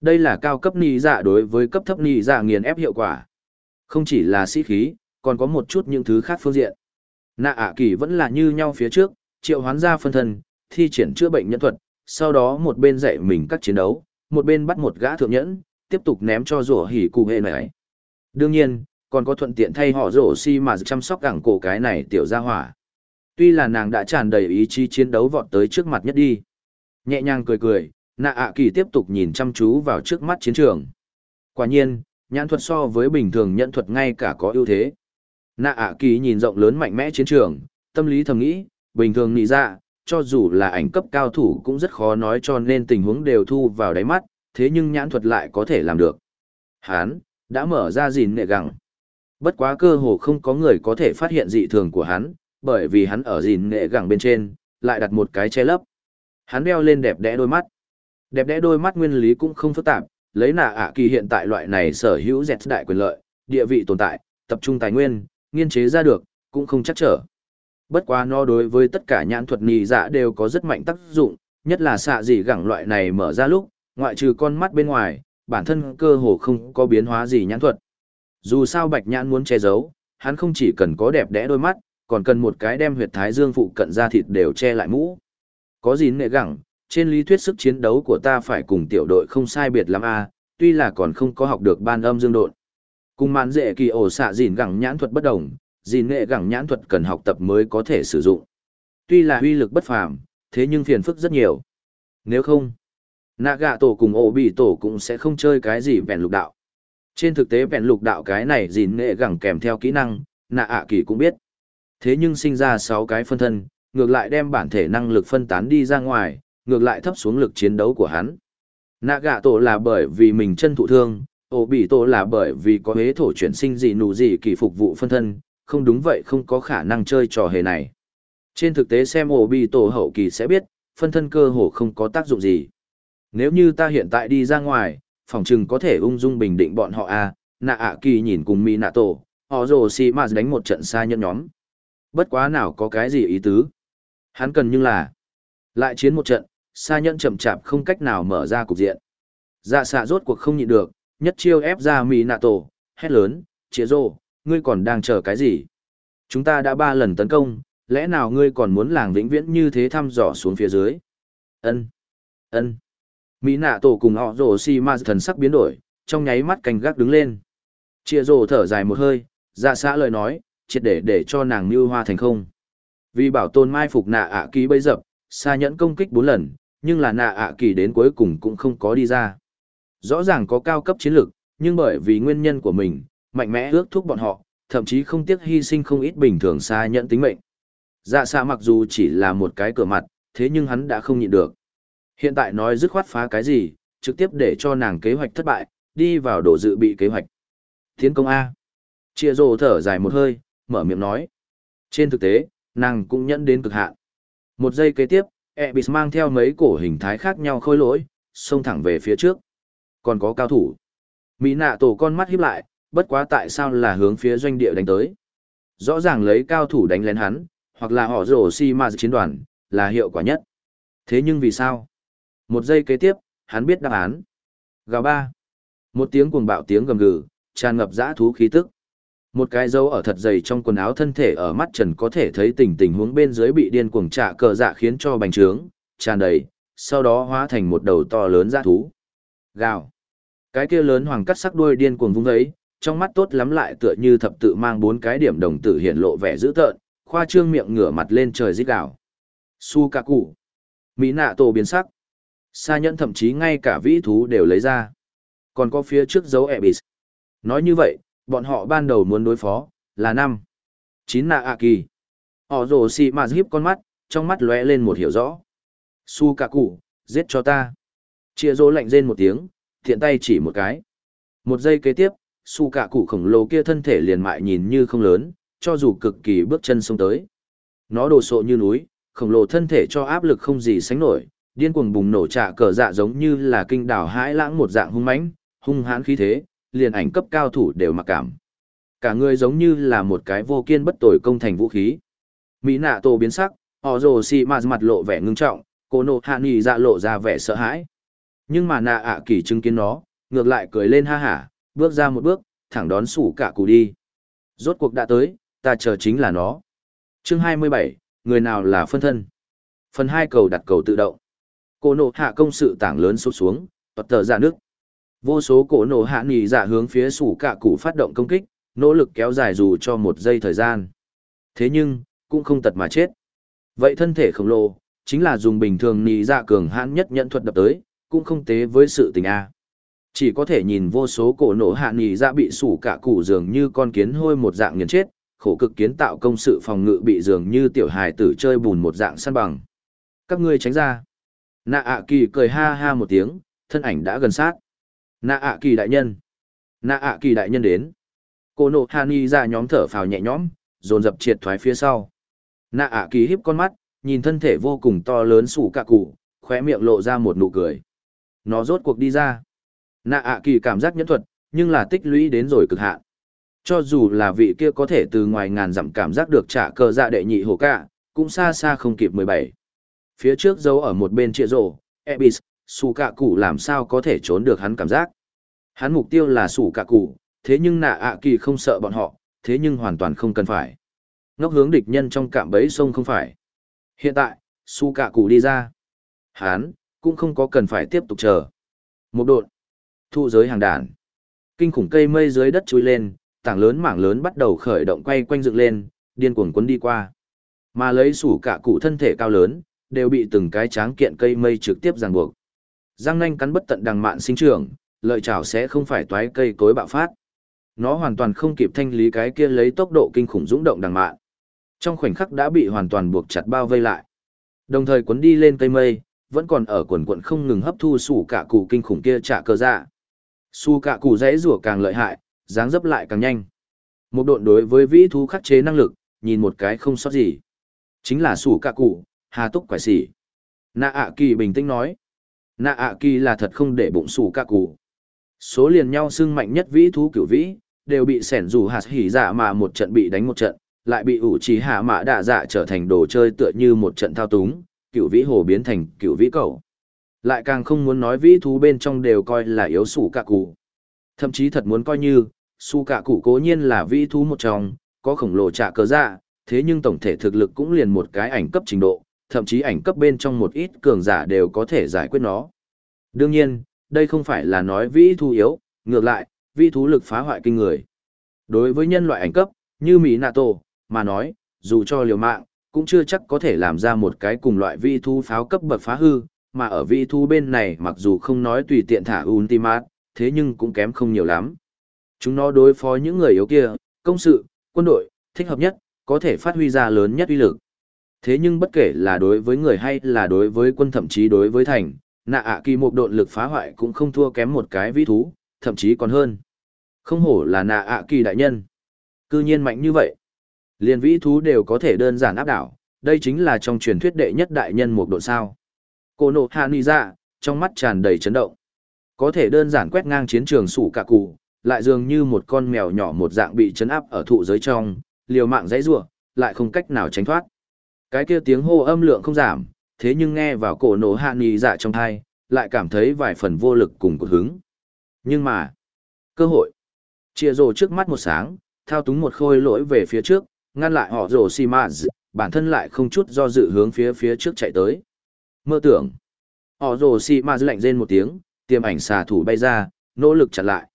Đây là cao cấp nì dạ đối với cấp thấp nì dạ nghiền ép hiệu quả. Không chỉ là sĩ khí, còn có một chút những thứ khác phương diện. Nạ ạ kỳ vẫn là như nhau phía trước, triệu hoán ra phân thân, thi triển chữa bệnh nhân thuật, sau đó một bên dạy mình các chiến đấu, một bên bắt một gã thượng nhẫn, tiếp tục ném cho rổ hỉ cụ hệ này. Đương nhiên, còn có thuận tiện thay họ rổ si mà chăm sóc cẳng cổ cái này tiểu gia hỏa. Tuy là nàng đã tràn đầy ý chí chiến đấu vọt tới trước mặt nhất đi. Nhẹ nhàng cười cười, nạ ạ kỳ tiếp tục nhìn chăm chú vào trước mắt chiến trường. Quả nhiên, nhãn thuật so với bình thường nhận thuật ngay cả có ưu thế. Nạ ạ kỳ nhìn rộng lớn mạnh mẽ chiến trường, tâm lý thầm nghĩ, bình thường nghĩ ra, dạ, cho dù là ảnh cấp cao thủ cũng rất khó nói cho nên tình huống đều thu vào đáy mắt, thế nhưng nhãn thuật lại có thể làm được. Hán, đã mở ra dìn nệ gẳng. Bất quá cơ hồ không có người có thể phát hiện dị thường của hắn, bởi vì hắn ở dìn nệ gẳng bên trên, lại đặt một cái che lấp. Hắn đeo lên đẹp đẽ đôi mắt. Đẹp đẽ đôi mắt nguyên lý cũng không phức tạp, lấy nạ ạ kỳ hiện tại loại này sở hữu dẹt đại quyền lợi, địa vị tồn tại, tập trung tài nguyên, nghiên chế ra được, cũng không chắc trở. Bất quá nó đối với tất cả nhãn thuật nhì dạ đều có rất mạnh tác dụng, nhất là xạ dị gẳng loại này mở ra lúc, ngoại trừ con mắt bên ngoài, bản thân cơ hồ không có biến hóa gì nhãn thuật. Dù sao bạch nhãn muốn che giấu, hắn không chỉ cần có đẹp đẽ đôi mắt, còn cần một cái đem huyệt thái dương phụ cận ra thịt đều che lại mũ. Có gì nệ gẳng, trên lý thuyết sức chiến đấu của ta phải cùng tiểu đội không sai biệt lắm a, tuy là còn không có học được ban âm dương độn. Cùng mạn dễ kỳ ổ xạ dìn gẳng nhãn thuật bất đồng, dìn nghệ gẳng nhãn thuật cần học tập mới có thể sử dụng. Tuy là uy lực bất phàm, thế nhưng phiền phức rất nhiều. Nếu không, nạ gạ tổ cùng ổ bị tổ cũng sẽ không chơi cái gì vẹn lục đạo. Trên thực tế vẹn lục đạo cái này dìn nghệ gẳng kèm theo kỹ năng, nạ ạ kỳ cũng biết. Thế nhưng sinh ra sáu cái phân thân, ngược lại đem bản thể năng lực phân tán đi ra ngoài, ngược lại thấp xuống lực chiến đấu của hắn. Nạ gạ tổ là bởi vì mình chân thụ thương, ổ bị tổ là bởi vì có hế thổ chuyển sinh gì nụ gì kỳ phục vụ phân thân, không đúng vậy không có khả năng chơi trò hề này. Trên thực tế xem ổ bị tổ hậu kỳ sẽ biết, phân thân cơ hồ không có tác dụng gì. Nếu như ta hiện tại đi ra ngoài, phòng chừng có thể ung dung bình định bọn họ à, nạ ạ kỳ nhìn cùng mi nạ tổ, họ rồ xì mà đánh một trận xa nhân nhóm. Bất quá nào có cái gì ý tứ. Hắn cần nhưng là, lại chiến một trận, xa nhẫn chậm chạp không cách nào mở ra cục diện. Dạ xạ rốt cuộc không nhịn được, nhất chiêu ép ra mỹ nạ tổ, hét lớn, chĩa rô, ngươi còn đang chờ cái gì? Chúng ta đã ba lần tấn công, lẽ nào ngươi còn muốn làng vĩnh viễn như thế thăm dò xuống phía dưới? Ân, ân. Mỹ nạ tổ cùng họ rồ si ma thần sắc biến đổi, trong nháy mắt canh gác đứng lên. Chĩa rô thở dài một hơi, dạ xạ lời nói, triệt để để cho nàng như hoa thành không. Vì bảo tồn mai phục nạ ạ ký bấy dập, xa nhẫn công kích bốn lần, nhưng là nạ ạ kỳ đến cuối cùng cũng không có đi ra. Rõ ràng có cao cấp chiến lược, nhưng bởi vì nguyên nhân của mình, mạnh mẽ ước thúc bọn họ, thậm chí không tiếc hy sinh không ít bình thường xa nhẫn tính mệnh. Dạ xa mặc dù chỉ là một cái cửa mặt, thế nhưng hắn đã không nhịn được. Hiện tại nói dứt khoát phá cái gì, trực tiếp để cho nàng kế hoạch thất bại, đi vào đổ dự bị kế hoạch. Tiến công A. Chia rồ thở dài một hơi, mở miệng nói. Trên thực tế, nàng cũng nhẫn đến cực hạn. Một giây kế tiếp, Ebis mang theo mấy cổ hình thái khác nhau khôi lỗi, xông thẳng về phía trước. Còn có cao thủ. Mỹ nạ tổ con mắt híp lại, bất quá tại sao là hướng phía doanh địa đánh tới. Rõ ràng lấy cao thủ đánh lén hắn, hoặc là họ rổ si ma chiến đoàn, là hiệu quả nhất. Thế nhưng vì sao? Một giây kế tiếp, hắn biết đáp án. Gào ba. Một tiếng cuồng bạo tiếng gầm gừ, tràn ngập dã thú khí tức. Một cái dấu ở thật dày trong quần áo thân thể ở mắt trần có thể thấy tình tình huống bên dưới bị điên cuồng trả cờ dạ khiến cho bành trướng, tràn đầy, sau đó hóa thành một đầu to lớn dã thú. Gào. Cái kia lớn hoàng cắt sắc đuôi điên cuồng vung ấy, trong mắt tốt lắm lại tựa như thập tự mang bốn cái điểm đồng tử hiện lộ vẻ dữ tợn, khoa trương miệng ngửa mặt lên trời rít gào. Su cả cụ. Mỹ nạ tổ biến sắc. Sa nhẫn thậm chí ngay cả vĩ thú đều lấy ra. Còn có phía trước dấu Ebis. Nói như vậy, bọn họ ban đầu muốn đối phó, là năm. Chín nạ ạ kỳ. Họ rồ xì mà hiếp con mắt, trong mắt lóe lên một hiểu rõ. Su cả cụ, giết cho ta. Chia rô lạnh rên một tiếng, thiện tay chỉ một cái. Một giây kế tiếp, su cả cụ khổng lồ kia thân thể liền mại nhìn như không lớn, cho dù cực kỳ bước chân xông tới. Nó đồ sộ như núi, khổng lồ thân thể cho áp lực không gì sánh nổi, điên cuồng bùng nổ trả cờ dạ giống như là kinh đảo hãi lãng một dạng hung mãnh, hung hãn khí thế, liền ảnh cấp cao thủ đều mặc cảm. Cả người giống như là một cái vô kiên bất tồi công thành vũ khí. Mỹ nạ tổ biến sắc, họ rồ xì mà mặt lộ vẻ ngưng trọng, cô nộ hạ nì dạ lộ ra vẻ sợ hãi. Nhưng mà nạ ạ kỳ chứng kiến nó, ngược lại cười lên ha hả, bước ra một bước, thẳng đón sủ cả cụ đi. Rốt cuộc đã tới, ta chờ chính là nó. Chương 27, người nào là phân thân? Phần 2 cầu đặt cầu tự động. Cô nộ hạ công sự tảng lớn sụp xuống, tuật tờ ra nước. Vô số cổ nổ hạ nghỉ dạ hướng phía sủ cạ cụ phát động công kích, nỗ lực kéo dài dù cho một giây thời gian. Thế nhưng, cũng không tật mà chết. Vậy thân thể khổng lồ, chính là dùng bình thường nghỉ dạ cường hãn nhất nhận thuật đập tới, cũng không tế với sự tình a. Chỉ có thể nhìn vô số cổ nổ hạ nghỉ dạ bị sủ cạ cụ dường như con kiến hôi một dạng nghiền chết, khổ cực kiến tạo công sự phòng ngự bị dường như tiểu hài tử chơi bùn một dạng săn bằng. Các ngươi tránh ra. Nạ ạ kỳ cười ha ha một tiếng, thân ảnh đã gần sát. Nạ ạ kỳ đại nhân. Nạ ạ kỳ đại nhân đến. Cô nộ hà ni ra nhóm thở phào nhẹ nhõm, dồn dập triệt thoái phía sau. Nạ ạ kỳ híp con mắt, nhìn thân thể vô cùng to lớn sủ cả cụ, khóe miệng lộ ra một nụ cười. Nó rốt cuộc đi ra. Nạ ạ kỳ cảm giác nhẫn thuật, nhưng là tích lũy đến rồi cực hạn. Cho dù là vị kia có thể từ ngoài ngàn dặm cảm giác được trả cờ dạ đệ nhị hồ cả, cũng xa xa không kịp mười bảy. Phía trước giấu ở một bên chĩa rổ, Ebis, sủ Cạ cụ làm sao có thể trốn được hắn cảm giác. Hắn mục tiêu là sủ Cạ cụ, thế nhưng nạ ạ kỳ không sợ bọn họ, thế nhưng hoàn toàn không cần phải. Ngốc hướng địch nhân trong cạm bẫy sông không phải. Hiện tại, sủ cạ cụ đi ra. hắn cũng không có cần phải tiếp tục chờ. Một đột, Thu giới hàng đàn. Kinh khủng cây mây dưới đất chui lên, tảng lớn mảng lớn bắt đầu khởi động quay quanh dựng lên, điên cuồng cuốn đi qua. Mà lấy sủ cả cụ thân thể cao lớn, đều bị từng cái tráng kiện cây mây trực tiếp ràng buộc. Giang nanh cắn bất tận đằng mạn sinh trưởng, lợi chảo sẽ không phải toái cây cối bạo phát. Nó hoàn toàn không kịp thanh lý cái kia lấy tốc độ kinh khủng dũng động đằng mạn. Trong khoảnh khắc đã bị hoàn toàn buộc chặt bao vây lại. Đồng thời cuốn đi lên cây mây, vẫn còn ở quần quận không ngừng hấp thu sủ cả cụ kinh khủng kia trả cơ dạ. Su cả cụ rẽ rủa càng lợi hại, dáng dấp lại càng nhanh. Một độn đối với vĩ thú khắc chế năng lực, nhìn một cái không sót gì. Chính là sủ cả cụ, hà túc quải sỉ. Nạ ạ kỳ bình tĩnh nói. Nạ ạ kỳ là thật không để bụng xù ca cụ. Số liền nhau xưng mạnh nhất vĩ thú cửu vĩ, đều bị sẻn rủ hạt hỉ dạ mà một trận bị đánh một trận, lại bị ủ trí hạ mã đạ dạ trở thành đồ chơi tựa như một trận thao túng, cửu vĩ hồ biến thành cửu vĩ cầu. Lại càng không muốn nói vĩ thú bên trong đều coi là yếu sủ cạ cụ. Thậm chí thật muốn coi như, su cạ cụ cố nhiên là vĩ thú một trong, có khổng lồ trả cớ dạ, thế nhưng tổng thể thực lực cũng liền một cái ảnh cấp trình độ, thậm chí ảnh cấp bên trong một ít cường giả đều có thể giải quyết nó. Đương nhiên, đây không phải là nói vĩ thú yếu, ngược lại, vĩ thú lực phá hoại kinh người. Đối với nhân loại ảnh cấp, như Mỹ NATO, mà nói, dù cho liều mạng, cũng chưa chắc có thể làm ra một cái cùng loại vĩ thu pháo cấp bậc phá hư, mà ở vĩ thu bên này mặc dù không nói tùy tiện thả ultimate, thế nhưng cũng kém không nhiều lắm. Chúng nó đối phó những người yếu kia, công sự, quân đội, thích hợp nhất, có thể phát huy ra lớn nhất uy lực. Thế nhưng bất kể là đối với người hay là đối với quân thậm chí đối với thành, nạ ạ kỳ một độn lực phá hoại cũng không thua kém một cái vĩ thú, thậm chí còn hơn. Không hổ là nạ ạ kỳ đại nhân. Cư nhiên mạnh như vậy. Liên vĩ thú đều có thể đơn giản áp đảo, đây chính là trong truyền thuyết đệ nhất đại nhân một độn sao. Cô nộ hạ ni ra, dạ, trong mắt tràn đầy chấn động. Có thể đơn giản quét ngang chiến trường sủ cả cụ, lại dường như một con mèo nhỏ một dạng bị chấn áp ở thụ giới trong, liều mạng dãy rủa, lại không cách nào tránh thoát. Cái kia tiếng hô âm lượng không giảm, thế nhưng nghe vào cổ nổ hạ nghị dạ trong thai, lại cảm thấy vài phần vô lực cùng cột hứng. Nhưng mà, cơ hội, chia rồ trước mắt một sáng, thao túng một khôi lỗi về phía trước, ngăn lại họ rồ xì mạ bản thân lại không chút do dự hướng phía phía trước chạy tới. Mơ tưởng. Họ rồ xì mạ lạnh rên một tiếng tiềm ảnh xà thủ bay ra nỗ lực chặn lại.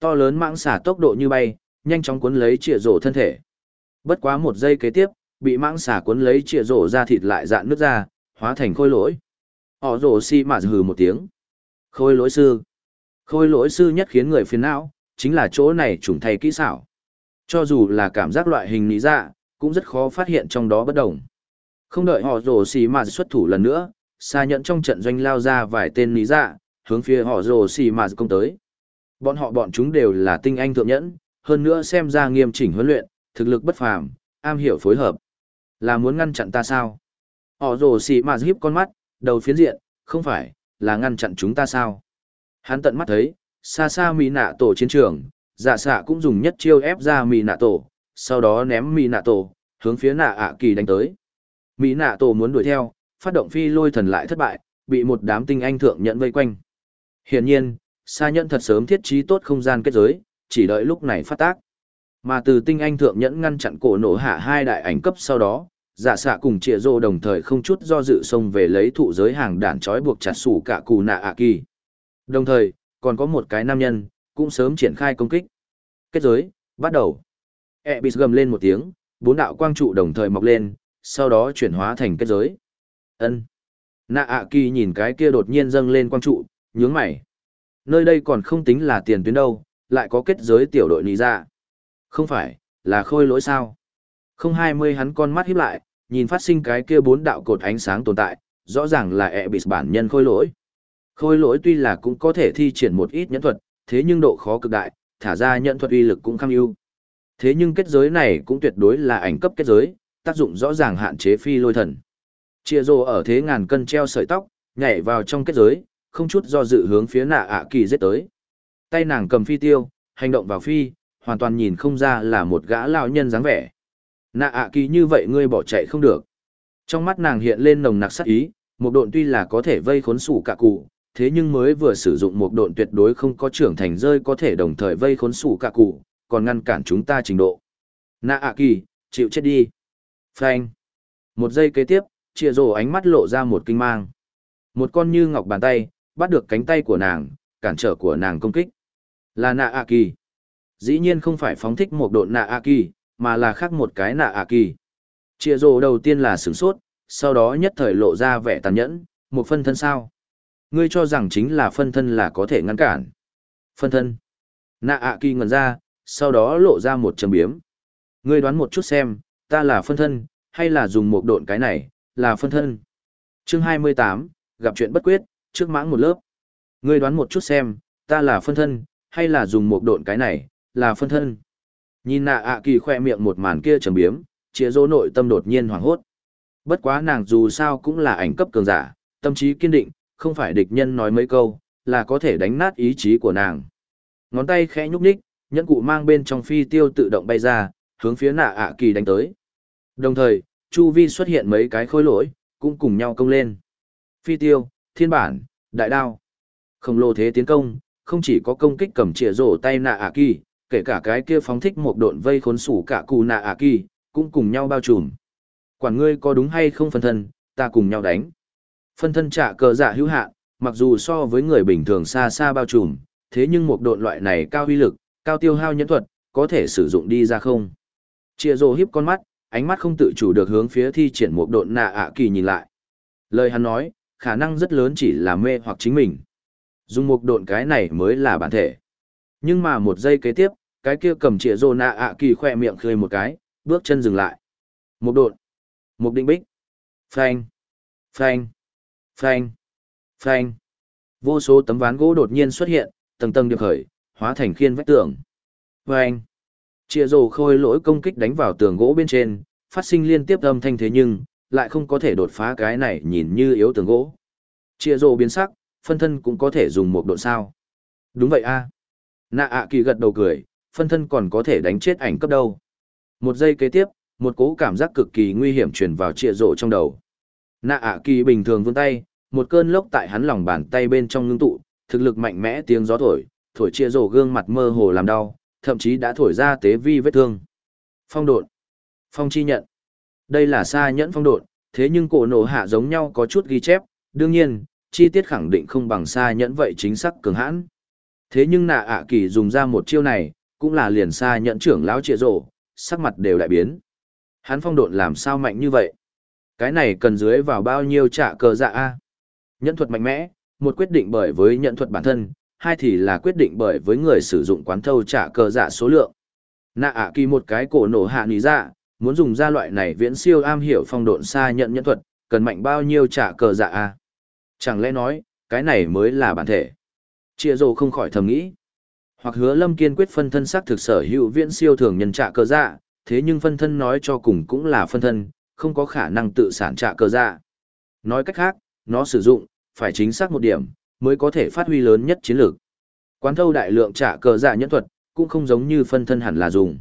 To lớn mãng xà tốc độ như bay nhanh chóng cuốn lấy chia rổ thân thể. Bất quá một giây kế tiếp bị mãng xà cuốn lấy chĩa rổ ra thịt lại dạn nước ra hóa thành khôi lỗi họ rổ xì mạ hừ một tiếng khôi lỗi sư khôi lỗi sư nhất khiến người phiền não chính là chỗ này trùng thay kỹ xảo cho dù là cảm giác loại hình lý dạ, cũng rất khó phát hiện trong đó bất đồng. Không đợi họ rồ xì mà xuất thủ lần nữa, xa nhận trong trận doanh lao ra vài tên lý dạ, hướng phía họ rồ xì mà công tới. Bọn họ bọn chúng đều là tinh anh thượng nhẫn, hơn nữa xem ra nghiêm chỉnh huấn luyện, thực lực bất phàm, am hiểu phối hợp. Là muốn ngăn chặn ta sao? Họ rồ xì mà híp con mắt, đầu phiến diện, không phải, là ngăn chặn chúng ta sao? Hắn tận mắt thấy, xa xa mỹ nạ tổ chiến trường, dạ xạ cũng dùng nhất chiêu ép ra mỹ nạ tổ sau đó ném mỹ nạ tổ hướng phía nạ ạ kỳ đánh tới mỹ nạ tổ muốn đuổi theo phát động phi lôi thần lại thất bại bị một đám tinh anh thượng nhận vây quanh Hiển nhiên, xa Nhẫn thật sớm thiết trí tốt không gian kết giới, chỉ đợi lúc này phát tác. Mà từ tinh anh thượng nhẫn ngăn chặn cổ nổ hạ hai đại ảnh cấp sau đó, giả xạ cùng trịa rô đồng thời không chút do dự xông về lấy thụ giới hàng đản trói buộc chặt sủ cả cù nạ ạ kỳ. Đồng thời, còn có một cái nam nhân, cũng sớm triển khai công kích. Kết giới, bắt đầu. Ebis gầm lên một tiếng, bốn đạo quang trụ đồng thời mọc lên, sau đó chuyển hóa thành kết giới. Ân. Nạ ạ kỳ nhìn cái kia đột nhiên dâng lên quang trụ, nhướng mày. Nơi đây còn không tính là tiền tuyến đâu, lại có kết giới tiểu đội nì ra. Dạ. Không phải, là khôi lỗi sao? Không hai mươi hắn con mắt híp lại, nhìn phát sinh cái kia bốn đạo cột ánh sáng tồn tại, rõ ràng là ẹ bị bản nhân khôi lỗi. Khôi lỗi tuy là cũng có thể thi triển một ít nhẫn thuật, thế nhưng độ khó cực đại, thả ra nhẫn thuật uy lực cũng khăng ưu. Thế nhưng kết giới này cũng tuyệt đối là ảnh cấp kết giới, tác dụng rõ ràng hạn chế phi lôi thần. Chia rồ ở thế ngàn cân treo sợi tóc, nhảy vào trong kết giới, không chút do dự hướng phía nạ ạ kỳ giết tới. Tay nàng cầm phi tiêu, hành động vào phi, hoàn toàn nhìn không ra là một gã lao nhân dáng vẻ. Nạ ạ kỳ như vậy ngươi bỏ chạy không được. Trong mắt nàng hiện lên nồng nặc sát ý, một độn tuy là có thể vây khốn sủ cả cụ, thế nhưng mới vừa sử dụng một độn tuyệt đối không có trưởng thành rơi có thể đồng thời vây khốn sủ cả cụ, còn ngăn cản chúng ta trình độ. Nạ ạ kỳ, chịu chết đi. Phanh. Một giây kế tiếp, chia rồ ánh mắt lộ ra một kinh mang. Một con như ngọc bàn tay, bắt được cánh tay của nàng, cản trở của nàng công kích. Là nạ ạ kỳ. Dĩ nhiên không phải phóng thích một độn nạ a kỳ, mà là khác một cái nạ a kỳ. Chia rồ đầu tiên là sửng sốt, sau đó nhất thời lộ ra vẻ tàn nhẫn, một phân thân sao. Ngươi cho rằng chính là phân thân là có thể ngăn cản. Phân thân. Nạ a kỳ ngần ra, sau đó lộ ra một trầm biếm. Ngươi đoán một chút xem, ta là phân thân, hay là dùng một độn cái này, là phân thân. Chương 28, gặp chuyện bất quyết, trước mãng một lớp. Ngươi đoán một chút xem, ta là phân thân, hay là dùng một độn cái này, là phân thân. Nhìn nạ ạ kỳ khoe miệng một màn kia trầm biếm, chĩa dỗ nội tâm đột nhiên hoảng hốt. Bất quá nàng dù sao cũng là ảnh cấp cường giả, tâm trí kiên định, không phải địch nhân nói mấy câu, là có thể đánh nát ý chí của nàng. Ngón tay khẽ nhúc nhích, nhẫn cụ mang bên trong phi tiêu tự động bay ra, hướng phía nạ ạ kỳ đánh tới. Đồng thời, chu vi xuất hiện mấy cái khối lỗi, cũng cùng nhau công lên. Phi tiêu, thiên bản, đại đao. Khổng lồ thế tiến công, không chỉ có công kích cầm chĩa rổ tay nạ ạ kỳ, kể cả cái kia phóng thích một độn vây khốn sủ cả cù nạ ạ kỳ, cũng cùng nhau bao trùm. Quản ngươi có đúng hay không phân thân, ta cùng nhau đánh. Phân thân trả cờ dạ hữu hạn, mặc dù so với người bình thường xa xa bao trùm, thế nhưng một độn loại này cao uy lực, cao tiêu hao nhẫn thuật, có thể sử dụng đi ra không. Chia rồ hiếp con mắt, ánh mắt không tự chủ được hướng phía thi triển một độn nạ ạ kỳ nhìn lại. Lời hắn nói, khả năng rất lớn chỉ là mê hoặc chính mình. Dùng một độn cái này mới là bản thể. Nhưng mà một giây kế tiếp, cái kia cầm trịa rô nạ ạ kỳ khoe miệng cười một cái, bước chân dừng lại. Một đột, Một định bích. Phanh. Phanh. Phanh. Phanh. Vô số tấm ván gỗ đột nhiên xuất hiện, tầng tầng điệp khởi, hóa thành khiên vách tường. Phanh. chĩa rồ khôi lỗi công kích đánh vào tường gỗ bên trên, phát sinh liên tiếp âm thanh thế nhưng, lại không có thể đột phá cái này nhìn như yếu tường gỗ. Chĩa rồ biến sắc, phân thân cũng có thể dùng một độ sao. Đúng vậy a Nạ ạ kỳ gật đầu cười, phân thân còn có thể đánh chết ảnh cấp đâu. Một giây kế tiếp, một cỗ cảm giác cực kỳ nguy hiểm truyền vào trịa rộ trong đầu. Nạ ạ kỳ bình thường vươn tay, một cơn lốc tại hắn lòng bàn tay bên trong ngưng tụ, thực lực mạnh mẽ tiếng gió thổi, thổi trịa rộ gương mặt mơ hồ làm đau, thậm chí đã thổi ra tế vi vết thương. Phong độn. Phong chi nhận. Đây là xa nhẫn phong độn, thế nhưng cổ nổ hạ giống nhau có chút ghi chép, đương nhiên, chi tiết khẳng định không bằng xa nhẫn vậy chính xác cường hãn. Thế nhưng nạ ạ kỳ dùng ra một chiêu này, cũng là liền xa nhận trưởng lão trịa rộ, sắc mặt đều đại biến. Hắn phong độn làm sao mạnh như vậy? Cái này cần dưới vào bao nhiêu trả cờ dạ a? Nhẫn thuật mạnh mẽ, một quyết định bởi với nhận thuật bản thân, hai thì là quyết định bởi với người sử dụng quán thâu trả cờ dạ số lượng. Nạ ạ kỳ một cái cổ nổ hạ nỉ dạ, muốn dùng ra loại này viễn siêu am hiểu phong độn xa nhận nhẫn thuật, cần mạnh bao nhiêu trả cờ dạ a? Chẳng lẽ nói, cái này mới là bản thể? Chia rồ không khỏi thầm nghĩ. Hoặc hứa lâm kiên quyết phân thân xác thực sở hữu viễn siêu thường nhân trạ cơ dạ, thế nhưng phân thân nói cho cùng cũng là phân thân, không có khả năng tự sản trạ cơ dạ. Nói cách khác, nó sử dụng, phải chính xác một điểm, mới có thể phát huy lớn nhất chiến lược. Quán thâu đại lượng trả cờ dạ nhẫn thuật, cũng không giống như phân thân hẳn là dùng.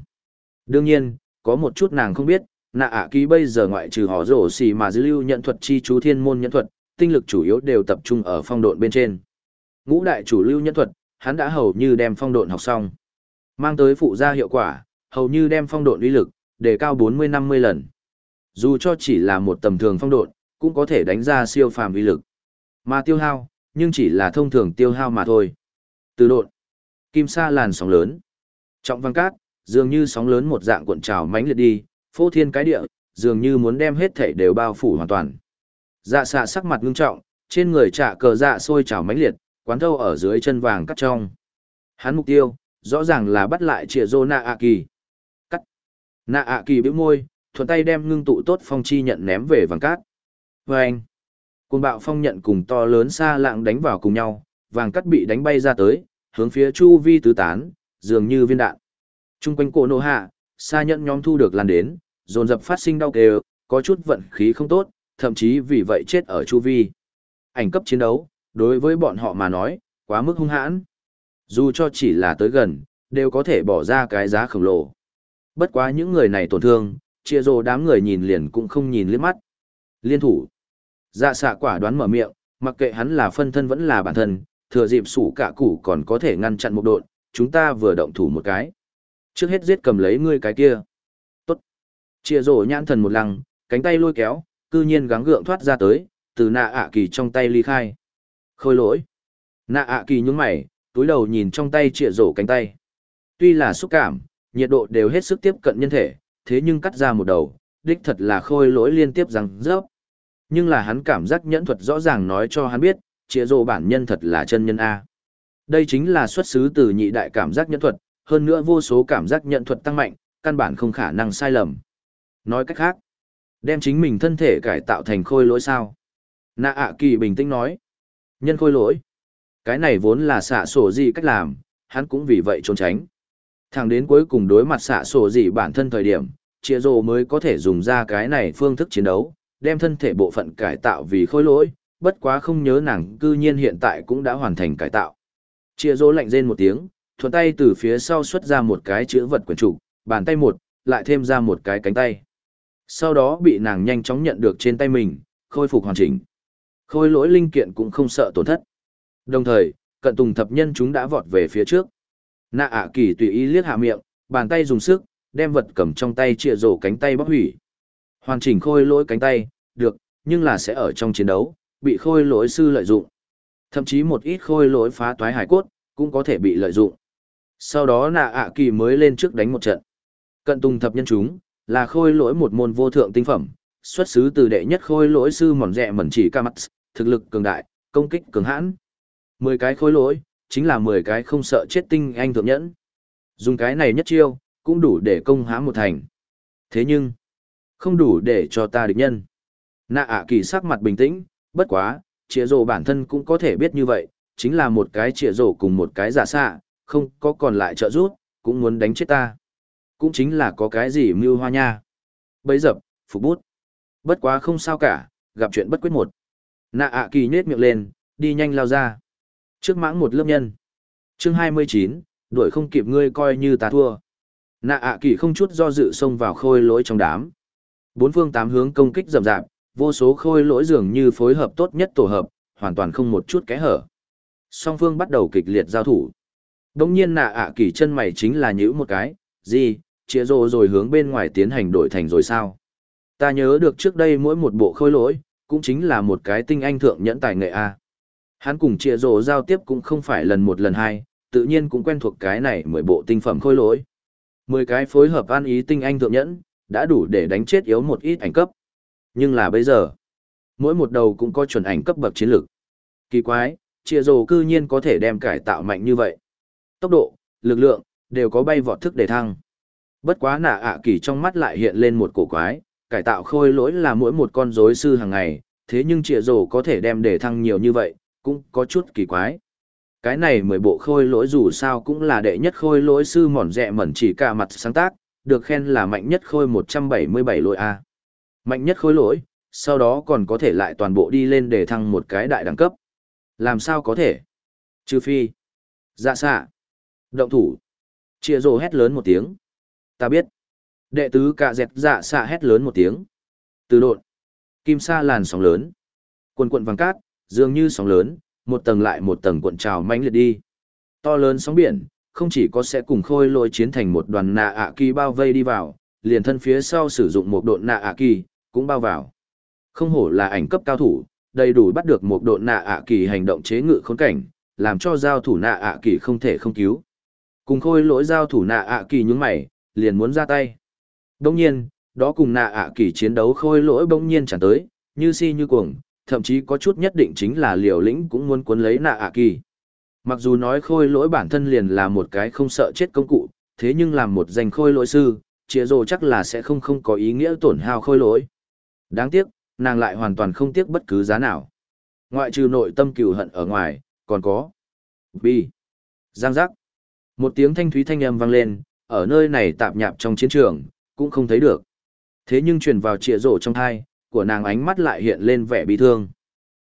Đương nhiên, có một chút nàng không biết, nạ ạ ký bây giờ ngoại trừ họ rổ xì mà dư lưu nhận thuật chi chú thiên môn nhẫn thuật, tinh lực chủ yếu đều tập trung ở phong độn bên trên. Ngũ đại chủ lưu nhân thuật, hắn đã hầu như đem phong độn học xong. Mang tới phụ gia hiệu quả, hầu như đem phong độn uy lực, đề cao 40-50 lần. Dù cho chỉ là một tầm thường phong độn, cũng có thể đánh ra siêu phàm uy lực. Mà tiêu hao, nhưng chỉ là thông thường tiêu hao mà thôi. Từ độn, kim sa làn sóng lớn. Trọng văn cát, dường như sóng lớn một dạng cuộn trào mãnh liệt đi, phô thiên cái địa, dường như muốn đem hết thảy đều bao phủ hoàn toàn. Dạ xạ sắc mặt ngưng trọng, trên người trả cờ dạ sôi trào mãnh liệt, quán thâu ở dưới chân vàng cắt trong. Hắn mục tiêu, rõ ràng là bắt lại trịa rô nạ ạ kỳ. Cắt. Nạ ạ kỳ bĩu môi, thuận tay đem ngưng tụ tốt phong chi nhận ném về vàng cát. Vâng! Cùng bạo phong nhận cùng to lớn xa lạng đánh vào cùng nhau, vàng cắt bị đánh bay ra tới, hướng phía chu vi tứ tán, dường như viên đạn. Trung quanh cổ nô hạ, xa nhận nhóm thu được lan đến, dồn dập phát sinh đau kêu, có chút vận khí không tốt, thậm chí vì vậy chết ở chu vi. Ảnh cấp chiến đấu, đối với bọn họ mà nói, quá mức hung hãn. Dù cho chỉ là tới gần, đều có thể bỏ ra cái giá khổng lồ. Bất quá những người này tổn thương, chia rồ đám người nhìn liền cũng không nhìn liếc mắt. Liên thủ. Dạ xạ quả đoán mở miệng, mặc kệ hắn là phân thân vẫn là bản thân, thừa dịp sủ cả củ còn có thể ngăn chặn một độn, chúng ta vừa động thủ một cái. Trước hết giết cầm lấy ngươi cái kia. Tốt. Chia rổ nhãn thần một lăng, cánh tay lôi kéo, cư nhiên gắng gượng thoát ra tới, từ nạ ạ kỳ trong tay ly khai. Khôi lỗi. Nạ ạ kỳ nhúng mày, túi đầu nhìn trong tay trịa rổ cánh tay. Tuy là xúc cảm, nhiệt độ đều hết sức tiếp cận nhân thể, thế nhưng cắt ra một đầu, đích thật là khôi lỗi liên tiếp rằng rớp. Nhưng là hắn cảm giác nhẫn thuật rõ ràng nói cho hắn biết, chĩa rổ bản nhân thật là chân nhân A. Đây chính là xuất xứ từ nhị đại cảm giác nhẫn thuật, hơn nữa vô số cảm giác nhận thuật tăng mạnh, căn bản không khả năng sai lầm. Nói cách khác, đem chính mình thân thể cải tạo thành khôi lỗi sao. Nạ ạ kỳ bình tĩnh nói, nhân khôi lỗi. Cái này vốn là xạ sổ gì cách làm, hắn cũng vì vậy trốn tránh. Thẳng đến cuối cùng đối mặt xạ sổ gì bản thân thời điểm, chia rồ mới có thể dùng ra cái này phương thức chiến đấu, đem thân thể bộ phận cải tạo vì khôi lỗi, bất quá không nhớ nàng cư nhiên hiện tại cũng đã hoàn thành cải tạo. Chia rồ lạnh rên một tiếng, thuận tay từ phía sau xuất ra một cái chữ vật quyển trục, bàn tay một, lại thêm ra một cái cánh tay. Sau đó bị nàng nhanh chóng nhận được trên tay mình, khôi phục hoàn chỉnh. Khôi lỗi linh kiện cũng không sợ tổn thất. Đồng thời, cận tùng thập nhân chúng đã vọt về phía trước. Nạ ạ kỳ tùy ý liếc hạ miệng, bàn tay dùng sức, đem vật cầm trong tay chia rổ cánh tay bóc hủy. Hoàn chỉnh khôi lỗi cánh tay, được, nhưng là sẽ ở trong chiến đấu, bị khôi lỗi sư lợi dụng. Thậm chí một ít khôi lỗi phá toái hải cốt, cũng có thể bị lợi dụng. Sau đó nạ ạ kỳ mới lên trước đánh một trận. Cận tùng thập nhân chúng, là khôi lỗi một môn vô thượng tinh phẩm, xuất xứ từ đệ nhất khôi lỗi sư mòn rẻ mẩn chỉ ca mắt, thực lực cường đại, công kích cường hãn. Mười cái khối lỗi, chính là mười cái không sợ chết tinh anh thượng nhẫn. Dùng cái này nhất chiêu, cũng đủ để công hãm một thành. Thế nhưng, không đủ để cho ta địch nhân. Nạ ạ kỳ sắc mặt bình tĩnh, bất quá, trịa rổ bản thân cũng có thể biết như vậy, chính là một cái trịa rổ cùng một cái giả xạ, không có còn lại trợ giúp, cũng muốn đánh chết ta. Cũng chính là có cái gì mưu hoa nha. Bấy dập, phục bút. Bất quá không sao cả, gặp chuyện bất quyết một. Nạ ạ kỳ nhết miệng lên, đi nhanh lao ra. Trước mãng một lớp nhân. chương 29, đuổi không kịp ngươi coi như ta thua. Nạ ạ kỳ không chút do dự xông vào khôi lỗi trong đám. Bốn phương tám hướng công kích rầm rạp, vô số khôi lỗi dường như phối hợp tốt nhất tổ hợp, hoàn toàn không một chút kẽ hở. Song phương bắt đầu kịch liệt giao thủ. Đông nhiên nạ ạ kỳ chân mày chính là nhữ một cái, gì, chĩa rồ rồi hướng bên ngoài tiến hành đổi thành rồi sao? Ta nhớ được trước đây mỗi một bộ khôi lỗi, cũng chính là một cái tinh anh thượng nhẫn tài nghệ A. Hắn cùng trịa rồ giao tiếp cũng không phải lần một lần hai, tự nhiên cũng quen thuộc cái này mười bộ tinh phẩm khôi lỗi. Mười cái phối hợp an ý tinh anh thượng nhẫn, đã đủ để đánh chết yếu một ít ảnh cấp. Nhưng là bây giờ, mỗi một đầu cũng có chuẩn ảnh cấp bậc chiến lược. Kỳ quái, trịa rồ cư nhiên có thể đem cải tạo mạnh như vậy. Tốc độ, lực lượng, đều có bay vọt thức để thăng. Bất quá nạ ạ kỳ trong mắt lại hiện lên một cổ quái, cải tạo khôi lỗi là mỗi một con rối sư hàng ngày, thế nhưng trịa rổ có thể đem để thăng nhiều như vậy, cũng có chút kỳ quái. Cái này mười bộ khôi lỗi dù sao cũng là đệ nhất khôi lỗi sư mòn rẹ mẩn chỉ cả mặt sáng tác, được khen là mạnh nhất khôi 177 lỗi A. Mạnh nhất khôi lỗi, sau đó còn có thể lại toàn bộ đi lên để thăng một cái đại đẳng cấp. Làm sao có thể? Trừ phi. Dạ xạ. Động thủ. Chia rồ hét lớn một tiếng. Ta biết. Đệ tứ cạ dẹt dạ xạ hét lớn một tiếng. Từ độn. Kim sa làn sóng lớn. Quần quận vàng cát, dường như sóng lớn, một tầng lại một tầng cuộn trào mãnh liệt đi. To lớn sóng biển, không chỉ có sẽ cùng khôi lôi chiến thành một đoàn nạ ạ kỳ bao vây đi vào, liền thân phía sau sử dụng một độn nạ ạ kỳ, cũng bao vào. Không hổ là ảnh cấp cao thủ, đầy đủ bắt được một độn nạ ạ kỳ hành động chế ngự khốn cảnh, làm cho giao thủ nạ ạ kỳ không thể không cứu. Cùng khôi lỗi giao thủ nạ ạ kỳ nhúng mày, liền muốn ra tay. Đông nhiên, đó cùng nạ ạ kỳ chiến đấu khôi lỗi bỗng nhiên chẳng tới, như si như cuồng, thậm chí có chút nhất định chính là liều lĩnh cũng muốn cuốn lấy nạ ạ kỳ. Mặc dù nói khôi lỗi bản thân liền là một cái không sợ chết công cụ, thế nhưng làm một danh khôi lỗi sư, chia rồ chắc là sẽ không không có ý nghĩa tổn hao khôi lỗi. Đáng tiếc, nàng lại hoàn toàn không tiếc bất cứ giá nào. Ngoại trừ nội tâm cừu hận ở ngoài, còn có. Bi. Giang giác. Một tiếng thanh thúy thanh âm vang lên, ở nơi này tạp nhạp trong chiến trường, cũng không thấy được. Thế nhưng truyền vào trịa rổ trong thai, của nàng ánh mắt lại hiện lên vẻ bi thương.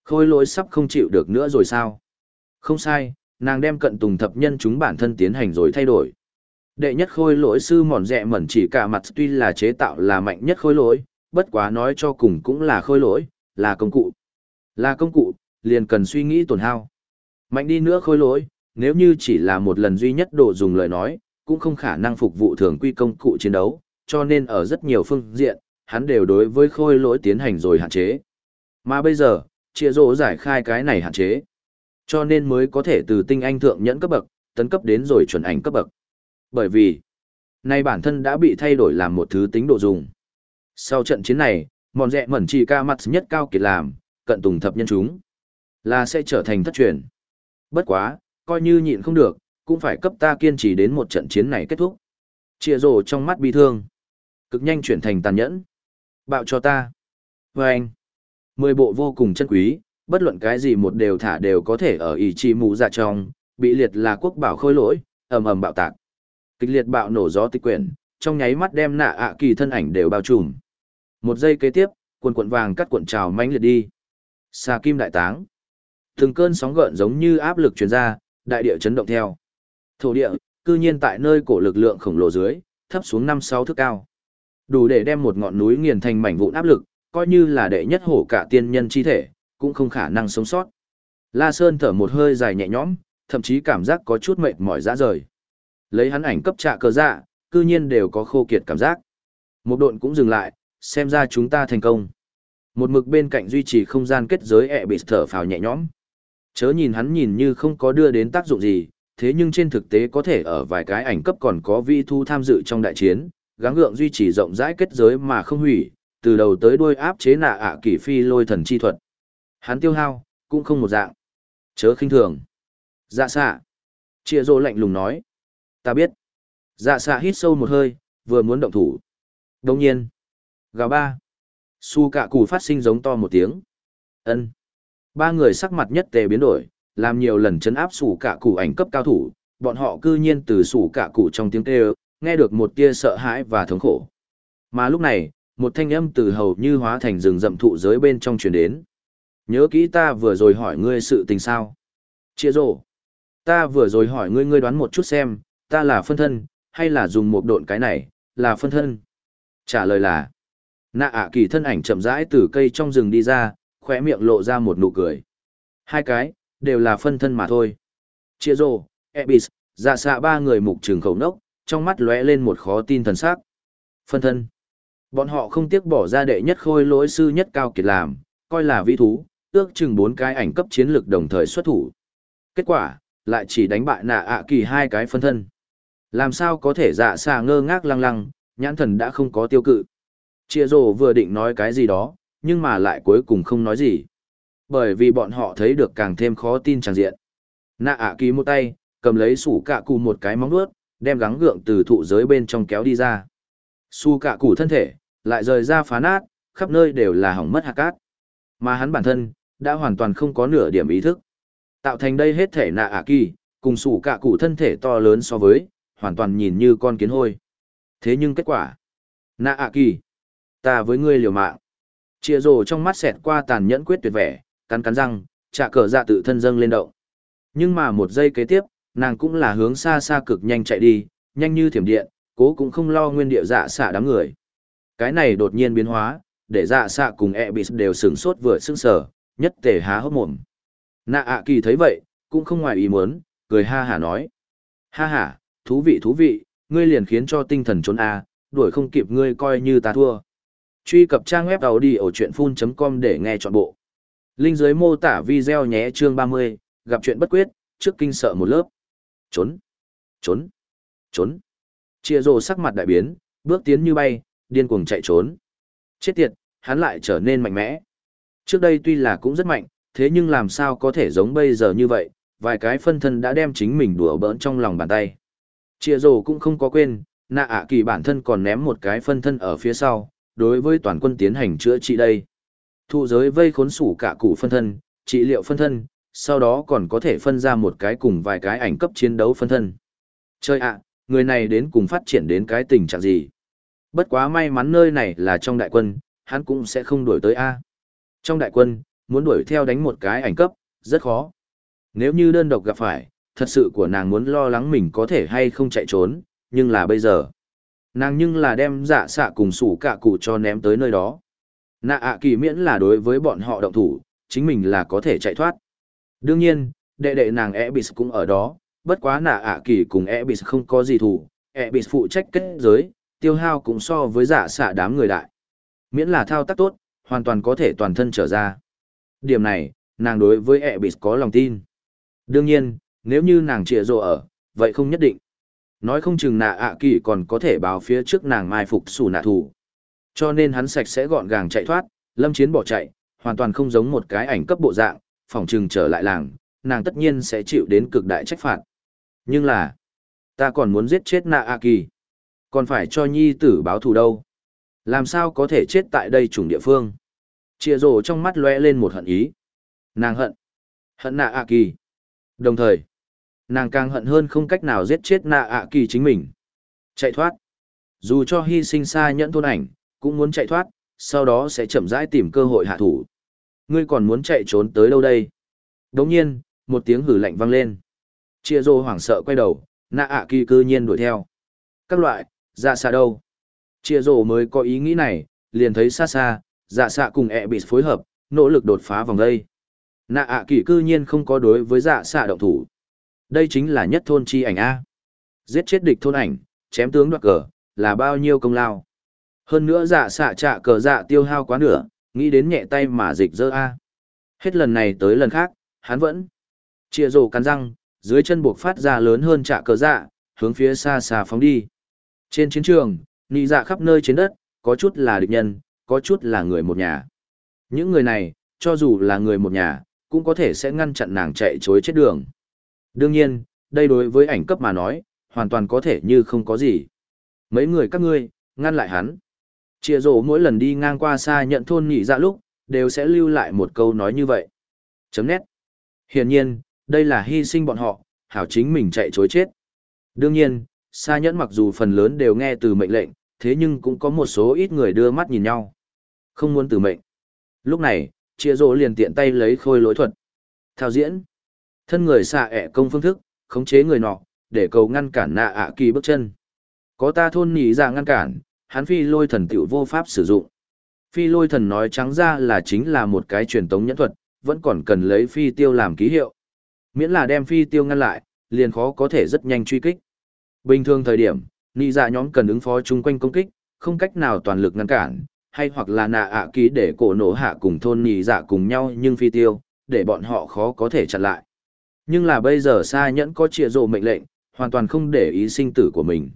Khôi lỗi sắp không chịu được nữa rồi sao? Không sai, nàng đem cận tùng thập nhân chúng bản thân tiến hành rồi thay đổi. Đệ nhất khôi lỗi sư mòn rẹ mẩn chỉ cả mặt tuy là chế tạo là mạnh nhất khôi lỗi, bất quá nói cho cùng cũng là khôi lỗi, là công cụ. Là công cụ, liền cần suy nghĩ tổn hao. Mạnh đi nữa khôi lỗi, nếu như chỉ là một lần duy nhất đồ dùng lời nói, cũng không khả năng phục vụ thường quy công cụ chiến đấu, cho nên ở rất nhiều phương diện, hắn đều đối với khôi lỗi tiến hành rồi hạn chế. Mà bây giờ, chia rỗ giải khai cái này hạn chế. Cho nên mới có thể từ tinh anh thượng nhẫn cấp bậc, tấn cấp đến rồi chuẩn ảnh cấp bậc. Bởi vì, nay bản thân đã bị thay đổi làm một thứ tính độ dùng. Sau trận chiến này, mòn rẹ mẩn chỉ ca mặt nhất cao kiệt làm, cận tùng thập nhân chúng, là sẽ trở thành thất truyền. Bất quá, coi như nhịn không được, cũng phải cấp ta kiên trì đến một trận chiến này kết thúc. Chia rồ trong mắt bi thương. Cực nhanh chuyển thành tàn nhẫn. Bạo cho ta. Và anh. Mười bộ vô cùng chân quý, bất luận cái gì một đều thả đều có thể ở ý chí mù dạ trong, bị liệt là quốc bảo khôi lỗi, ầm ầm bạo tạc. Kịch liệt bạo nổ gió tịch quyển, trong nháy mắt đem nạ ạ kỳ thân ảnh đều bao trùm. Một giây kế tiếp, quần cuộn vàng cắt cuộn trào mãnh liệt đi. Xà kim đại táng. Từng cơn sóng gợn giống như áp lực truyền ra, đại địa chấn động theo. Thổ địa, cư nhiên tại nơi cổ lực lượng khổng lồ dưới, thấp xuống năm sáu thước cao. Đủ để đem một ngọn núi nghiền thành mảnh vụn áp lực, coi như là đệ nhất hổ cả tiên nhân chi thể, cũng không khả năng sống sót. La Sơn thở một hơi dài nhẹ nhõm, thậm chí cảm giác có chút mệt mỏi ra rời. Lấy hắn ảnh cấp trạ cờ dạ, cư nhiên đều có khô kiệt cảm giác. Một độn cũng dừng lại, xem ra chúng ta thành công. Một mực bên cạnh duy trì không gian kết giới ẹ bị thở phào nhẹ nhõm. Chớ nhìn hắn nhìn như không có đưa đến tác dụng gì, thế nhưng trên thực tế có thể ở vài cái ảnh cấp còn có vị thu tham dự trong đại chiến, gắng gượng duy trì rộng rãi kết giới mà không hủy, từ đầu tới đuôi áp chế nạ ạ à kỷ phi lôi thần chi thuật. Hắn tiêu hao, cũng không một dạng. Chớ khinh thường. Dạ xạ. Chia rô lạnh lùng nói. Ta biết. Dạ xạ hít sâu một hơi, vừa muốn động thủ. Đồng nhiên. Gào ba. Su cạ củ phát sinh giống to một tiếng. ân Ba người sắc mặt nhất tề biến đổi, làm nhiều lần chấn áp sủ cạ củ ảnh cấp cao thủ, bọn họ cư nhiên từ sủ cạ củ trong tiếng kêu, nghe được một tia sợ hãi và thống khổ. Mà lúc này, một thanh âm từ hầu như hóa thành rừng rậm thụ giới bên trong truyền đến. Nhớ kỹ ta vừa rồi hỏi ngươi sự tình sao? Chia rổ. Ta vừa rồi hỏi ngươi ngươi đoán một chút xem, ta là phân thân, hay là dùng một độn cái này, là phân thân? Trả lời là, nạ ạ kỳ thân ảnh chậm rãi từ cây trong rừng đi ra, khóe miệng lộ ra một nụ cười. Hai cái, đều là phân thân mà thôi. Chia rổ, Ebis, dạ xạ ba người mục trường khẩu nốc, trong mắt lóe lên một khó tin thần sắc. Phân thân. Bọn họ không tiếc bỏ ra đệ nhất khôi lỗi sư nhất cao kiệt làm, coi là vi thú, ước chừng bốn cái ảnh cấp chiến lược đồng thời xuất thủ. Kết quả, lại chỉ đánh bại nạ ạ kỳ hai cái phân thân. Làm sao có thể dạ xà ngơ ngác lăng lăng, nhãn thần đã không có tiêu cự. Chia rồ vừa định nói cái gì đó, nhưng mà lại cuối cùng không nói gì. Bởi vì bọn họ thấy được càng thêm khó tin tràng diện. Nạ ạ kỳ một tay, cầm lấy sủ cạ cụ một cái móng vuốt, đem gắng gượng từ thụ giới bên trong kéo đi ra. Su cả củ thân thể, lại rời ra phá nát, khắp nơi đều là hỏng mất hạt cát. Mà hắn bản thân, đã hoàn toàn không có nửa điểm ý thức. Tạo thành đây hết thể nạ ả kỳ, cùng sủ cả cụ thân thể to lớn so với, hoàn toàn nhìn như con kiến hôi. Thế nhưng kết quả, nạ ả kỳ, ta với ngươi liều mạng. Chia rồ trong mắt xẹt qua tàn nhẫn quyết tuyệt vẻ, cắn cắn răng, trả cờ dạ tự thân dâng lên động. Nhưng mà một giây kế tiếp, nàng cũng là hướng xa xa cực nhanh chạy đi, nhanh như thiểm điện, cố cũng không lo nguyên địa dạ xạ đám người. Cái này đột nhiên biến hóa, để dạ xạ cùng e bị đều sửng sốt vừa sững sờ, nhất tề há hốc mồm. Nạ ạ kỳ thấy vậy, cũng không ngoài ý muốn, cười ha hả nói. Ha hả, thú vị thú vị, ngươi liền khiến cho tinh thần trốn a, đuổi không kịp ngươi coi như ta thua. Truy cập trang web đầu đi ở chuyện full.com để nghe trọn bộ. Linh dưới mô tả video nhé chương 30, gặp chuyện bất quyết, trước kinh sợ một lớp. Trốn, trốn, trốn. Chia rồ sắc mặt đại biến, bước tiến như bay, điên cuồng chạy trốn. Chết tiệt, hắn lại trở nên mạnh mẽ. Trước đây tuy là cũng rất mạnh, thế nhưng làm sao có thể giống bây giờ như vậy, vài cái phân thân đã đem chính mình đùa bỡn trong lòng bàn tay. Chia rồ cũng không có quên, nạ ạ kỳ bản thân còn ném một cái phân thân ở phía sau, đối với toàn quân tiến hành chữa trị đây. Thụ giới vây khốn sủ cả cụ phân thân, trị liệu phân thân, sau đó còn có thể phân ra một cái cùng vài cái ảnh cấp chiến đấu phân thân. Chơi ạ, người này đến cùng phát triển đến cái tình trạng gì? Bất quá may mắn nơi này là trong đại quân, hắn cũng sẽ không đuổi tới A. Trong đại quân, muốn đuổi theo đánh một cái ảnh cấp, rất khó. Nếu như đơn độc gặp phải, thật sự của nàng muốn lo lắng mình có thể hay không chạy trốn, nhưng là bây giờ. Nàng nhưng là đem giả xạ cùng sủ cả cụ cho ném tới nơi đó. Nạ ạ kỳ miễn là đối với bọn họ động thủ, chính mình là có thể chạy thoát. Đương nhiên, đệ đệ nàng Ebis cũng ở đó, bất quá nạ ạ kỳ cùng Ebis không có gì thủ, Ebis phụ trách kết giới, tiêu hao cũng so với giả xạ đám người đại. Miễn là thao tác tốt, hoàn toàn có thể toàn thân trở ra. Điểm này, nàng đối với Ebis có lòng tin. Đương nhiên, nếu như nàng trịa rộ ở, vậy không nhất định. Nói không chừng nạ ạ kỳ còn có thể báo phía trước nàng mai phục sủ nạ thủ. Cho nên hắn sạch sẽ gọn gàng chạy thoát, lâm chiến bỏ chạy, hoàn toàn không giống một cái ảnh cấp bộ dạng, phòng trừng trở lại làng, nàng tất nhiên sẽ chịu đến cực đại trách phạt. Nhưng là, ta còn muốn giết chết Na a kỳ. Còn phải cho nhi tử báo thù đâu. Làm sao có thể chết tại đây chủng địa phương. Chia rồ trong mắt lóe lên một hận ý. Nàng hận. Hận Na a kỳ. Đồng thời, nàng càng hận hơn không cách nào giết chết Na a kỳ chính mình. Chạy thoát. Dù cho hy sinh xa nhẫn thôn ảnh, cũng muốn chạy thoát, sau đó sẽ chậm rãi tìm cơ hội hạ thủ. Ngươi còn muốn chạy trốn tới đâu đây? Đồng nhiên, một tiếng hử lạnh vang lên. Chia rô hoảng sợ quay đầu, nạ ạ kỳ cư nhiên đuổi theo. Các loại, dạ ra xa đâu? Chia rô mới có ý nghĩ này, liền thấy xa xa, dạ xạ cùng e ẹ bị phối hợp, nỗ lực đột phá vòng đây. Nạ ạ kỳ cư nhiên không có đối với dạ xạ động thủ. Đây chính là nhất thôn chi ảnh A. Giết chết địch thôn ảnh, chém tướng đoạt cờ, là bao nhiêu công lao. Hơn nữa dạ xạ trạ cờ dạ tiêu hao quá nửa, nghĩ đến nhẹ tay mà dịch dơ A. Hết lần này tới lần khác, hắn vẫn chia rổ cắn răng, dưới chân buộc phát ra lớn hơn trạ cờ dạ, hướng phía xa xa phóng đi. Trên chiến trường, nị dạ khắp nơi trên đất, có chút là địch nhân, có chút là người một nhà. Những người này, cho dù là người một nhà, cũng có thể sẽ ngăn chặn nàng chạy chối chết đường. Đương nhiên, đây đối với ảnh cấp mà nói, hoàn toàn có thể như không có gì. Mấy người các ngươi, ngăn lại hắn. Chia rổ mỗi lần đi ngang qua xa nhận thôn nhị dạ lúc, đều sẽ lưu lại một câu nói như vậy. Chấm nét. Hiển nhiên, đây là hy sinh bọn họ, hảo chính mình chạy chối chết. Đương nhiên, xa nhẫn mặc dù phần lớn đều nghe từ mệnh lệnh, thế nhưng cũng có một số ít người đưa mắt nhìn nhau. Không muốn từ mệnh. Lúc này, chia rổ liền tiện tay lấy khôi lối thuật. Thao diễn. Thân người xạ ẹ công phương thức, khống chế người nọ, để cầu ngăn cản nạ ạ kỳ bước chân. Có ta thôn nhị dạ ngăn cản, hắn phi lôi thần tiểu vô pháp sử dụng. Phi lôi thần nói trắng ra là chính là một cái truyền tống nhẫn thuật, vẫn còn cần lấy phi tiêu làm ký hiệu. Miễn là đem phi tiêu ngăn lại, liền khó có thể rất nhanh truy kích. Bình thường thời điểm, nị dạ nhóm cần ứng phó chung quanh công kích, không cách nào toàn lực ngăn cản, hay hoặc là nạ ạ ký để cổ nổ hạ cùng thôn nị dạ cùng nhau nhưng phi tiêu, để bọn họ khó có thể chặn lại. Nhưng là bây giờ xa nhẫn có trịa rộ mệnh lệnh, hoàn toàn không để ý sinh tử của mình.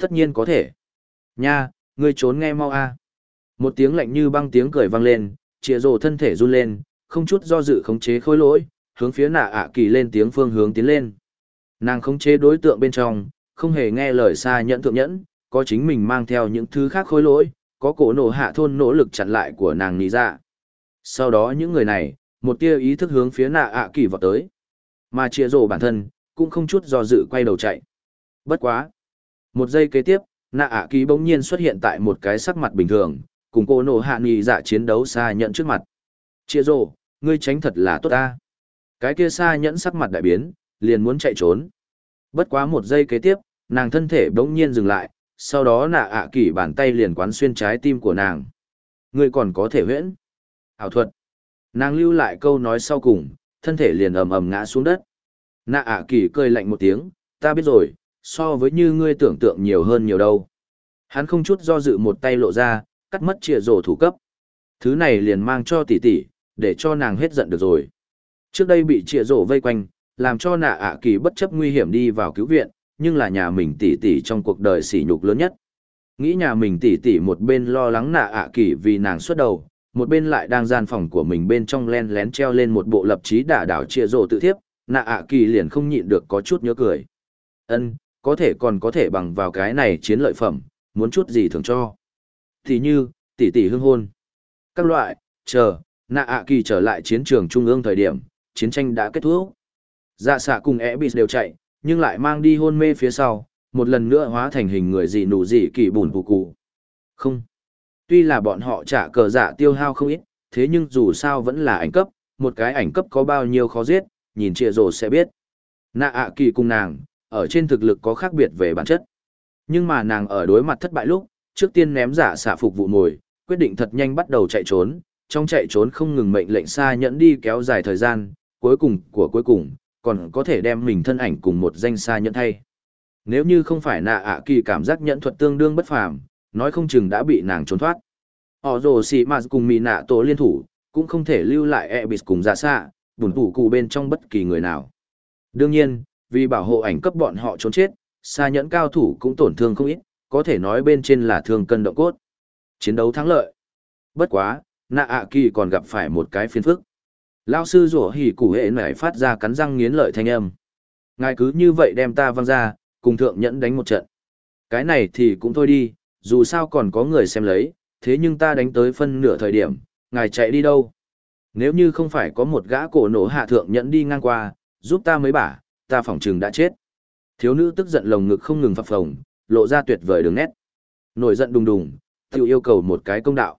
Tất nhiên có thể. Nha, ngươi trốn nghe mau a. Một tiếng lạnh như băng tiếng cười vang lên, chia rồ thân thể run lên, không chút do dự khống chế khối lỗi, hướng phía nạ ạ kỳ lên tiếng phương hướng tiến lên. Nàng khống chế đối tượng bên trong, không hề nghe lời xa nhẫn thượng nhẫn, có chính mình mang theo những thứ khác khối lỗi, có cổ nổ hạ thôn nỗ lực chặn lại của nàng nì ra. Sau đó những người này, một tia ý thức hướng phía nạ ạ kỳ vào tới. Mà chia rồ bản thân, cũng không chút do dự quay đầu chạy. Bất quá. Một giây kế tiếp, nạ ạ kỳ bỗng nhiên xuất hiện tại một cái sắc mặt bình thường cùng cô nổ hạ nghị dạ chiến đấu xa nhận trước mặt. Chia rồ ngươi tránh thật là tốt ta. Cái kia xa nhẫn sắc mặt đại biến liền muốn chạy trốn. Bất quá một giây kế tiếp nàng thân thể bỗng nhiên dừng lại sau đó nạ ạ kỳ bàn tay liền quán xuyên trái tim của nàng. Ngươi còn có thể huyễn. Ảo thuật. Nàng lưu lại câu nói sau cùng thân thể liền ầm ầm ngã xuống đất. Nạ ạ kỳ cười lạnh một tiếng, ta biết rồi, so với như ngươi tưởng tượng nhiều hơn nhiều đâu. Hắn không chút do dự một tay lộ ra, cắt mất chìa rổ thủ cấp. Thứ này liền mang cho tỷ tỷ, để cho nàng hết giận được rồi. Trước đây bị chìa rổ vây quanh, làm cho nạ ạ kỳ bất chấp nguy hiểm đi vào cứu viện, nhưng là nhà mình tỷ tỷ trong cuộc đời sỉ nhục lớn nhất. Nghĩ nhà mình tỷ tỷ một bên lo lắng nạ ạ kỳ vì nàng xuất đầu, một bên lại đang gian phòng của mình bên trong len lén treo lên một bộ lập chí đả đảo chia rổ tự thiếp, nạ ạ kỳ liền không nhịn được có chút nhớ cười. ân có thể còn có thể bằng vào cái này chiến lợi phẩm, muốn chút gì thường cho. Thì như, tỷ tỷ hương hôn. Các loại, chờ, nạ ạ kỳ trở lại chiến trường trung ương thời điểm, chiến tranh đã kết thúc. Dạ xạ cùng ẻ bị đều chạy, nhưng lại mang đi hôn mê phía sau, một lần nữa hóa thành hình người gì nụ gì kỳ bùn bù cụ. Không. Tuy là bọn họ trả cờ dạ tiêu hao không ít, thế nhưng dù sao vẫn là ảnh cấp, một cái ảnh cấp có bao nhiêu khó giết, nhìn trịa rồ sẽ biết. Nạ ạ kỳ cùng nàng, ở trên thực lực có khác biệt về bản chất. Nhưng mà nàng ở đối mặt thất bại lúc, trước tiên ném giả xạ phục vụ mồi, quyết định thật nhanh bắt đầu chạy trốn, trong chạy trốn không ngừng mệnh lệnh xa nhẫn đi kéo dài thời gian, cuối cùng của cuối cùng, còn có thể đem mình thân ảnh cùng một danh xa nhẫn thay. Nếu như không phải nạ ạ kỳ cảm giác nhẫn thuật tương đương bất phàm, nói không chừng đã bị nàng trốn thoát. Họ rồ xì mà cùng mì nạ tổ liên thủ, cũng không thể lưu lại e bịt cùng giả xạ, bùn tủ cụ bên trong bất kỳ người nào. Đương nhiên, vì bảo hộ ảnh cấp bọn họ trốn chết, xa nhẫn cao thủ cũng tổn thương không ít, có thể nói bên trên là thương cân động cốt. Chiến đấu thắng lợi. Bất quá, nạ ạ kỳ còn gặp phải một cái phiền phức. Lao sư rủa hỉ củ hệ nảy phát ra cắn răng nghiến lợi thanh âm. Ngài cứ như vậy đem ta văng ra, cùng thượng nhẫn đánh một trận. Cái này thì cũng thôi đi, dù sao còn có người xem lấy, thế nhưng ta đánh tới phân nửa thời điểm, ngài chạy đi đâu? Nếu như không phải có một gã cổ nổ hạ thượng nhẫn đi ngang qua, giúp ta mấy bả, ta phỏng chừng đã chết. Thiếu nữ tức giận lồng ngực không ngừng phập phồng, lộ ra tuyệt vời đường nét. Nổi giận đùng đùng, tự yêu cầu một cái công đạo.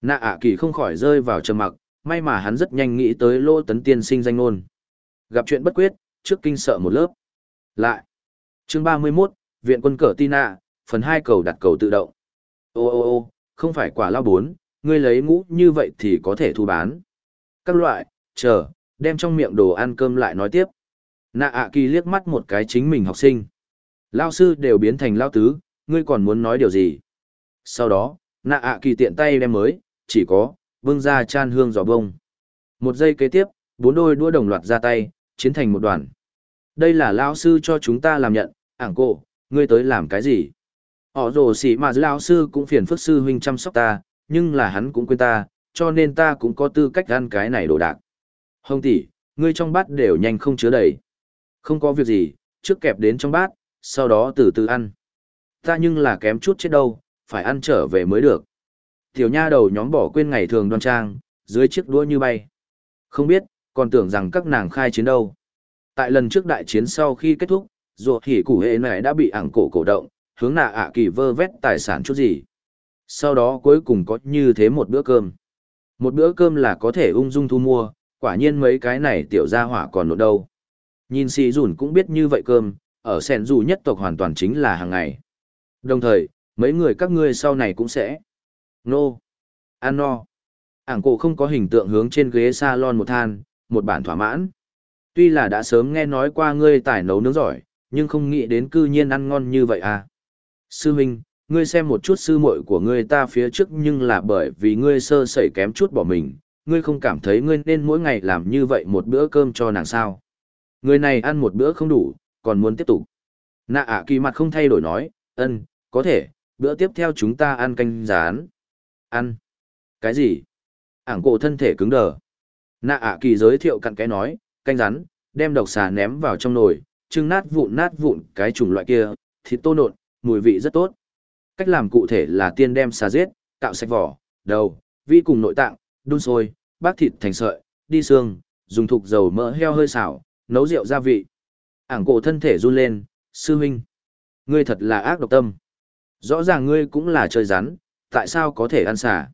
Nạ ạ kỳ không khỏi rơi vào trầm mặc, may mà hắn rất nhanh nghĩ tới lô tấn tiên sinh danh ngôn. Gặp chuyện bất quyết, trước kinh sợ một lớp. Lại. Chương 31, Viện quân cờ Tina, phần 2 cầu đặt cầu tự động. Ô ô ô, không phải quả lao bốn, ngươi lấy ngũ như vậy thì có thể thu bán. Các loại, chờ, đem trong miệng đồ ăn cơm lại nói tiếp. Nạ ạ kỳ liếc mắt một cái chính mình học sinh. Lao sư đều biến thành lao tứ, ngươi còn muốn nói điều gì? Sau đó, nạ ạ kỳ tiện tay đem mới, chỉ có, vương ra chan hương giò bông. Một giây kế tiếp, bốn đôi đua đồng loạt ra tay, chiến thành một đoàn. Đây là lao sư cho chúng ta làm nhận, ảng cổ, ngươi tới làm cái gì? Họ rồ xỉ mà lao sư cũng phiền phức sư huynh chăm sóc ta, nhưng là hắn cũng quên ta, cho nên ta cũng có tư cách ăn cái này đồ đạc. Hồng tỷ, ngươi trong bát đều nhanh không chứa đầy. Không có việc gì, trước kẹp đến trong bát, sau đó từ từ ăn. Ta nhưng là kém chút chết đâu, phải ăn trở về mới được. Tiểu nha đầu nhóm bỏ quên ngày thường đoan trang, dưới chiếc đũa như bay. Không biết, còn tưởng rằng các nàng khai chiến đâu. Tại lần trước đại chiến sau khi kết thúc, ruột hỉ củ hệ này đã bị ảng cổ cổ động, hướng nạ ạ kỳ vơ vét tài sản chút gì. Sau đó cuối cùng có như thế một bữa cơm. Một bữa cơm là có thể ung dung thu mua, quả nhiên mấy cái này tiểu gia hỏa còn nộn đâu. Nhìn xì dùn cũng biết như vậy cơm, ở sẻn dù nhất tộc hoàn toàn chính là hàng ngày. Đồng thời, mấy người các ngươi sau này cũng sẽ. Nô. Ăn no. Ảng cổ không có hình tượng hướng trên ghế salon một than, một bản thỏa mãn. Tuy là đã sớm nghe nói qua ngươi tài nấu nướng giỏi, nhưng không nghĩ đến cư nhiên ăn ngon như vậy à. Sư huynh, ngươi xem một chút sư muội của ngươi ta phía trước nhưng là bởi vì ngươi sơ sẩy kém chút bỏ mình, ngươi không cảm thấy ngươi nên mỗi ngày làm như vậy một bữa cơm cho nàng sao. Người này ăn một bữa không đủ, còn muốn tiếp tục. Nạ ạ kỳ mặt không thay đổi nói, ân, có thể, bữa tiếp theo chúng ta ăn canh rán. Ăn. Cái gì? Ảng cổ thân thể cứng đờ. Nạ ạ kỳ giới thiệu cặn cái nói, canh rán, đem độc xà ném vào trong nồi, trưng nát vụn nát vụn cái chủng loại kia, thịt tô nộn, mùi vị rất tốt. Cách làm cụ thể là tiên đem xà giết, cạo sạch vỏ, đầu, vi cùng nội tạng, đun sôi, bác thịt thành sợi, đi xương, dùng thục dầu mỡ heo hơi xào, nấu rượu gia vị. Ảng cổ thân thể run lên, sư huynh. Ngươi thật là ác độc tâm. Rõ ràng ngươi cũng là chơi rắn, tại sao có thể ăn xà?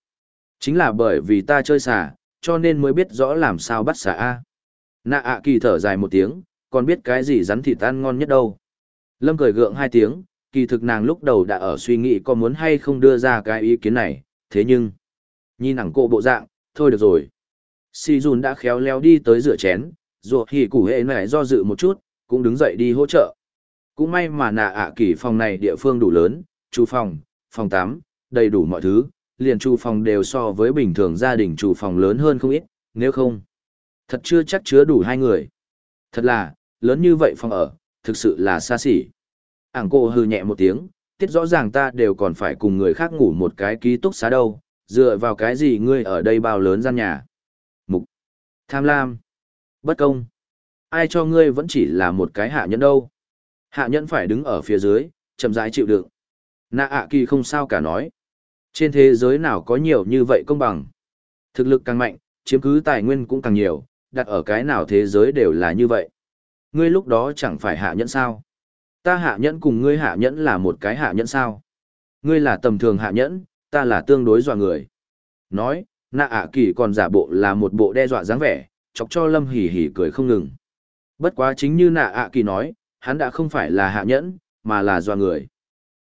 Chính là bởi vì ta chơi xà, cho nên mới biết rõ làm sao bắt xà A. Nạ ạ kỳ thở dài một tiếng, còn biết cái gì rắn thịt ăn ngon nhất đâu. Lâm cười gượng hai tiếng, kỳ thực nàng lúc đầu đã ở suy nghĩ có muốn hay không đưa ra cái ý kiến này, thế nhưng, nhìn ảng cổ bộ dạng, thôi được rồi. Si Jun đã khéo léo đi tới rửa chén, rồi thì củ hệ này do dự một chút, cũng đứng dậy đi hỗ trợ. Cũng may mà nạ ạ kỳ phòng này địa phương đủ lớn, chủ phòng, phòng tám, đầy đủ mọi thứ, liền chủ phòng đều so với bình thường gia đình chủ phòng lớn hơn không ít, nếu không. Thật chưa chắc chứa đủ hai người. Thật là, lớn như vậy phòng ở, thực sự là xa xỉ. Ảng cô hư nhẹ một tiếng, tiết rõ ràng ta đều còn phải cùng người khác ngủ một cái ký túc xá đâu, dựa vào cái gì ngươi ở đây bao lớn gian nhà. Mục. Tham lam. Bất công. Ai cho ngươi vẫn chỉ là một cái hạ nhẫn đâu. Hạ nhẫn phải đứng ở phía dưới, chậm rãi chịu đựng. Nạ ạ kỳ không sao cả nói. Trên thế giới nào có nhiều như vậy công bằng. Thực lực càng mạnh, chiếm cứ tài nguyên cũng càng nhiều, đặt ở cái nào thế giới đều là như vậy. Ngươi lúc đó chẳng phải hạ nhẫn sao. Ta hạ nhẫn cùng ngươi hạ nhẫn là một cái hạ nhẫn sao. Ngươi là tầm thường hạ nhẫn, ta là tương đối dọa người. Nói, nạ ạ kỳ còn giả bộ là một bộ đe dọa dáng vẻ, chọc cho lâm hỉ hỉ cười không ngừng. Bất quá chính như nạ ạ kỳ nói, hắn đã không phải là hạ nhẫn, mà là doa người.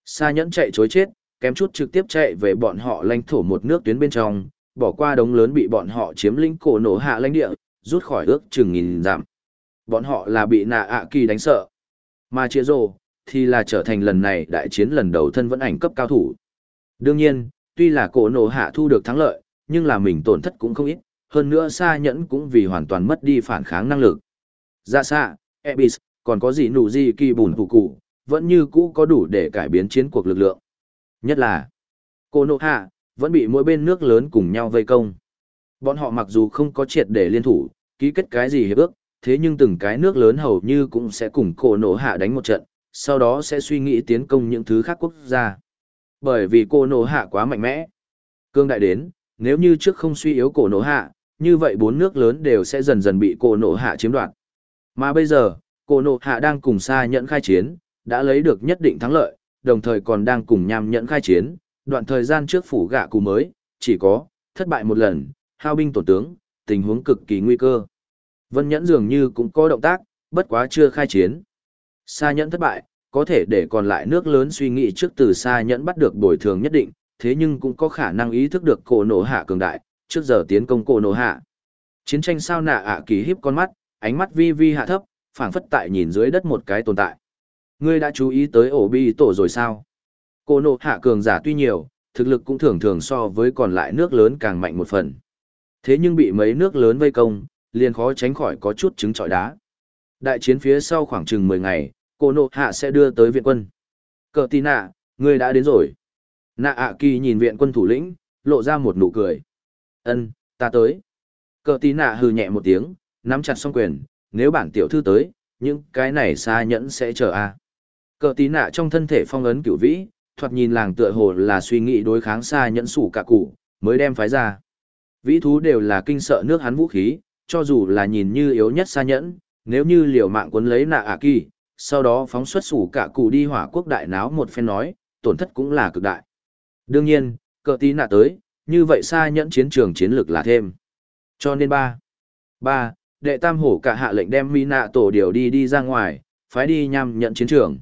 Sa nhẫn chạy chối chết, kém chút trực tiếp chạy về bọn họ lãnh thổ một nước tuyến bên trong, bỏ qua đống lớn bị bọn họ chiếm lĩnh cổ nổ hạ lãnh địa, rút khỏi ước chừng nghìn giảm. Bọn họ là bị nạ ạ kỳ đánh sợ. Mà chia rồ, thì là trở thành lần này đại chiến lần đầu thân vẫn ảnh cấp cao thủ. Đương nhiên, tuy là cổ nổ hạ thu được thắng lợi, nhưng là mình tổn thất cũng không ít, hơn nữa xa nhẫn cũng vì hoàn toàn mất đi phản kháng năng lực. Dạ Ra xa, Ebis, còn có gì nụ gì kỳ bùn phụ cụ, vẫn như cũ có đủ để cải biến chiến cuộc lực lượng. Nhất là, cô nộ hạ, vẫn bị mỗi bên nước lớn cùng nhau vây công. Bọn họ mặc dù không có triệt để liên thủ, ký kết cái gì hiệp ước, thế nhưng từng cái nước lớn hầu như cũng sẽ cùng cổ nổ hạ đánh một trận, sau đó sẽ suy nghĩ tiến công những thứ khác quốc gia. Bởi vì cổ nổ hạ quá mạnh mẽ. Cương đại đến, nếu như trước không suy yếu cổ nổ hạ, như vậy bốn nước lớn đều sẽ dần dần bị cổ nộ hạ chiếm đoạt. Mà bây giờ, cổ nộ hạ đang cùng xa Nhẫn khai chiến, đã lấy được nhất định thắng lợi, đồng thời còn đang cùng nham Nhẫn khai chiến, đoạn thời gian trước phủ gạ cụ mới, chỉ có, thất bại một lần, hao binh tổn tướng, tình huống cực kỳ nguy cơ. Vân Nhẫn dường như cũng có động tác, bất quá chưa khai chiến. Sa Nhẫn thất bại, có thể để còn lại nước lớn suy nghĩ trước từ Sa Nhẫn bắt được bồi thường nhất định, thế nhưng cũng có khả năng ý thức được cổ nổ hạ cường đại, trước giờ tiến công cổ nổ hạ. Chiến tranh sao nạ ạ kỳ híp con mắt, ánh mắt vi vi hạ thấp, phảng phất tại nhìn dưới đất một cái tồn tại. Ngươi đã chú ý tới ổ bi tổ rồi sao? Cổ nổ hạ cường giả tuy nhiều, thực lực cũng thường thường so với còn lại nước lớn càng mạnh một phần. Thế nhưng bị mấy nước lớn vây công, liền khó tránh khỏi có chút trứng trọi đá. Đại chiến phía sau khoảng chừng 10 ngày, cô nộ hạ sẽ đưa tới viện quân. Cờ tì nạ, ngươi đã đến rồi. Nạ ạ kỳ nhìn viện quân thủ lĩnh, lộ ra một nụ cười ân ta tới. Cờ tí nạ hừ nhẹ một tiếng, nắm chặt song quyền, nếu bản tiểu thư tới, những cái này xa nhẫn sẽ chờ a. À. Cờ tí nạ trong thân thể phong ấn cửu vĩ, thoạt nhìn làng tựa hồ là suy nghĩ đối kháng xa nhẫn sủ cả cụ, mới đem phái ra. Vĩ thú đều là kinh sợ nước hắn vũ khí, cho dù là nhìn như yếu nhất xa nhẫn, nếu như liều mạng cuốn lấy nạ ạ kỳ, sau đó phóng xuất sủ cả cụ đi hỏa quốc đại náo một phen nói, tổn thất cũng là cực đại. Đương nhiên, cờ tí nạ tới, như vậy xa nhẫn chiến trường chiến lược là thêm. Cho nên ba, ba, đệ tam hổ cả hạ lệnh đem mi nạ tổ điều đi đi ra ngoài, phái đi nhằm nhận chiến trường.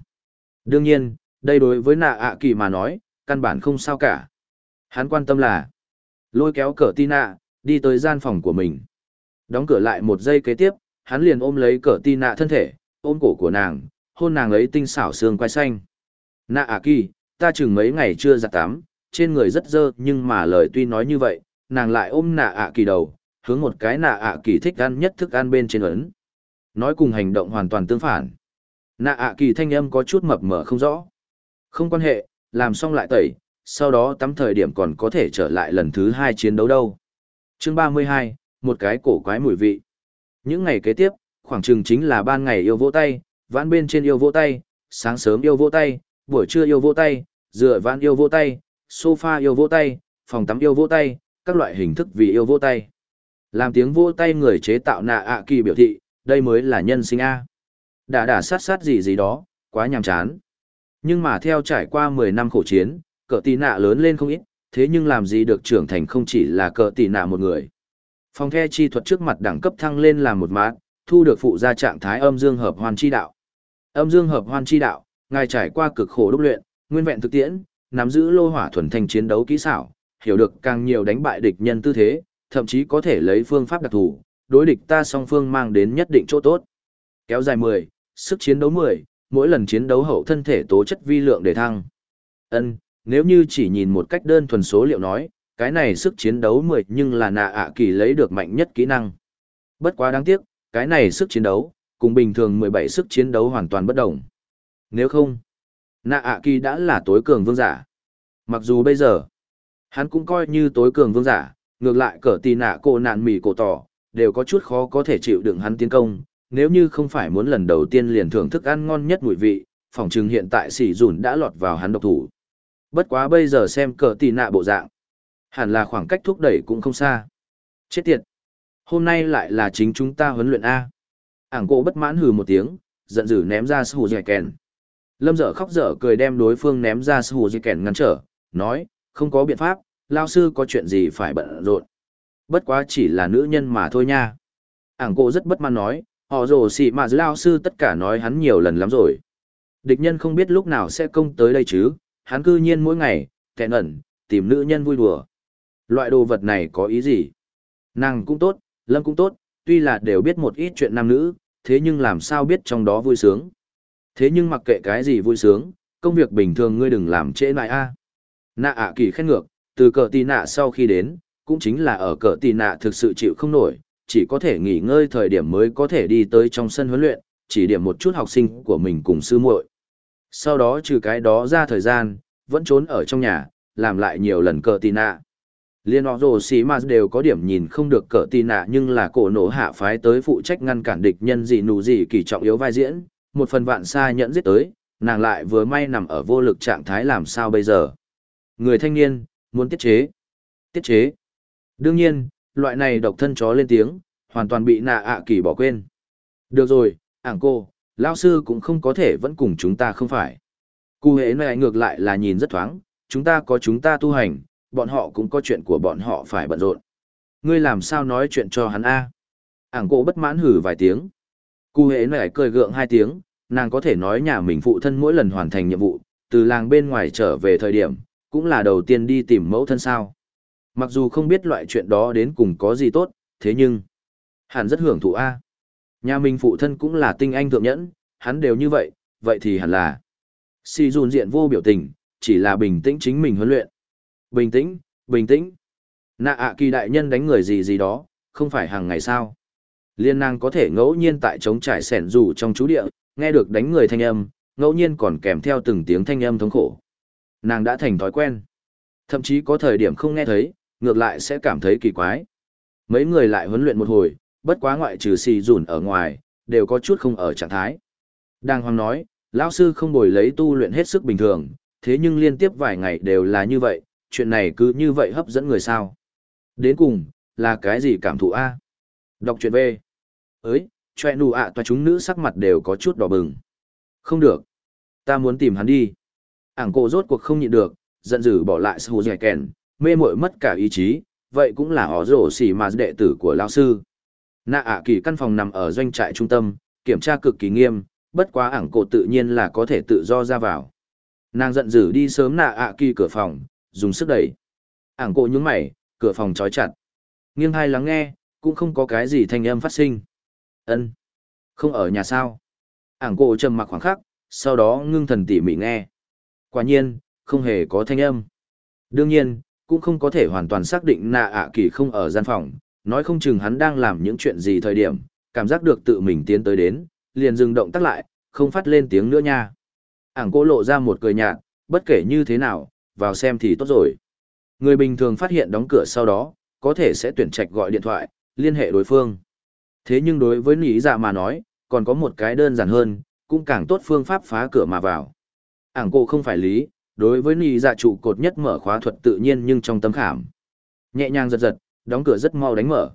Đương nhiên, đây đối với nạ ạ kỳ mà nói, căn bản không sao cả. Hắn quan tâm là lôi kéo cờ ti nạ, đi tới gian phòng của mình. Đóng cửa lại một giây kế tiếp, hắn liền ôm lấy cờ ti nạ thân thể, ôm cổ của nàng, hôn nàng ấy tinh xảo xương quai xanh. Nạ à kỳ, ta chừng mấy ngày chưa giặt tắm, trên người rất dơ nhưng mà lời tuy nói như vậy, nàng lại ôm nạ ạ kỳ đầu, hướng một cái nạ ạ kỳ thích ăn nhất thức ăn bên trên ấn. Nói cùng hành động hoàn toàn tương phản. Nạ ạ kỳ thanh âm có chút mập mờ không rõ. Không quan hệ, làm xong lại tẩy, sau đó tắm thời điểm còn có thể trở lại lần thứ hai chiến đấu đâu. Chương 32, một cái cổ quái mùi vị. Những ngày kế tiếp, khoảng chừng chính là ban ngày yêu vỗ tay, vãn bên trên yêu vỗ tay, sáng sớm yêu vỗ tay, buổi trưa yêu vỗ tay, dựa vãn yêu vỗ tay, sofa yêu vỗ tay, phòng tắm yêu vỗ tay, các loại hình thức vì yêu vỗ tay. Làm tiếng vỗ tay người chế tạo nạ ạ kỳ biểu thị, đây mới là nhân sinh A. Đã đả sát sát gì gì đó, quá nhàm chán. Nhưng mà theo trải qua 10 năm khổ chiến, cỡ tỷ nạ lớn lên không ít, thế nhưng làm gì được trưởng thành không chỉ là cỡ tỷ nạ một người. Phòng the chi thuật trước mặt đẳng cấp thăng lên làm một mát, thu được phụ ra trạng thái âm dương hợp hoàn chi đạo. Âm dương hợp hoàn chi đạo, ngài trải qua cực khổ đúc luyện, nguyên vẹn thực tiễn, nắm giữ lô hỏa thuần thanh chiến đấu kỹ xảo, hiểu được càng nhiều đánh bại địch nhân tư thế, thậm chí có thể lấy phương pháp đặc thù, đối địch ta song phương mang đến nhất định chỗ tốt. Kéo dài 10, sức chiến đấu 10, mỗi lần chiến đấu hậu thân thể tố chất vi lượng để thăng. Ân, nếu như chỉ nhìn một cách đơn thuần số liệu nói, cái này sức chiến đấu 10 nhưng là nạ ạ kỳ lấy được mạnh nhất kỹ năng. Bất quá đáng tiếc, cái này sức chiến đấu, cùng bình thường 17 sức chiến đấu hoàn toàn bất đồng. Nếu không, nạ ạ kỳ đã là tối cường vương giả. Mặc dù bây giờ, hắn cũng coi như tối cường vương giả, ngược lại cỡ tì nạ cổ nạn mỉ cổ tỏ, đều có chút khó có thể chịu đựng hắn tiến công, nếu như không phải muốn lần đầu tiên liền thưởng thức ăn ngon nhất mùi vị, phòng chừng hiện tại sỉ dùn đã lọt vào hắn độc thủ. Bất quá bây giờ xem cỡ tì nạ bộ dạng, hẳn là khoảng cách thúc đẩy cũng không xa. Chết tiệt! Hôm nay lại là chính chúng ta huấn luyện A. Ảng cổ bất mãn hừ một tiếng, giận dữ ném ra sù dẻ kèn. Lâm dở khóc dở cười đem đối phương ném ra sư hù di kèn ngăn trở, nói, không có biện pháp, lao sư có chuyện gì phải bận rộn. Bất quá chỉ là nữ nhân mà thôi nha. Ảng cô rất bất mãn nói, họ rồ xị mà lao sư tất cả nói hắn nhiều lần lắm rồi. Địch nhân không biết lúc nào sẽ công tới đây chứ, hắn cư nhiên mỗi ngày, kẹn ẩn, tìm nữ nhân vui đùa. Loại đồ vật này có ý gì? Nàng cũng tốt, Lâm cũng tốt, tuy là đều biết một ít chuyện nam nữ, thế nhưng làm sao biết trong đó vui sướng. Thế nhưng mặc kệ cái gì vui sướng, công việc bình thường ngươi đừng làm trễ lại a. Nạ ạ kỳ khen ngược, từ cờ tì nạ sau khi đến, cũng chính là ở cờ tì nạ thực sự chịu không nổi, chỉ có thể nghỉ ngơi thời điểm mới có thể đi tới trong sân huấn luyện, chỉ điểm một chút học sinh của mình cùng sư muội. Sau đó trừ cái đó ra thời gian, vẫn trốn ở trong nhà, làm lại nhiều lần cờ tì nạ. Liên họ rồ xí mà đều có điểm nhìn không được cờ tì nạ nhưng là cổ nổ hạ phái tới phụ trách ngăn cản địch nhân gì nụ gì kỳ trọng yếu vai diễn, một phần vạn xa nhẫn giết tới, nàng lại vừa may nằm ở vô lực trạng thái làm sao bây giờ. Người thanh niên, muốn tiết chế. Tiết chế. Đương nhiên, loại này độc thân chó lên tiếng, hoàn toàn bị nạ ạ kỳ bỏ quên. Được rồi, ảng cô, lão sư cũng không có thể vẫn cùng chúng ta không phải. Cụ hế này ngược lại là nhìn rất thoáng, chúng ta có chúng ta tu hành, bọn họ cũng có chuyện của bọn họ phải bận rộn. Ngươi làm sao nói chuyện cho hắn a? Ảng cô bất mãn hử vài tiếng. Cụ hễ này cười gượng hai tiếng, nàng có thể nói nhà mình phụ thân mỗi lần hoàn thành nhiệm vụ, từ làng bên ngoài trở về thời điểm, cũng là đầu tiên đi tìm mẫu thân sao. Mặc dù không biết loại chuyện đó đến cùng có gì tốt, thế nhưng, hẳn rất hưởng thụ a. Nhà mình phụ thân cũng là tinh anh thượng nhẫn, hắn đều như vậy, vậy thì hẳn là. Si dùn diện vô biểu tình, chỉ là bình tĩnh chính mình huấn luyện. Bình tĩnh, bình tĩnh. Nạ ạ kỳ đại nhân đánh người gì gì đó, không phải hàng ngày sao. Liên nàng có thể ngẫu nhiên tại trống trải sẻn rủ trong chú địa, nghe được đánh người thanh âm, ngẫu nhiên còn kèm theo từng tiếng thanh âm thống khổ. Nàng đã thành thói quen. Thậm chí có thời điểm không nghe thấy, ngược lại sẽ cảm thấy kỳ quái. Mấy người lại huấn luyện một hồi, bất quá ngoại trừ xì rủn ở ngoài, đều có chút không ở trạng thái. Đang hoàng nói, lão sư không bồi lấy tu luyện hết sức bình thường, thế nhưng liên tiếp vài ngày đều là như vậy, chuyện này cứ như vậy hấp dẫn người sao. Đến cùng, là cái gì cảm thụ A? Đọc chuyện về Ơi, choẹ nụ ạ à, chúng nữ sắc mặt đều có chút đỏ bừng. Không được. Ta muốn tìm hắn đi. Ảng cổ rốt cuộc không nhịn được, giận dữ bỏ lại sư dẻ kèn, mê muội mất cả ý chí, vậy cũng là họ rổ xỉ mà đệ tử của lao sư. Nạ ạ kỳ căn phòng nằm ở doanh trại trung tâm, kiểm tra cực kỳ nghiêm, bất quá ảng cổ tự nhiên là có thể tự do ra vào. Nàng giận dữ đi sớm nạ ạ kỳ cửa phòng, dùng sức đẩy. Ảng cổ nhúng mày, cửa phòng trói chặt. Nghiêng hai lắng nghe, cũng không có cái gì thanh âm phát sinh. Ân, Không ở nhà sao? Ảng cổ trầm mặc khoảng khắc, sau đó ngưng thần tỉ mỉ nghe. Quả nhiên, không hề có thanh âm. Đương nhiên, cũng không có thể hoàn toàn xác định nạ ạ kỳ không ở gian phòng, nói không chừng hắn đang làm những chuyện gì thời điểm, cảm giác được tự mình tiến tới đến, liền dừng động tác lại, không phát lên tiếng nữa nha. Ảng cô lộ ra một cười nhạt, bất kể như thế nào, vào xem thì tốt rồi. Người bình thường phát hiện đóng cửa sau đó, có thể sẽ tuyển trạch gọi điện thoại, liên hệ đối phương. Thế nhưng đối với nỉ dạ mà nói, còn có một cái đơn giản hơn, cũng càng tốt phương pháp phá cửa mà vào. Ảng cô không phải lý, đối với nỉ dạ trụ cột nhất mở khóa thuật tự nhiên nhưng trong tâm khảm. Nhẹ nhàng giật giật, đóng cửa rất mau đánh mở.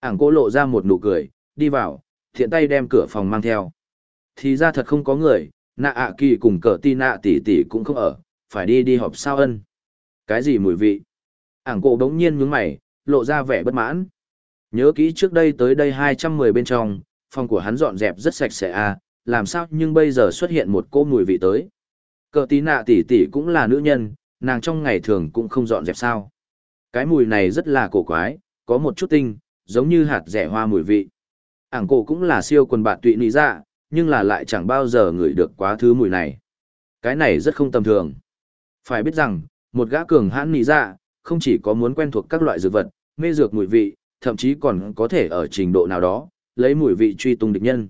Ảng cô lộ ra một nụ cười, đi vào, thiện tay đem cửa phòng mang theo. Thì ra thật không có người, nạ ạ kỳ cùng cờ ti nạ tỷ tỷ cũng không ở, phải đi đi họp sao ân. Cái gì mùi vị? Ảng cổ đống nhiên nhướng mày, lộ ra vẻ bất mãn. Nhớ kỹ trước đây tới đây 210 bên trong, phòng của hắn dọn dẹp rất sạch sẽ à, làm sao nhưng bây giờ xuất hiện một cô mùi vị tới. Cờ tí nạ tỷ tỷ cũng là nữ nhân, nàng trong ngày thường cũng không dọn dẹp sao. Cái mùi này rất là cổ quái, có một chút tinh, giống như hạt rẻ hoa mùi vị. Ảng cổ cũng là siêu quần bạn tụy nị dạ, nhưng là lại chẳng bao giờ ngửi được quá thứ mùi này. Cái này rất không tầm thường. Phải biết rằng, một gã cường hãn nị dạ, không chỉ có muốn quen thuộc các loại dược vật, mê dược mùi vị, thậm chí còn có thể ở trình độ nào đó, lấy mùi vị truy tung địch nhân.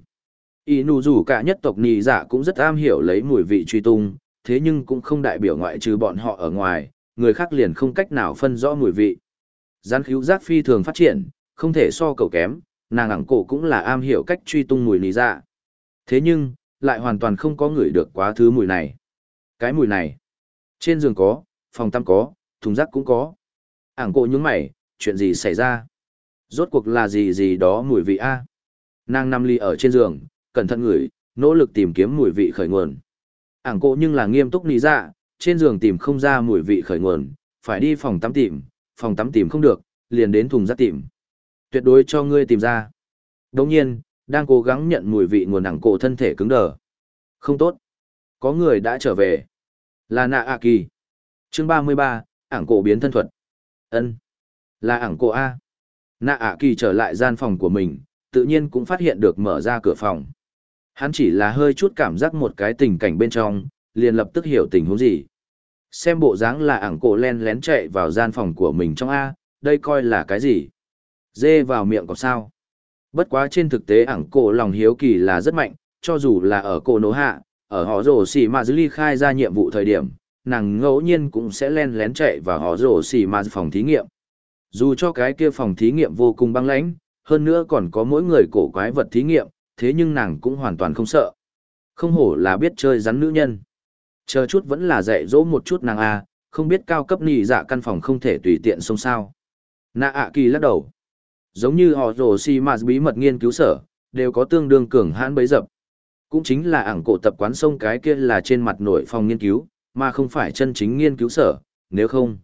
Y nụ rủ cả nhất tộc nì dạ cũng rất am hiểu lấy mùi vị truy tung, thế nhưng cũng không đại biểu ngoại trừ bọn họ ở ngoài, người khác liền không cách nào phân rõ mùi vị. Gián khíu giác phi thường phát triển, không thể so cầu kém, nàng ẳng cổ cũng là am hiểu cách truy tung mùi nì dạ. Thế nhưng, lại hoàn toàn không có người được quá thứ mùi này. Cái mùi này, trên giường có, phòng tắm có, thùng rác cũng có. Ảng cổ nhướng mày, chuyện gì xảy ra? Rốt cuộc là gì gì đó mùi vị a? Nàng nằm ly ở trên giường, cẩn thận ngửi, nỗ lực tìm kiếm mùi vị khởi nguồn. Ảng cổ nhưng là nghiêm túc lý dạ, trên giường tìm không ra mùi vị khởi nguồn, phải đi phòng tắm tìm, phòng tắm tìm không được, liền đến thùng rác tìm. Tuyệt đối cho ngươi tìm ra. Đồng nhiên, đang cố gắng nhận mùi vị nguồn ảng cổ thân thể cứng đờ. Không tốt. Có người đã trở về. Là nạ ạ kỳ. Chương ba mươi ba, ảng cổ biến thân thuật. ân Là ảng cổ A. Nạ ạ kỳ trở lại gian phòng của mình, tự nhiên cũng phát hiện được mở ra cửa phòng. Hắn chỉ là hơi chút cảm giác một cái tình cảnh bên trong, liền lập tức hiểu tình huống gì. Xem bộ dáng là ảng cổ len lén chạy vào gian phòng của mình trong A, đây coi là cái gì? Dê vào miệng có sao? Bất quá trên thực tế ảng cổ lòng hiếu kỳ là rất mạnh, cho dù là ở cổ nổ hạ, ở họ rổ xì mà dư ly khai ra nhiệm vụ thời điểm, nàng ngẫu nhiên cũng sẽ len lén chạy vào họ rổ xì mà phòng thí nghiệm. Dù cho cái kia phòng thí nghiệm vô cùng băng lãnh, hơn nữa còn có mỗi người cổ quái vật thí nghiệm, thế nhưng nàng cũng hoàn toàn không sợ. Không hổ là biết chơi rắn nữ nhân. Chờ chút vẫn là dạy dỗ một chút nàng a, không biết cao cấp nỉ dạ căn phòng không thể tùy tiện xông sao. Nạ ạ kỳ lắc đầu. Giống như họ rồ si mà bí mật nghiên cứu sở, đều có tương đương cường hãn bấy dập. Cũng chính là ảng cổ tập quán sông cái kia là trên mặt nội phòng nghiên cứu, mà không phải chân chính nghiên cứu sở, nếu không.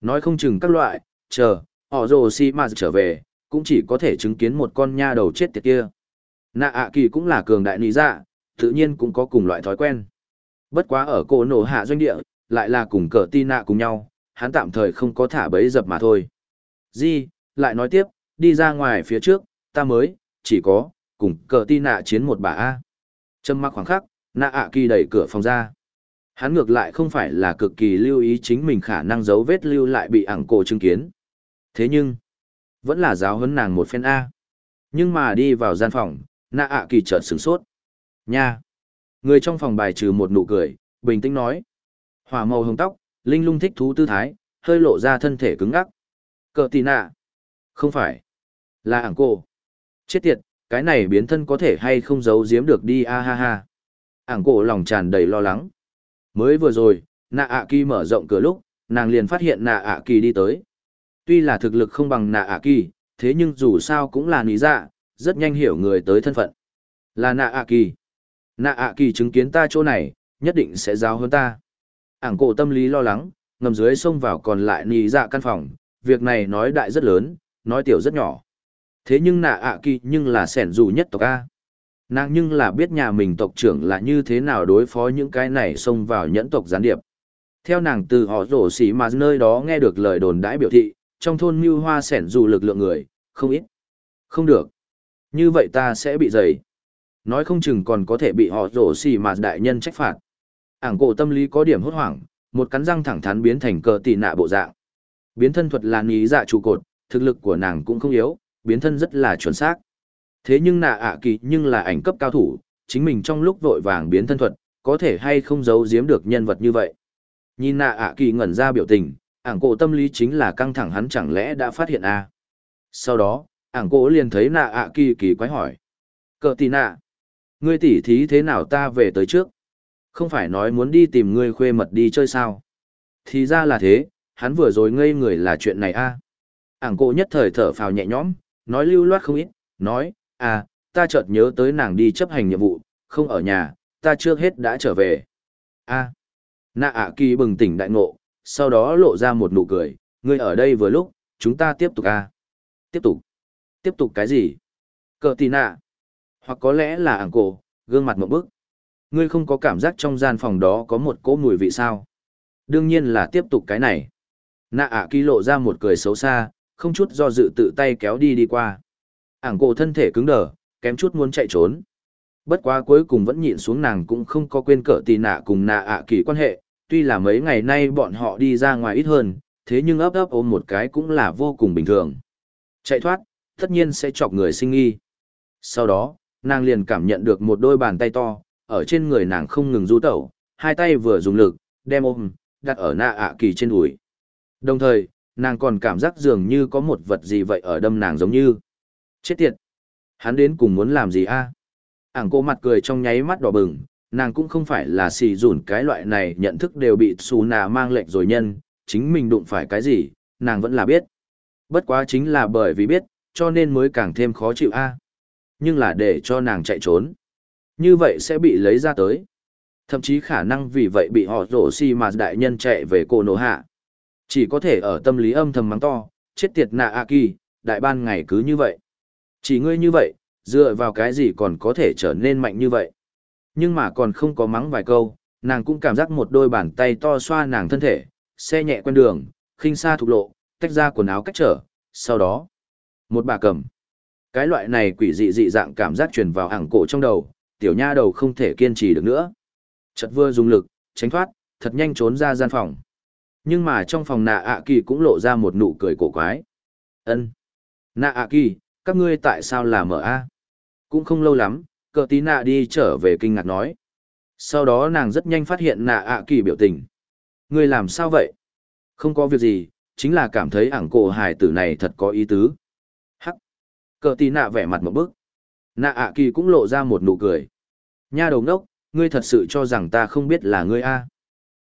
Nói không chừng các loại, chờ, họ rồ si mà trở về, cũng chỉ có thể chứng kiến một con nha đầu chết tiệt kia. Nạ ạ kỳ cũng là cường đại lý dạ, tự nhiên cũng có cùng loại thói quen. Bất quá ở cổ nổ hạ doanh địa, lại là cùng cờ ti nạ cùng nhau, hắn tạm thời không có thả bấy dập mà thôi. Di, lại nói tiếp, đi ra ngoài phía trước, ta mới, chỉ có, cùng cờ ti nạ chiến một bà A. Trâm mắc khoảng khắc, nạ ạ kỳ đẩy cửa phòng ra. Hắn ngược lại không phải là cực kỳ lưu ý chính mình khả năng giấu vết lưu lại bị ảng cổ chứng kiến. Thế nhưng, vẫn là giáo huấn nàng một phen A. Nhưng mà đi vào gian phòng, nạ ạ kỳ chợt sửng sốt. Nha! Người trong phòng bài trừ một nụ cười, bình tĩnh nói. Hỏa màu hồng tóc, linh lung thích thú tư thái, hơi lộ ra thân thể cứng ngắc. Cờ tì nạ. Không phải. Là ảng cô. Chết tiệt, cái này biến thân có thể hay không giấu giếm được đi a ha ha. Ảng cổ lòng tràn đầy lo lắng. Mới vừa rồi, nạ ạ kỳ mở rộng cửa lúc, nàng liền phát hiện nạ ạ kỳ đi tới. Tuy là thực lực không bằng nạ ạ kỳ, thế nhưng dù sao cũng là lý dạ, rất nhanh hiểu người tới thân phận. Là nạ ạ kỳ. Nạ ạ kỳ chứng kiến ta chỗ này, nhất định sẽ giáo hơn ta. Ảng cổ tâm lý lo lắng, ngầm dưới xông vào còn lại nì dạ căn phòng, việc này nói đại rất lớn, nói tiểu rất nhỏ. Thế nhưng nạ ạ kỳ nhưng là sẻn dù nhất tộc A. Nàng nhưng là biết nhà mình tộc trưởng là như thế nào đối phó những cái này xông vào nhẫn tộc gián điệp. Theo nàng từ họ rổ xỉ mà nơi đó nghe được lời đồn đãi biểu thị, trong thôn mưu hoa sẻn dù lực lượng người, không ít. Không được. Như vậy ta sẽ bị dày. Nói không chừng còn có thể bị họ rổ xì mà đại nhân trách phạt. Ảng cổ tâm lý có điểm hốt hoảng, một cắn răng thẳng thắn biến thành cờ tỷ nạ bộ dạng. Biến thân thuật là ý dạ trụ cột, thực lực của nàng cũng không yếu, biến thân rất là chuẩn xác. Thế nhưng nạ ạ kỳ nhưng là ảnh cấp cao thủ, chính mình trong lúc vội vàng biến thân thuật, có thể hay không giấu giếm được nhân vật như vậy. Nhìn nạ ạ kỳ ngẩn ra biểu tình, ảng cổ tâm lý chính là căng thẳng hắn chẳng lẽ đã phát hiện a à? Sau đó, ảng cổ liền thấy nạ ạ kỳ kỳ quái hỏi. Cờ tì nạ, ngươi tỉ thí thế nào ta về tới trước? Không phải nói muốn đi tìm ngươi khuê mật đi chơi sao? Thì ra là thế, hắn vừa rồi ngây người là chuyện này a ảng cổ nhất thời thở phào nhẹ nhõm nói lưu loát không ít nói à ta chợt nhớ tới nàng đi chấp hành nhiệm vụ không ở nhà ta trước hết đã trở về a nạ ạ kỳ bừng tỉnh đại ngộ sau đó lộ ra một nụ cười ngươi ở đây vừa lúc chúng ta tiếp tục a tiếp tục. Tiếp tục cái gì? Cờ tì nạ. Hoặc có lẽ là ảng cổ gương mặt một bức. Ngươi không có cảm giác trong gian phòng đó có một cỗ mùi vị sao? Đương nhiên là tiếp tục cái này. Nạ ạ kỳ lộ ra một cười xấu xa không chút do dự tự tay kéo đi đi qua. Ảng cổ thân thể cứng đờ, kém chút muốn chạy trốn. Bất quá cuối cùng vẫn nhịn xuống nàng cũng không có quên cỡ tì nạ cùng nạ ạ kỳ quan hệ, tuy là mấy ngày nay bọn họ đi ra ngoài ít hơn, thế nhưng ấp ấp ôm một cái cũng là vô cùng bình thường. Chạy thoát, tất nhiên sẽ chọc người sinh nghi. Sau đó, nàng liền cảm nhận được một đôi bàn tay to, ở trên người nàng không ngừng du tẩu, hai tay vừa dùng lực, đem ôm, đặt ở nạ ạ kỳ trên đùi. Đồng thời, nàng còn cảm giác dường như có một vật gì vậy ở đâm nàng giống như. Chết tiệt! Hắn đến cùng muốn làm gì a? Ảng cô mặt cười trong nháy mắt đỏ bừng, nàng cũng không phải là xì dùn cái loại này nhận thức đều bị xù nà mang lệnh rồi nhân, chính mình đụng phải cái gì, nàng vẫn là biết. Bất quá chính là bởi vì biết, cho nên mới càng thêm khó chịu a. Nhưng là để cho nàng chạy trốn. Như vậy sẽ bị lấy ra tới. Thậm chí khả năng vì vậy bị họ rổ xì mà đại nhân chạy về cô nổ hạ. Chỉ có thể ở tâm lý âm thầm mắng to, chết tiệt nạ a kỳ, đại ban ngày cứ như vậy. Chỉ ngươi như vậy, dựa vào cái gì còn có thể trở nên mạnh như vậy. Nhưng mà còn không có mắng vài câu, nàng cũng cảm giác một đôi bàn tay to xoa nàng thân thể, xe nhẹ quen đường, khinh xa thục lộ, tách ra quần áo cách trở, sau đó, một bà cầm. Cái loại này quỷ dị dị dạng cảm giác truyền vào ảng cổ trong đầu, tiểu nha đầu không thể kiên trì được nữa. Chật vừa dùng lực, tránh thoát, thật nhanh trốn ra gian phòng. Nhưng mà trong phòng nạ ạ kỳ cũng lộ ra một nụ cười cổ quái. ân Nạ ạ kỳ, các ngươi tại sao là mở a Cũng không lâu lắm, cờ tí nạ đi trở về kinh ngạc nói. Sau đó nàng rất nhanh phát hiện nạ ạ kỳ biểu tình. Ngươi làm sao vậy? Không có việc gì, chính là cảm thấy ảng cổ hài tử này thật có ý tứ. Hắc. Cờ tí nạ vẻ mặt một bức. Nạ ạ kỳ cũng lộ ra một nụ cười. Nha đầu ngốc, ngươi thật sự cho rằng ta không biết là ngươi a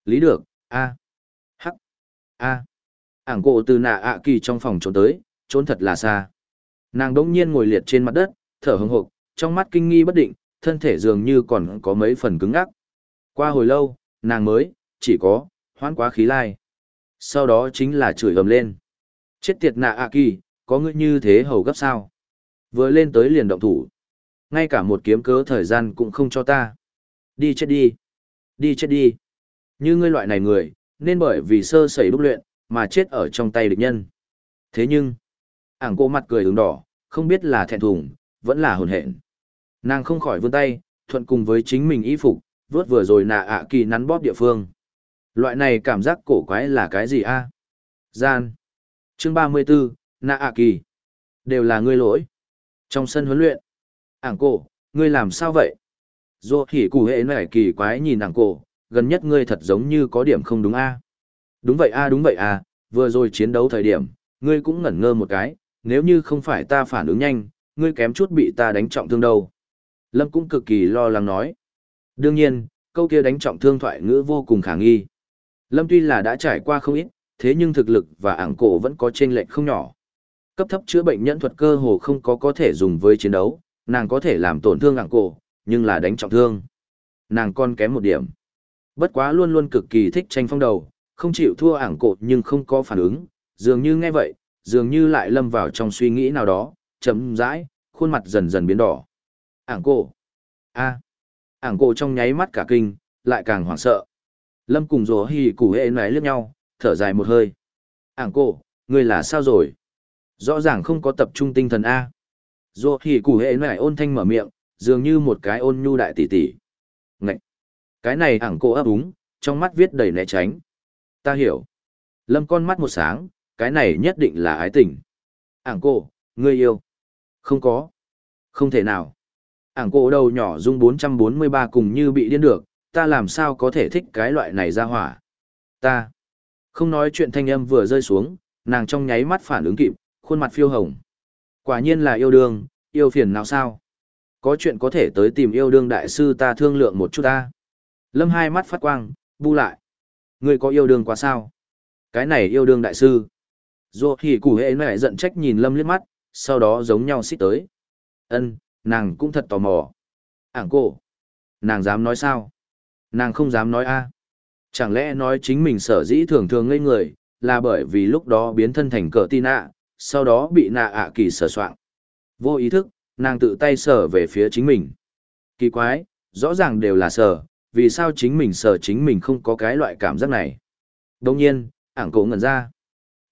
Lý được, a Hắc. a Ảng cổ từ nạ ạ kỳ trong phòng trốn tới, trốn thật là xa. Nàng đỗng nhiên ngồi liệt trên mặt đất, thở hững hộc, trong mắt kinh nghi bất định, thân thể dường như còn có mấy phần cứng ngắc. Qua hồi lâu, nàng mới, chỉ có, hoãn quá khí lai. Sau đó chính là chửi ầm lên. Chết tiệt nạ ạ kỳ, có ngươi như thế hầu gấp sao? Vừa lên tới liền động thủ. Ngay cả một kiếm cớ thời gian cũng không cho ta. Đi chết đi. Đi chết đi. Như ngươi loại này người, nên bởi vì sơ sẩy đúc luyện, mà chết ở trong tay địch nhân. Thế nhưng, ảng cô mặt cười ứng đỏ, không biết là thẹn thùng, vẫn là hồn hện. Nàng không khỏi vươn tay, thuận cùng với chính mình y phục, vớt vừa rồi nạ ạ kỳ nắn bóp địa phương. Loại này cảm giác cổ quái là cái gì a? Gian. Chương 34, nạ ạ kỳ. Đều là ngươi lỗi. Trong sân huấn luyện. Ảng cổ, ngươi làm sao vậy? dù hỉ cụ hệ này kỳ quái nhìn ảng cổ, gần nhất ngươi thật giống như có điểm không đúng a. Đúng vậy a đúng vậy a, vừa rồi chiến đấu thời điểm, ngươi cũng ngẩn ngơ một cái, nếu như không phải ta phản ứng nhanh, ngươi kém chút bị ta đánh trọng thương đâu. Lâm cũng cực kỳ lo lắng nói. Đương nhiên, câu kia đánh trọng thương thoại ngữ vô cùng khả nghi. Lâm tuy là đã trải qua không ít, thế nhưng thực lực và ảng cổ vẫn có chênh lệch không nhỏ. Cấp thấp chữa bệnh nhân thuật cơ hồ không có có thể dùng với chiến đấu, nàng có thể làm tổn thương ảng cổ, nhưng là đánh trọng thương. Nàng còn kém một điểm. Bất quá luôn luôn cực kỳ thích tranh phong đầu, không chịu thua ảng cổ nhưng không có phản ứng, dường như nghe vậy, dường như lại lâm vào trong suy nghĩ nào đó, chấm rãi, khuôn mặt dần dần biến đỏ. Ảng cổ. a à. Ảng cổ trong nháy mắt cả kinh, lại càng hoảng sợ. Lâm cùng rồ hì cụ hệ nái liếc nhau, thở dài một hơi. Ảng cổ, ngươi là sao rồi? Rõ ràng không có tập trung tinh thần A. Rồ hì cụ hệ nái ôn thanh mở miệng, dường như một cái ôn nhu đại tỷ tỷ. Ngậy! Cái này ảng cổ ấp úng, trong mắt viết đầy né tránh. Ta hiểu. Lâm con mắt một sáng, cái này nhất định là ái tình. Ảng cổ, ngươi yêu. Không có. Không thể nào. Ảng cổ đầu nhỏ dung 443 cùng như bị điên được, ta làm sao có thể thích cái loại này ra hỏa. Ta. Không nói chuyện thanh âm vừa rơi xuống, nàng trong nháy mắt phản ứng kịp, khuôn mặt phiêu hồng. Quả nhiên là yêu đương, yêu phiền nào sao? Có chuyện có thể tới tìm yêu đương đại sư ta thương lượng một chút ta. Lâm hai mắt phát quang, bu lại. Ngươi có yêu đương quá sao? Cái này yêu đương đại sư. Dô thì củ hệ mẹ giận trách nhìn Lâm liếc mắt, sau đó giống nhau xích tới. Ân, nàng cũng thật tò mò. Ảng cổ. Nàng dám nói sao? Nàng không dám nói a. Chẳng lẽ nói chính mình sở dĩ thường thường ngây người, là bởi vì lúc đó biến thân thành cờ tin ạ, sau đó bị nạ ạ kỳ sở soạn. Vô ý thức, nàng tự tay sở về phía chính mình. Kỳ quái, rõ ràng đều là sở, vì sao chính mình sở chính mình không có cái loại cảm giác này. Đồng nhiên, ảng cổ ngẩn ra.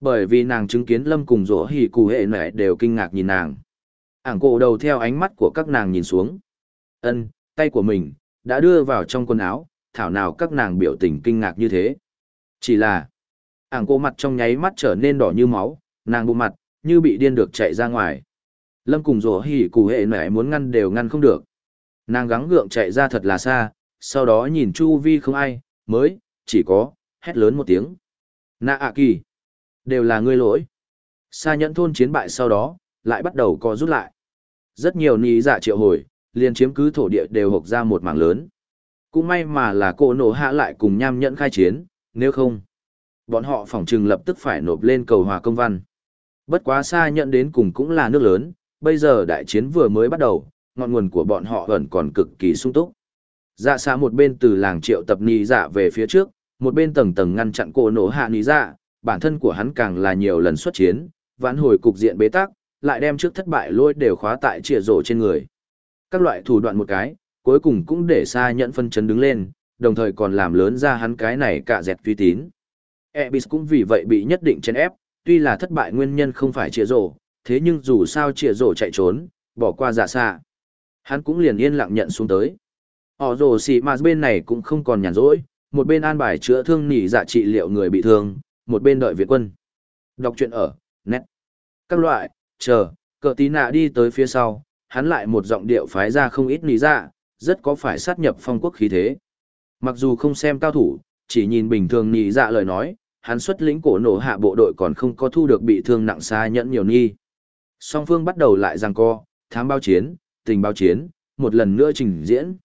Bởi vì nàng chứng kiến lâm cùng rỗ hỉ cụ hệ nẻ đều kinh ngạc nhìn nàng. Ảng cổ đầu theo ánh mắt của các nàng nhìn xuống. ân tay của mình, đã đưa vào trong quần áo, thảo nào các nàng biểu tình kinh ngạc như thế. Chỉ là, ảng cổ mặt trong nháy mắt trở nên đỏ như máu, nàng bụng mặt, như bị điên được chạy ra ngoài. Lâm cùng rủa hỉ cụ hệ nẻ muốn ngăn đều ngăn không được. Nàng gắng gượng chạy ra thật là xa, sau đó nhìn chu vi không ai, mới, chỉ có, hét lớn một tiếng. Nạ ạ kỳ, đều là ngươi lỗi. Sa nhẫn thôn chiến bại sau đó, lại bắt đầu co rút lại. Rất nhiều ní dạ triệu hồi, liền chiếm cứ thổ địa đều hộc ra một mảng lớn. Cũng may mà là cô nổ hạ lại cùng nham nhẫn khai chiến, nếu không, bọn họ phỏng trừng lập tức phải nộp lên cầu hòa công văn. Bất quá xa nhận đến cùng cũng là nước lớn, bây giờ đại chiến vừa mới bắt đầu, ngọn nguồn của bọn họ vẫn còn cực kỳ sung túc. Dạ xa một bên từ làng triệu tập nì dạ về phía trước, một bên tầng tầng ngăn chặn cô nổ hạ nì dạ, bản thân của hắn càng là nhiều lần xuất chiến, vãn hồi cục diện bế tắc, lại đem trước thất bại lôi đều khóa tại trịa rổ trên người. Các loại thủ đoạn một cái, cuối cùng cũng để xa nhận phân chấn đứng lên, đồng thời còn làm lớn ra hắn cái này cả dẹt uy tín. Ebis cũng vì vậy bị nhất định chấn ép, tuy là thất bại nguyên nhân không phải trịa rổ, thế nhưng dù sao trịa rổ chạy trốn, bỏ qua giả xa. Hắn cũng liền yên lặng nhận xuống tới. Họ rổ xì mà bên này cũng không còn nhàn rỗi, một bên an bài chữa thương nỉ dạ trị liệu người bị thương, một bên đợi Việt quân. Đọc truyện ở, nét. Các loại, chờ, cờ tí nạ đi tới phía sau, hắn lại một giọng điệu phái ra không ít nỉ dạ, rất có phải sát nhập phong quốc khí thế. Mặc dù không xem cao thủ, chỉ nhìn bình thường nỉ dạ lời nói, hắn xuất lĩnh cổ nổ hạ bộ đội còn không có thu được bị thương nặng xa nhẫn nhiều nghi. Song phương bắt đầu lại giằng co, thám bao chiến, tình báo chiến, một lần nữa trình diễn.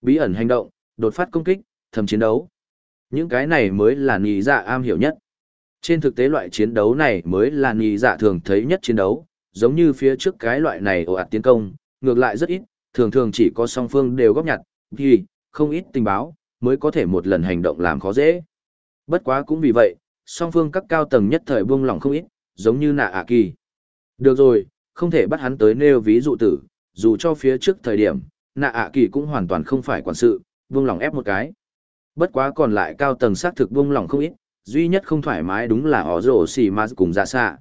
Bí ẩn hành động, đột phát công kích, thầm chiến đấu. Những cái này mới là nhị dạ am hiểu nhất. Trên thực tế loại chiến đấu này mới là nhị dạ thường thấy nhất chiến đấu, giống như phía trước cái loại này ồ ạt tiến công, ngược lại rất ít, thường thường chỉ có song phương đều góp nhặt, thì, không ít tình báo, mới có thể một lần hành động làm khó dễ. Bất quá cũng vì vậy, song phương các cao tầng nhất thời buông lỏng không ít, giống như nạ ạ kỳ. Được rồi, không thể bắt hắn tới nêu ví dụ tử, dù cho phía trước thời điểm, nạ ạ kỳ cũng hoàn toàn không phải quản sự, buông lỏng ép một cái. Bất quá còn lại cao tầng xác thực buông lỏng không ít, duy nhất không thoải mái đúng là họ rổ xì mà cùng ra xạ.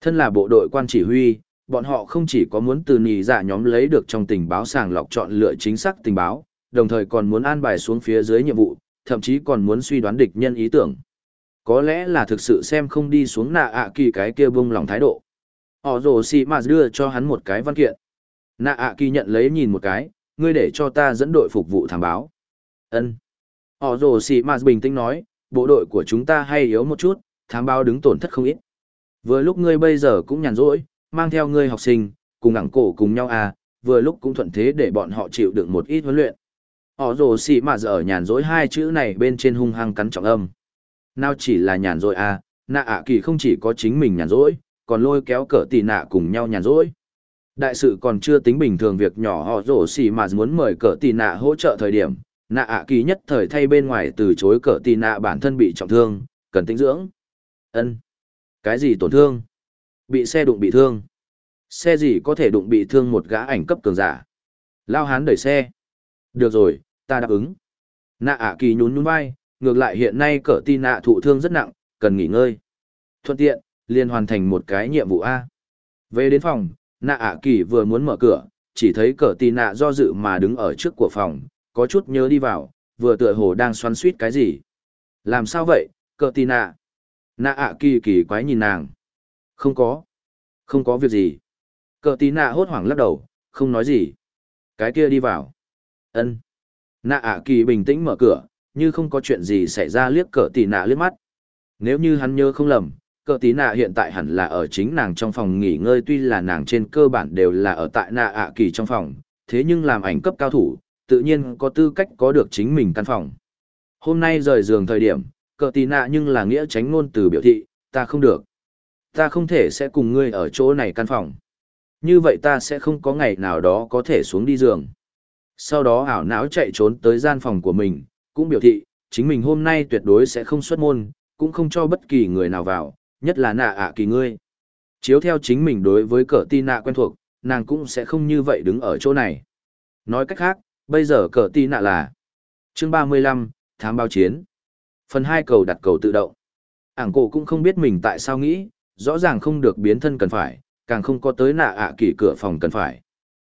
Thân là bộ đội quan chỉ huy, bọn họ không chỉ có muốn từ nì dạ nhóm lấy được trong tình báo sàng lọc chọn lựa chính xác tình báo, đồng thời còn muốn an bài xuống phía dưới nhiệm vụ, thậm chí còn muốn suy đoán địch nhân ý tưởng. Có lẽ là thực sự xem không đi xuống nạ ạ kỳ cái kia bông lòng thái độ. Họ rồ xì mà đưa cho hắn một cái văn kiện. Nạ ạ kỳ nhận lấy nhìn một cái, ngươi để cho ta dẫn đội phục vụ thám báo. ân Họ rồ xì mà bình tĩnh nói, bộ đội của chúng ta hay yếu một chút, thám báo đứng tổn thất không ít. Vừa lúc ngươi bây giờ cũng nhàn rỗi, mang theo ngươi học sinh, cùng ẳng cổ cùng nhau à, vừa lúc cũng thuận thế để bọn họ chịu đựng một ít huấn luyện. Họ rồ xì mà giờ nhàn rỗi hai chữ này bên trên hung hăng cắn trọng âm. Nào chỉ là nhàn rỗi à, nạ ạ kỳ không chỉ có chính mình nhàn rỗi, còn lôi kéo cỡ tỷ nạ cùng nhau nhàn rỗi. Đại sự còn chưa tính bình thường việc nhỏ họ rổ xì mà muốn mời cỡ tỷ nạ hỗ trợ thời điểm, nạ ạ kỳ nhất thời thay bên ngoài từ chối cỡ tỷ nạ bản thân bị trọng thương, cần tinh dưỡng. ân cái gì tổn thương? Bị xe đụng bị thương. Xe gì có thể đụng bị thương một gã ảnh cấp cường giả? Lao hán đẩy xe. Được rồi, ta đáp ứng. Nạ ạ kỳ nhún nhún vai, ngược lại hiện nay cỡ tin nạ thụ thương rất nặng, cần nghỉ ngơi. Thuận tiện, liền hoàn thành một cái nhiệm vụ A. Về đến phòng, nạ ạ kỳ vừa muốn mở cửa chỉ thấy cờ tì nạ do dự mà đứng ở trước của phòng có chút nhớ đi vào vừa tựa hồ đang xoắn suýt cái gì làm sao vậy cờ tì nạ nạ ạ kỳ kỳ quái nhìn nàng. Không có. Không có việc gì. Cờ tí nạ hốt hoảng lắc đầu, không nói gì. Cái kia đi vào. Ân. Nạ ạ kỳ bình tĩnh mở cửa, như không có chuyện gì xảy ra liếc cờ tí nạ liếc mắt. Nếu như hắn nhớ không lầm, cờ tí nạ hiện tại hẳn là ở chính nàng trong phòng nghỉ ngơi, tuy là nàng trên cơ bản đều là ở tại nạ ạ kỳ trong phòng, thế nhưng làm ảnh cấp cao thủ, tự nhiên có tư cách có được chính mình căn phòng. Hôm nay rời giường thời điểm cờ tì nạ nhưng là nghĩa tránh ngôn từ biểu thị ta không được ta không thể sẽ cùng ngươi ở chỗ này căn phòng như vậy ta sẽ không có ngày nào đó có thể xuống đi giường sau đó ảo não chạy trốn tới gian phòng của mình cũng biểu thị chính mình hôm nay tuyệt đối sẽ không xuất môn cũng không cho bất kỳ người nào vào nhất là nạ ạ kỳ ngươi. Chiếu theo chính mình đối với cờ tì nạ quen thuộc, nàng cũng sẽ không như vậy đứng ở chỗ này. Nói cách khác, bây giờ cờ tì nạ là chương ba mươi lăm thám báo chiến. Phần hai cầu đặt cầu tự động. Ảng cổ cũng không biết mình tại sao nghĩ, rõ ràng không được biến thân cần phải, càng không có tới nạ ạ kỳ cửa phòng cần phải.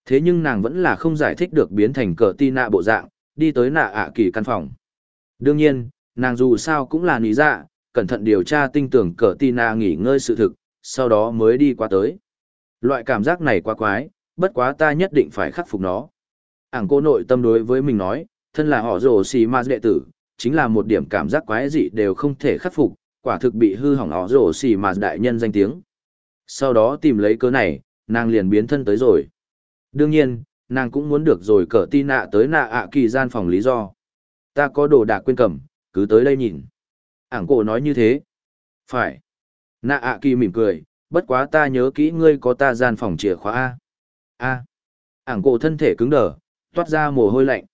Thế nhưng nàng vẫn là không giải thích được biến thành cờ ti nạ bộ dạng, đi tới nạ ạ kỳ căn phòng. Đương nhiên, nàng dù sao cũng là lý dạ, cẩn thận điều tra tinh tưởng cờ ti nạ nghỉ ngơi sự thực, sau đó mới đi qua tới. Loại cảm giác này quá quái, bất quá ta nhất định phải khắc phục nó. Ảng cô nội tâm đối với mình nói, thân là họ rồ xì ma đệ tử, chính là một điểm cảm giác quái dị đều không thể khắc phục, quả thực bị hư hỏng ó rổ xì mà đại nhân danh tiếng. Sau đó tìm lấy cớ này, nàng liền biến thân tới rồi. Đương nhiên, nàng cũng muốn được rồi cỡ ti nạ tới nạ ạ kỳ gian phòng lý do. Ta có đồ đạc quên cầm, cứ tới đây nhìn. Ảng cổ nói như thế. Phải. Nạ ạ kỳ mỉm cười, bất quá ta nhớ kỹ ngươi có ta gian phòng chìa khóa A. A. Ảng cổ thân thể cứng đờ, toát ra mồ hôi lạnh.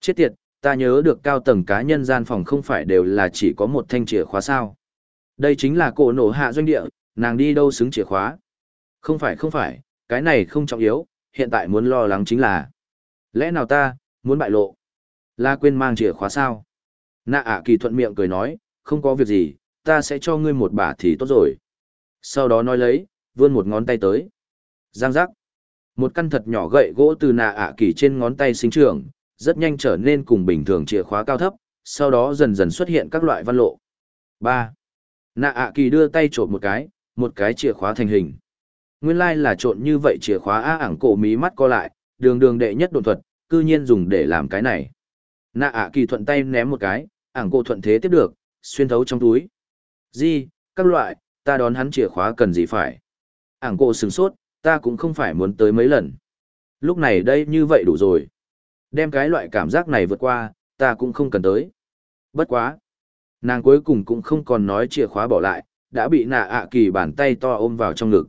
Chết tiệt, ta nhớ được cao tầng cá nhân gian phòng không phải đều là chỉ có một thanh chìa khóa sao. Đây chính là cổ nổ hạ doanh địa, nàng đi đâu xứng chìa khóa. Không phải không phải, cái này không trọng yếu, hiện tại muốn lo lắng chính là. Lẽ nào ta, muốn bại lộ? La quên mang chìa khóa sao? Nạ ạ kỳ thuận miệng cười nói, không có việc gì, ta sẽ cho ngươi một bả thì tốt rồi. Sau đó nói lấy, vươn một ngón tay tới. Giang giác. Một căn thật nhỏ gậy gỗ từ nạ ạ kỳ trên ngón tay sinh trưởng, rất nhanh trở nên cùng bình thường chìa khóa cao thấp, sau đó dần dần xuất hiện các loại văn lộ. 3. Nạ ạ kỳ đưa tay trộn một cái, một cái chìa khóa thành hình. Nguyên lai là trộn như vậy chìa khóa á ảng cổ mí mắt co lại, đường đường đệ nhất đồn thuật, cư nhiên dùng để làm cái này. Nạ ạ kỳ thuận tay ném một cái, ảng cổ thuận thế tiếp được, xuyên thấu trong túi. Di, các loại, ta đón hắn chìa khóa cần gì phải. Ảng cổ sừng sốt, ta cũng không phải muốn tới mấy lần. Lúc này đây như vậy đủ rồi. Đem cái loại cảm giác này vượt qua, ta cũng không cần tới. Bất quá. Nàng cuối cùng cũng không còn nói chìa khóa bỏ lại, đã bị nạ ạ kỳ bàn tay to ôm vào trong ngực.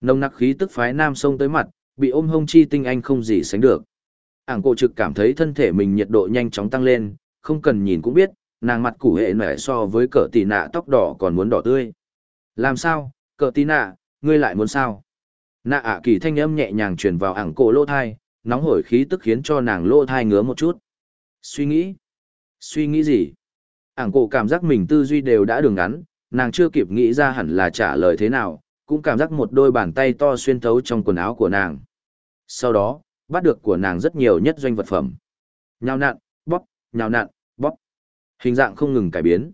Nông nặc khí tức phái nam sông tới mặt, bị ôm hông chi tinh anh không gì sánh được. Ảng cổ trực cảm thấy thân thể mình nhiệt độ nhanh chóng tăng lên, không cần nhìn cũng biết, nàng mặt củ hệ nẻ so với cỡ tỷ nạ tóc đỏ còn muốn đỏ tươi. Làm sao, cỡ tỷ nạ, ngươi lại muốn sao? Nạ ạ kỳ thanh âm nhẹ nhàng truyền vào ảng cổ lỗ thai, nóng hổi khí tức khiến cho nàng lỗ thai ngứa một chút. Suy nghĩ? Suy nghĩ gì? Ảng cổ cảm giác mình tư duy đều đã đường ngắn, nàng chưa kịp nghĩ ra hẳn là trả lời thế nào, cũng cảm giác một đôi bàn tay to xuyên thấu trong quần áo của nàng. Sau đó, bắt được của nàng rất nhiều nhất doanh vật phẩm. Nhào nặn, bóp, nhào nặn, bóp. Hình dạng không ngừng cải biến.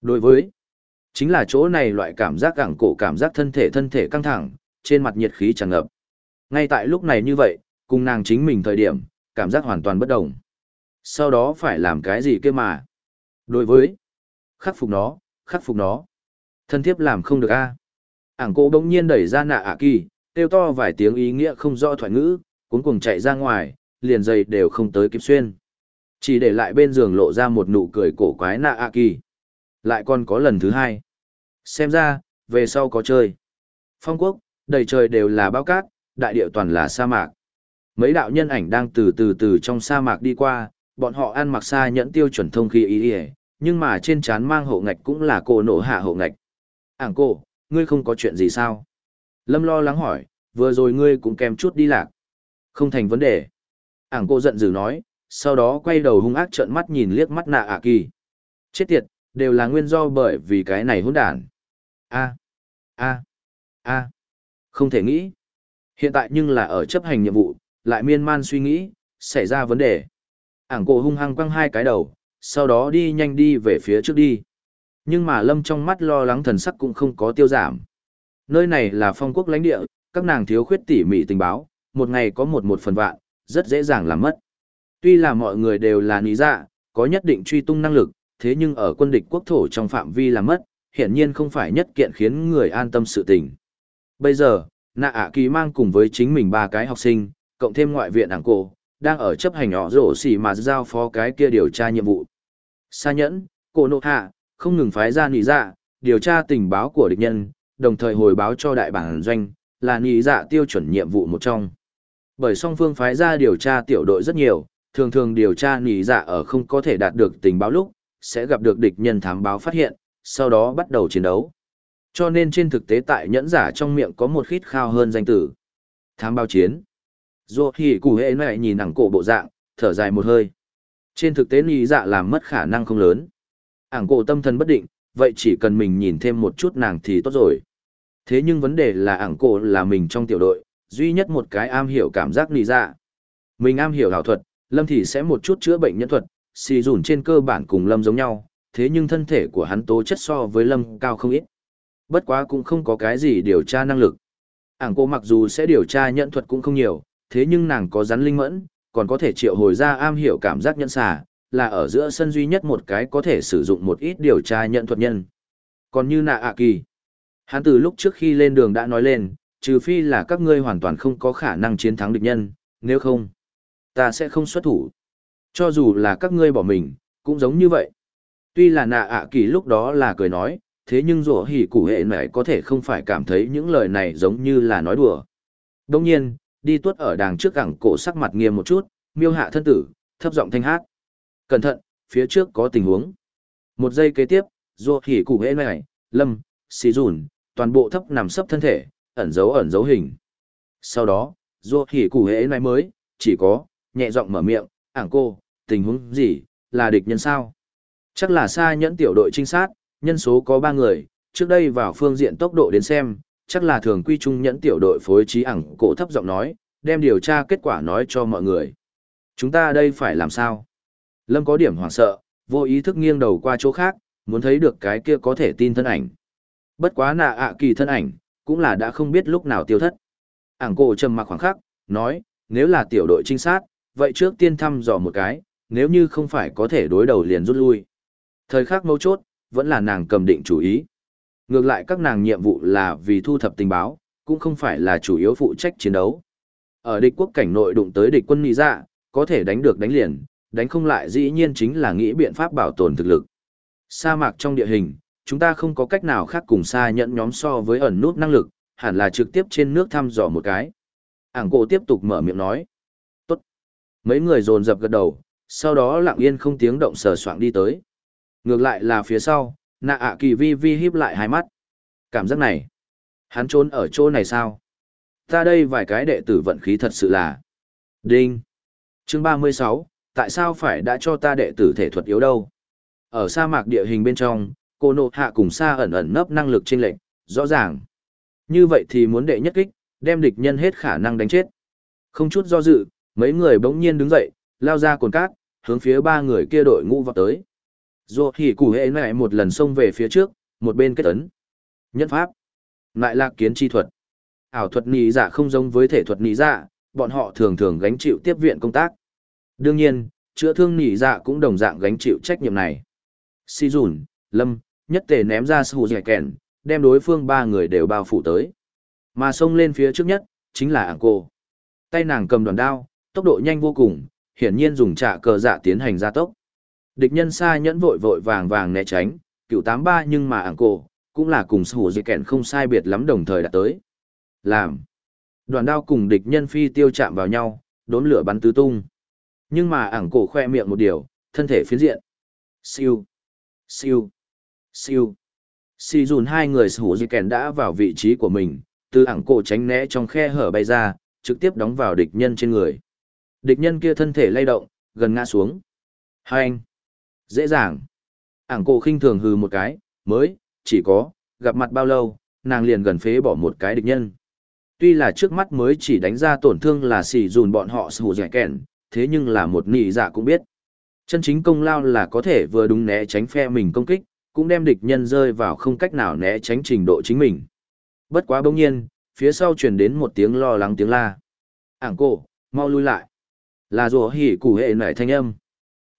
Đối với, chính là chỗ này loại cảm giác gẳng cổ cảm giác thân thể thân thể căng thẳng, trên mặt nhiệt khí tràn ngập. Ngay tại lúc này như vậy, cùng nàng chính mình thời điểm, cảm giác hoàn toàn bất đồng. Sau đó phải làm cái gì kia mà? Đối với, khắc phục nó, khắc phục nó. Thân thiếp làm không được a ảng cổ bỗng nhiên đẩy ra nạ ạ kỳ kêu to vài tiếng ý nghĩa không rõ thoại ngữ cuốn cuồng chạy ra ngoài liền giày đều không tới kịp xuyên chỉ để lại bên giường lộ ra một nụ cười cổ quái nạ ạ kỳ lại còn có lần thứ hai xem ra về sau có chơi phong quốc đầy trời đều là bao cát đại địa toàn là sa mạc mấy đạo nhân ảnh đang từ từ từ trong sa mạc đi qua bọn họ ăn mặc xa nhẫn tiêu chuẩn thông khí ý ỉa nhưng mà trên trán mang hộ ngạch cũng là cổ nổ hạ hộ ngạch ảng cổ ngươi không có chuyện gì sao? Lâm lo lắng hỏi, vừa rồi ngươi cũng kèm chút đi lạc. Không thành vấn đề. Ảng cô giận dữ nói, sau đó quay đầu hung ác trợn mắt nhìn liếc mắt nạ ạ kỳ. Chết tiệt, đều là nguyên do bởi vì cái này hỗn đản. A, a, a, không thể nghĩ. Hiện tại nhưng là ở chấp hành nhiệm vụ, lại miên man suy nghĩ, xảy ra vấn đề. Ảng cổ hung hăng quăng hai cái đầu, sau đó đi nhanh đi về phía trước đi. Nhưng mà lâm trong mắt lo lắng thần sắc cũng không có tiêu giảm. Nơi này là phong quốc lãnh địa, các nàng thiếu khuyết tỉ mỉ tình báo, một ngày có một một phần vạn, rất dễ dàng làm mất. Tuy là mọi người đều là lý dạ, có nhất định truy tung năng lực, thế nhưng ở quân địch quốc thổ trong phạm vi làm mất, hiển nhiên không phải nhất kiện khiến người an tâm sự tình. Bây giờ, nạ ạ kỳ mang cùng với chính mình ba cái học sinh, cộng thêm ngoại viện ảng cổ, đang ở chấp hành nhỏ rổ xỉ mà giao phó cái kia điều tra nhiệm vụ. Sa nhẫn, cổ nộ hạ, không ngừng phái ra nị dạ, điều tra tình báo của địch nhân, đồng thời hồi báo cho đại bản doanh, là nị dạ tiêu chuẩn nhiệm vụ một trong. Bởi song phương phái ra điều tra tiểu đội rất nhiều, thường thường điều tra nị dạ ở không có thể đạt được tình báo lúc, sẽ gặp được địch nhân thám báo phát hiện, sau đó bắt đầu chiến đấu. Cho nên trên thực tế tại nhẫn giả trong miệng có một khít khao hơn danh tử. Thám báo chiến. Dù thì cụ hệ này nhìn nặng cổ bộ dạng, thở dài một hơi. Trên thực tế nị dạ làm mất khả năng không lớn ảng cổ tâm thần bất định, vậy chỉ cần mình nhìn thêm một chút nàng thì tốt rồi. Thế nhưng vấn đề là ảng cổ là mình trong tiểu đội, duy nhất một cái am hiểu cảm giác nì dạ. Mình am hiểu hảo thuật, Lâm thì sẽ một chút chữa bệnh nhân thuật, xì dùn trên cơ bản cùng Lâm giống nhau, thế nhưng thân thể của hắn tố chất so với Lâm cao không ít. Bất quá cũng không có cái gì điều tra năng lực. Ảng cổ mặc dù sẽ điều tra nhận thuật cũng không nhiều, thế nhưng nàng có rắn linh mẫn, còn có thể triệu hồi ra am hiểu cảm giác nhận xà, là ở giữa sân duy nhất một cái có thể sử dụng một ít điều tra nhận thuật nhân. Còn như nạ ạ kỳ, hắn từ lúc trước khi lên đường đã nói lên, trừ phi là các ngươi hoàn toàn không có khả năng chiến thắng địch nhân, nếu không, ta sẽ không xuất thủ. Cho dù là các ngươi bỏ mình, cũng giống như vậy. Tuy là nạ ạ kỳ lúc đó là cười nói, thế nhưng rủa hỉ củ hệ này có thể không phải cảm thấy những lời này giống như là nói đùa. Đông nhiên, đi tuốt ở đàng trước cẳng cổ sắc mặt nghiêm một chút, miêu hạ thân tử, thấp giọng thanh hát. Cẩn thận, phía trước có tình huống. Một giây kế tiếp, rủa hỉ củ hệ này, lâm, xì rùn, toàn bộ thấp nằm sấp thân thể, ẩn dấu ẩn dấu hình. Sau đó, rủa hỉ củ hệ này mới, chỉ có, nhẹ giọng mở miệng, ảng cô, tình huống gì, là địch nhân sao? Chắc là xa nhẫn tiểu đội trinh sát, nhân số có 3 người, trước đây vào phương diện tốc độ đến xem, chắc là thường quy trung nhẫn tiểu đội phối trí ẳng cổ thấp giọng nói, đem điều tra kết quả nói cho mọi người. Chúng ta đây phải làm sao? Lâm có điểm hoảng sợ, vô ý thức nghiêng đầu qua chỗ khác, muốn thấy được cái kia có thể tin thân ảnh. Bất quá nạ ạ kỳ thân ảnh, cũng là đã không biết lúc nào tiêu thất. Ảng cổ trầm mặc khoảng khắc, nói, nếu là tiểu đội trinh sát, vậy trước tiên thăm dò một cái, nếu như không phải có thể đối đầu liền rút lui. Thời khắc mấu chốt, vẫn là nàng cầm định chủ ý. Ngược lại các nàng nhiệm vụ là vì thu thập tình báo, cũng không phải là chủ yếu phụ trách chiến đấu. Ở địch quốc cảnh nội đụng tới địch quân nị dạ, có thể đánh được đánh liền, đánh không lại dĩ nhiên chính là nghĩ biện pháp bảo tồn thực lực. Sa mạc trong địa hình, chúng ta không có cách nào khác cùng xa nhận nhóm so với ẩn nút năng lực, hẳn là trực tiếp trên nước thăm dò một cái. Ảng cổ tiếp tục mở miệng nói. Tốt. Mấy người dồn dập gật đầu, sau đó lặng yên không tiếng động sờ soạng đi tới. Ngược lại là phía sau, nạ ạ kỳ vi vi híp lại hai mắt. Cảm giác này, hắn trốn ở chỗ này sao? Ta đây vài cái đệ tử vận khí thật sự là... Đinh! Chương ba mươi sáu, tại sao phải đã cho ta đệ tử thể thuật yếu đâu? Ở sa mạc địa hình bên trong, cô nộ hạ cùng sa ẩn ẩn nấp năng lực trên lệnh, rõ ràng. Như vậy thì muốn đệ nhất kích, đem địch nhân hết khả năng đánh chết. Không chút do dự, mấy người bỗng nhiên đứng dậy, lao ra cồn cát, hướng phía ba người kia đội ngũ vào tới. Dù hỉ củ hệ này một lần xông về phía trước, một bên kết ấn. Nhân pháp. Lại lạc kiến chi thuật. Ảo thuật nì dạ không giống với thể thuật nì dạ, bọn họ thường thường gánh chịu tiếp viện công tác. Đương nhiên, chữa thương nì dạ cũng đồng dạng gánh chịu trách nhiệm này. Si dùn, lâm, nhất tề ném ra sù dẻ kèn, đem đối phương ba người đều bao phủ tới. Mà xông lên phía trước nhất, chính là ảng cô. Tay nàng cầm đoàn đao, tốc độ nhanh vô cùng, hiển nhiên dùng trả cờ dạ tiến hành gia tốc. Địch nhân xa nhẫn vội vội vàng vàng né tránh, cựu tám ba nhưng mà ảng cổ, cũng là cùng sủ dì kẹn không sai biệt lắm đồng thời đã tới. Làm. Đoàn đao cùng địch nhân phi tiêu chạm vào nhau, đốn lửa bắn tứ tung. Nhưng mà ảng cổ khoe miệng một điều, thân thể phiến diện. Siêu. Siêu. Siêu. Si dùn hai người sủ dì kẹn đã vào vị trí của mình, từ ảng cổ tránh né trong khe hở bay ra, trực tiếp đóng vào địch nhân trên người. Địch nhân kia thân thể lay động, gần ngã xuống. Hai anh. Dễ dàng. Ảng cổ khinh thường hừ một cái, mới, chỉ có, gặp mặt bao lâu, nàng liền gần phế bỏ một cái địch nhân. Tuy là trước mắt mới chỉ đánh ra tổn thương là xì dùn bọn họ sù dẻ kẹn, thế nhưng là một nị dạ cũng biết. Chân chính công lao là có thể vừa đúng né tránh phe mình công kích, cũng đem địch nhân rơi vào không cách nào né tránh trình độ chính mình. Bất quá bỗng nhiên, phía sau truyền đến một tiếng lo lắng tiếng la. Ảng cổ, mau lui lại. Là rùa hỉ củ hệ nảy thanh âm.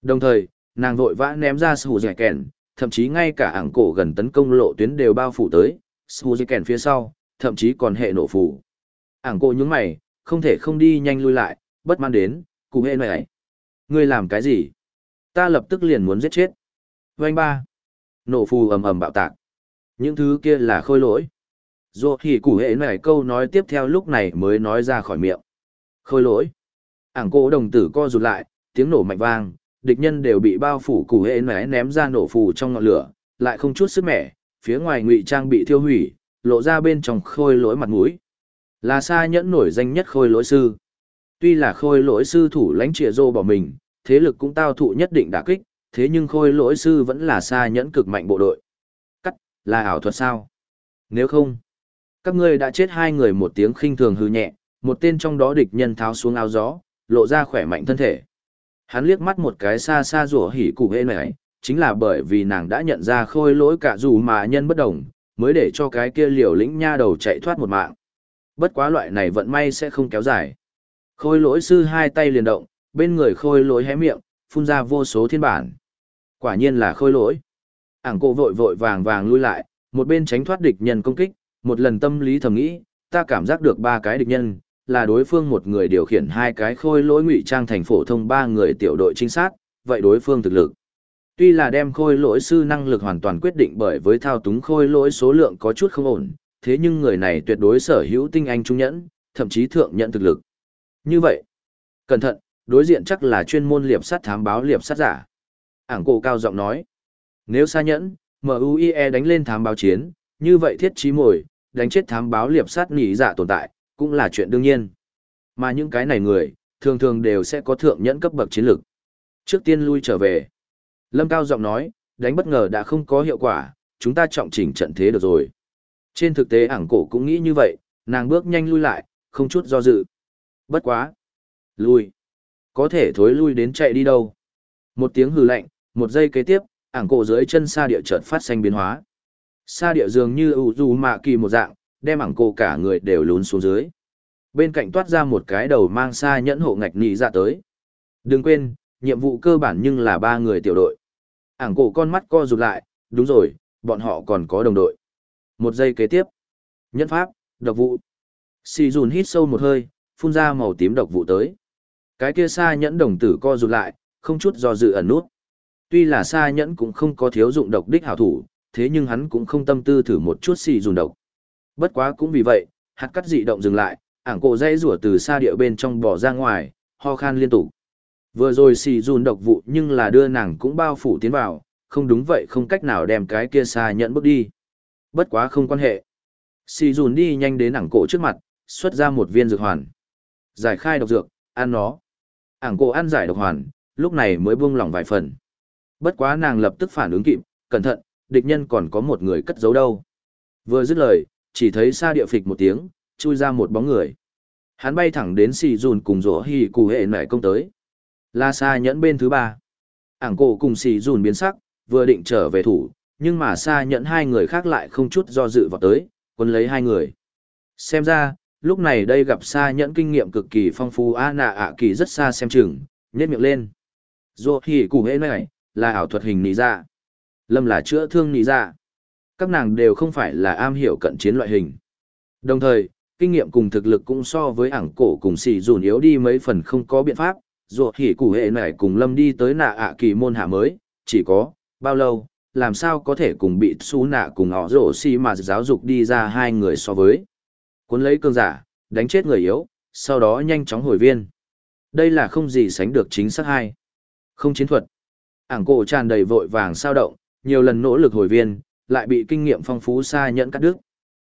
Đồng thời, nàng vội vã ném ra sù dẻ kèn, thậm chí ngay cả ảng cổ gần tấn công lộ tuyến đều bao phủ tới sù dẻ kèn phía sau, thậm chí còn hệ nổ phủ. Ảng cổ nhúng mày, không thể không đi nhanh lui lại, bất mãn đến, cụ hệ này, ngươi làm cái gì? Ta lập tức liền muốn giết chết. Vanh ba, nổ phù ầm ầm bạo tạc. Những thứ kia là khôi lỗi. Dù thì cụ hệ này câu nói tiếp theo lúc này mới nói ra khỏi miệng. Khôi lỗi. Ảng cổ đồng tử co rụt lại, tiếng nổ mạnh vang địch nhân đều bị bao phủ củ hệ ném ném ra nổ phù trong ngọn lửa, lại không chút sức mẻ, phía ngoài ngụy trang bị thiêu hủy, lộ ra bên trong khôi lỗi mặt mũi. Là xa nhẫn nổi danh nhất khôi lỗi sư. Tuy là khôi lỗi sư thủ lãnh trịa rô bỏ mình, thế lực cũng tao thụ nhất định đả kích, thế nhưng khôi lỗi sư vẫn là xa nhẫn cực mạnh bộ đội. là ảo thuật sao? Nếu không, các ngươi đã chết hai người một tiếng khinh thường hư nhẹ, một tên trong đó địch nhân tháo xuống áo gió, lộ ra khỏe mạnh thân thể. Hắn liếc mắt một cái xa xa rủa hỉ cụ hễ này, chính là bởi vì nàng đã nhận ra khôi lỗi cả dù mà nhân bất đồng, mới để cho cái kia liều lĩnh nha đầu chạy thoát một mạng. Bất quá loại này vận may sẽ không kéo dài. Khôi lỗi sư hai tay liền động, bên người khôi lỗi hé miệng, phun ra vô số thiên bản. Quả nhiên là khôi lỗi. Ảng cổ vội vội vàng vàng lui lại, một bên tránh thoát địch nhân công kích, một lần tâm lý thầm nghĩ, ta cảm giác được ba cái địch nhân, là đối phương một người điều khiển hai cái khôi lỗi ngụy trang thành phổ thông ba người tiểu đội trinh sát, vậy đối phương thực lực. Tuy là đem khôi lỗi sư năng lực hoàn toàn quyết định bởi với thao túng khôi lỗi số lượng có chút không ổn, thế nhưng người này tuyệt đối sở hữu tinh anh trung nhẫn, thậm chí thượng nhận thực lực. Như vậy, cẩn thận, đối diện chắc là chuyên môn liệp sát thám báo liệp sát giả. Ảng cổ cao giọng nói, nếu xa nhẫn, MUIE đánh lên thám báo chiến, như vậy thiết trí mồi, đánh chết thám báo liệp sát nỉ giả tồn tại, cũng là chuyện đương nhiên. Mà những cái này người, thường thường đều sẽ có thượng nhẫn cấp bậc chiến lược. Trước tiên lui trở về. Lâm Cao giọng nói, đánh bất ngờ đã không có hiệu quả, chúng ta trọng chỉnh trận thế được rồi. Trên thực tế ảng cổ cũng nghĩ như vậy, nàng bước nhanh lui lại, không chút do dự. Bất quá. Lui. Có thể thối lui đến chạy đi đâu. Một tiếng hừ lạnh, một giây kế tiếp, ảng cổ dưới chân xa địa chợt phát xanh biến hóa. Xa địa dường như ủ dù mạ kỳ một dạng, đem ảng cô cả người đều lún xuống dưới. Bên cạnh toát ra một cái đầu mang xa nhẫn hộ ngạch nị ra tới. Đừng quên, nhiệm vụ cơ bản nhưng là ba người tiểu đội. Ảng cổ con mắt co rụt lại, đúng rồi, bọn họ còn có đồng đội. Một giây kế tiếp. Nhân pháp, độc vụ. Xì dùn hít sâu một hơi, phun ra màu tím độc vụ tới. Cái kia xa nhẫn đồng tử co rụt lại, không chút do dự ẩn nút. Tuy là xa nhẫn cũng không có thiếu dụng độc đích hảo thủ, thế nhưng hắn cũng không tâm tư thử một chút xì dùn độc. Bất quá cũng vì vậy, hạt cắt dị động dừng lại, ảng cổ dây rủa từ xa địa bên trong bỏ ra ngoài, ho khan liên tục. Vừa rồi xì dùn độc vụ nhưng là đưa nàng cũng bao phủ tiến vào, không đúng vậy không cách nào đem cái kia xa nhận bước đi. Bất quá không quan hệ. Xì dùn đi nhanh đến ảng cổ trước mặt, xuất ra một viên dược hoàn. Giải khai độc dược, ăn nó. Ảng cổ ăn giải độc hoàn, lúc này mới buông lỏng vài phần. Bất quá nàng lập tức phản ứng kịp, cẩn thận, địch nhân còn có một người cất giấu đâu. Vừa dứt lời, chỉ thấy xa địa phịch một tiếng, chui ra một bóng người. Hắn bay thẳng đến xì dùn cùng rỗ hì cụ hệ nảy công tới. La xa nhẫn bên thứ ba. Ảng cổ cùng xì dùn biến sắc, vừa định trở về thủ, nhưng mà xa nhẫn hai người khác lại không chút do dự vào tới, quân lấy hai người. Xem ra, lúc này đây gặp xa nhẫn kinh nghiệm cực kỳ phong phú a nạ ạ kỳ rất xa xem chừng, nhét miệng lên. Rổ hỉ cụ hệ này, là ảo thuật hình nì ra, dạ. Lâm là chữa thương nì ra. Dạ. Các nàng đều không phải là am hiểu cận chiến loại hình. Đồng thời, kinh nghiệm cùng thực lực cũng so với ảng cổ cùng xì dùn yếu đi mấy phần không có biện pháp. dù hỉ củ hệ này cùng Lâm đi tới nạ ạ kỳ môn hạ mới, chỉ có, bao lâu, làm sao có thể cùng bị xú nạ cùng họ rổ xì mà giáo dục đi ra hai người so với. Cuốn lấy cương giả, đánh chết người yếu, sau đó nhanh chóng hồi viên. Đây là không gì sánh được chính xác hai. Không chiến thuật. Ảng cổ tràn đầy vội vàng sao động, nhiều lần nỗ lực hồi viên, lại bị kinh nghiệm phong phú xa nhẫn cắt đứt.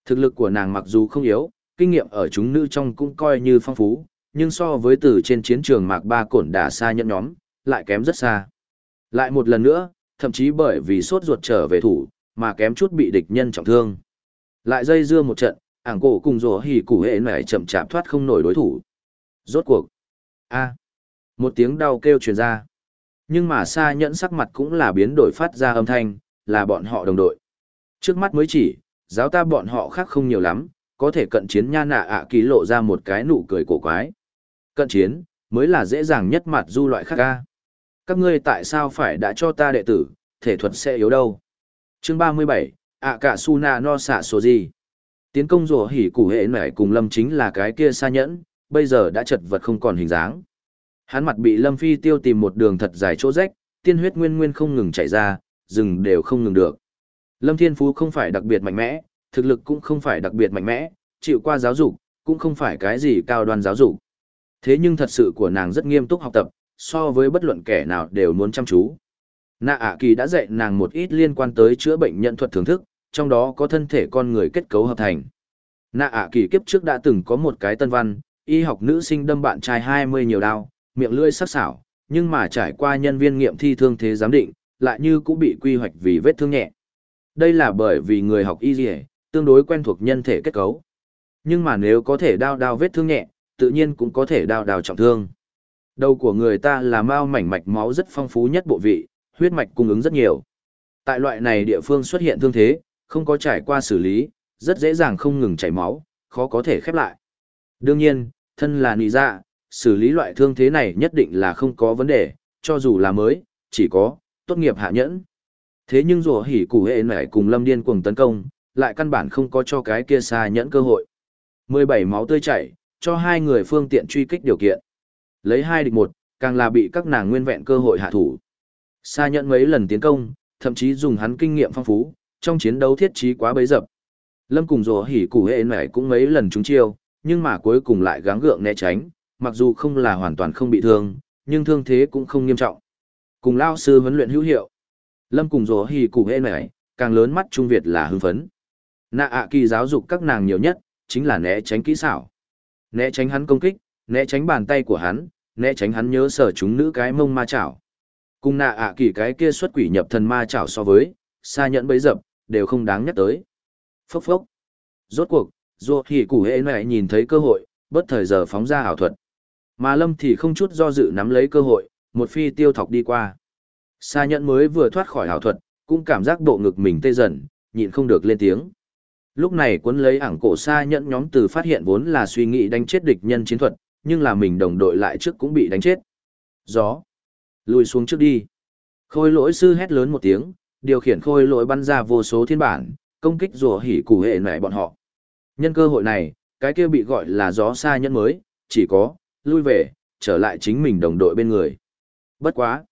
Thực lực của nàng mặc dù không yếu, kinh nghiệm ở chúng nữ trong cũng coi như phong phú, nhưng so với từ trên chiến trường mạc ba cổn đả xa nhẫn nhóm, lại kém rất xa. Lại một lần nữa, thậm chí bởi vì sốt ruột trở về thủ, mà kém chút bị địch nhân trọng thương. Lại dây dưa một trận, ảng cổ cùng rổ hỉ củ hệ mẹ chậm chạp thoát không nổi đối thủ. Rốt cuộc. a Một tiếng đau kêu truyền ra. Nhưng mà xa nhẫn sắc mặt cũng là biến đổi phát ra âm thanh, là bọn họ đồng đội. Trước mắt mới chỉ, giáo ta bọn họ khác không nhiều lắm, có thể cận chiến nha nạ ạ ký lộ ra một cái nụ cười cổ quái. Cận chiến, mới là dễ dàng nhất mặt du loại khác ca. Các ngươi tại sao phải đã cho ta đệ tử, thể thuật sẽ yếu đâu? Chương 37, ạ cả su na no xạ số gì? Tiến công rùa hỉ củ hệ nảy cùng lâm chính là cái kia xa nhẫn, bây giờ đã chật vật không còn hình dáng. Hắn mặt bị lâm phi tiêu tìm một đường thật dài chỗ rách, tiên huyết nguyên nguyên không ngừng chảy ra, rừng đều không ngừng được. Lâm Thiên Phú không phải đặc biệt mạnh mẽ, thực lực cũng không phải đặc biệt mạnh mẽ, chịu qua giáo dục, cũng không phải cái gì cao đoan giáo dục. Thế nhưng thật sự của nàng rất nghiêm túc học tập, so với bất luận kẻ nào đều muốn chăm chú. Nạ ạ kỳ đã dạy nàng một ít liên quan tới chữa bệnh nhận thuật thưởng thức, trong đó có thân thể con người kết cấu hợp thành. Nạ ạ kỳ kiếp trước đã từng có một cái tân văn, y học nữ sinh đâm bạn trai 20 nhiều đao, miệng lưỡi sắc sảo, nhưng mà trải qua nhân viên nghiệm thi thương thế giám định, lại như cũng bị quy hoạch vì vết thương nhẹ. Đây là bởi vì người học y dì tương đối quen thuộc nhân thể kết cấu. Nhưng mà nếu có thể đao đao vết thương nhẹ, tự nhiên cũng có thể đao đao trọng thương. Đầu của người ta là mao mảnh mạch máu rất phong phú nhất bộ vị, huyết mạch cung ứng rất nhiều. Tại loại này địa phương xuất hiện thương thế, không có trải qua xử lý, rất dễ dàng không ngừng chảy máu, khó có thể khép lại. Đương nhiên, thân là nị dạ, xử lý loại thương thế này nhất định là không có vấn đề, cho dù là mới, chỉ có, tốt nghiệp hạ nhẫn. Thế nhưng rùa hỉ củ hệ nảy cùng lâm điên cuồng tấn công, lại căn bản không có cho cái kia xa nhẫn cơ hội. 17 máu tươi chảy, cho hai người phương tiện truy kích điều kiện. Lấy hai địch một, càng là bị các nàng nguyên vẹn cơ hội hạ thủ. Xa nhẫn mấy lần tiến công, thậm chí dùng hắn kinh nghiệm phong phú, trong chiến đấu thiết trí quá bấy dập. Lâm cùng rùa hỉ củ hệ nảy cũng mấy lần trúng chiêu, nhưng mà cuối cùng lại gắng gượng né tránh, mặc dù không là hoàn toàn không bị thương, nhưng thương thế cũng không nghiêm trọng. Cùng lao sư huấn luyện hữu hiệu. Lâm cùng rổ hỉ củ hệ nảy, càng lớn mắt Trung Việt là hưng phấn. Nạ ạ kỳ giáo dục các nàng nhiều nhất, chính là né tránh kỹ xảo. Né tránh hắn công kích, né tránh bàn tay của hắn, né tránh hắn nhớ sở chúng nữ cái mông ma chảo. Cùng nạ ạ kỳ cái kia xuất quỷ nhập thần ma chảo so với, xa nhẫn bấy dập, đều không đáng nhắc tới. Phốc phốc. Rốt cuộc, dù thì củ hệ này nhìn thấy cơ hội, bất thời giờ phóng ra ảo thuật. Mà lâm thì không chút do dự nắm lấy cơ hội, một phi tiêu thọc đi qua. Sa nhẫn mới vừa thoát khỏi ảo thuật, cũng cảm giác bộ ngực mình tê dần, nhịn không được lên tiếng. Lúc này cuốn lấy ảng cổ Sa nhẫn nhóm từ phát hiện vốn là suy nghĩ đánh chết địch nhân chiến thuật, nhưng là mình đồng đội lại trước cũng bị đánh chết. Gió. Lùi xuống trước đi. Khôi lỗi sư hét lớn một tiếng, điều khiển khôi lỗi bắn ra vô số thiên bản, công kích rùa hỉ củ hệ nảy bọn họ. Nhân cơ hội này, cái kia bị gọi là gió xa nhẫn mới, chỉ có, lui về, trở lại chính mình đồng đội bên người. Bất quá.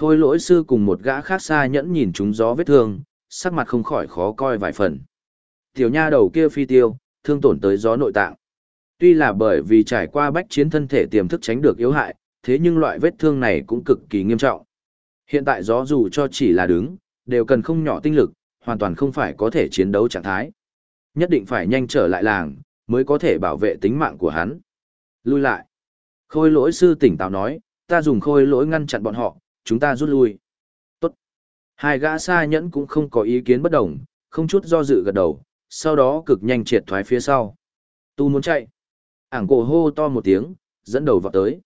Khôi lỗi sư cùng một gã khác xa nhẫn nhìn chúng gió vết thương, sắc mặt không khỏi khó coi vài phần. Tiểu nha đầu kia phi tiêu, thương tổn tới gió nội tạng. Tuy là bởi vì trải qua bách chiến thân thể tiềm thức tránh được yếu hại, thế nhưng loại vết thương này cũng cực kỳ nghiêm trọng. Hiện tại gió dù cho chỉ là đứng, đều cần không nhỏ tinh lực, hoàn toàn không phải có thể chiến đấu trạng thái. Nhất định phải nhanh trở lại làng, mới có thể bảo vệ tính mạng của hắn. Lui lại. Khôi lỗi sư tỉnh táo nói, ta dùng khôi lỗi ngăn chặn bọn họ, chúng ta rút lui. Tốt. Hai gã xa nhẫn cũng không có ý kiến bất đồng, không chút do dự gật đầu, sau đó cực nhanh triệt thoái phía sau. Tu muốn chạy. Ảng cổ hô to một tiếng, dẫn đầu vào tới.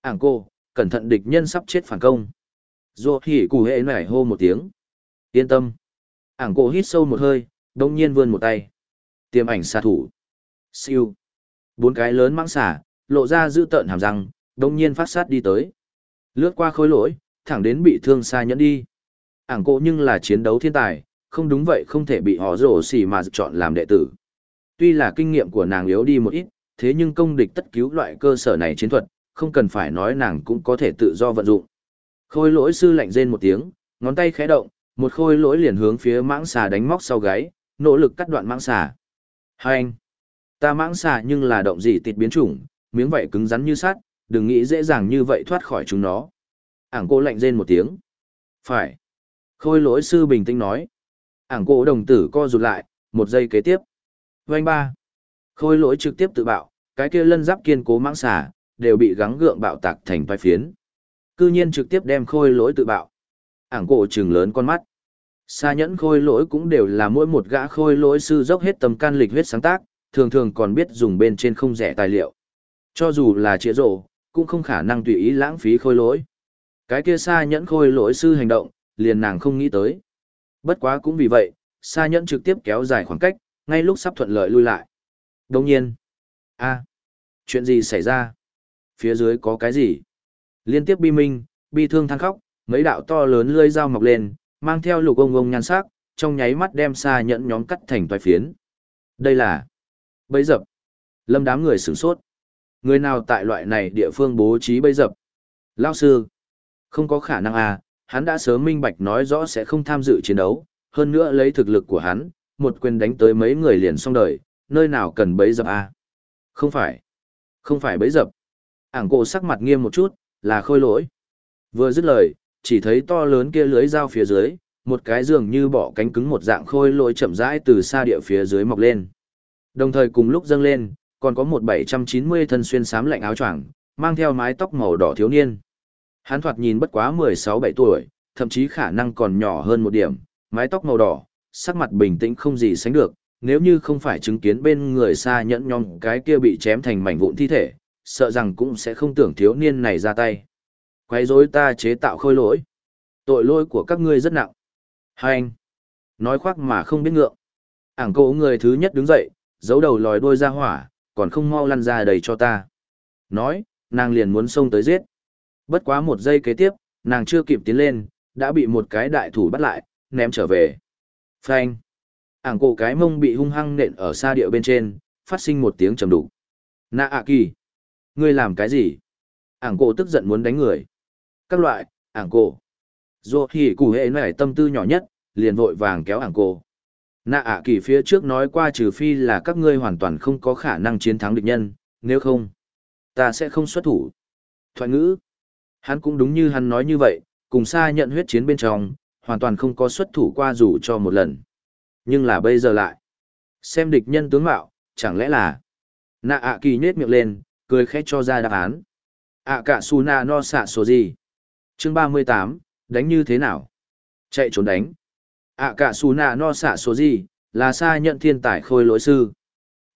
Ảng cô, cẩn thận địch nhân sắp chết phản công. Dù hỉ củ hệ nảy hô một tiếng. Yên tâm. Ảng cổ hít sâu một hơi, đông nhiên vươn một tay. tiềm ảnh xạ thủ. Siêu. Bốn cái lớn mãng xả, lộ ra dữ tợn hàm răng, đông nhiên phát sát đi tới. Lướt qua khối lỗi, thẳng đến bị thương xa nhẫn đi. Ảng cổ nhưng là chiến đấu thiên tài, không đúng vậy không thể bị họ rổ xỉ mà chọn làm đệ tử. Tuy là kinh nghiệm của nàng yếu đi một ít, thế nhưng công địch tất cứu loại cơ sở này chiến thuật, không cần phải nói nàng cũng có thể tự do vận dụng. Khôi lỗi sư lạnh rên một tiếng, ngón tay khẽ động, một khôi lỗi liền hướng phía mãng xà đánh móc sau gáy, nỗ lực cắt đoạn mãng xà. Hai anh, ta mãng xà nhưng là động gì tịt biến chủng, miếng vậy cứng rắn như sắt, đừng nghĩ dễ dàng như vậy thoát khỏi chúng nó. Ảng cô lạnh rên một tiếng. Phải. Khôi lỗi sư bình tĩnh nói. Ảng cô đồng tử co rụt lại, một giây kế tiếp. Vành ba. Khôi lỗi trực tiếp tự bạo, cái kia lân giáp kiên cố mãng xả đều bị gắng gượng bạo tạc thành toái phiến. Cư nhiên trực tiếp đem khôi lỗi tự bạo. Ảng cổ trừng lớn con mắt. Sa nhẫn khôi lỗi cũng đều là mỗi một gã khôi lỗi sư dốc hết tầm can lịch huyết sáng tác, thường thường còn biết dùng bên trên không rẻ tài liệu. Cho dù là trịa rổ, cũng không khả năng tùy ý lãng phí khôi lỗi. Cái kia sa nhẫn khôi lỗi sư hành động, liền nàng không nghĩ tới. Bất quá cũng vì vậy, sa nhẫn trực tiếp kéo dài khoảng cách, ngay lúc sắp thuận lợi lui lại. Đồng nhiên, a chuyện gì xảy ra? phía dưới có cái gì? Liên tiếp bi minh, bi thương than khóc, mấy đạo to lớn lưỡi dao mọc lên, mang theo lục ông ông nhan sắc, trong nháy mắt đem xa nhẫn nhóm cắt thành toái phiến. Đây là bấy dập. Lâm đám người sửng sốt. Người nào tại loại này địa phương bố trí bấy dập? Lao sư. Không có khả năng à, hắn đã sớm minh bạch nói rõ sẽ không tham dự chiến đấu, hơn nữa lấy thực lực của hắn, một quyền đánh tới mấy người liền xong đời, nơi nào cần bấy dập à? Không phải. Không phải bấy dập. Ảng cổ sắc mặt nghiêm một chút, là khôi lỗi. Vừa dứt lời, chỉ thấy to lớn kia lưới dao phía dưới, một cái giường như bỏ cánh cứng một dạng khôi lỗi chậm rãi từ xa địa phía dưới mọc lên. Đồng thời cùng lúc dâng lên, còn có một 790 thân xuyên xám lạnh áo choàng, mang theo mái tóc màu đỏ thiếu niên. Hắn thoạt nhìn bất quá 16-17 tuổi, thậm chí khả năng còn nhỏ hơn một điểm, mái tóc màu đỏ, sắc mặt bình tĩnh không gì sánh được, nếu như không phải chứng kiến bên người xa nhẫn nhong cái kia bị chém thành mảnh vụn thi thể, sợ rằng cũng sẽ không tưởng thiếu niên này ra tay. Quấy rối ta chế tạo khôi lỗi. Tội lỗi của các ngươi rất nặng. Hai anh. Nói khoác mà không biết ngượng. Ảng cổ người thứ nhất đứng dậy, giấu đầu lòi đuôi ra hỏa, còn không mau lăn ra đầy cho ta. Nói, nàng liền muốn xông tới giết. Bất quá một giây kế tiếp, nàng chưa kịp tiến lên, đã bị một cái đại thủ bắt lại, ném trở về. Phanh. Ảng cổ cái mông bị hung hăng nện ở xa địa bên trên, phát sinh một tiếng trầm đục. Nạ ạ kỳ. Ngươi làm cái gì? Ảng cổ tức giận muốn đánh người. Các loại, ảng cổ. Dù thì củ hệ này tâm tư nhỏ nhất, liền vội vàng kéo ảng cổ. Nạ ạ kỳ phía trước nói qua trừ phi là các ngươi hoàn toàn không có khả năng chiến thắng địch nhân, nếu không, ta sẽ không xuất thủ. Thoại ngữ. Hắn cũng đúng như hắn nói như vậy, cùng xa nhận huyết chiến bên trong, hoàn toàn không có xuất thủ qua dù cho một lần. Nhưng là bây giờ lại. Xem địch nhân tướng mạo, chẳng lẽ là... Nạ ạ kỳ nhết miệng lên, cười khẽ cho ra đáp án. ạ cả su na no xạ số gì? Chương 38, đánh như thế nào? Chạy trốn đánh. ạ cả su na no xạ số gì, là xa nhận thiên tài khôi lỗi sư.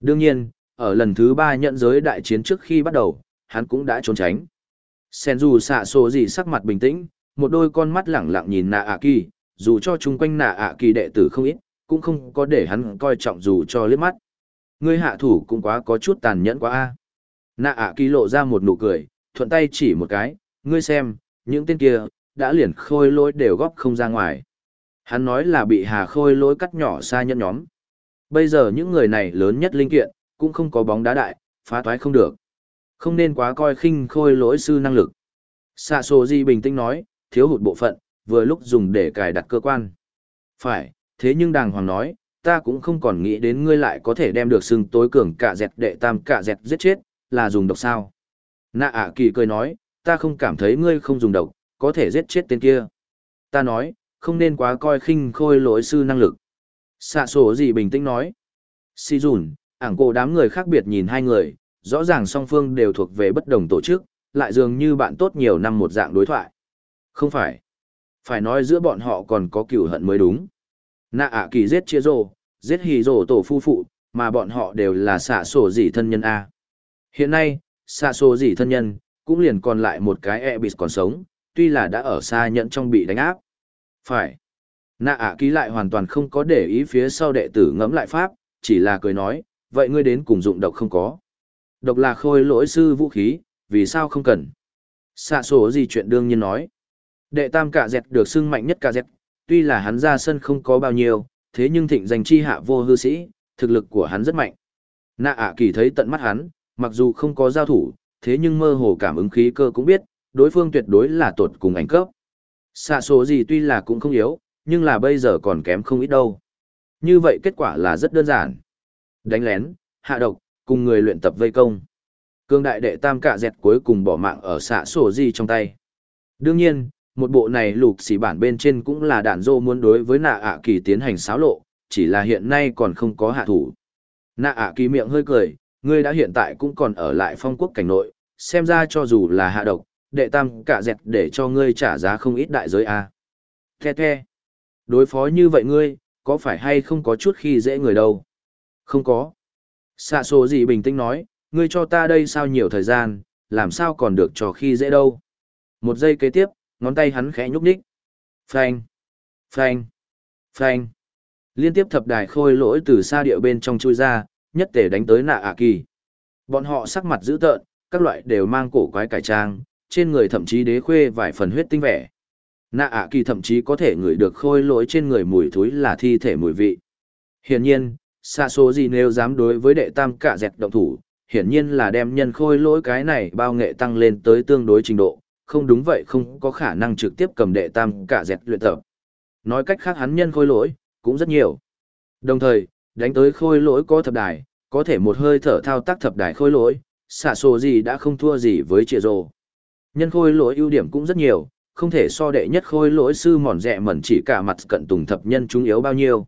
Đương nhiên, ở lần thứ ba nhận giới đại chiến trước khi bắt đầu, hắn cũng đã trốn tránh. Sen dù xạ số gì sắc mặt bình tĩnh, một đôi con mắt lẳng lặng nhìn nạ ạ kỳ, dù cho chung quanh nạ ạ kỳ đệ tử không ít, cũng không có để hắn coi trọng dù cho liếc mắt. Ngươi hạ thủ cũng quá có chút tàn nhẫn quá a. Nạ ạ kỳ lộ ra một nụ cười, thuận tay chỉ một cái, ngươi xem, những tên kia, đã liền khôi lỗi đều góp không ra ngoài. Hắn nói là bị hà khôi lỗi cắt nhỏ xa nhẫn nhóm. Bây giờ những người này lớn nhất linh kiện, cũng không có bóng đá đại, phá toái không được. Không nên quá coi khinh khôi lỗi sư năng lực. Sạ sổ di bình tĩnh nói, thiếu hụt bộ phận, vừa lúc dùng để cài đặt cơ quan. Phải, thế nhưng đàng hoàng nói, ta cũng không còn nghĩ đến ngươi lại có thể đem được xưng tối cường cả dẹt đệ tam cả dẹt giết chết, là dùng độc sao. Nạ ạ kỳ cười nói, ta không cảm thấy ngươi không dùng độc, có thể giết chết tên kia. Ta nói, không nên quá coi khinh khôi lỗi sư năng lực. Xạ sổ gì bình tĩnh nói. Si dùn, ảng cổ đám người khác biệt nhìn hai người, rõ ràng song phương đều thuộc về bất đồng tổ chức, lại dường như bạn tốt nhiều năm một dạng đối thoại. Không phải. Phải nói giữa bọn họ còn có cửu hận mới đúng. Nạ ạ kỳ giết chia rồ, giết hì rồ tổ phu phụ, mà bọn họ đều là xạ sổ dị thân nhân A. Hiện nay, xạ sổ dị thân nhân, cũng liền còn lại một cái e bị còn sống, tuy là đã ở xa nhận trong bị đánh áp. Phải. Nạ ạ ký lại hoàn toàn không có để ý phía sau đệ tử ngẫm lại pháp, chỉ là cười nói, vậy ngươi đến cùng dụng độc không có. Độc là khôi lỗi sư vũ khí, vì sao không cần. Xạ sổ gì chuyện đương nhiên nói. Đệ tam cả dẹt được xưng mạnh nhất cả dẹt, tuy là hắn ra sân không có bao nhiêu, thế nhưng thịnh danh chi hạ vô hư sĩ, thực lực của hắn rất mạnh. Nạ ạ kỳ thấy tận mắt hắn, mặc dù không có giao thủ, thế nhưng mơ hồ cảm ứng khí cơ cũng biết, đối phương tuyệt đối là tuột cùng ảnh cấp. Xạ số gì tuy là cũng không yếu, nhưng là bây giờ còn kém không ít đâu. Như vậy kết quả là rất đơn giản. Đánh lén, hạ độc, cùng người luyện tập vây công. Cương đại đệ tam cả dẹt cuối cùng bỏ mạng ở xạ sổ gì trong tay. Đương nhiên, một bộ này lục xỉ bản bên trên cũng là đạn dô muốn đối với nạ ạ kỳ tiến hành xáo lộ, chỉ là hiện nay còn không có hạ thủ. Nạ ạ kỳ miệng hơi cười, ngươi đã hiện tại cũng còn ở lại phong quốc cảnh nội, xem ra cho dù là hạ độc, đệ tam cả dẹt để cho ngươi trả giá không ít đại giới a. À. The the. Đối phó như vậy ngươi, có phải hay không có chút khi dễ người đâu? Không có. Xạ số gì bình tĩnh nói, ngươi cho ta đây sao nhiều thời gian, làm sao còn được trò khi dễ đâu. Một giây kế tiếp, ngón tay hắn khẽ nhúc nhích. Phanh, phanh, phanh. Liên tiếp thập đài khôi lỗi từ xa địa bên trong chui ra, nhất tể đánh tới nạ ạ kỳ. Bọn họ sắc mặt dữ tợn, các loại đều mang cổ quái cải trang, trên người thậm chí đế khuê vài phần huyết tinh vẻ. Nạ ạ kỳ thậm chí có thể ngửi được khôi lỗi trên người mùi thối là thi thể mùi vị. Hiển nhiên, xa số gì nếu dám đối với đệ tam cả dẹt động thủ, hiển nhiên là đem nhân khôi lỗi cái này bao nghệ tăng lên tới tương đối trình độ, không đúng vậy không có khả năng trực tiếp cầm đệ tam cả dẹt luyện tập. Nói cách khác hắn nhân khôi lỗi, cũng rất nhiều. Đồng thời, đánh tới khôi lỗi có thập đài, có thể một hơi thở thao tác thập đài khôi lỗi, xạ sổ gì đã không thua gì với trịa rồ. Nhân khôi lỗi ưu điểm cũng rất nhiều, không thể so đệ nhất khôi lỗi sư mòn rẹ mẩn chỉ cả mặt cận tùng thập nhân chúng yếu bao nhiêu.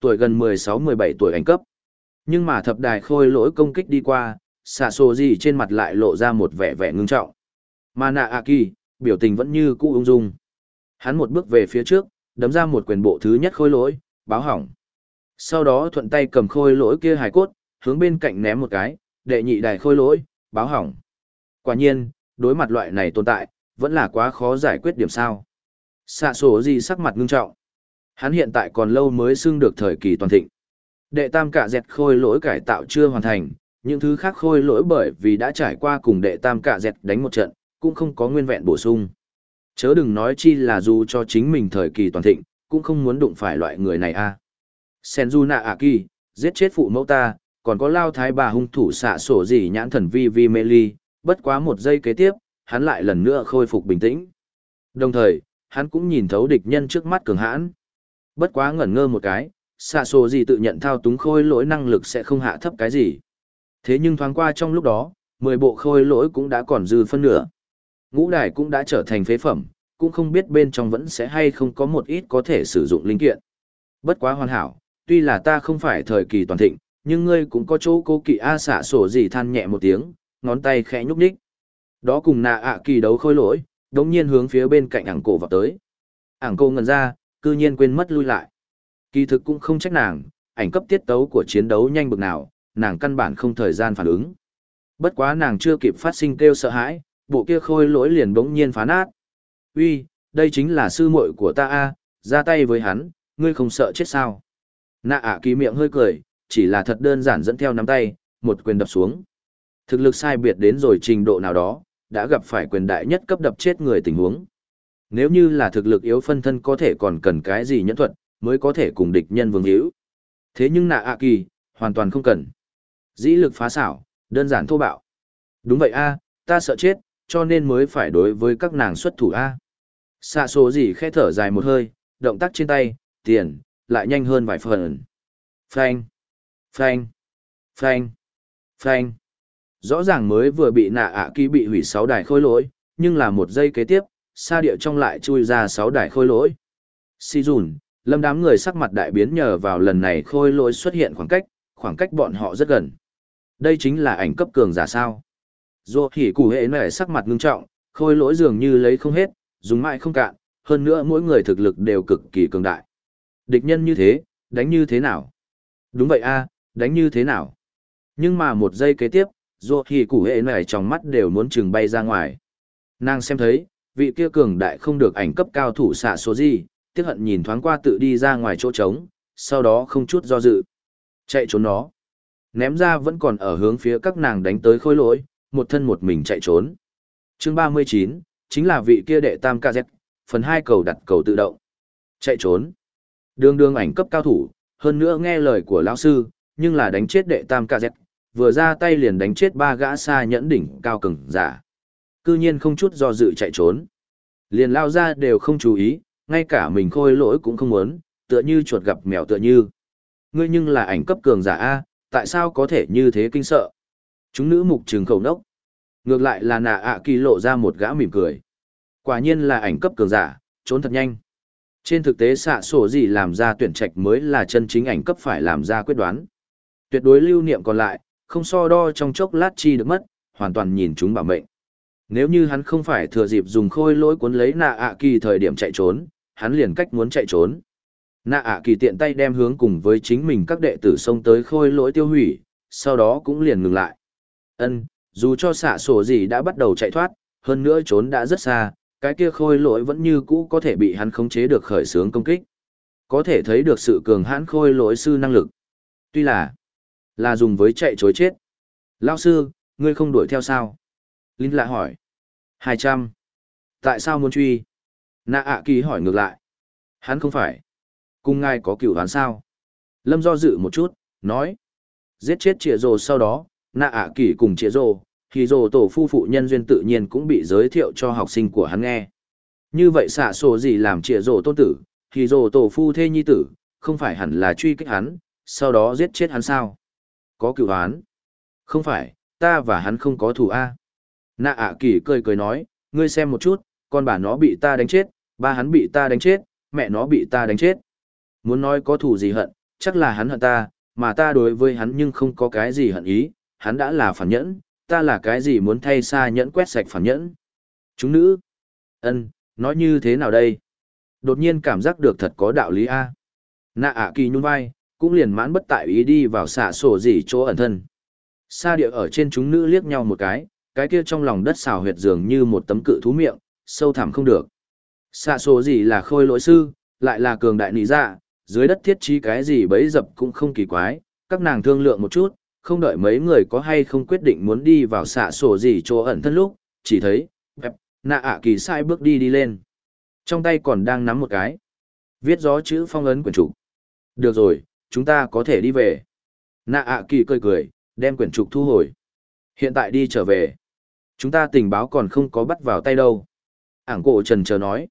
Tuổi gần 16-17 tuổi ảnh cấp. Nhưng mà thập đài khôi lỗi công kích đi qua, xạ sổ gì trên mặt lại lộ ra một vẻ vẻ ngưng trọng. Mà nạ ạ kỳ, biểu tình vẫn như cũ ung dung. Hắn một bước về phía trước, đấm ra một quyền bộ thứ nhất khôi lỗi, báo hỏng. Sau đó thuận tay cầm khôi lỗi kia hài cốt, hướng bên cạnh ném một cái, đệ nhị đài khôi lỗi, báo hỏng. Quả nhiên, đối mặt loại này tồn tại, vẫn là quá khó giải quyết điểm sao. Xạ sổ gì sắc mặt ngưng trọng. Hắn hiện tại còn lâu mới xưng được thời kỳ toàn thịnh. Đệ tam cả dẹt khôi lỗi cải tạo chưa hoàn thành, những thứ khác khôi lỗi bởi vì đã trải qua cùng đệ tam cả dẹt đánh một trận, cũng không có nguyên vẹn bổ sung. Chớ đừng nói chi là dù cho chính mình thời kỳ toàn thịnh, cũng không muốn đụng phải loại người này a. À. Senju nạ ạ kỳ, giết chết phụ mẫu ta, còn có lao thái bà hung thủ xạ sổ gì nhãn thần vi vi mê ly, bất quá một giây kế tiếp, hắn lại lần nữa khôi phục bình tĩnh. Đồng thời, hắn cũng nhìn thấu địch nhân trước mắt cường hãn. Bất quá ngẩn ngơ một cái, xạ sổ gì tự nhận thao túng khôi lỗi năng lực sẽ không hạ thấp cái gì. Thế nhưng thoáng qua trong lúc đó, 10 bộ khôi lỗi cũng đã còn dư phân nửa. Ngũ đài cũng đã trở thành phế phẩm, cũng không biết bên trong vẫn sẽ hay không có một ít có thể sử dụng linh kiện. Bất quá hoàn hảo, tuy là ta không phải thời kỳ toàn thịnh, nhưng ngươi cũng có chỗ cố kỵ A xạ sổ gì than nhẹ một tiếng, ngón tay khẽ nhúc nhích. Đó cùng nạ ạ kỳ đấu khôi lỗi, đống nhiên hướng phía bên cạnh ảng cổ vào tới. Ảng cô ngần ra, cư nhiên quên mất lui lại. Kỳ thực cũng không trách nàng, ảnh cấp tiết tấu của chiến đấu nhanh bực nào, nàng căn bản không thời gian phản ứng. Bất quá nàng chưa kịp phát sinh kêu sợ hãi, bộ kia khôi lỗi liền bỗng nhiên phá nát. Uy, đây chính là sư muội của ta a, ra tay với hắn, ngươi không sợ chết sao? Nạ ạ kỳ miệng hơi cười, chỉ là thật đơn giản dẫn theo nắm tay, một quyền đập xuống. Thực lực sai biệt đến rồi trình độ nào đó, đã gặp phải quyền đại nhất cấp đập chết người tình huống. Nếu như là thực lực yếu phân thân có thể còn cần cái gì nhẫn thuật, mới có thể cùng địch nhân vương hữu. Thế nhưng nạ ạ kỳ, hoàn toàn không cần. Dĩ lực phá xảo, đơn giản thô bạo. Đúng vậy a, ta sợ chết, cho nên mới phải đối với các nàng xuất thủ a. Xạ số gì khẽ thở dài một hơi, động tác trên tay, tiền, lại nhanh hơn vài phần. Phanh, phanh, phanh, phanh. Rõ ràng mới vừa bị nạ ạ kỳ bị hủy sáu đài khôi lỗi, nhưng là một giây kế tiếp, xa địa trong lại chui ra sáu đài khôi lỗi. Si dùn, lâm đám người sắc mặt đại biến nhờ vào lần này khôi lỗi xuất hiện khoảng cách, khoảng cách bọn họ rất gần. Đây chính là ảnh cấp cường giả sao. Dù thì cụ hệ nẻ sắc mặt ngưng trọng, khôi lỗi dường như lấy không hết, dùng mãi không cạn, hơn nữa mỗi người thực lực đều cực kỳ cường đại. Địch nhân như thế, đánh như thế nào? Đúng vậy a, đánh như thế nào? Nhưng mà một giây kế tiếp, dù thì cụ hệ nẻ trong mắt đều muốn trừng bay ra ngoài. Nàng xem thấy, vị kia cường đại không được ảnh cấp cao thủ xạ số gì, tiếc hận nhìn thoáng qua tự đi ra ngoài chỗ trống, sau đó không chút do dự. Chạy trốn nó. Ném ra vẫn còn ở hướng phía các nàng đánh tới khôi lỗi, một thân một mình chạy trốn. Chương 39, chính là vị kia đệ tam KZ, phần 2 cầu đặt cầu tự động. Chạy trốn. Đường đường ảnh cấp cao thủ, hơn nữa nghe lời của lão sư, nhưng là đánh chết đệ tam KZ, vừa ra tay liền đánh chết ba gã xa nhẫn đỉnh cao cường giả. Cư nhiên không chút do dự chạy trốn. Liền lao ra đều không chú ý, ngay cả mình khôi lỗi cũng không muốn, tựa như chuột gặp mèo tựa như. Ngươi nhưng là ảnh cấp cường giả A, tại sao có thể như thế kinh sợ? Chúng nữ mục trừng khẩu nốc. Ngược lại là nạ ạ kỳ lộ ra một gã mỉm cười. Quả nhiên là ảnh cấp cường giả, trốn thật nhanh. Trên thực tế xạ sổ gì làm ra tuyển trạch mới là chân chính ảnh cấp phải làm ra quyết đoán. Tuyệt đối lưu niệm còn lại, không so đo trong chốc lát chi được mất, hoàn toàn nhìn chúng bảo mệnh. Nếu như hắn không phải thừa dịp dùng khôi lỗi cuốn lấy nạ ạ kỳ thời điểm chạy trốn, hắn liền cách muốn chạy trốn. Nạ ạ kỳ tiện tay đem hướng cùng với chính mình các đệ tử xông tới khôi lỗi tiêu hủy, sau đó cũng liền ngừng lại. Ân, dù cho xạ sổ gì đã bắt đầu chạy thoát, hơn nữa trốn đã rất xa, cái kia khôi lỗi vẫn như cũ có thể bị hắn khống chế được khởi xướng công kích. Có thể thấy được sự cường hãn khôi lỗi sư năng lực. Tuy là, là dùng với chạy chối chết. Lao sư, ngươi không đuổi theo sao? Linh lạ hỏi. 200. Tại sao muốn truy? Nạ ạ kỳ hỏi ngược lại. Hắn không phải. Cùng ngài có cửu hắn sao? Lâm do dự một chút, nói. Giết chết trịa rồ sau đó, nạ ạ kỳ cùng trịa rồ, thì rồ tổ phu phụ nhân duyên tự nhiên cũng bị giới thiệu cho học sinh của hắn nghe. Như vậy xạ sổ gì làm trịa rồ tôn tử, thì rồ tổ phu thê nhi tử, không phải hẳn là truy kích hắn, sau đó giết chết hắn sao? Có cửu hắn? Không phải, ta và hắn không có thù A. Nạ ạ kỳ cười cười nói, ngươi xem một chút, con bà nó bị ta đánh chết, ba hắn bị ta đánh chết, mẹ nó bị ta đánh chết. Muốn nói có thù gì hận, chắc là hắn hận ta, mà ta đối với hắn nhưng không có cái gì hận ý, hắn đã là phản nhẫn, ta là cái gì muốn thay xa nhẫn quét sạch phản nhẫn. Chúng nữ, ân, nói như thế nào đây? Đột nhiên cảm giác được thật có đạo lý A. Nạ ạ kỳ nhún vai, cũng liền mãn bất tại ý đi vào xạ sổ gì chỗ ẩn thân. Sa địa ở trên chúng nữ liếc nhau một cái, cái kia trong lòng đất xào huyệt dường như một tấm cự thú miệng, sâu thẳm không được. Xạ sổ gì là khôi lỗi sư, lại là cường đại nỉ dạ, dưới đất thiết trí cái gì bấy dập cũng không kỳ quái, các nàng thương lượng một chút, không đợi mấy người có hay không quyết định muốn đi vào xạ sổ gì chỗ ẩn thân lúc, chỉ thấy, bẹp, nạ ạ kỳ sai bước đi đi lên. Trong tay còn đang nắm một cái. Viết gió chữ phong ấn quyển trục. Được rồi, chúng ta có thể đi về. Nạ ạ kỳ cười cười, đem quyển trục thu hồi. Hiện tại đi trở về. Chúng ta tình báo còn không có bắt vào tay đâu. Ảng cổ trần chờ nói.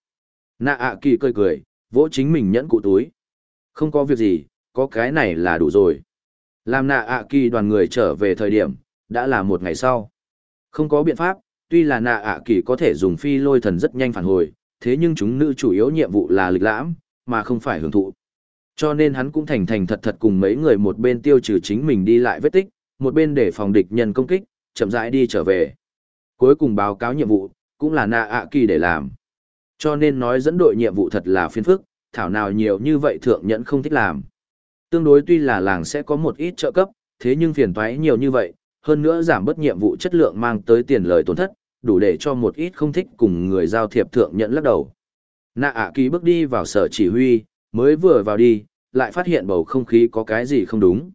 Nạ ạ kỳ cười cười, vỗ chính mình nhẫn cụ túi. Không có việc gì, có cái này là đủ rồi. Làm nạ ạ kỳ đoàn người trở về thời điểm, đã là một ngày sau. Không có biện pháp, tuy là nạ ạ kỳ có thể dùng phi lôi thần rất nhanh phản hồi, thế nhưng chúng nữ chủ yếu nhiệm vụ là lịch lãm, mà không phải hưởng thụ. Cho nên hắn cũng thành thành thật thật cùng mấy người một bên tiêu trừ chính mình đi lại vết tích, một bên để phòng địch nhân công kích, chậm rãi đi trở về. Cuối cùng báo cáo nhiệm vụ, cũng là nạ ạ kỳ để làm. Cho nên nói dẫn đội nhiệm vụ thật là phiền phức, thảo nào nhiều như vậy thượng nhẫn không thích làm. Tương đối tuy là làng sẽ có một ít trợ cấp, thế nhưng phiền toái nhiều như vậy, hơn nữa giảm bớt nhiệm vụ chất lượng mang tới tiền lời tổn thất, đủ để cho một ít không thích cùng người giao thiệp thượng nhẫn lắc đầu. Nạ ạ kỳ bước đi vào sở chỉ huy, mới vừa vào đi, lại phát hiện bầu không khí có cái gì không đúng.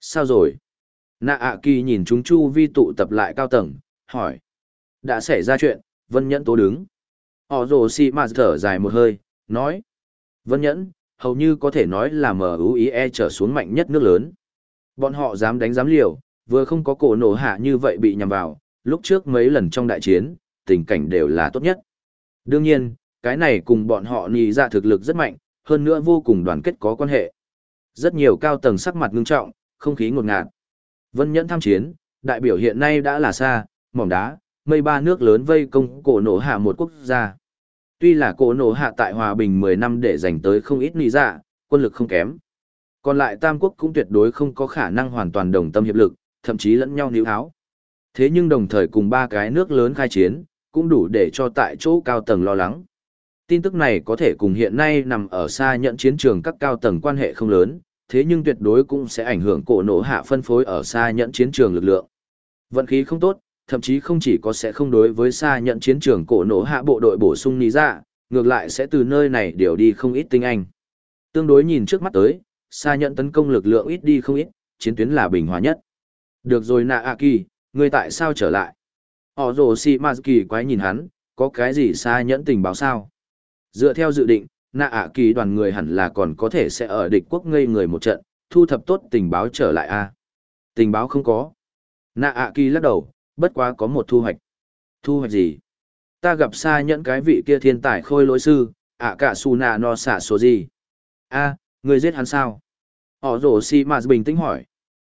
Sao rồi? Nạ ạ kỳ nhìn chúng chu vi tụ tập lại cao tầng, hỏi. Đã xảy ra chuyện, Vân Nhẫn tố đứng. Họ rồ xì mà thở dài một hơi, nói. Vân Nhẫn, hầu như có thể nói là MUIE trở xuống mạnh nhất nước lớn. Bọn họ dám đánh dám liều, vừa không có cổ nổ hạ như vậy bị nhằm vào, lúc trước mấy lần trong đại chiến, tình cảnh đều là tốt nhất. Đương nhiên, cái này cùng bọn họ nhì ra thực lực rất mạnh, hơn nữa vô cùng đoàn kết có quan hệ. Rất nhiều cao tầng sắc mặt ngưng trọng, không khí ngột ngạt. Vân Nhẫn tham chiến, đại biểu hiện nay đã là xa, mỏng đá, mây ba nước lớn vây công cổ nổ hạ một quốc gia. Tuy là cổ nổ hạ tại hòa bình 10 năm để giành tới không ít nì dạ, quân lực không kém. Còn lại Tam Quốc cũng tuyệt đối không có khả năng hoàn toàn đồng tâm hiệp lực, thậm chí lẫn nhau níu áo. Thế nhưng đồng thời cùng ba cái nước lớn khai chiến, cũng đủ để cho tại chỗ cao tầng lo lắng. Tin tức này có thể cùng hiện nay nằm ở xa nhận chiến trường các cao tầng quan hệ không lớn, thế nhưng tuyệt đối cũng sẽ ảnh hưởng cổ nổ hạ phân phối ở xa nhận chiến trường lực lượng. Vận khí không tốt, thậm chí không chỉ có sẽ không đối với xa nhận chiến trường cổ nổ hạ bộ đội bổ sung ní ra, dạ, ngược lại sẽ từ nơi này điều đi không ít tinh anh. Tương đối nhìn trước mắt tới, xa nhận tấn công lực lượng ít đi không ít, chiến tuyến là bình hòa nhất. Được rồi nạ A Kỳ, người tại sao trở lại? Họ rồ si mà kỳ quái nhìn hắn, có cái gì xa nhẫn tình báo sao? Dựa theo dự định, nạ ạ kỳ đoàn người hẳn là còn có thể sẽ ở địch quốc ngây người một trận, thu thập tốt tình báo trở lại a Tình báo không có. Nạ ạ kỳ lắc đầu, bất quá có một thu hoạch. Thu hoạch gì? Ta gặp xa nhẫn cái vị kia thiên tài khôi lỗi sư, ạ cả su nạ no xả số gì? a người giết hắn sao? Họ rổ si mà bình tĩnh hỏi.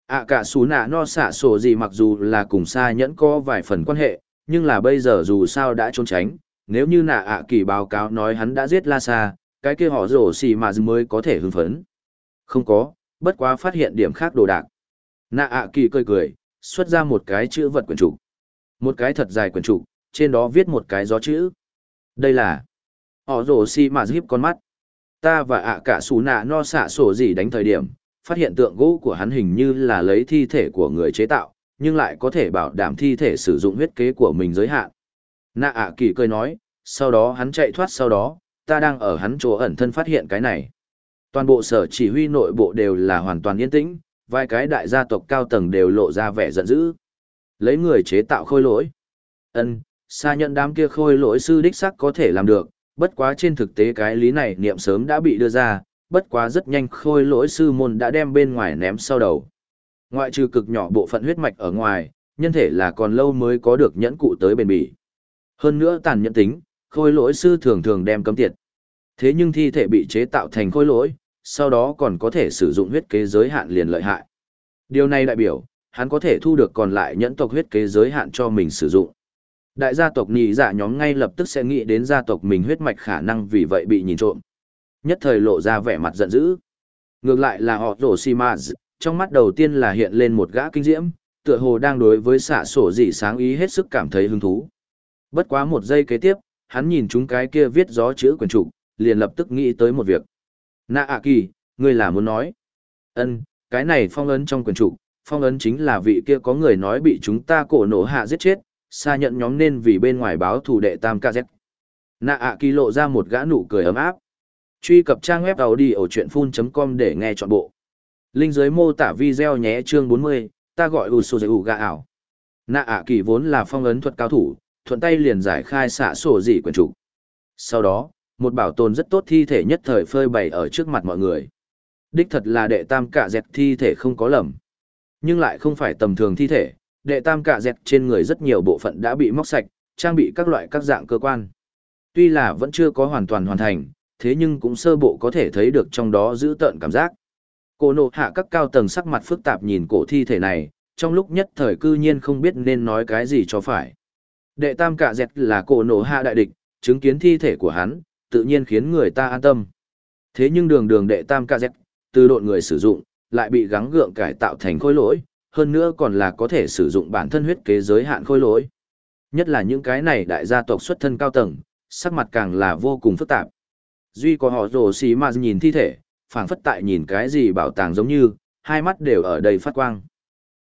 ạ cả su nạ no xả sổ gì mặc dù là cùng xa nhẫn có vài phần quan hệ, nhưng là bây giờ dù sao đã trốn tránh, nếu như nạ ạ kỳ báo cáo nói hắn đã giết La xa cái kia họ rổ xì mà mới có thể hưng phấn. Không có, bất quá phát hiện điểm khác đồ đạc. Nạ ạ kỳ cười cười, xuất ra một cái chữ vật quyển trục. Một cái thật dài quyển trục, trên đó viết một cái gió chữ. Đây là họ rổ xì mà hiếp con mắt. Ta và ạ cả xù nạ no xạ sổ gì đánh thời điểm, phát hiện tượng gỗ của hắn hình như là lấy thi thể của người chế tạo, nhưng lại có thể bảo đảm thi thể sử dụng huyết kế của mình giới hạn. Nạ ạ kỳ cười nói, sau đó hắn chạy thoát sau đó, ta đang ở hắn chỗ ẩn thân phát hiện cái này. Toàn bộ sở chỉ huy nội bộ đều là hoàn toàn yên tĩnh, vài cái đại gia tộc cao tầng đều lộ ra vẻ giận dữ. Lấy người chế tạo khôi lỗi. ân xa nhận đám kia khôi lỗi sư đích sắc có thể làm được, bất quá trên thực tế cái lý này niệm sớm đã bị đưa ra, bất quá rất nhanh khôi lỗi sư môn đã đem bên ngoài ném sau đầu. Ngoại trừ cực nhỏ bộ phận huyết mạch ở ngoài, nhân thể là còn lâu mới có được nhẫn cụ tới bền bỉ. Hơn nữa tàn nhẫn tính, khôi lỗi sư thường thường đem cấm tiệt. Thế nhưng thi thể bị chế tạo thành khôi lỗi, sau đó còn có thể sử dụng huyết kế giới hạn liền lợi hại. Điều này đại biểu, hắn có thể thu được còn lại nhẫn tộc huyết kế giới hạn cho mình sử dụng. Đại gia tộc nhị dạ nhóm ngay lập tức sẽ nghĩ đến gia tộc mình huyết mạch khả năng vì vậy bị nhìn trộm. Nhất thời lộ ra vẻ mặt giận dữ. Ngược lại là họ rổ xì trong mắt đầu tiên là hiện lên một gã kinh diễm, tựa hồ đang đối với xạ sổ dị sáng ý hết sức cảm thấy hứng thú. Bất quá một giây kế tiếp, hắn nhìn chúng cái kia viết gió chữ quyển trục, liền lập tức nghĩ tới một việc. Nạ ạ kỳ, Ngươi là muốn nói. ân cái này phong ấn trong quyền trục, phong ấn chính là vị kia có người nói bị chúng ta cổ nổ hạ giết chết, xa nhận nhóm nên vì bên ngoài báo thủ đệ tam KZ. Nạ ạ kỳ lộ ra một gã nụ cười ấm áp. Truy cập trang web đầu đi ở chuyện full.com để nghe trọn bộ. Linh dưới mô tả video nhé chương 40, ta gọi Usu gà ảo. Nạ ạ kỳ vốn là phong ấn thuật cao thủ, thuận tay liền giải khai xạ sổ dị quyền trục. Sau đó, một bảo tồn rất tốt thi thể nhất thời phơi bày ở trước mặt mọi người. Đích thật là đệ tam cả dẹt thi thể không có lầm. Nhưng lại không phải tầm thường thi thể, đệ tam cả dẹt trên người rất nhiều bộ phận đã bị móc sạch, trang bị các loại các dạng cơ quan. Tuy là vẫn chưa có hoàn toàn hoàn thành, thế nhưng cũng sơ bộ có thể thấy được trong đó giữ tợn cảm giác. Cổ nộ hạ các cao tầng sắc mặt phức tạp nhìn cổ thi thể này, trong lúc nhất thời cư nhiên không biết nên nói cái gì cho phải. Đệ tam cả dẹt là cổ nộ hạ đại địch, chứng kiến thi thể của hắn, tự nhiên khiến người ta an tâm. Thế nhưng đường đường đệ tam ca dẹt, từ độn người sử dụng, lại bị gắng gượng cải tạo thành khối lỗi, hơn nữa còn là có thể sử dụng bản thân huyết kế giới hạn khối lỗi. Nhất là những cái này đại gia tộc xuất thân cao tầng, sắc mặt càng là vô cùng phức tạp. Duy có họ rồ xì mà nhìn thi thể, phảng phất tại nhìn cái gì bảo tàng giống như, hai mắt đều ở đây phát quang.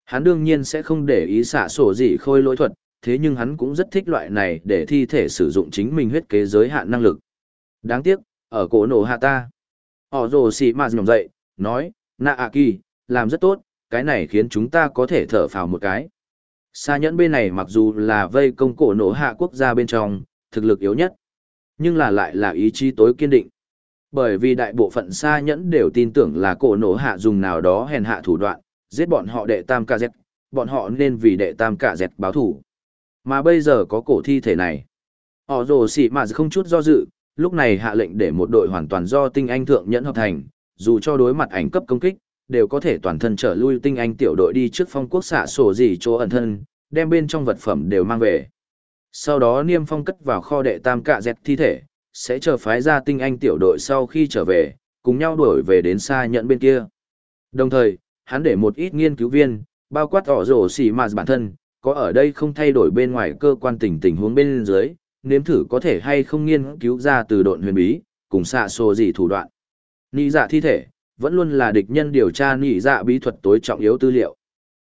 Hắn đương nhiên sẽ không để ý xả sổ gì khôi lỗi thuật, thế nhưng hắn cũng rất thích loại này để thi thể sử dụng chính mình huyết kế giới hạn năng lực. Đáng tiếc, ở cổ nổ hạ ta. Họ rồ xì mà nhỏng dậy, nói, nạ ạ kỳ, làm rất tốt, cái này khiến chúng ta có thể thở phào một cái. Xa nhẫn bên này mặc dù là vây công cổ nổ hạ quốc gia bên trong, thực lực yếu nhất, nhưng là lại là ý chí tối kiên định. Bởi vì đại bộ phận xa nhẫn đều tin tưởng là cổ nổ hạ dùng nào đó hèn hạ thủ đoạn, giết bọn họ đệ tam ca dẹt, bọn họ nên vì đệ tam cả dẹt báo thủ. Mà bây giờ có cổ thi thể này. Họ rồ xỉ mà không chút do dự, lúc này hạ lệnh để một đội hoàn toàn do tinh anh thượng nhẫn hợp thành, dù cho đối mặt ảnh cấp công kích, đều có thể toàn thân trở lui tinh anh tiểu đội đi trước phong quốc xạ sổ gì chỗ ẩn thân, đem bên trong vật phẩm đều mang về. Sau đó niêm phong cất vào kho đệ tam cạ dẹt thi thể, sẽ chờ phái ra tinh anh tiểu đội sau khi trở về, cùng nhau đuổi về đến xa nhận bên kia. Đồng thời, hắn để một ít nghiên cứu viên, bao quát ỏ rổ xỉ mà bản thân, có ở đây không thay đổi bên ngoài cơ quan tình tình huống bên dưới, nếm thử có thể hay không nghiên cứu ra từ độn huyền bí, cùng xạ xô gì thủ đoạn. Nị dạ thi thể, vẫn luôn là địch nhân điều tra nị dạ bí thuật tối trọng yếu tư liệu.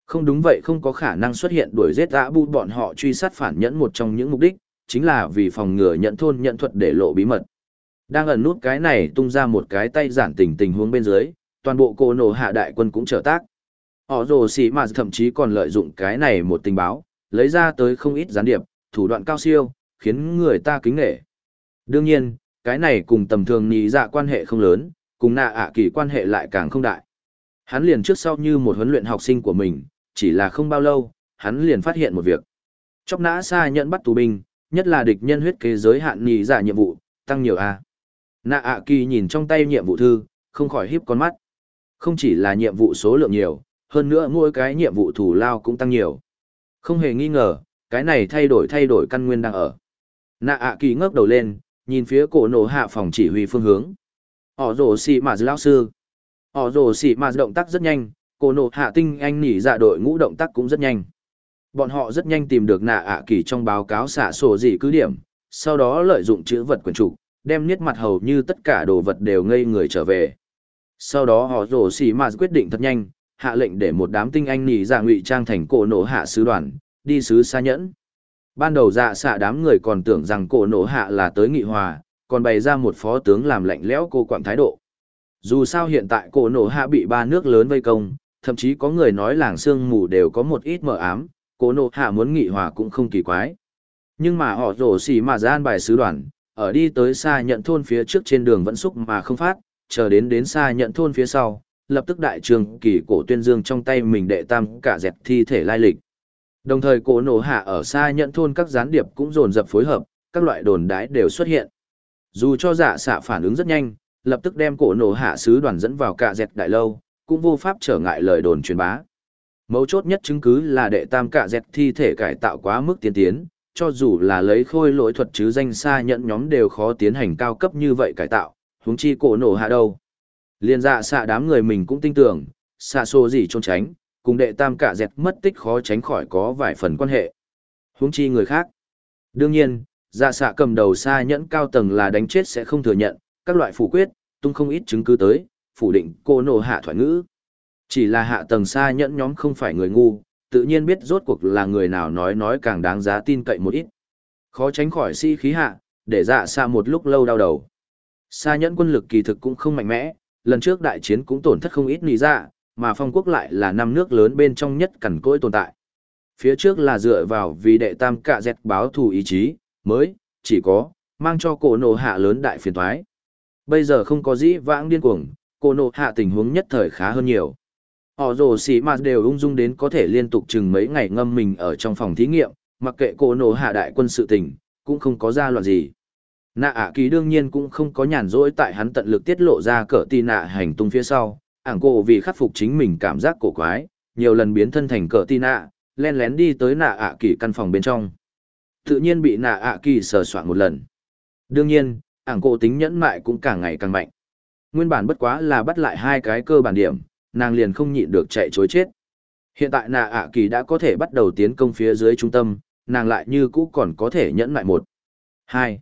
Không đúng vậy không có khả năng xuất hiện đuổi giết dã bu bọn họ truy sát phản nhẫn một trong những mục đích, chính là vì phòng ngừa nhận thôn nhận thuật để lộ bí mật. Đang ẩn nút cái này tung ra một cái tay giản tình tình huống bên dưới, toàn bộ cô nổ hạ đại quân cũng trở tác. Họ rồ xì mà thậm chí còn lợi dụng cái này một tình báo, lấy ra tới không ít gián điệp, thủ đoạn cao siêu, khiến người ta kính nghệ. Đương nhiên, cái này cùng tầm thường nhị dạ quan hệ không lớn, cùng nạ ạ kỳ quan hệ lại càng không đại. Hắn liền trước sau như một huấn luyện học sinh của mình, chỉ là không bao lâu, hắn liền phát hiện một việc. Chóc nã xa nhận bắt tù binh, nhất là địch nhân huyết kế giới hạn nhị dạ nhiệm vụ, tăng nhiều a. Nạ ạ kỳ nhìn trong tay nhiệm vụ thư, không khỏi híp con mắt. Không chỉ là nhiệm vụ số lượng nhiều, hơn nữa mỗi cái nhiệm vụ thủ lao cũng tăng nhiều. Không hề nghi ngờ, cái này thay đổi thay đổi căn nguyên đang ở. Nạ ạ kỳ ngước đầu lên, nhìn phía cổ nổ hạ phòng chỉ huy phương hướng. Họ rổ xì mà lão sư. Họ rổ xì mà động tác rất nhanh, cổ nổ hạ tinh anh nỉ dạ đội ngũ động tác cũng rất nhanh. Bọn họ rất nhanh tìm được nạ ạ kỳ trong báo cáo xả sổ gì cứ điểm, sau đó lợi dụng chữ vật quyền trục, đem niết mặt hầu như tất cả đồ vật đều ngây người trở về. Sau đó họ rổ xì mà quyết định thật nhanh, hạ lệnh để một đám tinh anh nỉ dạ ngụy trang thành cổ nổ hạ sứ đoàn, đi sứ xa nhẫn. Ban đầu dạ xạ đám người còn tưởng rằng cổ nổ hạ là tới nghị hòa, còn bày ra một phó tướng làm lạnh lẽo cô quạng thái độ. Dù sao hiện tại cổ nổ hạ bị ba nước lớn vây công, thậm chí có người nói làng sương mù đều có một ít mờ ám, cổ nổ hạ muốn nghị hòa cũng không kỳ quái. Nhưng mà họ rổ xỉ mà gian bài sứ đoàn, ở đi tới xa nhận thôn phía trước trên đường vẫn xúc mà không phát, chờ đến đến xa nhận thôn phía sau, lập tức đại trường kỳ cổ tuyên dương trong tay mình đệ tam cả dẹp thi thể lai lịch. Đồng thời cổ nổ hạ ở xa nhận thôn các gián điệp cũng dồn dập phối hợp, các loại đồn đái đều xuất hiện. Dù cho giả xạ phản ứng rất nhanh, lập tức đem cổ nổ hạ sứ đoàn dẫn vào cả dẹt đại lâu, cũng vô pháp trở ngại lời đồn truyền bá. Mấu chốt nhất chứng cứ là đệ tam cả dẹt thi thể cải tạo quá mức tiên tiến, cho dù là lấy khôi lỗi thuật chứ danh xa nhận nhóm đều khó tiến hành cao cấp như vậy cải tạo, huống chi cổ nổ hạ đâu. Liên dạ xạ đám người mình cũng tin tưởng, xạ xô gì trốn tránh, cùng đệ tam cả dẹt mất tích khó tránh khỏi có vài phần quan hệ. Huống chi người khác. Đương nhiên, dạ xạ cầm đầu xa nhẫn cao tầng là đánh chết sẽ không thừa nhận, các loại phủ quyết, tung không ít chứng cứ tới, phủ định cô nổ hạ thoại ngữ. Chỉ là hạ tầng xa nhẫn nhóm không phải người ngu, tự nhiên biết rốt cuộc là người nào nói nói càng đáng giá tin cậy một ít. Khó tránh khỏi si khí hạ, để dạ xa một lúc lâu đau đầu. Xa nhẫn quân lực kỳ thực cũng không mạnh mẽ, lần trước đại chiến cũng tổn thất không ít nì dạ, mà phong quốc lại là năm nước lớn bên trong nhất cẩn cỗi tồn tại. Phía trước là dựa vào vì đệ tam cạ dẹt báo thù ý chí, mới, chỉ có, mang cho cổ nộ hạ lớn đại phiền thoái. Bây giờ không có dĩ vãng điên cuồng, cổ nộ hạ tình huống nhất thời khá hơn nhiều. Họ rồ xỉ mà đều ung dung đến có thể liên tục chừng mấy ngày ngâm mình ở trong phòng thí nghiệm, mặc kệ cổ nộ hạ đại quân sự tình, cũng không có ra loạn gì. Nạ ạ kỳ đương nhiên cũng không có nhàn rỗi tại hắn tận lực tiết lộ ra cỡ tì nạ hành tung phía sau, ảng cổ vì khắc phục chính mình cảm giác cổ quái, nhiều lần biến thân thành cờ tin nạ, len lén đi tới nạ ạ kỳ căn phòng bên trong. Tự nhiên bị nạ ạ kỳ sờ soạn một lần. Đương nhiên, ảng cổ tính nhẫn mại cũng càng ngày càng mạnh. Nguyên bản bất quá là bắt lại hai cái cơ bản điểm, nàng liền không nhịn được chạy chối chết. Hiện tại nạ ạ kỳ đã có thể bắt đầu tiến công phía dưới trung tâm, nàng lại như cũ còn có thể nhẫn lại một. Hai,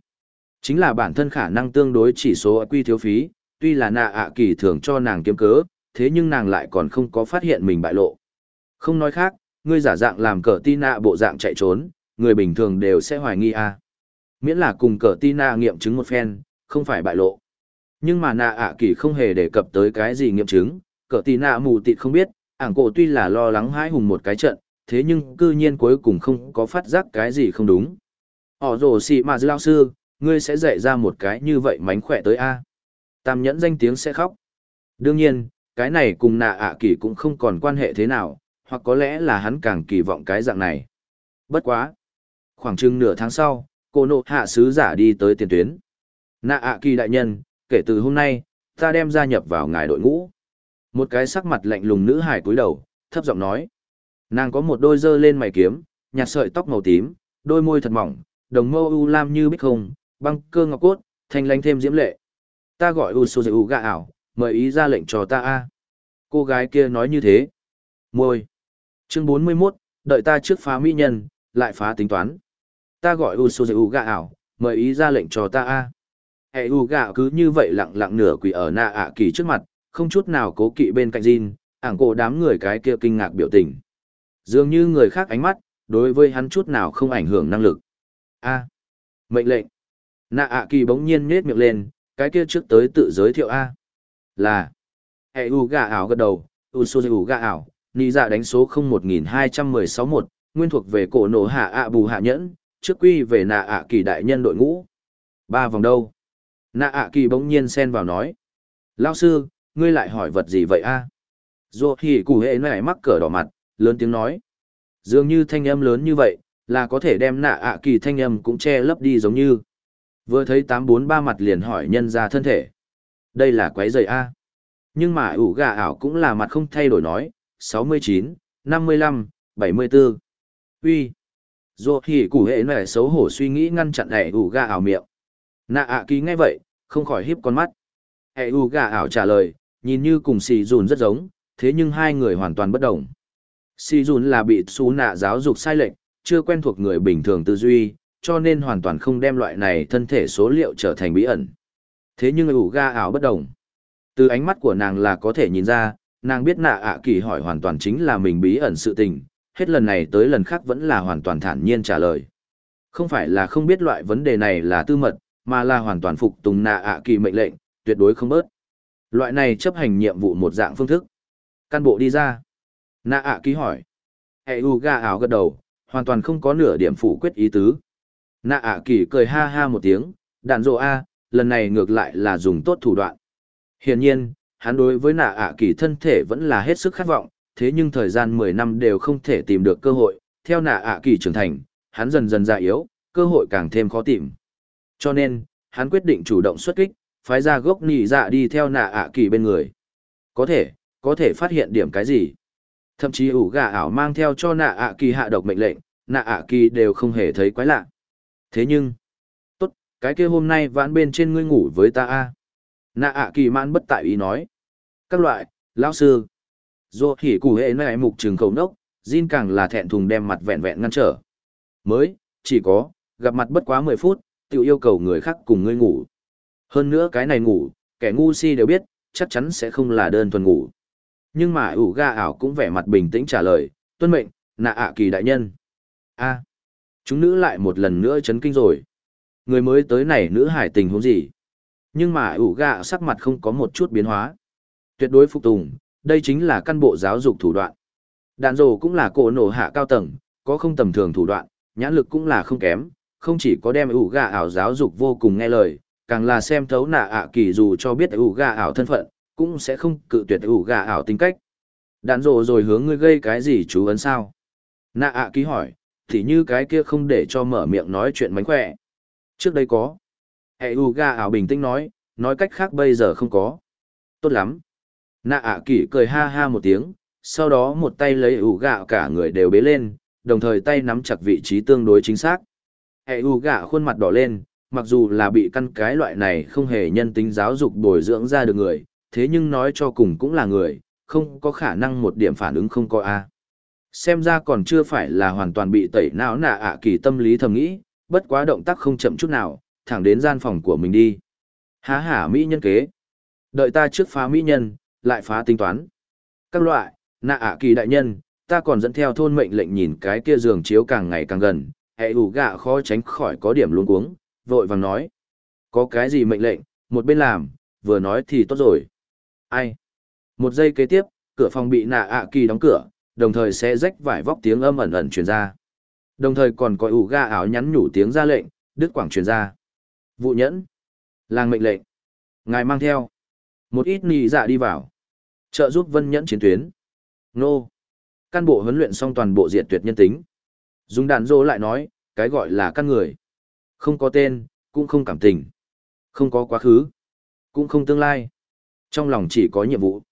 Chính là bản thân khả năng tương đối chỉ số quy thiếu phí, tuy là nạ ạ kỳ thường cho nàng kiếm cớ, thế nhưng nàng lại còn không có phát hiện mình bại lộ. Không nói khác, ngươi giả dạng làm cờ ti nạ bộ dạng chạy trốn, người bình thường đều sẽ hoài nghi a. Miễn là cùng cờ ti nạ nghiệm chứng một phen, không phải bại lộ. Nhưng mà nạ ạ kỳ không hề đề cập tới cái gì nghiệm chứng, cờ ti nạ mù tịt không biết, ảng cổ tuy là lo lắng hãi hùng một cái trận, thế nhưng cư nhiên cuối cùng không có phát giác cái gì không đúng. Ỏ rồ xì mà dư lao sư, ngươi sẽ dạy ra một cái như vậy mánh khỏe tới A. Tam nhẫn danh tiếng sẽ khóc. Đương nhiên, cái này cùng nạ ạ kỳ cũng không còn quan hệ thế nào, hoặc có lẽ là hắn càng kỳ vọng cái dạng này. Bất quá. Khoảng chừng nửa tháng sau, cô nộ hạ sứ giả đi tới tiền tuyến. Nạ ạ kỳ đại nhân, kể từ hôm nay, ta đem gia nhập vào ngài đội ngũ. Một cái sắc mặt lạnh lùng nữ hải cúi đầu, thấp giọng nói. Nàng có một đôi dơ lên mày kiếm, nhạt sợi tóc màu tím, đôi môi thật mỏng, đồng mâu u lam như bích không, băng cơ ngọc cốt, thanh lanh thêm diễm lệ. Ta gọi u su u gạ ảo, mời ý ra lệnh cho ta a. Cô gái kia nói như thế. Môi. Chương 41, đợi ta trước phá mỹ nhân, lại phá tính toán. Ta gọi u sô u gà ảo, mời ý ra lệnh cho ta a. Hệ u gà cứ như vậy lặng lặng nửa quỷ ở na ạ kỳ trước mặt, không chút nào cố kỵ bên cạnh Jin, ảng cổ đám người cái kia kinh ngạc biểu tình. Dường như người khác ánh mắt, đối với hắn chút nào không ảnh hưởng năng lực. A. Mệnh lệnh. Nạ ạ kỳ bỗng nhiên nhết miệng lên, cái kia trước tới tự giới thiệu A. Là. Hệ u gà ảo gật đầu, u sô u gà ảo, nì dạ đánh số không một nghìn hai trăm mười sáu một, nguyên thuộc về cổ nổ hạ ạ bù hạ nhẫn, trước quy về nạ ạ kỳ đại nhân đội ngũ. Ba vòng đâu? Nạ ạ kỳ bỗng nhiên xen vào nói. Lao sư, ngươi lại hỏi vật gì vậy a? Dô thì cụ hệ này mắc cỡ đỏ mặt, lớn tiếng nói. Dường như thanh âm lớn như vậy, là có thể đem nạ ạ kỳ thanh âm cũng che lấp đi giống như. Vừa thấy tám bốn ba mặt liền hỏi nhân ra thân thể. Đây là quái dày A. Nhưng mà ủ gà ảo cũng là mặt không thay đổi nói, sáu mươi chín, năm mươi lăm, bảy mươi 74. Uy. dù thì cụ hệ này xấu hổ suy nghĩ ngăn chặn hệ ủ gà ảo miệng. Nạ ạ ký nghe vậy, không khỏi hiếp con mắt. Hệ ủ gà ảo trả lời, nhìn như cùng xì dùn rất giống, thế nhưng hai người hoàn toàn bất đồng. Xì dùn là bị xú nạ giáo dục sai lệch, chưa quen thuộc người bình thường tư duy, cho nên hoàn toàn không đem loại này thân thể số liệu trở thành bí ẩn. Thế nhưng ủ ga ảo bất đồng. Từ ánh mắt của nàng là có thể nhìn ra, nàng biết nạ ạ kỳ hỏi hoàn toàn chính là mình bí ẩn sự tình, hết lần này tới lần khác vẫn là hoàn toàn thản nhiên trả lời. Không phải là không biết loại vấn đề này là tư mật, mà là hoàn toàn phục tùng nạ ạ kỳ mệnh lệnh, tuyệt đối không bớt. Loại này chấp hành nhiệm vụ một dạng phương thức. Căn bộ đi ra. Nạ ạ kỳ hỏi. Hệ u ga ảo gật đầu, hoàn toàn không có nửa điểm phủ quyết ý tứ. Nạ ạ kỳ cười ha ha một tiếng, đạn rộ A, lần này ngược lại là dùng tốt thủ đoạn. Hiển nhiên, hắn đối với nạ ạ kỳ thân thể vẫn là hết sức khát vọng, thế nhưng thời gian 10 năm đều không thể tìm được cơ hội, theo nạ ạ kỳ trưởng thành, hắn dần dần già yếu, cơ hội càng thêm khó tìm. Cho nên, hắn quyết định chủ động xuất kích, phái ra gốc nỉ dạ đi theo nạ ạ kỳ bên người. Có thể, có thể phát hiện điểm cái gì. Thậm chí ủ gà ảo mang theo cho nạ ạ kỳ hạ độc mệnh lệnh, nạ ạ kỳ đều không hề thấy quái lạ. Thế nhưng, cái kia hôm nay vãn bên trên ngươi ngủ với ta a Nạ ạ kỳ mãn bất tại ý nói. Các loại, lão sư. dù hỉ cụ hệ này mục trường khẩu nốc, Jin càng là thẹn thùng đem mặt vẹn vẹn ngăn trở. Mới, chỉ có, gặp mặt bất quá mười phút, tự yêu cầu người khác cùng ngươi ngủ. Hơn nữa cái này ngủ, kẻ ngu si đều biết, chắc chắn sẽ không là đơn thuần ngủ. Nhưng mà ủ ga ảo cũng vẻ mặt bình tĩnh trả lời, tuân mệnh, nạ ạ kỳ đại nhân. a chúng nữ lại một lần nữa chấn kinh rồi. Người mới tới này nữ hải tình huống gì? Nhưng mà ủ gạ sắc mặt không có một chút biến hóa. Tuyệt đối phục tùng, đây chính là căn bộ giáo dục thủ đoạn. Đạn rồ cũng là cổ nổ hạ cao tầng, có không tầm thường thủ đoạn, nhãn lực cũng là không kém, không chỉ có đem ủ gà ảo giáo dục vô cùng nghe lời, càng là xem thấu nạ ạ kỳ dù cho biết ủ gà ảo thân phận, cũng sẽ không cự tuyệt ủ gà ảo tính cách. Đạn rồ rồi hướng ngươi gây cái gì chú ấn sao? Nạ ạ ký hỏi, thì như cái kia không để cho mở miệng nói chuyện mánh khỏe. Trước đây có. Hệ u ga ảo bình tĩnh nói, nói cách khác bây giờ không có. Tốt lắm. Nạ ạ kỷ cười ha ha một tiếng, sau đó một tay lấy ủ gạo cả người đều bế lên, đồng thời tay nắm chặt vị trí tương đối chính xác. Hệ u gạ khuôn mặt đỏ lên, mặc dù là bị căn cái loại này không hề nhân tính giáo dục bồi dưỡng ra được người, thế nhưng nói cho cùng cũng là người, không có khả năng một điểm phản ứng không có A. Xem ra còn chưa phải là hoàn toàn bị tẩy não nạ ạ kỳ tâm lý thầm nghĩ, bất quá động tác không chậm chút nào, thẳng đến gian phòng của mình đi. Há hả mỹ nhân kế. Đợi ta trước phá mỹ nhân, lại phá tính toán. Các loại, nạ ạ kỳ đại nhân, ta còn dẫn theo thôn mệnh lệnh nhìn cái kia giường chiếu càng ngày càng gần, hệ ủ gạ khó tránh khỏi có điểm luôn cuống, vội vàng nói. Có cái gì mệnh lệnh, một bên làm, vừa nói thì tốt rồi. Ai? Một giây kế tiếp, cửa phòng bị nạ ạ kỳ đóng cửa, đồng thời sẽ rách vải vóc tiếng âm ẩn ẩn truyền ra. Đồng thời còn có ủ ga áo nhắn nhủ tiếng ra lệnh, đứt quảng truyền ra. Vụ nhẫn. Làng mệnh lệnh. Ngài mang theo. Một ít nì dạ đi vào. Trợ giúp vân nhẫn chiến tuyến. Nô. Căn bộ huấn luyện xong toàn bộ diệt tuyệt nhân tính. Dùng đạn dô lại nói, cái gọi là căn người. Không có tên, cũng không cảm tình. Không có quá khứ, cũng không tương lai. Trong lòng chỉ có nhiệm vụ.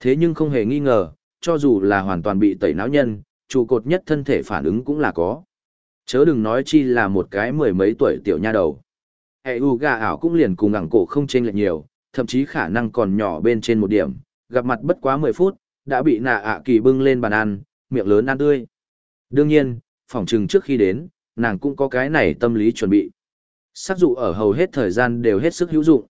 Thế nhưng không hề nghi ngờ, cho dù là hoàn toàn bị tẩy não nhân, trụ cột nhất thân thể phản ứng cũng là có. Chớ đừng nói chi là một cái mười mấy tuổi tiểu nha đầu. Hệ u gà ảo cũng liền cùng ngẳng cổ không chênh lệch nhiều, thậm chí khả năng còn nhỏ bên trên một điểm, gặp mặt bất quá 10 phút, đã bị nạ ạ kỳ bưng lên bàn ăn, miệng lớn ăn tươi. Đương nhiên, phỏng trừng trước khi đến, nàng cũng có cái này tâm lý chuẩn bị. Sắc dụ ở hầu hết thời gian đều hết sức hữu dụng.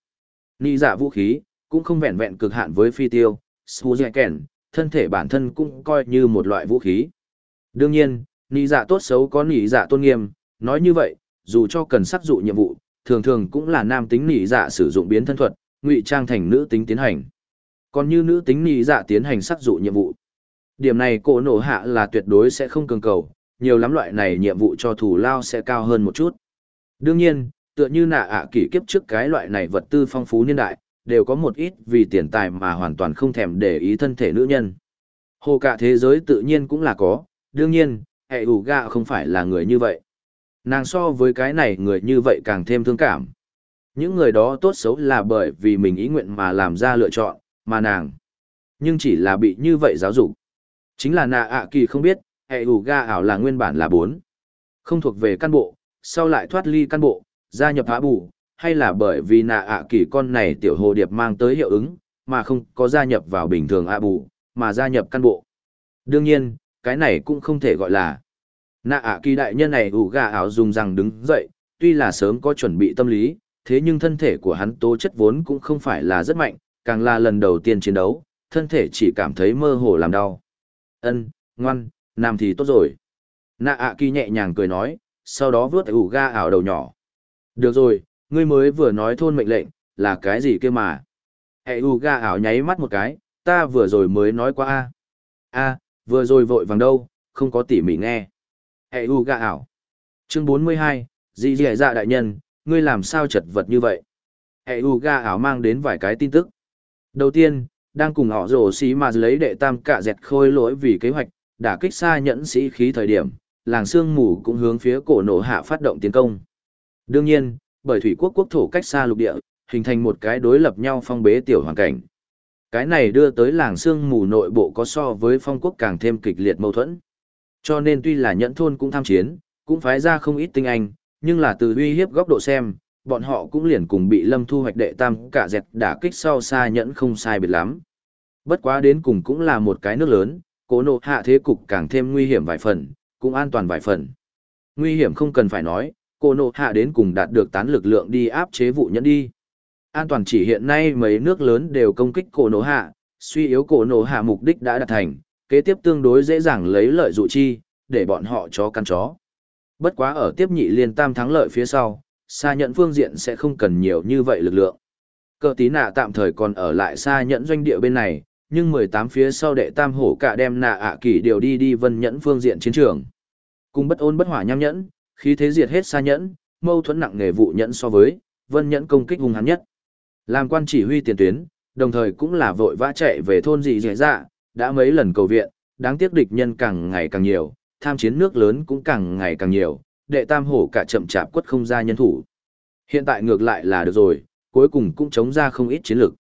Nị dạ vũ khí, cũng không vẹn vẹn cực hạn với phi tiêu, Suzeken, thân thể bản thân cũng coi như một loại vũ khí. Đương nhiên, nị dạ tốt xấu có nị dạ tôn nghiêm, nói như vậy, dù cho cần sắc dụ nhiệm vụ, thường thường cũng là nam tính nị dạ sử dụng biến thân thuật, ngụy trang thành nữ tính tiến hành. Còn như nữ tính nị dạ tiến hành sắc dụ nhiệm vụ. Điểm này cổ nổ hạ là tuyệt đối sẽ không cường cầu, nhiều lắm loại này nhiệm vụ cho thủ lao sẽ cao hơn một chút. Đương nhiên, tựa như nạ ạ kỷ kiếp trước cái loại này vật tư phong phú niên đại, đều có một ít vì tiền tài mà hoàn toàn không thèm để ý thân thể nữ nhân. Hồ cả thế giới tự nhiên cũng là có, đương nhiên, hệ ủ gạ không phải là người như vậy. Nàng so với cái này người như vậy càng thêm thương cảm. Những người đó tốt xấu là bởi vì mình ý nguyện mà làm ra lựa chọn, mà nàng. Nhưng chỉ là bị như vậy giáo dục. Chính là nạ ạ kỳ không biết, hệ ủ gạ ảo là nguyên bản là bốn không thuộc về căn bộ sau lại thoát ly căn bộ gia nhập hạ bù hay là bởi vì nạ ạ kỳ con này tiểu hồ điệp mang tới hiệu ứng mà không có gia nhập vào bình thường ạ bù mà gia nhập căn bộ đương nhiên cái này cũng không thể gọi là nạ ạ kỳ đại nhân này ủ gà ảo dùng rằng đứng dậy tuy là sớm có chuẩn bị tâm lý thế nhưng thân thể của hắn tố chất vốn cũng không phải là rất mạnh càng là lần đầu tiên chiến đấu thân thể chỉ cảm thấy mơ hồ làm đau ân ngoan nam thì tốt rồi. Nạ ạ kỳ nhẹ nhàng cười nói, sau đó vướt ủ ga ảo đầu nhỏ. Được rồi, ngươi mới vừa nói thôn mệnh lệnh, là cái gì kia mà? Hệ ủ ga ảo nháy mắt một cái, ta vừa rồi mới nói qua a a vừa rồi vội vàng đâu, không có tỉ mỉ nghe. Hệ u ga ảo. Chương 42, dị dị dạ đại nhân, ngươi làm sao chật vật như vậy? Hệ u ga ảo mang đến vài cái tin tức. Đầu tiên, đang cùng họ rổ xí mà lấy đệ tam cả dẹt khôi lỗi vì kế hoạch, đã kích xa nhẫn sĩ khí thời điểm, làng sương mù cũng hướng phía cổ nổ hạ phát động tiến công. Đương nhiên, bởi thủy quốc quốc thổ cách xa lục địa, hình thành một cái đối lập nhau phong bế tiểu hoàn cảnh. Cái này đưa tới làng sương mù nội bộ có so với phong quốc càng thêm kịch liệt mâu thuẫn. Cho nên tuy là nhẫn thôn cũng tham chiến, cũng phái ra không ít tinh anh, nhưng là từ uy hiếp góc độ xem, bọn họ cũng liền cùng bị lâm thu hoạch đệ tam cả dẹt đả kích sau xa nhẫn không sai biệt lắm. Bất quá đến cùng cũng là một cái nước lớn, cố nộ hạ thế cục càng thêm nguy hiểm vài phần, cũng an toàn vài phần. Nguy hiểm không cần phải nói, cô nộ hạ đến cùng đạt được tán lực lượng đi áp chế vụ nhẫn đi. An toàn chỉ hiện nay mấy nước lớn đều công kích cổ nổ hạ, suy yếu cổ nổ hạ mục đích đã đạt thành, kế tiếp tương đối dễ dàng lấy lợi dụ chi, để bọn họ chó căn chó. Bất quá ở tiếp nhị liên tam thắng lợi phía sau, xa nhận phương diện sẽ không cần nhiều như vậy lực lượng. Cờ tí nạ tạm thời còn ở lại xa nhận doanh địa bên này, nhưng 18 phía sau đệ tam hổ cả đem nạ ạ kỳ đều đi đi vân nhẫn phương diện chiến trường. Cùng bất ôn bất hỏa nham nhẫn, khí thế diệt hết xa nhẫn, mâu thuẫn nặng nghề vụ nhẫn so với, vân nhẫn công kích hung hãn nhất. Làm quan chỉ huy tiền tuyến, đồng thời cũng là vội vã chạy về thôn dị dẻ dạ, đã mấy lần cầu viện, đáng tiếc địch nhân càng ngày càng nhiều, tham chiến nước lớn cũng càng ngày càng nhiều, đệ tam hổ cả chậm chạp quất không ra nhân thủ. Hiện tại ngược lại là được rồi, cuối cùng cũng chống ra không ít chiến lược.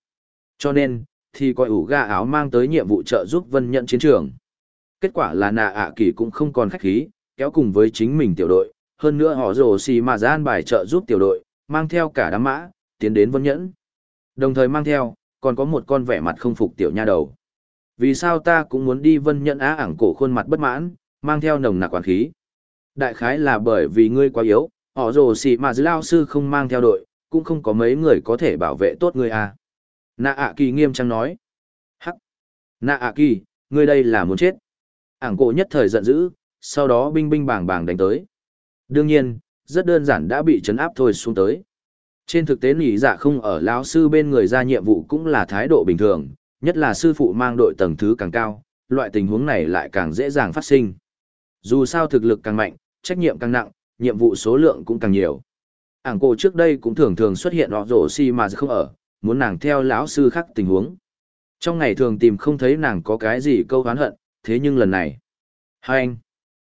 Cho nên, thì coi ủ ga áo mang tới nhiệm vụ trợ giúp vân nhận chiến trường. Kết quả là nạ ạ kỳ cũng không còn khách khí, kéo cùng với chính mình tiểu đội, hơn nữa họ rồ xì mà gian bài trợ giúp tiểu đội, mang theo cả đám mã, tiến đến vân nhẫn. Đồng thời mang theo, còn có một con vẻ mặt không phục tiểu nha đầu. Vì sao ta cũng muốn đi vân nhận á ảng cổ khuôn mặt bất mãn, mang theo nồng nặc quản khí. Đại khái là bởi vì ngươi quá yếu, họ rồ xì mà dư lao sư không mang theo đội, cũng không có mấy người có thể bảo vệ tốt ngươi à. Nạ ạ kỳ nghiêm trang nói. Hắc. Nạ ạ kỳ, ngươi đây là muốn chết. Ảng cổ nhất thời giận dữ, sau đó binh binh bàng bàng đánh tới. Đương nhiên, rất đơn giản đã bị chấn áp thôi xuống tới. Trên thực tế nỉ dạ không ở lão sư bên người ra nhiệm vụ cũng là thái độ bình thường, nhất là sư phụ mang đội tầng thứ càng cao, loại tình huống này lại càng dễ dàng phát sinh. Dù sao thực lực càng mạnh, trách nhiệm càng nặng, nhiệm vụ số lượng cũng càng nhiều. Ảng cổ trước đây cũng thường thường xuất hiện họ rổ si mà không ở, muốn nàng theo lão sư khác tình huống. Trong ngày thường tìm không thấy nàng có cái gì câu hán hận, thế nhưng lần này. Hai anh,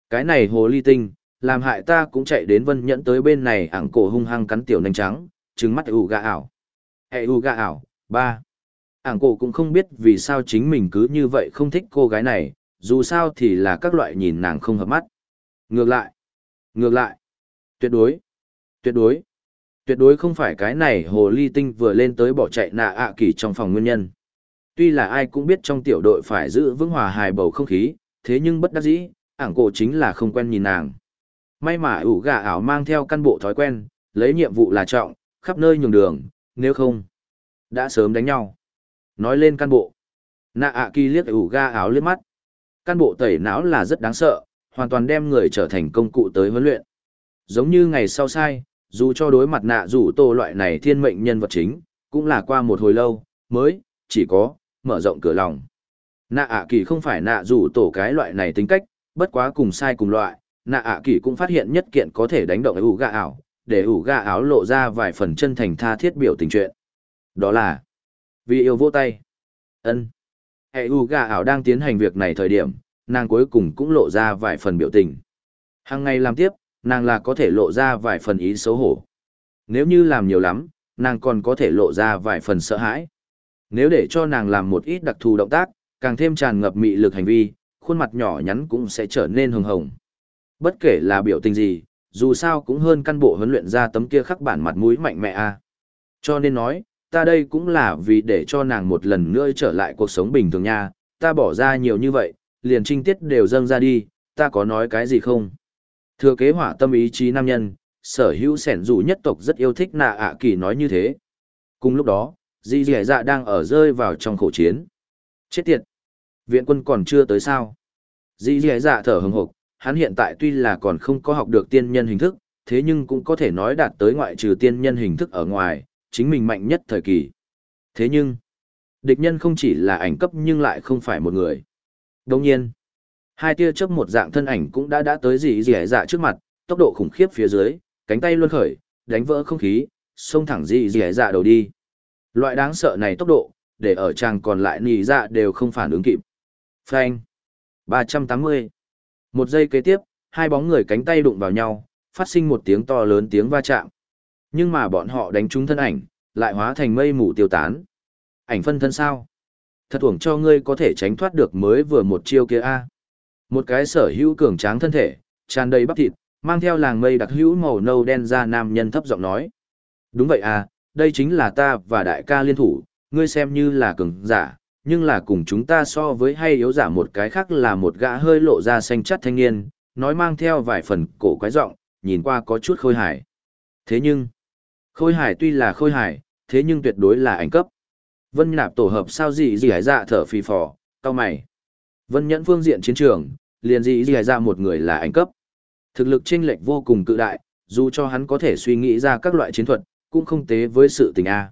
cái này hồ ly tinh, làm hại ta cũng chạy đến vân nhẫn tới bên này ảng cổ hung hăng cắn tiểu nành trắng, trứng mắt ủ gà ảo. Hệ ủ gà ảo, ba. Ảng cổ cũng không biết vì sao chính mình cứ như vậy không thích cô gái này, dù sao thì là các loại nhìn nàng không hợp mắt. Ngược lại, ngược lại, tuyệt đối, tuyệt đối, tuyệt đối không phải cái này hồ ly tinh vừa lên tới bỏ chạy nạ ạ kỳ trong phòng nguyên nhân. Tuy là ai cũng biết trong tiểu đội phải giữ vững hòa hài bầu không khí, thế nhưng bất đắc dĩ, ảng cổ chính là không quen nhìn nàng. May mà ủ gà ảo mang theo căn bộ thói quen, lấy nhiệm vụ là trọng, khắp nơi nhường đường, nếu không, đã sớm đánh nhau. Nói lên căn bộ, nạ ạ kỳ liếc ủ ga áo liếc mắt. Căn bộ tẩy não là rất đáng sợ, hoàn toàn đem người trở thành công cụ tới huấn luyện. Giống như ngày sau sai, dù cho đối mặt nạ rủ tổ loại này thiên mệnh nhân vật chính, cũng là qua một hồi lâu, mới, chỉ có, mở rộng cửa lòng. Nạ ạ kỳ không phải nạ rủ tổ cái loại này tính cách, bất quá cùng sai cùng loại, nạ ạ kỳ cũng phát hiện nhất kiện có thể đánh động ủ gà ảo, để ủ gà áo lộ ra vài phần chân thành tha thiết biểu tình chuyện. Đó là vì yêu vô tay. ân Hệ ủ gà ảo đang tiến hành việc này thời điểm, nàng cuối cùng cũng lộ ra vài phần biểu tình. Hàng ngày làm tiếp, nàng là có thể lộ ra vài phần ý xấu hổ. Nếu như làm nhiều lắm, nàng còn có thể lộ ra vài phần sợ hãi. Nếu để cho nàng làm một ít đặc thù động tác, càng thêm tràn ngập mị lực hành vi, khuôn mặt nhỏ nhắn cũng sẽ trở nên hồng hồng. Bất kể là biểu tình gì, dù sao cũng hơn căn bộ huấn luyện ra tấm kia khắc bản mặt mũi mạnh mẽ a. Cho nên nói, ta đây cũng là vì để cho nàng một lần nữa trở lại cuộc sống bình thường nha, ta bỏ ra nhiều như vậy, liền trinh tiết đều dâng ra đi, ta có nói cái gì không? Thừa kế hỏa tâm ý chí nam nhân, sở hữu sẻn dù nhất tộc rất yêu thích nạ ạ kỳ nói như thế. Cùng lúc đó, di dẻ dạ đang ở rơi vào trong khổ chiến. Chết tiệt! Viện quân còn chưa tới sao? Di dẻ dạ thở hừng hực, hắn hiện tại tuy là còn không có học được tiên nhân hình thức, thế nhưng cũng có thể nói đạt tới ngoại trừ tiên nhân hình thức ở ngoài, chính mình mạnh nhất thời kỳ. Thế nhưng, địch nhân không chỉ là ảnh cấp nhưng lại không phải một người. Đồng nhiên, hai tia chớp một dạng thân ảnh cũng đã đã tới dị dị dạ trước mặt, tốc độ khủng khiếp phía dưới, cánh tay luân khởi, đánh vỡ không khí, xông thẳng dị dị dạ đầu đi. Loại đáng sợ này tốc độ, để ở chàng còn lại nì dạ đều không phản ứng kịp. Phanh. 380. Một giây kế tiếp, hai bóng người cánh tay đụng vào nhau, phát sinh một tiếng to lớn tiếng va chạm. Nhưng mà bọn họ đánh trúng thân ảnh, lại hóa thành mây mù tiêu tán. Ảnh phân thân sao? Thật uổng cho ngươi có thể tránh thoát được mới vừa một chiêu kia a. Một cái sở hữu cường tráng thân thể, tràn đầy bắp thịt, mang theo làng mây đặc hữu màu nâu đen ra nam nhân thấp giọng nói. Đúng vậy à, đây chính là ta và đại ca liên thủ, ngươi xem như là cường giả, nhưng là cùng chúng ta so với hay yếu giả một cái khác là một gã hơi lộ ra xanh chắt thanh niên, nói mang theo vài phần cổ quái giọng, nhìn qua có chút khôi hài. Thế nhưng, khôi hài tuy là khôi hài, thế nhưng tuyệt đối là ảnh cấp. Vân Nạp tổ hợp sao gì gì hải dạ thở phì phò, cao mày. Vân Nhẫn phương diện chiến trường, liền gì gì hải dạ một người là ảnh cấp. Thực lực chênh lệch vô cùng cự đại, dù cho hắn có thể suy nghĩ ra các loại chiến thuật, cũng không tế với sự tình A.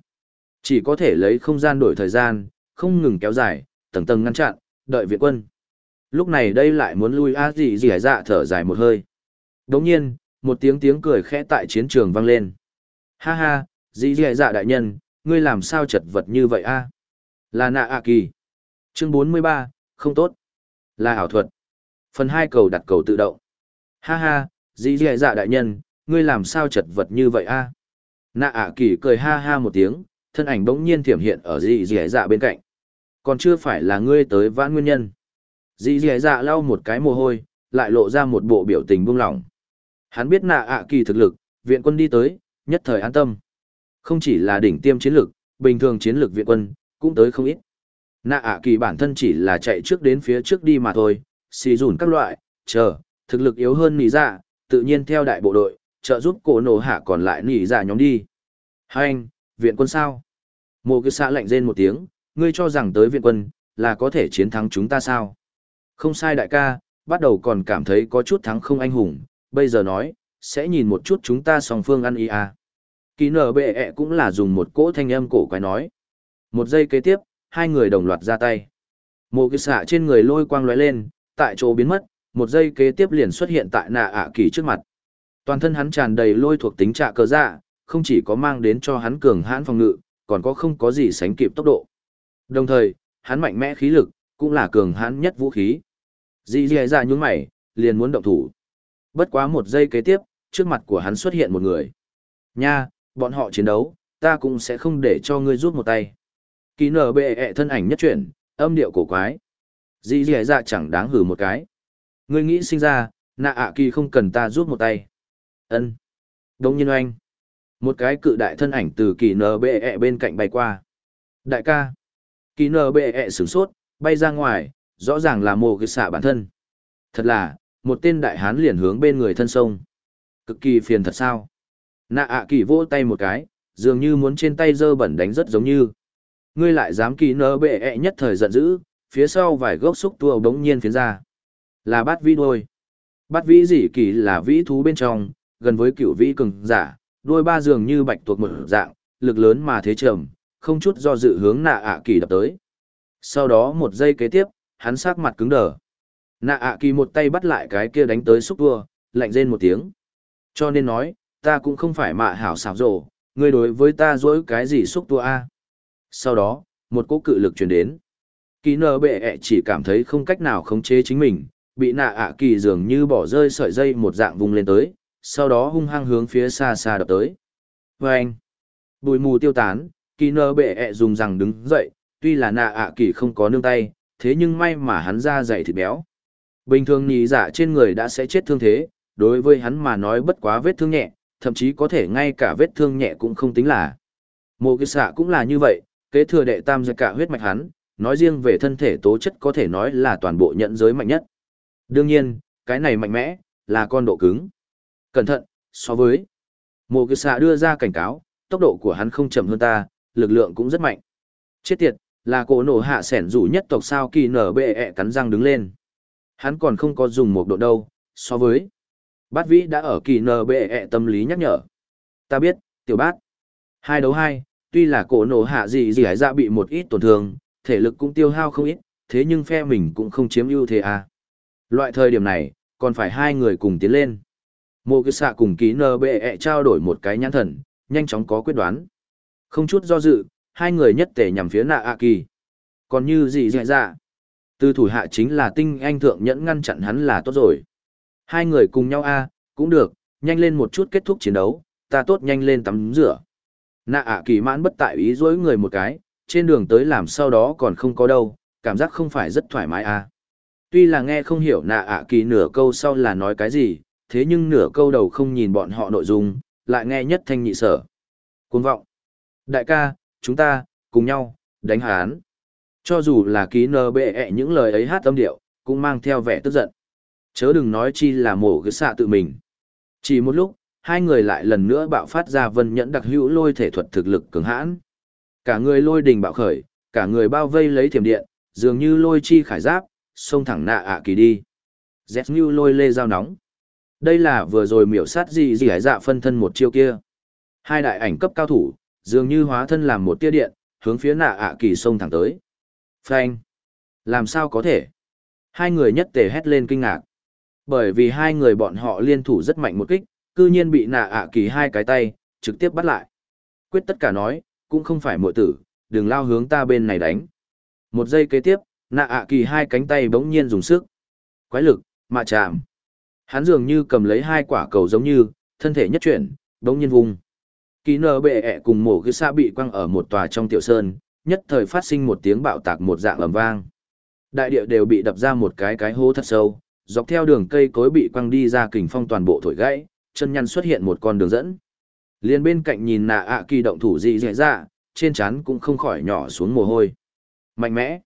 Chỉ có thể lấy không gian đổi thời gian, không ngừng kéo dài, tầng tầng ngăn chặn, đợi viện quân. Lúc này đây lại muốn lui A gì gì dạ thở dài một hơi. Đồng nhiên, một tiếng tiếng cười khẽ tại chiến trường vang lên. Ha ha, dì dì dạ đại nhân, ngươi làm sao chật vật như vậy a? Là nạ ạ kỳ. Chương 43, không tốt. Là ảo thuật. Phần 2 cầu đặt cầu tự động. Ha ha, dì dì dạ đại nhân, ngươi làm sao chật vật như vậy a? Nạ ạ kỳ cười ha ha một tiếng, thân ảnh bỗng nhiên thiểm hiện ở dì dì dạ bên cạnh. Còn chưa phải là ngươi tới vãn nguyên nhân. Dì dì dạ lau một cái mồ hôi, lại lộ ra một bộ biểu tình buông lỏng. Hắn biết nạ ạ kỳ thực lực, viện quân đi tới, nhất thời an tâm. Không chỉ là đỉnh tiêm chiến lực, bình thường chiến lược viện quân, cũng tới không ít. Nạ ạ kỳ bản thân chỉ là chạy trước đến phía trước đi mà thôi, xì dùn các loại, chờ, thực lực yếu hơn nỉ dạ, tự nhiên theo đại bộ đội, trợ giúp cổ nổ hạ còn lại nỉ dạ nhóm đi. Hai anh, viện quân sao? Mộ cứ xã lạnh rên một tiếng, ngươi cho rằng tới viện quân, là có thể chiến thắng chúng ta sao? Không sai đại ca, bắt đầu còn cảm thấy có chút thắng không anh hùng, bây giờ nói, sẽ nhìn một chút chúng ta song phương ăn ý à. Kỳ nở bệ ẹ cũng là dùng một cỗ thanh âm cổ quái nói. Một giây kế tiếp, hai người đồng loạt ra tay. Một cái xạ trên người lôi quang lóe lên, tại chỗ biến mất, một giây kế tiếp liền xuất hiện tại nạ ạ kỳ trước mặt. Toàn thân hắn tràn đầy lôi thuộc tính trạ cơ dạ, không chỉ có mang đến cho hắn cường hãn phòng ngự, còn có không có gì sánh kịp tốc độ. Đồng thời, hắn mạnh mẽ khí lực, cũng là cường hãn nhất vũ khí. Dì dì ra nhún mày, liền muốn động thủ. Bất quá một giây kế tiếp, trước mặt của hắn xuất hiện một người. Nha, bọn họ chiến đấu, ta cũng sẽ không để cho ngươi rút một tay. Kỳ nở bệ ẹ thân ảnh nhất chuyển, âm điệu cổ quái. Dì dì dạ chẳng đáng hử một cái. Ngươi nghĩ sinh ra, nạ ạ kỳ không cần ta rút một tay. ân Đông nhiên oanh. Một cái cự đại thân ảnh từ kỳ nở bệ ẹ bên cạnh bay qua. Đại ca. Kỳ nở bệ ẹ sửng sốt, bay ra ngoài, rõ ràng là mồ cái xạ bản thân. Thật là, một tên đại hán liền hướng bên người thân sông. Cực kỳ phiền thật sao. Nạ ạ kỳ vỗ tay một cái, dường như muốn trên tay dơ bẩn đánh rất giống như. Ngươi lại dám kỳ nơ bệ ẹ nhất thời giận dữ, phía sau vài gốc xúc tua bỗng nhiên phiến ra. Là bát vĩ đôi. Bát vĩ dị kỳ là vĩ thú bên trong, gần với cựu vĩ cường giả, đôi ba dường như bạch tuộc một dạng, lực lớn mà thế trầm, không chút do dự hướng nạ ạ kỳ đập tới. Sau đó một giây kế tiếp, hắn sắc mặt cứng đờ. Nạ ạ kỳ một tay bắt lại cái kia đánh tới xúc tua, lạnh rên một tiếng. Cho nên nói, ta cũng không phải mạ hảo xảo rổ, ngươi đối với ta dỗi cái gì xúc tua a Sau đó, một cỗ cự lực truyền đến. Kỳ nờ bệ ẹ chỉ cảm thấy không cách nào khống chế chính mình, bị nạ ạ kỳ dường như bỏ rơi sợi dây một dạng vùng lên tới, sau đó hung hăng hướng phía xa xa đập tới. vê anh, Bụi mù tiêu tán, kỳ nơ bệ ẹ dùng rằng đứng dậy, tuy là nạ ạ kỳ không có nương tay, thế nhưng may mà hắn ra dày thịt béo. Bình thường nhì dạ trên người đã sẽ chết thương thế, đối với hắn mà nói bất quá vết thương nhẹ, thậm chí có thể ngay cả vết thương nhẹ cũng không tính là. Mộ kỳ xạ cũng là như vậy, kế thừa đệ tam giai cả huyết mạch hắn, nói riêng về thân thể tố chất có thể nói là toàn bộ nhận giới mạnh nhất. Đương nhiên, cái này mạnh mẽ, là con độ cứng. Cẩn thận, so với. Mộ kỳ xạ đưa ra cảnh cáo, tốc độ của hắn không chậm hơn ta, lực lượng cũng rất mạnh. Chết tiệt, là cổ nổ hạ sẻn rủ nhất tộc sao kỳ nở bệ ẹ cắn răng đứng lên. Hắn còn không có dùng một độ đâu, so với. Bát vĩ đã ở kỳ nở bệ ẹ tâm lý nhắc nhở. Ta biết, tiểu bát. Hai đấu hai, tuy là cổ nổ hạ gì gì hải ra bị một ít tổn thương, thể lực cũng tiêu hao không ít, thế nhưng phe mình cũng không chiếm ưu thế à. Loại thời điểm này, còn phải hai người cùng tiến lên. Mộ cứ xạ cùng ký Nơ bệ -e trao đổi một cái nhãn thần, nhanh chóng có quyết đoán. Không chút do dự, hai người nhất tể nhằm phía nạ ạ kỳ. Còn như gì dạy dạ. Từ thủ hạ chính là tinh anh thượng nhẫn ngăn chặn hắn là tốt rồi. Hai người cùng nhau a cũng được, nhanh lên một chút kết thúc chiến đấu, ta tốt nhanh lên tắm rửa. Nạ ạ kỳ mãn bất tại ý dối người một cái, trên đường tới làm sau đó còn không có đâu, cảm giác không phải rất thoải mái a Tuy là nghe không hiểu nạ ạ kỳ nửa câu sau là nói cái gì, thế nhưng nửa câu đầu không nhìn bọn họ nội dung, lại nghe nhất thanh nhị sở. Cuốn vọng. Đại ca, chúng ta, cùng nhau, đánh hán. Cho dù là ký nơ bệ ẹ những lời ấy hát âm điệu, cũng mang theo vẻ tức giận. Chớ đừng nói chi là mổ cái xạ tự mình. Chỉ một lúc, hai người lại lần nữa bạo phát ra vân nhẫn đặc hữu lôi thể thuật thực lực cường hãn. Cả người lôi đình bạo khởi, cả người bao vây lấy thiểm điện, dường như lôi chi khải giáp, xông thẳng nạ ạ kỳ đi. Z như lôi lê dao nóng. Đây là vừa rồi miểu sát gì gì hải dạ phân thân một chiêu kia. Hai đại ảnh cấp cao thủ, dường như hóa thân làm một tia điện, hướng phía nạ ạ kỳ xông thẳng tới. Phanh! Làm sao có thể? Hai người nhất tề hét lên kinh ngạc. Bởi vì hai người bọn họ liên thủ rất mạnh một kích, cư nhiên bị nạ ạ kỳ hai cái tay, trực tiếp bắt lại. Quyết tất cả nói, cũng không phải muội tử, đừng lao hướng ta bên này đánh. Một giây kế tiếp, nạ ạ kỳ hai cánh tay bỗng nhiên dùng sức. Quái lực, mạ chạm. Hắn dường như cầm lấy hai quả cầu giống như, thân thể nhất chuyển, bỗng nhiên vùng. Kỳ nờ bệ ẹ cùng mổ cứ xa bị quăng ở một tòa trong tiểu sơn, nhất thời phát sinh một tiếng bạo tạc một dạng ầm vang. Đại địa đều bị đập ra một cái cái hố thật sâu, dọc theo đường cây cối bị quăng đi ra kình phong toàn bộ thổi gãy, chân nhăn xuất hiện một con đường dẫn. Liên bên cạnh nhìn nạ ạ kỳ động thủ dị dẻ ra, dạ, trên trán cũng không khỏi nhỏ xuống mồ hôi. Mạnh mẽ.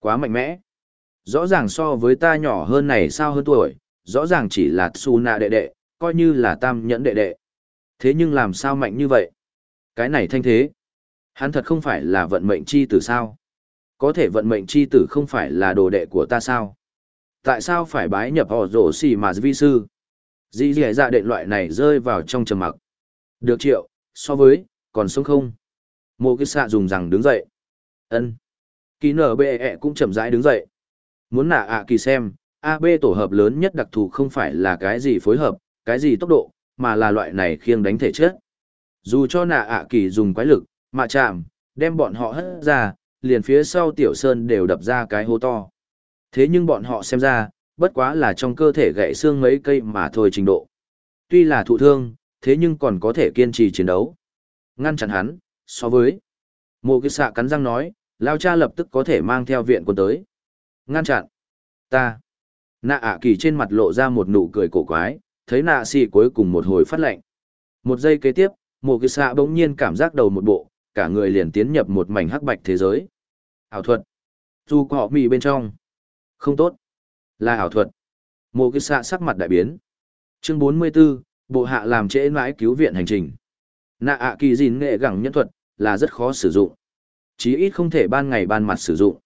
Quá mạnh mẽ. Rõ ràng so với ta nhỏ hơn này sao hơn tuổi, rõ ràng chỉ là su nạ đệ đệ, coi như là tam nhẫn đệ đệ. Thế nhưng làm sao mạnh như vậy? Cái này thanh thế. Hắn thật không phải là vận mệnh chi tử sao? Có thể vận mệnh chi tử không phải là đồ đệ của ta sao? Tại sao phải bái nhập họ rổ xì mà vi sư? Dĩ dẻ dạ đệ loại này rơi vào trong trầm mặc. Được triệu, so với, còn sống không? Mô cái xạ dùng rằng đứng dậy. ân Kỳ nở bệ ẹ cũng chậm rãi đứng dậy. Muốn nạ ạ kỳ xem, AB tổ hợp lớn nhất đặc thù không phải là cái gì phối hợp, cái gì tốc độ, mà là loại này khiêng đánh thể chết. Dù cho nạ ạ kỳ dùng quái lực, mà chạm, đem bọn họ hất ra, liền phía sau tiểu sơn đều đập ra cái hố to. Thế nhưng bọn họ xem ra, bất quá là trong cơ thể gãy xương mấy cây mà thôi trình độ. Tuy là thụ thương, thế nhưng còn có thể kiên trì chiến đấu. Ngăn chặn hắn, so với mộ cái xạ cắn răng nói, lao cha lập tức có thể mang theo viện quân tới. Ngăn chặn. Ta. Nạ ạ kỳ trên mặt lộ ra một nụ cười cổ quái, thấy nạ xì cuối cùng một hồi phát lệnh. Một giây kế tiếp, mộ kỳ xạ bỗng nhiên cảm giác đầu một bộ, cả người liền tiến nhập một mảnh hắc bạch thế giới. Ảo thuật. Dù họ mì bên trong. Không tốt. Là ảo thuật. Mộ kỳ xạ sắc mặt đại biến. Chương 44, bộ hạ làm trễ mãi cứu viện hành trình. Nạ ạ kỳ gìn nghệ gẳng nhân thuật, là rất khó sử dụng. Chí ít không thể ban ngày ban mặt sử dụng.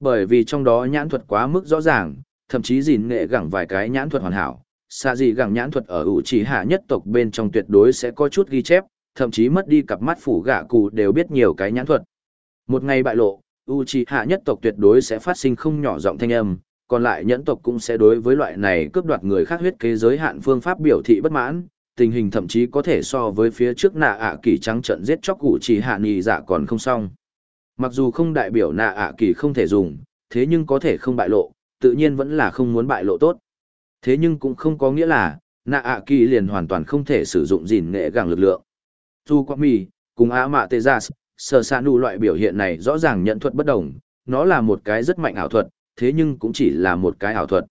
Bởi vì trong đó nhãn thuật quá mức rõ ràng, thậm chí gìn nghệ gẳng vài cái nhãn thuật hoàn hảo xạ gì gẳng nhãn thuật ở ủ trì hạ nhất tộc bên trong tuyệt đối sẽ có chút ghi chép, thậm chí mất đi cặp mắt phủ gạ cụ đều biết nhiều cái nhãn thuật. Một ngày bại lộ, Uchiha nhất tộc tuyệt đối sẽ phát sinh không nhỏ giọng thanh âm, còn lại nhẫn tộc cũng sẽ đối với loại này cướp đoạt người khác huyết kế giới hạn phương pháp biểu thị bất mãn, tình hình thậm chí có thể so với phía trước nạ ạ kỳ trắng trận giết chóc cụ chỉ hạ nhì dạ còn không xong. Mặc dù không đại biểu nạ ạ kỳ không thể dùng, thế nhưng có thể không bại lộ, tự nhiên vẫn là không muốn bại lộ tốt. Thế nhưng cũng không có nghĩa là, nạ ạ kỳ liền hoàn toàn không thể sử dụng gìn nghệ gàng lực lượng. Dù qua mì, cùng á mạ tê gia, sở ạ nụ loại biểu hiện này rõ ràng nhận thuật bất đồng, nó là một cái rất mạnh ảo thuật, thế nhưng cũng chỉ là một cái ảo thuật.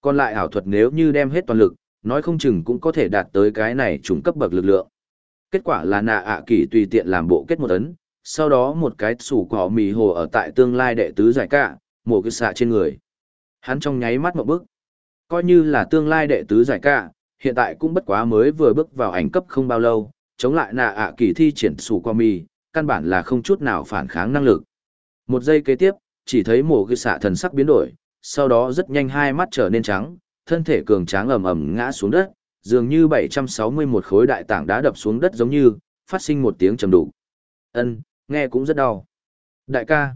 Còn lại ảo thuật nếu như đem hết toàn lực, nói không chừng cũng có thể đạt tới cái này trùng cấp bậc lực lượng. Kết quả là nạ ạ kỳ tùy tiện làm bộ kết một ấn, sau đó một cái sủ cỏ mì hồ ở tại tương lai đệ tứ giải cạ mổ cái xạ trên người. Hắn trong nháy mắt một bước. Coi như là tương lai đệ tứ giải cả, hiện tại cũng bất quá mới vừa bước vào ảnh cấp không bao lâu, chống lại nạ ạ kỳ thi triển sủ qua mì, căn bản là không chút nào phản kháng năng lực. Một giây kế tiếp, chỉ thấy mổ ghi xạ thần sắc biến đổi, sau đó rất nhanh hai mắt trở nên trắng, thân thể cường tráng ầm ầm ngã xuống đất, dường như 761 khối đại tảng đá đập xuống đất giống như, phát sinh một tiếng trầm đủ. Ân, nghe cũng rất đau. Đại ca.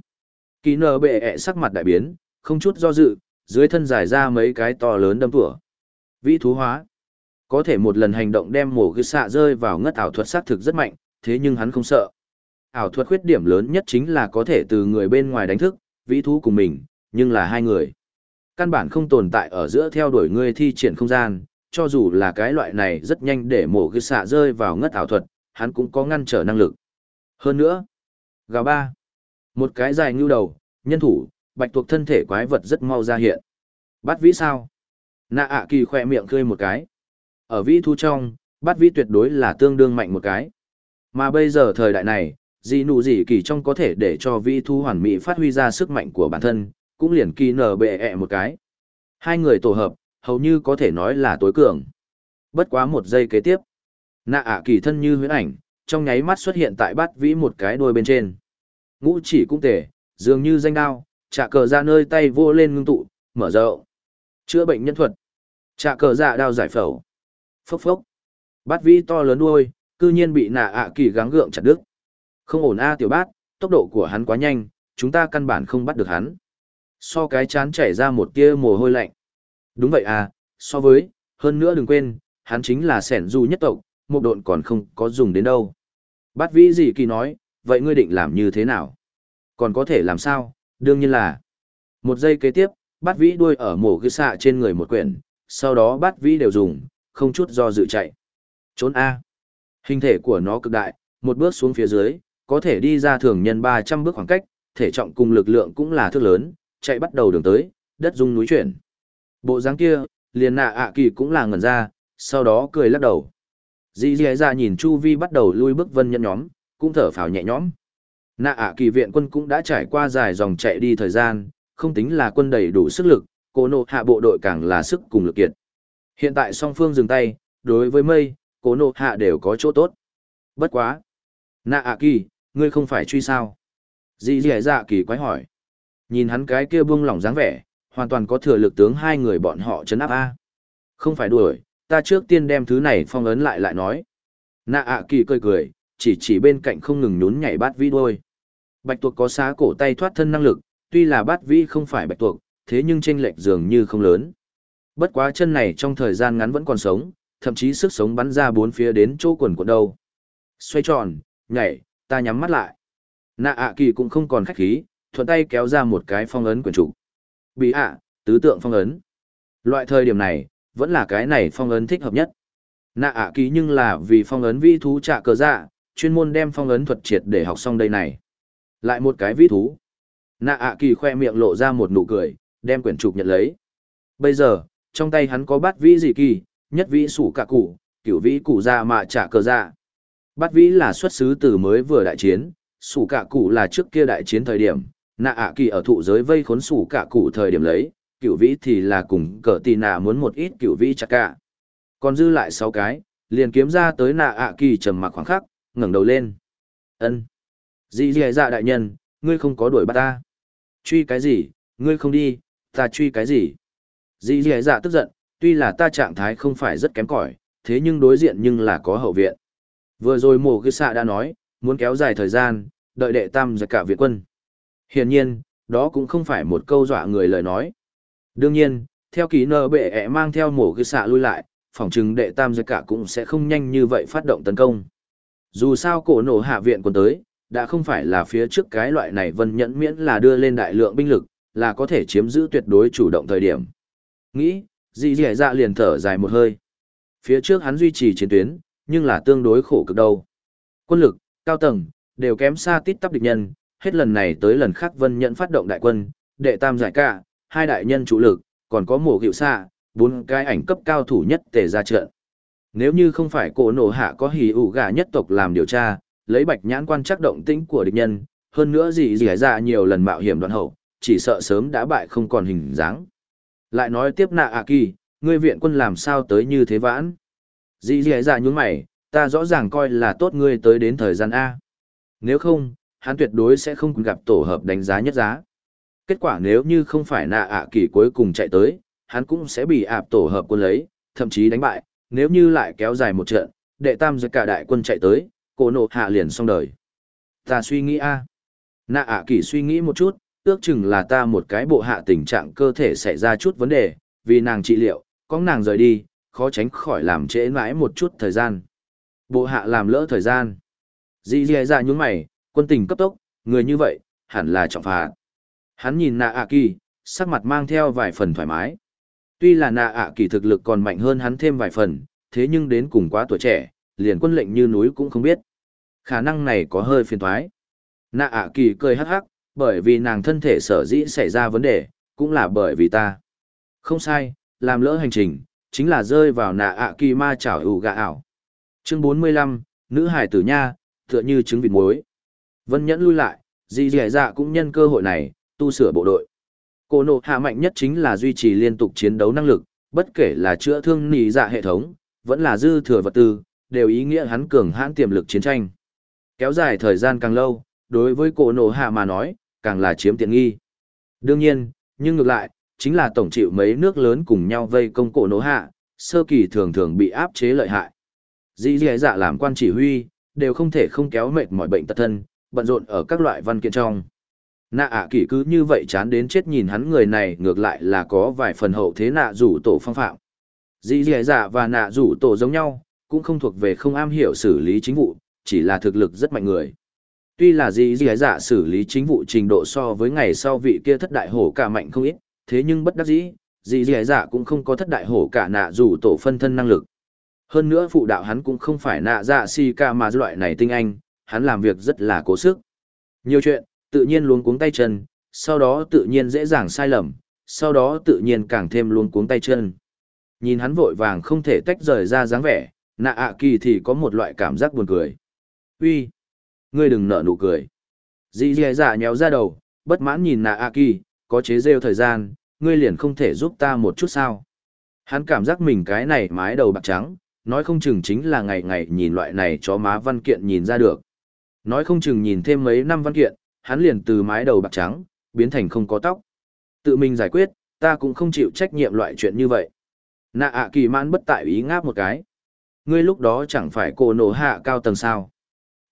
Kỳ nờ bệ ẹ sắc mặt đại biến, không chút do dự, dưới thân dài ra mấy cái to lớn đâm tủa. Vĩ thú hóa. Có thể một lần hành động đem mổ gư xạ rơi vào ngất ảo thuật sát thực rất mạnh, thế nhưng hắn không sợ. Ảo thuật khuyết điểm lớn nhất chính là có thể từ người bên ngoài đánh thức, vĩ thú cùng mình, nhưng là hai người. Căn bản không tồn tại ở giữa theo đuổi ngươi thi triển không gian, cho dù là cái loại này rất nhanh để mổ gư xạ rơi vào ngất ảo thuật, hắn cũng có ngăn trở năng lực. Hơn nữa, gà ba, một cái dài như đầu, nhân thủ, bạch tuộc thân thể quái vật rất mau ra hiện. Bắt vĩ sao? Nạ ạ kỳ khỏe miệng cười một cái. Ở vĩ thu trong, bắt vĩ tuyệt đối là tương đương mạnh một cái. Mà bây giờ thời đại này, gì nụ gì kỳ trong có thể để cho vĩ thu hoàn mỹ phát huy ra sức mạnh của bản thân, cũng liền kỳ nở bệ ẹ một cái. Hai người tổ hợp, hầu như có thể nói là tối cường. Bất quá một giây kế tiếp. Nạ ạ kỳ thân như huyễn ảnh, trong nháy mắt xuất hiện tại bát vĩ một cái đuôi bên trên. Ngũ chỉ cũng tể, dường như danh đao, trả cờ ra nơi tay vô lên ngưng tụ, mở rộng. Chữa bệnh nhân thuật. Trả cờ dạ đao giải phẫu. Phốc phốc. Bát vĩ to lớn đuôi, cư nhiên bị nạ ạ kỳ gắng gượng chặt đứt. Không ổn a tiểu bát, tốc độ của hắn quá nhanh, chúng ta căn bản không bắt được hắn. So cái chán chảy ra một tia mồ hôi lạnh. Đúng vậy à, so với, hơn nữa đừng quên, hắn chính là sẻn du nhất tộc, một độn còn không có dùng đến đâu. Bát vĩ gì kỳ nói, vậy ngươi định làm như thế nào? Còn có thể làm sao? Đương nhiên là. Một giây kế tiếp, bát vĩ đuôi ở mổ ghi xạ trên người một quyển, sau đó bát vĩ đều dùng, không chút do dự chạy. Trốn A. Hình thể của nó cực đại, một bước xuống phía dưới, có thể đi ra thường nhân 300 bước khoảng cách, thể trọng cùng lực lượng cũng là thước lớn, chạy bắt đầu đường tới, đất rung núi chuyển. Bộ dáng kia, liền nạ ạ kỳ cũng là ngẩn ra, sau đó cười lắc đầu. Dì dì ra nhìn Chu Vi bắt đầu lui bước vân nhân nhóm, cũng thở phào nhẹ nhõm. Nạ ạ kỳ viện quân cũng đã trải qua dài dòng chạy đi thời gian, không tính là quân đầy đủ sức lực, cô nộ hạ bộ đội càng là sức cùng lực kiệt. Hiện tại song phương dừng tay, đối với mây, cố nộ hạ đều có chỗ tốt. Bất quá. Nạ ạ kỳ, ngươi không phải truy sao? Dì dì dạ kỳ quái hỏi. Nhìn hắn cái kia buông lỏng dáng vẻ, hoàn toàn có thừa lực tướng hai người bọn họ chấn áp A. Không phải đuổi, ta trước tiên đem thứ này phong ấn lại lại nói. Nạ ạ kỳ cười cười, chỉ chỉ bên cạnh không ngừng nhún nhảy bát vĩ đôi. Bạch tuộc có xá cổ tay thoát thân năng lực, tuy là bát vĩ không phải bạch tuộc, thế nhưng chênh lệch dường như không lớn. Bất quá chân này trong thời gian ngắn vẫn còn sống, thậm chí sức sống bắn ra bốn phía đến chỗ quần quần đâu. Xoay tròn, nhảy, ta nhắm mắt lại. Nạ ạ kỳ cũng không còn khách khí, thuận tay kéo ra một cái phong ấn quyển trục. Bị ạ, tứ tượng phong ấn. Loại thời điểm này, vẫn là cái này phong ấn thích hợp nhất. Nạ ạ kỳ nhưng là vì phong ấn vi thú trả cờ dạ, chuyên môn đem phong ấn thuật triệt để học xong đây này. Lại một cái vi thú. Nạ ạ kỳ khoe miệng lộ ra một nụ cười, đem quyển trục nhận lấy. Bây giờ, trong tay hắn có bát vĩ dị kỳ, nhất vĩ sủ cả cụ, cửu vĩ cụ ra mạ trả cờ dạ. Bát vĩ là xuất xứ từ mới vừa đại chiến, sủ cả cụ là trước kia đại chiến thời điểm, nạ ạ kỳ ở thụ giới vây khốn sủ cả cụ thời điểm lấy, cửu vĩ thì là cùng cờ tì nạ muốn một ít cửu vĩ chặt cả. Còn dư lại sáu cái, liền kiếm ra tới nạ ạ kỳ trầm mặc khoảng khắc, ngẩng đầu lên. ân Dì dì dạ đại nhân, ngươi không có đuổi bắt ta. Truy cái gì, ngươi không đi, ta truy cái gì. Dì dì dạ tức giận, tuy là ta trạng thái không phải rất kém cỏi thế nhưng đối diện nhưng là có hậu viện. Vừa rồi mổ cứ xạ đã nói, muốn kéo dài thời gian, đợi đệ tam giặc cả viện quân. Hiển nhiên, đó cũng không phải một câu dọa người lời nói. Đương nhiên, theo ký nơ bệ ẹ mang theo mổ cứ xạ lui lại, phòng chừng đệ tam giặc cả cũng sẽ không nhanh như vậy phát động tấn công. Dù sao cổ nổ hạ viện quân tới, đã không phải là phía trước cái loại này vân nhẫn miễn là đưa lên đại lượng binh lực, là có thể chiếm giữ tuyệt đối chủ động thời điểm. Nghĩ, dì dì dạ liền thở dài một hơi. Phía trước hắn duy trì chiến tuyến, nhưng là tương đối khổ cực đâu. Quân lực, cao tầng, đều kém xa tít tắp địch nhân, hết lần này tới lần khác vân nhẫn phát động đại quân, đệ tam giải cả, hai đại nhân chủ lực, còn có mổ hiệu xa, bốn cái ảnh cấp cao thủ nhất tề ra trận. Nếu như không phải cổ nổ hạ có hỉ ủ gà nhất tộc làm điều tra, lấy bạch nhãn quan chắc động tĩnh của địch nhân, hơn nữa gì gì ra nhiều lần mạo hiểm đoạn hậu, chỉ sợ sớm đã bại không còn hình dáng. Lại nói tiếp nạ ạ kỳ, ngươi viện quân làm sao tới như thế vãn. Dì dì dạ nhún mày, ta rõ ràng coi là tốt ngươi tới đến thời gian A. Nếu không, hắn tuyệt đối sẽ không gặp tổ hợp đánh giá nhất giá. Kết quả nếu như không phải nạ ạ kỳ cuối cùng chạy tới, hắn cũng sẽ bị ạp tổ hợp quân lấy, thậm chí đánh bại, nếu như lại kéo dài một trận, đệ tam giữa cả đại quân chạy tới, cổ nộ hạ liền xong đời. Ta suy nghĩ a Nạ ạ kỳ suy nghĩ một chút, ước chừng là ta một cái bộ hạ tình trạng cơ thể xảy ra chút vấn đề, vì nàng trị liệu, có nàng rời đi, khó tránh khỏi làm trễ mãi một chút thời gian. Bộ hạ làm lỡ thời gian. Dì dì ra nhún mày, quân tình cấp tốc, người như vậy, hẳn là trọng phạt. Hắn nhìn nạ ạ kỳ, sắc mặt mang theo vài phần thoải mái. Tuy là nạ ạ kỳ thực lực còn mạnh hơn hắn thêm vài phần, thế nhưng đến cùng quá tuổi trẻ, liền quân lệnh như núi cũng không biết. Khả năng này có hơi phiền thoái. Nạ ạ kỳ cười hắc hắc, bởi vì nàng thân thể sở dĩ xảy ra vấn đề, cũng là bởi vì ta. Không sai, làm lỡ hành trình, chính là rơi vào nạ ạ kỳ ma chảo ủ gà ảo. Chương 45, nữ hải tử nha, tựa như trứng vịt muối. Vân nhẫn lui lại, dì dì dạ cũng nhân cơ hội này, tu sửa bộ đội. Cô nộ hạ mạnh nhất chính là duy trì liên tục chiến đấu năng lực, bất kể là chữa thương nì dạ hệ thống, vẫn là dư thừa vật tư, đều ý nghĩa hắn cường hãn tiềm lực chiến tranh. Kéo dài thời gian càng lâu, đối với cổ nổ hạ mà nói, càng là chiếm tiện nghi. Đương nhiên, nhưng ngược lại, chính là tổng chịu mấy nước lớn cùng nhau vây công cổ nổ hạ, sơ kỳ thường thường bị áp chế lợi hại. Dĩ dì dạ làm quan chỉ huy, đều không thể không kéo mệt mỏi bệnh tật thân, bận rộn ở các loại văn kiện trong. Nạ ạ à kỳ cứ như vậy chán đến chết nhìn hắn người này ngược lại là có vài phần hậu thế nạ rủ tổ phong phạm. Dĩ dì dạ và nạ rủ tổ giống nhau, cũng không thuộc về không am hiểu xử lý chính vụ, chỉ là thực lực rất mạnh người. Tuy là dĩ gì giả xử lý chính vụ trình độ so với ngày sau vị kia thất đại hổ cả mạnh không ít, thế nhưng bất đắc dĩ, gì gì giả cũng không có thất đại hổ cả nạ dù tổ phân thân năng lực. Hơn nữa phụ đạo hắn cũng không phải nạ dạ si ca mà loại này tinh anh, hắn làm việc rất là cố sức. Nhiều chuyện, tự nhiên luống cuống tay chân, sau đó tự nhiên dễ dàng sai lầm, sau đó tự nhiên càng thêm luống cuống tay chân. Nhìn hắn vội vàng không thể tách rời ra dáng vẻ, nạ ạ kỳ thì có một loại cảm giác buồn cười. Uy, ngươi đừng nở nụ cười. Dì dì dạ nhéo ra đầu, bất mãn nhìn nạ ạ kỳ, có chế rêu thời gian, ngươi liền không thể giúp ta một chút sao. Hắn cảm giác mình cái này mái đầu bạc trắng, nói không chừng chính là ngày ngày nhìn loại này chó má văn kiện nhìn ra được. Nói không chừng nhìn thêm mấy năm văn kiện, hắn liền từ mái đầu bạc trắng, biến thành không có tóc. Tự mình giải quyết, ta cũng không chịu trách nhiệm loại chuyện như vậy. Nạ ạ kỳ mãn bất tại ý ngáp một cái. Ngươi lúc đó chẳng phải cổ nổ hạ cao tầng sao.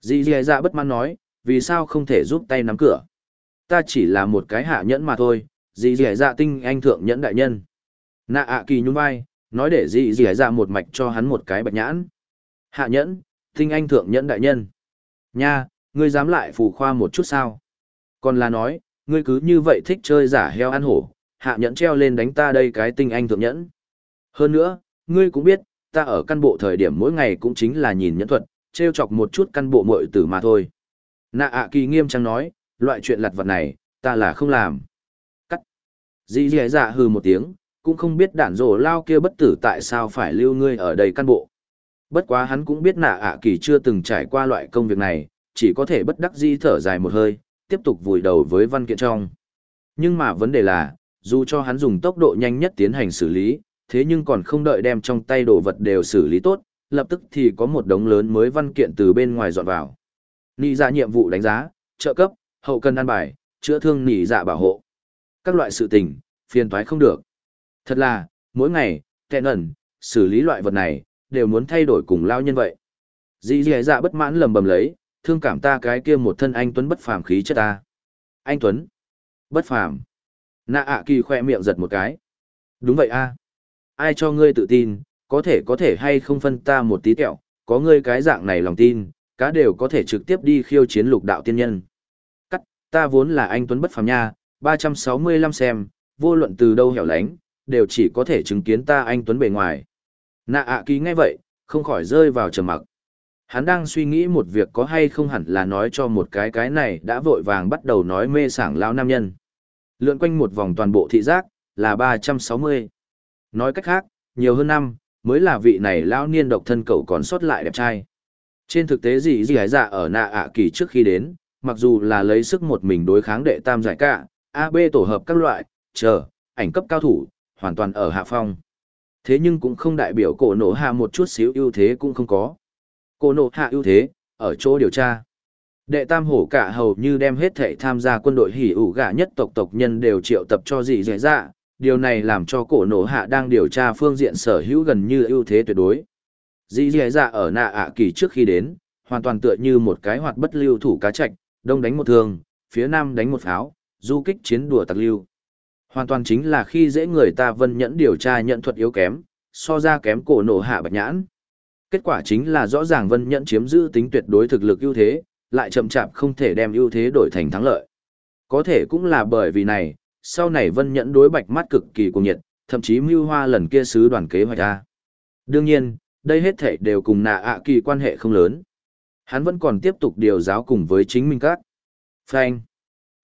Dì dì dạ bất mãn nói, vì sao không thể giúp tay nắm cửa. Ta chỉ là một cái hạ nhẫn mà thôi, dì dì dạ tinh anh thượng nhẫn đại nhân. Nạ ạ kỳ nhún vai, nói để dì dì dạ một mạch cho hắn một cái bạch nhãn. Hạ nhẫn, tinh anh thượng nhẫn đại nhân. Nha, ngươi dám lại phù khoa một chút sao? Còn là nói, ngươi cứ như vậy thích chơi giả heo ăn hổ, hạ nhẫn treo lên đánh ta đây cái tinh anh thượng nhẫn. Hơn nữa, ngươi cũng biết, ta ở căn bộ thời điểm mỗi ngày cũng chính là nhìn nhẫn thuật, treo chọc một chút căn bộ mội tử mà thôi. Nạ ạ kỳ nghiêm trang nói, loại chuyện lặt vặt này, ta là không làm. Cắt. Dì dì dạ hừ một tiếng, cũng không biết đản rổ lao kia bất tử tại sao phải lưu ngươi ở đây căn bộ. Bất quá hắn cũng biết nạ ạ kỳ chưa từng trải qua loại công việc này, chỉ có thể bất đắc dĩ thở dài một hơi, tiếp tục vùi đầu với văn kiện trong. Nhưng mà vấn đề là, dù cho hắn dùng tốc độ nhanh nhất tiến hành xử lý, thế nhưng còn không đợi đem trong tay đồ vật đều xử lý tốt, lập tức thì có một đống lớn mới văn kiện từ bên ngoài dọn vào. Nị dạ nhiệm vụ đánh giá, trợ cấp, hậu cần an bài, chữa thương nị dạ bảo hộ. Các loại sự tình, phiền toái không được. Thật là, mỗi ngày, kẹn ẩn, xử lý loại vật này, đều muốn thay đổi cùng lao nhân vậy. Dì dì dạ bất mãn lầm bầm lấy, thương cảm ta cái kia một thân anh Tuấn bất phàm khí chất ta. Anh Tuấn? Bất phàm. Nạ ạ kỳ khoe miệng giật một cái. Đúng vậy a Ai cho ngươi tự tin, có thể có thể hay không phân ta một tí kẹo, có ngươi cái dạng này lòng tin, cá đều có thể trực tiếp đi khiêu chiến lục đạo tiên nhân. Cắt, ta vốn là anh Tuấn bất phàm nha, 365 xem, vô luận từ đâu hẻo lánh, đều chỉ có thể chứng kiến ta anh Tuấn bề ngoài. Nạ ạ ký ngay vậy, không khỏi rơi vào trầm mặc. Hắn đang suy nghĩ một việc có hay không hẳn là nói cho một cái cái này đã vội vàng bắt đầu nói mê sảng lao nam nhân. Lượn quanh một vòng toàn bộ thị giác, là 360. Nói cách khác, nhiều hơn năm, mới là vị này lão niên độc thân cậu còn sót lại đẹp trai. Trên thực tế gì gì dạ ở nạ ạ kỳ trước khi đến, mặc dù là lấy sức một mình đối kháng đệ tam giải cả, AB tổ hợp các loại, chờ, ảnh cấp cao thủ, hoàn toàn ở hạ phong. Thế nhưng cũng không đại biểu cổ nổ hạ một chút xíu ưu thế cũng không có. Cổ nổ hạ ưu thế, ở chỗ điều tra. Đệ tam hổ cả hầu như đem hết thể tham gia quân đội hỉ ủ gạ nhất tộc tộc nhân đều triệu tập cho dị dạy dạ, điều này làm cho cổ nổ hạ đang điều tra phương diện sở hữu gần như ưu thế tuyệt đối. Dĩ dạy dạ ở nạ ạ kỳ trước khi đến, hoàn toàn tựa như một cái hoạt bất lưu thủ cá chạch, đông đánh một thương, phía nam đánh một pháo, du kích chiến đùa tặc lưu. Hoàn toàn chính là khi dễ người ta vân nhẫn điều tra nhận thuật yếu kém, so ra kém cổ nổ hạ bạch nhãn. Kết quả chính là rõ ràng vân nhẫn chiếm giữ tính tuyệt đối thực lực ưu thế, lại chậm chạp không thể đem ưu thế đổi thành thắng lợi. Có thể cũng là bởi vì này, sau này vân nhẫn đối bạch mắt cực kỳ cuồng nhiệt, thậm chí mưu hoa lần kia sứ đoàn kế hoạch ra. Đương nhiên, đây hết thể đều cùng nạ ạ kỳ quan hệ không lớn. Hắn vẫn còn tiếp tục điều giáo cùng với chính mình các. Phanh.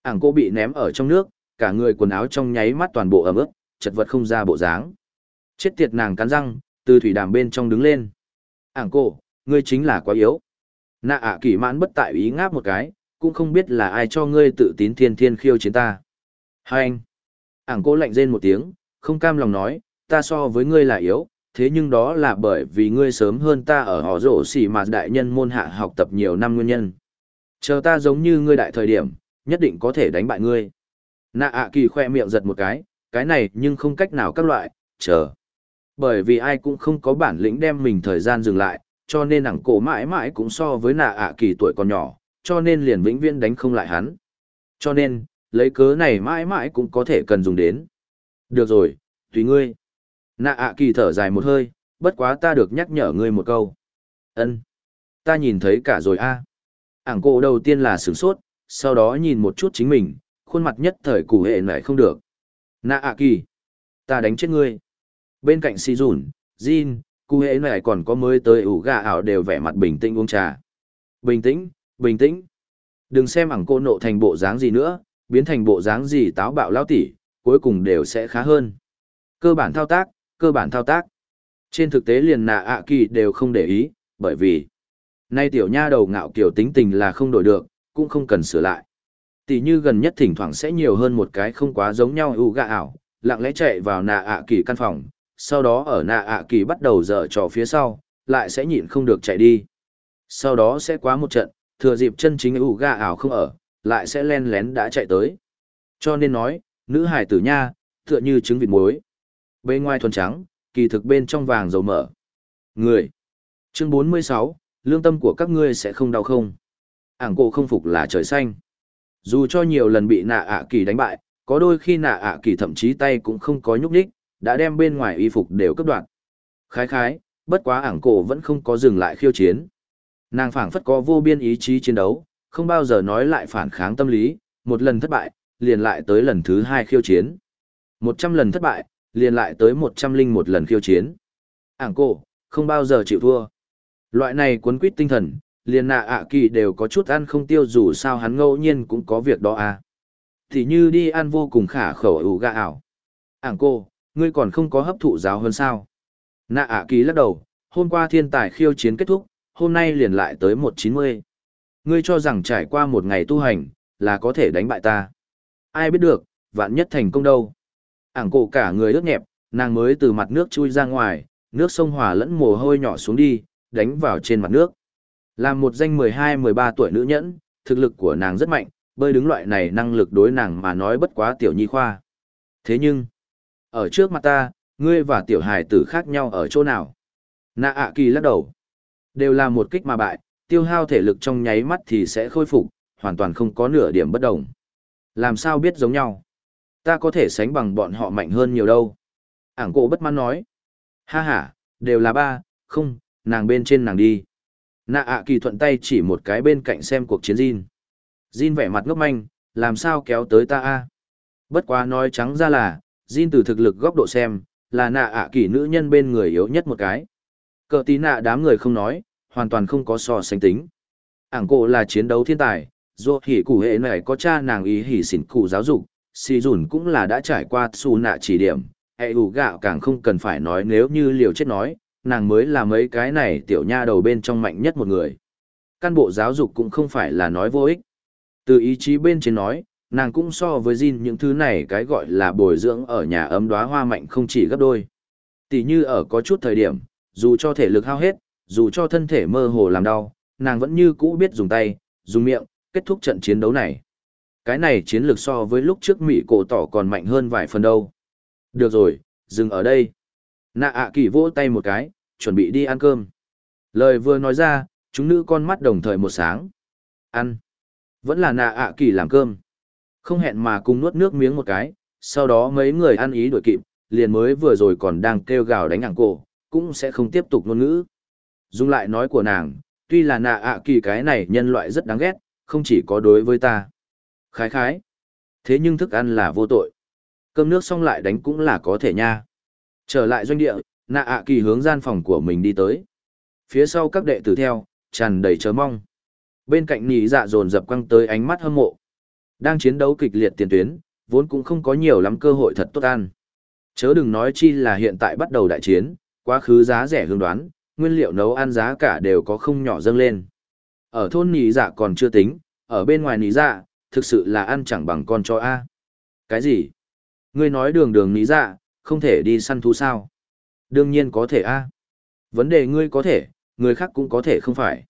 Ảng cô bị ném ở trong nước, cả người quần áo trong nháy mắt toàn bộ ẩm ướt, chật vật không ra bộ dáng. Chết tiệt nàng cắn răng, từ thủy đàm bên trong đứng lên. Ảng cô, ngươi chính là quá yếu. Nạ ạ kỳ mãn bất tại ý ngáp một cái, cũng không biết là ai cho ngươi tự tín thiên thiên khiêu chiến ta. Hai anh. Ảng cô lạnh rên một tiếng, không cam lòng nói, ta so với ngươi là yếu, thế nhưng đó là bởi vì ngươi sớm hơn ta ở họ rổ xỉ mà đại nhân môn hạ học tập nhiều năm nguyên nhân. Chờ ta giống như ngươi đại thời điểm, nhất định có thể đánh bại ngươi. Nạ ạ kỳ khoe miệng giật một cái, cái này nhưng không cách nào các loại, chờ. Bởi vì ai cũng không có bản lĩnh đem mình thời gian dừng lại, cho nên ảng cổ mãi mãi cũng so với nạ ạ kỳ tuổi còn nhỏ, cho nên liền vĩnh viễn đánh không lại hắn. Cho nên, lấy cớ này mãi mãi cũng có thể cần dùng đến. Được rồi, tùy ngươi. Nạ ạ kỳ thở dài một hơi, bất quá ta được nhắc nhở ngươi một câu. ân Ta nhìn thấy cả rồi a. À. Ảng cổ đầu tiên là sửng sốt, sau đó nhìn một chút chính mình, khuôn mặt nhất thời củ hệ lại không được. Nạ ạ kỳ. Ta đánh chết ngươi. Bên cạnh si rủn, Jin, cụ hệ này còn có mới tới ủ gà ảo đều vẻ mặt bình tĩnh uống trà. Bình tĩnh, bình tĩnh. Đừng xem ảng cô nộ thành bộ dáng gì nữa, biến thành bộ dáng gì táo bạo lao tỉ, cuối cùng đều sẽ khá hơn. Cơ bản thao tác, cơ bản thao tác. Trên thực tế liền nạ ạ kỳ đều không để ý, bởi vì nay tiểu nha đầu ngạo kiểu tính tình là không đổi được, cũng không cần sửa lại. Tỷ như gần nhất thỉnh thoảng sẽ nhiều hơn một cái không quá giống nhau ưu gạ ảo, lặng lẽ chạy vào nạ ạ kỳ căn phòng, sau đó ở nạ ạ kỳ bắt đầu dở trò phía sau, lại sẽ nhịn không được chạy đi. Sau đó sẽ quá một trận, thừa dịp chân chính ưu gạ ảo không ở, lại sẽ len lén đã chạy tới. Cho nên nói, nữ hải tử nha, tựa như trứng vịt muối. Bên ngoài thuần trắng, kỳ thực bên trong vàng dầu mỡ. Người. Chương 46, lương tâm của các ngươi sẽ không đau không. Ảng cổ không phục là trời xanh. Dù cho nhiều lần bị nạ ạ kỳ đánh bại, có đôi khi nạ ạ kỳ thậm chí tay cũng không có nhúc nhích, đã đem bên ngoài y phục đều cấp đoạn. Khái khái, bất quá ảng cổ vẫn không có dừng lại khiêu chiến. Nàng phảng phất có vô biên ý chí chiến đấu, không bao giờ nói lại phản kháng tâm lý, một lần thất bại, liền lại tới lần thứ hai khiêu chiến. Một trăm lần thất bại, liền lại tới một trăm linh một lần khiêu chiến. Ảng cổ, không bao giờ chịu thua. Loại này cuốn quýt tinh thần, liền nạ ạ kỳ đều có chút ăn không tiêu dù sao hắn ngẫu nhiên cũng có việc đó à. Thì như đi ăn vô cùng khả khẩu ủ gà ảo. Ảng cô, ngươi còn không có hấp thụ giáo hơn sao. Nạ ạ kỳ lắc đầu, hôm qua thiên tài khiêu chiến kết thúc, hôm nay liền lại tới một chín mươi. Ngươi cho rằng trải qua một ngày tu hành, là có thể đánh bại ta. Ai biết được, vạn nhất thành công đâu. Ảng cổ cả người ướt nhẹp, nàng mới từ mặt nước chui ra ngoài, nước sông hòa lẫn mồ hôi nhỏ xuống đi, đánh vào trên mặt nước. Là một danh 12-13 tuổi nữ nhẫn, thực lực của nàng rất mạnh, bơi đứng loại này năng lực đối nàng mà nói bất quá tiểu nhi khoa. Thế nhưng, ở trước mặt ta, ngươi và tiểu hài tử khác nhau ở chỗ nào? Nạ ạ kỳ lắc đầu. Đều là một kích mà bại, tiêu hao thể lực trong nháy mắt thì sẽ khôi phục, hoàn toàn không có nửa điểm bất đồng. Làm sao biết giống nhau? Ta có thể sánh bằng bọn họ mạnh hơn nhiều đâu. Ảng cổ bất mãn nói. Ha ha, đều là ba, không, nàng bên trên nàng đi. Nạ ạ kỳ thuận tay chỉ một cái bên cạnh xem cuộc chiến Jin. Jin vẻ mặt ngốc manh, làm sao kéo tới ta a? Bất quá nói trắng ra là, Jin từ thực lực góc độ xem, là nạ ạ kỳ nữ nhân bên người yếu nhất một cái. Cờ tí nạ đám người không nói, hoàn toàn không có so sánh tính. Ảng cổ là chiến đấu thiên tài, dù hỉ cụ hệ này có cha nàng ý hỉ xỉn cụ giáo dục, si dùn cũng là đã trải qua su nạ chỉ điểm, hệ ủ gạo càng không cần phải nói nếu như liều chết nói, nàng mới là mấy cái này tiểu nha đầu bên trong mạnh nhất một người. Căn bộ giáo dục cũng không phải là nói vô ích. Từ ý chí bên trên nói, nàng cũng so với Jin những thứ này cái gọi là bồi dưỡng ở nhà ấm đóa hoa mạnh không chỉ gấp đôi. Tỷ như ở có chút thời điểm, dù cho thể lực hao hết, dù cho thân thể mơ hồ làm đau, nàng vẫn như cũ biết dùng tay, dùng miệng, kết thúc trận chiến đấu này. Cái này chiến lược so với lúc trước Mỹ cổ tỏ còn mạnh hơn vài phần đâu. Được rồi, dừng ở đây. Nạ ạ kỳ vỗ tay một cái, chuẩn bị đi ăn cơm. Lời vừa nói ra, chúng nữ con mắt đồng thời một sáng. Ăn. Vẫn là nạ ạ kỳ làm cơm. Không hẹn mà cùng nuốt nước miếng một cái, sau đó mấy người ăn ý đổi kịp, liền mới vừa rồi còn đang kêu gào đánh ảng cổ, cũng sẽ không tiếp tục ngôn ngữ. Dung lại nói của nàng, tuy là nạ ạ kỳ cái này nhân loại rất đáng ghét, không chỉ có đối với ta. Khái khái. Thế nhưng thức ăn là vô tội. Cơm nước xong lại đánh cũng là có thể nha. Trở lại doanh địa, nạ ạ kỳ hướng gian phòng của mình đi tới. Phía sau các đệ tử theo, tràn đầy chờ mong. Bên cạnh nỉ dạ dồn dập quăng tới ánh mắt hâm mộ. Đang chiến đấu kịch liệt tiền tuyến, vốn cũng không có nhiều lắm cơ hội thật tốt ăn. Chớ đừng nói chi là hiện tại bắt đầu đại chiến, quá khứ giá rẻ hương đoán, nguyên liệu nấu ăn giá cả đều có không nhỏ dâng lên. Ở thôn Nì dạ còn chưa tính, ở bên ngoài Nì dạ, thực sự là ăn chẳng bằng con cho A. Cái gì? Ngươi nói đường đường Nì dạ, không thể đi săn thú sao? Đương nhiên có thể a. Vấn đề ngươi có thể, người khác cũng có thể không phải.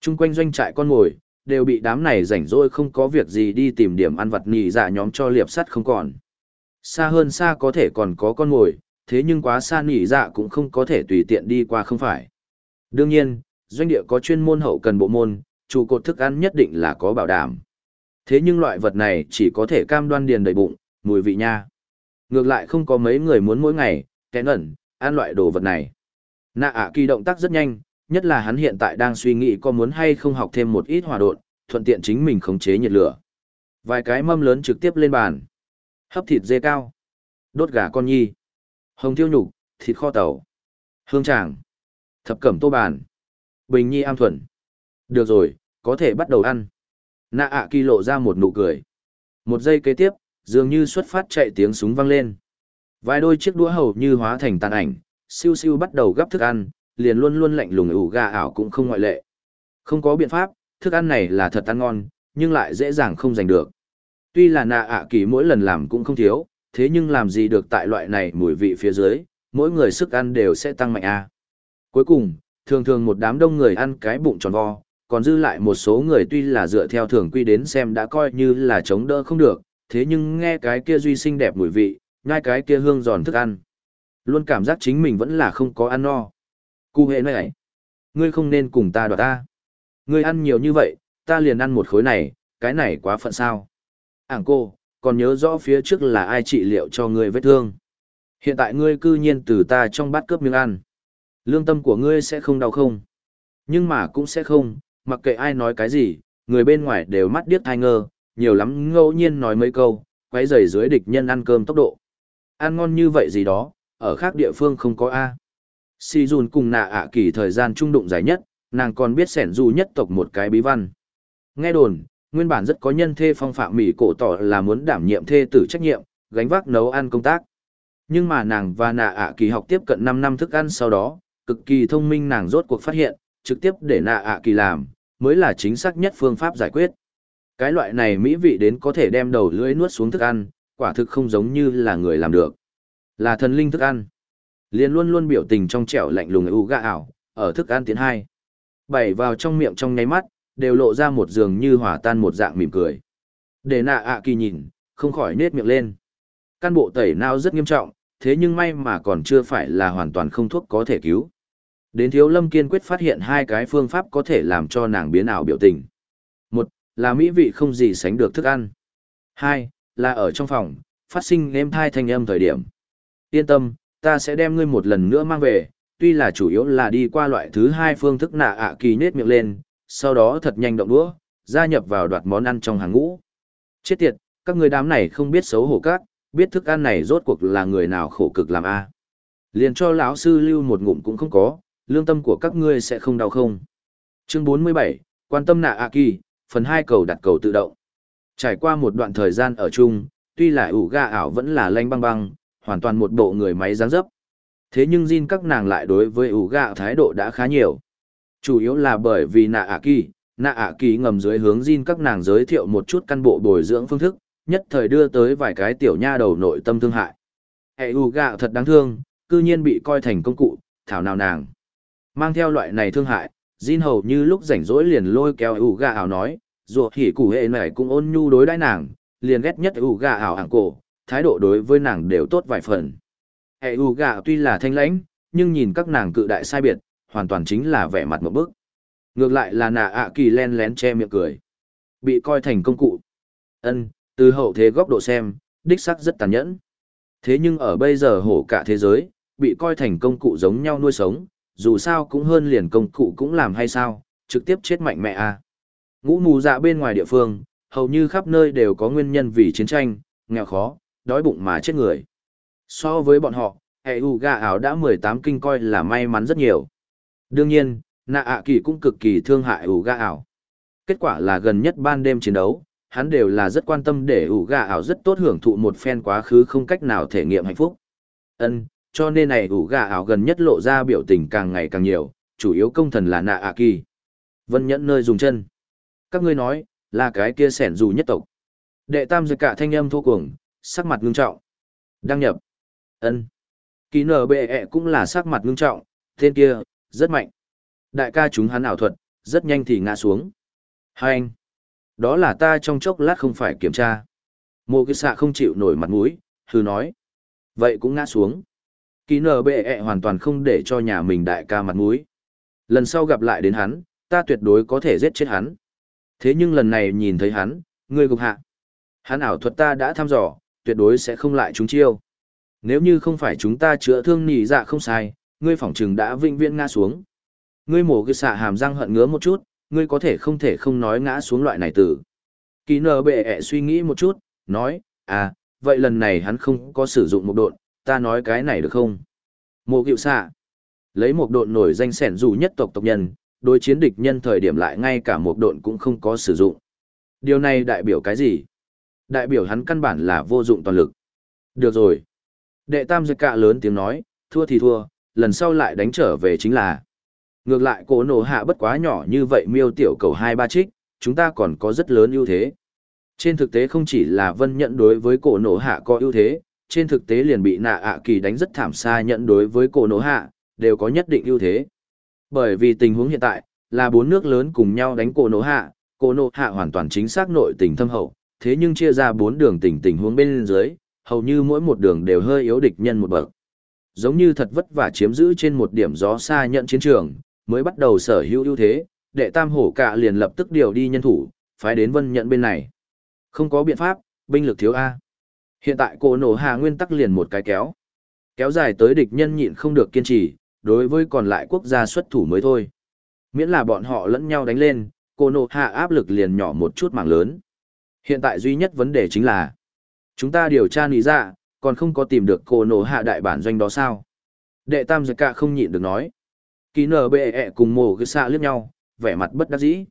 Trung quanh doanh trại con ngồi, đều bị đám này rảnh rỗi không có việc gì đi tìm điểm ăn vặt Nì dạ nhóm cho liệp sắt không còn. Xa hơn xa có thể còn có con ngồi, thế nhưng quá xa nỉ dạ cũng không có thể tùy tiện đi qua không phải. Đương nhiên, doanh địa có chuyên môn hậu cần bộ môn, trụ cột thức ăn nhất định là có bảo đảm. Thế nhưng loại vật này chỉ có thể cam đoan điền đầy bụng, mùi vị nha. Ngược lại không có mấy người muốn mỗi ngày, kén ẩn, ăn loại đồ vật này. Nạ ạ kỳ động tác rất nhanh, nhất là hắn hiện tại đang suy nghĩ có muốn hay không học thêm một ít hòa độn, thuận tiện chính mình khống chế nhiệt lửa. Vài cái mâm lớn trực tiếp lên bàn. Hấp thịt dê cao, đốt gà con nhi, hồng thiêu nhục, thịt kho tàu, hương tràng, thập cẩm tô bàn, bình nhi am thuần. Được rồi, có thể bắt đầu ăn. Nạ ạ kỳ lộ ra một nụ cười. Một giây kế tiếp, dường như xuất phát chạy tiếng súng vang lên. Vài đôi chiếc đũa hầu như hóa thành tàn ảnh, siêu siêu bắt đầu gắp thức ăn, liền luôn luôn lạnh lùng ủ gà ảo cũng không ngoại lệ. Không có biện pháp, thức ăn này là thật ăn ngon, nhưng lại dễ dàng không giành được. Tuy là nạ ạ kỳ mỗi lần làm cũng không thiếu, thế nhưng làm gì được tại loại này mùi vị phía dưới, mỗi người sức ăn đều sẽ tăng mạnh a. Cuối cùng, thường thường một đám đông người ăn cái bụng tròn vo, còn dư lại một số người tuy là dựa theo thường quy đến xem đã coi như là chống đỡ không được, thế nhưng nghe cái kia duy sinh đẹp mùi vị, nhai cái kia hương giòn thức ăn. Luôn cảm giác chính mình vẫn là không có ăn no. Cụ hệ này, ngươi không nên cùng ta đoạt ta. Ngươi ăn nhiều như vậy, ta liền ăn một khối này, cái này quá phận sao. Ảng cô, còn nhớ rõ phía trước là ai trị liệu cho ngươi vết thương. Hiện tại ngươi cư nhiên từ ta trong bát cướp miếng ăn. Lương tâm của ngươi sẽ không đau không? Nhưng mà cũng sẽ không, mặc kệ ai nói cái gì, người bên ngoài đều mắt điếc thai ngơ, nhiều lắm ngẫu nhiên nói mấy câu, quấy rầy dưới địch nhân ăn cơm tốc độ. Ăn ngon như vậy gì đó, ở khác địa phương không có A. Si Jun cùng nạ ạ kỳ thời gian trung đụng dài nhất, nàng còn biết sẻn du nhất tộc một cái bí văn. Nghe đồn, nguyên bản rất có nhân thê phong phạm mỹ cổ tỏ là muốn đảm nhiệm thê tử trách nhiệm, gánh vác nấu ăn công tác. Nhưng mà nàng và nạ ạ kỳ học tiếp cận 5 năm thức ăn sau đó, cực kỳ thông minh nàng rốt cuộc phát hiện, trực tiếp để nạ ạ kỳ làm, mới là chính xác nhất phương pháp giải quyết. Cái loại này mỹ vị đến có thể đem đầu lưỡi nuốt xuống thức ăn, quả thực không giống như là người làm được. Là thần linh thức ăn. Liên luôn luôn biểu tình trong trẻo lạnh lùng u gà ảo, ở thức ăn tiến hai. Bảy vào trong miệng trong nháy mắt, đều lộ ra một giường như hòa tan một dạng mỉm cười. Để nạ ạ kỳ nhìn, không khỏi nết miệng lên. Căn bộ tẩy não rất nghiêm trọng, thế nhưng may mà còn chưa phải là hoàn toàn không thuốc có thể cứu. Đến thiếu lâm kiên quyết phát hiện hai cái phương pháp có thể làm cho nàng biến ảo biểu tình. Một, là mỹ vị không gì sánh được thức ăn. Hai, là ở trong phòng, phát sinh nêm thai thanh âm thời điểm. Yên tâm, ta sẽ đem ngươi một lần nữa mang về, tuy là chủ yếu là đi qua loại thứ hai phương thức nạ ạ kỳ nết miệng lên, sau đó thật nhanh động đũa, gia nhập vào đoạt món ăn trong hàng ngũ. Chết tiệt, các người đám này không biết xấu hổ các, biết thức ăn này rốt cuộc là người nào khổ cực làm a. Liền cho lão sư lưu một ngụm cũng không có lương tâm của các ngươi sẽ không đau không? Chương 47, quan tâm nạ a kỳ phần hai cầu đặt cầu tự động. Trải qua một đoạn thời gian ở chung tuy là ủ ga ảo vẫn là lanh băng băng hoàn toàn một bộ người máy dáng dấp. Thế nhưng Jin các nàng lại đối với ủ ga thái độ đã khá nhiều chủ yếu là bởi vì nạ a kỳ nạ a kỳ ngầm dưới hướng Jin các nàng giới thiệu một chút căn bộ bồi dưỡng phương thức nhất thời đưa tới vài cái tiểu nha đầu nội tâm thương hại. Hệ u gạo thật đáng thương, cư nhiên bị coi thành công cụ, thảo nào nàng. Mang theo loại này thương hại, Jin hầu như lúc rảnh rỗi liền lôi kéo u gạ ảo nói, ruột hỉ củ hệ này cũng ôn nhu đối đãi nàng, liền ghét nhất u gạ ảo hàng cổ, thái độ đối với nàng đều tốt vài phần. Hệ u gạ tuy là thanh lãnh, nhưng nhìn các nàng cự đại sai biệt, hoàn toàn chính là vẻ mặt một bức. Ngược lại là nà ạ kỳ len lén che miệng cười. Bị coi thành công cụ. ân từ hậu thế góc độ xem, đích sắc rất tàn nhẫn. Thế nhưng ở bây giờ hổ cả thế giới, bị coi thành công cụ giống nhau nuôi sống, dù sao cũng hơn liền công cụ cũng làm hay sao, trực tiếp chết mạnh mẽ à. Ngũ mù dạ bên ngoài địa phương, hầu như khắp nơi đều có nguyên nhân vì chiến tranh, nghèo khó, đói bụng mà chết người. So với bọn họ, hệ u gà ảo đã 18 kinh coi là may mắn rất nhiều. Đương nhiên, nạ ạ kỳ cũng cực kỳ thương hại u gà ảo. Kết quả là gần nhất ban đêm chiến đấu, hắn đều là rất quan tâm để ủ gà ảo rất tốt hưởng thụ một phen quá khứ không cách nào thể nghiệm hạnh phúc. Ân, cho nên này ủ gà ảo gần nhất lộ ra biểu tình càng ngày càng nhiều, chủ yếu công thần là nạ ạ kỳ. Vân nhẫn nơi dùng chân. Các ngươi nói, là cái kia sẻn dù nhất tộc. Đệ tam giật cả thanh âm thô cuồng, sắc mặt ngưng trọng. Đăng nhập. Ân. Kỳ nở bệ ẹ cũng là sắc mặt ngưng trọng, tên kia, rất mạnh. Đại ca chúng hắn ảo thuật, rất nhanh thì ngã xuống. Hai anh, đó là ta trong chốc lát không phải kiểm tra. Mộ cái xạ không chịu nổi mặt mũi, hư nói. Vậy cũng ngã xuống. Kỳ nở bệ ẹ hoàn toàn không để cho nhà mình đại ca mặt mũi. Lần sau gặp lại đến hắn, ta tuyệt đối có thể giết chết hắn. Thế nhưng lần này nhìn thấy hắn, ngươi gục hạ. Hắn ảo thuật ta đã thăm dò, tuyệt đối sẽ không lại chúng chiêu. Nếu như không phải chúng ta chữa thương nỉ dạ không sai, ngươi phỏng chừng đã vĩnh viễn ngã xuống. Ngươi mổ cái xạ hàm răng hận ngứa một chút, ngươi có thể không thể không nói ngã xuống loại này tử. Kỳ nở bệ ẹ suy nghĩ một chút, nói, à, vậy lần này hắn không có sử dụng một độn, ta nói cái này được không? Mộ cựu xạ, lấy một độn nổi danh sẻn dù nhất tộc tộc nhân, đối chiến địch nhân thời điểm lại ngay cả một độn cũng không có sử dụng. Điều này đại biểu cái gì? Đại biểu hắn căn bản là vô dụng toàn lực. Được rồi. Đệ tam giật cạ lớn tiếng nói, thua thì thua, lần sau lại đánh trở về chính là. Ngược lại cổ nổ hạ bất quá nhỏ như vậy miêu tiểu cầu hai ba trích, chúng ta còn có rất lớn ưu thế. Trên thực tế không chỉ là vân nhận đối với cổ nổ hạ có ưu thế, trên thực tế liền bị nạ ạ kỳ đánh rất thảm xa nhận đối với cổ nổ hạ, đều có nhất định ưu thế. Bởi vì tình huống hiện tại, là bốn nước lớn cùng nhau đánh cổ nổ hạ, cổ nổ hạ hoàn toàn chính xác nội tình thâm hậu, thế nhưng chia ra bốn đường tình tình huống bên dưới, hầu như mỗi một đường đều hơi yếu địch nhân một bậc. Giống như thật vất vả chiếm giữ trên một điểm gió xa nhận chiến trường, mới bắt đầu sở hữu ưu thế, đệ tam hổ cạ liền lập tức điều đi nhân thủ, phái đến vân nhận bên này. Không có biện pháp, binh lực thiếu A. Hiện tại cổ nổ hạ nguyên tắc liền một cái kéo. Kéo dài tới địch nhân nhịn không được kiên trì, đối với còn lại quốc gia xuất thủ mới thôi. Miễn là bọn họ lẫn nhau đánh lên, cổ nổ hạ áp lực liền nhỏ một chút mảng lớn. Hiện tại duy nhất vấn đề chính là, chúng ta điều tra nỉ ra, dạ, còn không có tìm được cổ nổ hạ đại bản doanh đó sao. Đệ tam giật cả không nhịn được nói. Ký nở bệ ẹ cùng mồ cứ xạ liếc nhau, vẻ mặt bất đắc dĩ.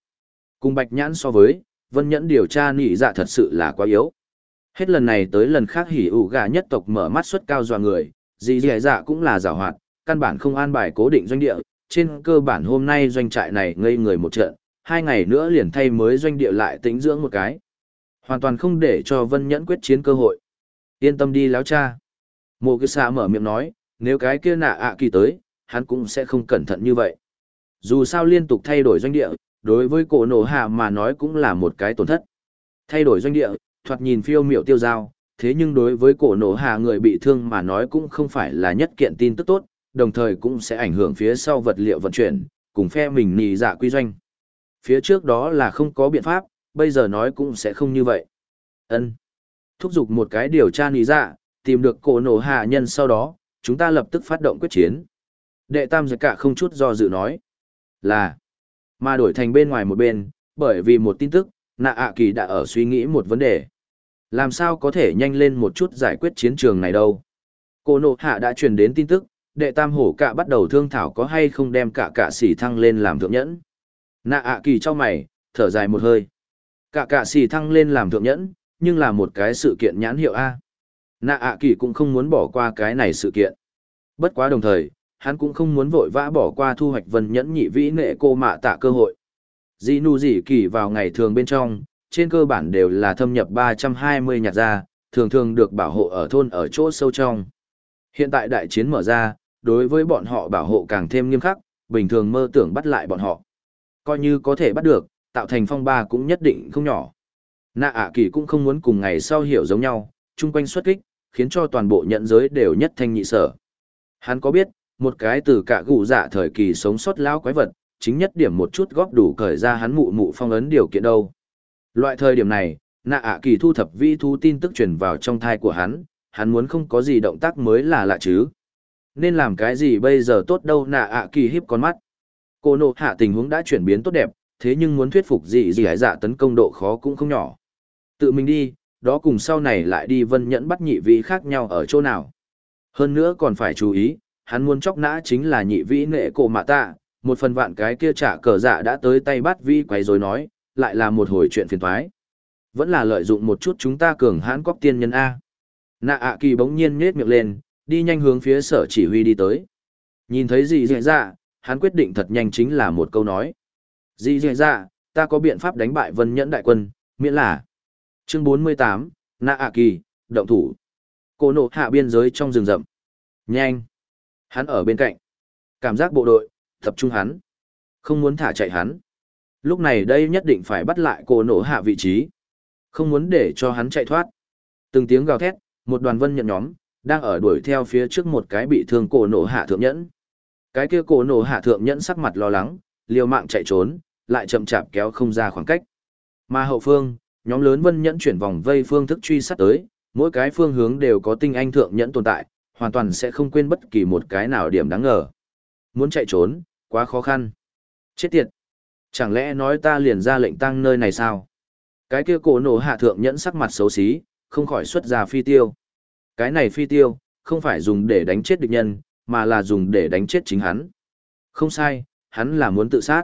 Cùng bạch nhãn so với, vân nhẫn điều tra nỉ dạ thật sự là quá yếu. Hết lần này tới lần khác hỉ ủ gà nhất tộc mở mắt suất cao dọa người, gì dì dạ cũng là giảo hoạt, căn bản không an bài cố định doanh địa, trên cơ bản hôm nay doanh trại này ngây người một trận, hai ngày nữa liền thay mới doanh địa lại tĩnh dưỡng một cái. Hoàn toàn không để cho vân nhẫn quyết chiến cơ hội. Yên tâm đi láo cha. Mộ cứ xạ mở miệng nói, nếu cái kia nạ ạ kỳ tới, hắn cũng sẽ không cẩn thận như vậy. Dù sao liên tục thay đổi doanh địa, đối với cổ nổ hạ mà nói cũng là một cái tổn thất. Thay đổi doanh địa, thoạt nhìn phiêu miệu tiêu giao, thế nhưng đối với cổ nổ hạ người bị thương mà nói cũng không phải là nhất kiện tin tức tốt, đồng thời cũng sẽ ảnh hưởng phía sau vật liệu vận chuyển, cùng phe mình nì dạ quy doanh. Phía trước đó là không có biện pháp, bây giờ nói cũng sẽ không như vậy. ân Thúc giục một cái điều tra lý dạ, tìm được cổ nổ hạ nhân sau đó, chúng ta lập tức phát động quyết chiến. Đệ tam giật cả không chút do dự nói. Là. Mà đổi thành bên ngoài một bên, bởi vì một tin tức, nạ ạ kỳ đã ở suy nghĩ một vấn đề. Làm sao có thể nhanh lên một chút giải quyết chiến trường này đâu? Cô nộ hạ đã truyền đến tin tức, đệ tam hổ cạ bắt đầu thương thảo có hay không đem cả cạ xỉ thăng lên làm thượng nhẫn. Nạ ạ kỳ cho mày, thở dài một hơi. Cả cạ xỉ thăng lên làm thượng nhẫn, nhưng là một cái sự kiện nhãn hiệu A. Nạ ạ kỳ cũng không muốn bỏ qua cái này sự kiện. Bất quá đồng thời, hắn cũng không muốn vội vã bỏ qua thu hoạch vân nhẫn nhị vĩ nệ cô mạ tạ cơ hội. Dì nụ dĩ kỳ vào ngày thường bên trong, trên cơ bản đều là thâm nhập 320 nhạc gia, thường thường được bảo hộ ở thôn ở chỗ sâu trong. Hiện tại đại chiến mở ra, đối với bọn họ bảo hộ càng thêm nghiêm khắc, bình thường mơ tưởng bắt lại bọn họ. Coi như có thể bắt được, tạo thành phong ba cũng nhất định không nhỏ. Nạ ạ kỳ cũng không muốn cùng ngày sau hiểu giống nhau, chung quanh xuất kích, khiến cho toàn bộ nhận giới đều nhất thanh nhị sở. Hắn có biết, một cái từ cả gù dạ thời kỳ sống sót lão quái vật, chính nhất điểm một chút góp đủ cởi ra hắn mụ mụ phong ấn điều kiện đâu. Loại thời điểm này, nạ ạ kỳ thu thập vi thú tin tức truyền vào trong thai của hắn, hắn muốn không có gì động tác mới là lạ chứ. Nên làm cái gì bây giờ tốt đâu nạ ạ kỳ híp con mắt. Cô nộ hạ tình huống đã chuyển biến tốt đẹp, thế nhưng muốn thuyết phục gì gì hải dạ tấn công độ khó cũng không nhỏ. Tự mình đi, đó cùng sau này lại đi vân nhẫn bắt nhị vị khác nhau ở chỗ nào. Hơn nữa còn phải chú ý, hắn muốn chóc nã chính là nhị vĩ nệ cổ mạ tạ, một phần vạn cái kia trả cờ dạ đã tới tay bắt vi quấy rồi nói, lại là một hồi chuyện phiền thoái. Vẫn là lợi dụng một chút chúng ta cường hãn cóc tiên nhân A. Nạ ạ kỳ bỗng nhiên nhết miệng lên, đi nhanh hướng phía sở chỉ huy đi tới. Nhìn thấy gì dễ dạ, hắn quyết định thật nhanh chính là một câu nói. Gì dễ dạ, ta có biện pháp đánh bại vân nhẫn đại quân, miễn là. Chương 48, Nạ ạ kỳ, động thủ. Cô nộ hạ biên giới trong rừng rậm. Nhanh. Hắn ở bên cạnh. Cảm giác bộ đội, tập trung hắn. Không muốn thả chạy hắn. Lúc này đây nhất định phải bắt lại cô nổ hạ vị trí. Không muốn để cho hắn chạy thoát. Từng tiếng gào thét, một đoàn vân nhận nhóm, đang ở đuổi theo phía trước một cái bị thương cổ nổ hạ thượng nhẫn. Cái kia cổ nổ hạ thượng nhẫn sắc mặt lo lắng, liều mạng chạy trốn, lại chậm chạp kéo không ra khoảng cách. Mà hậu phương, nhóm lớn vân nhẫn chuyển vòng vây phương thức truy sát tới, mỗi cái phương hướng đều có tinh anh thượng nhẫn tồn tại, hoàn toàn sẽ không quên bất kỳ một cái nào điểm đáng ngờ. Muốn chạy trốn, quá khó khăn. Chết tiệt. Chẳng lẽ nói ta liền ra lệnh tăng nơi này sao? Cái kia cổ nổ hạ thượng nhẫn sắc mặt xấu xí, không khỏi xuất ra phi tiêu. Cái này phi tiêu, không phải dùng để đánh chết địch nhân, mà là dùng để đánh chết chính hắn. Không sai, hắn là muốn tự sát.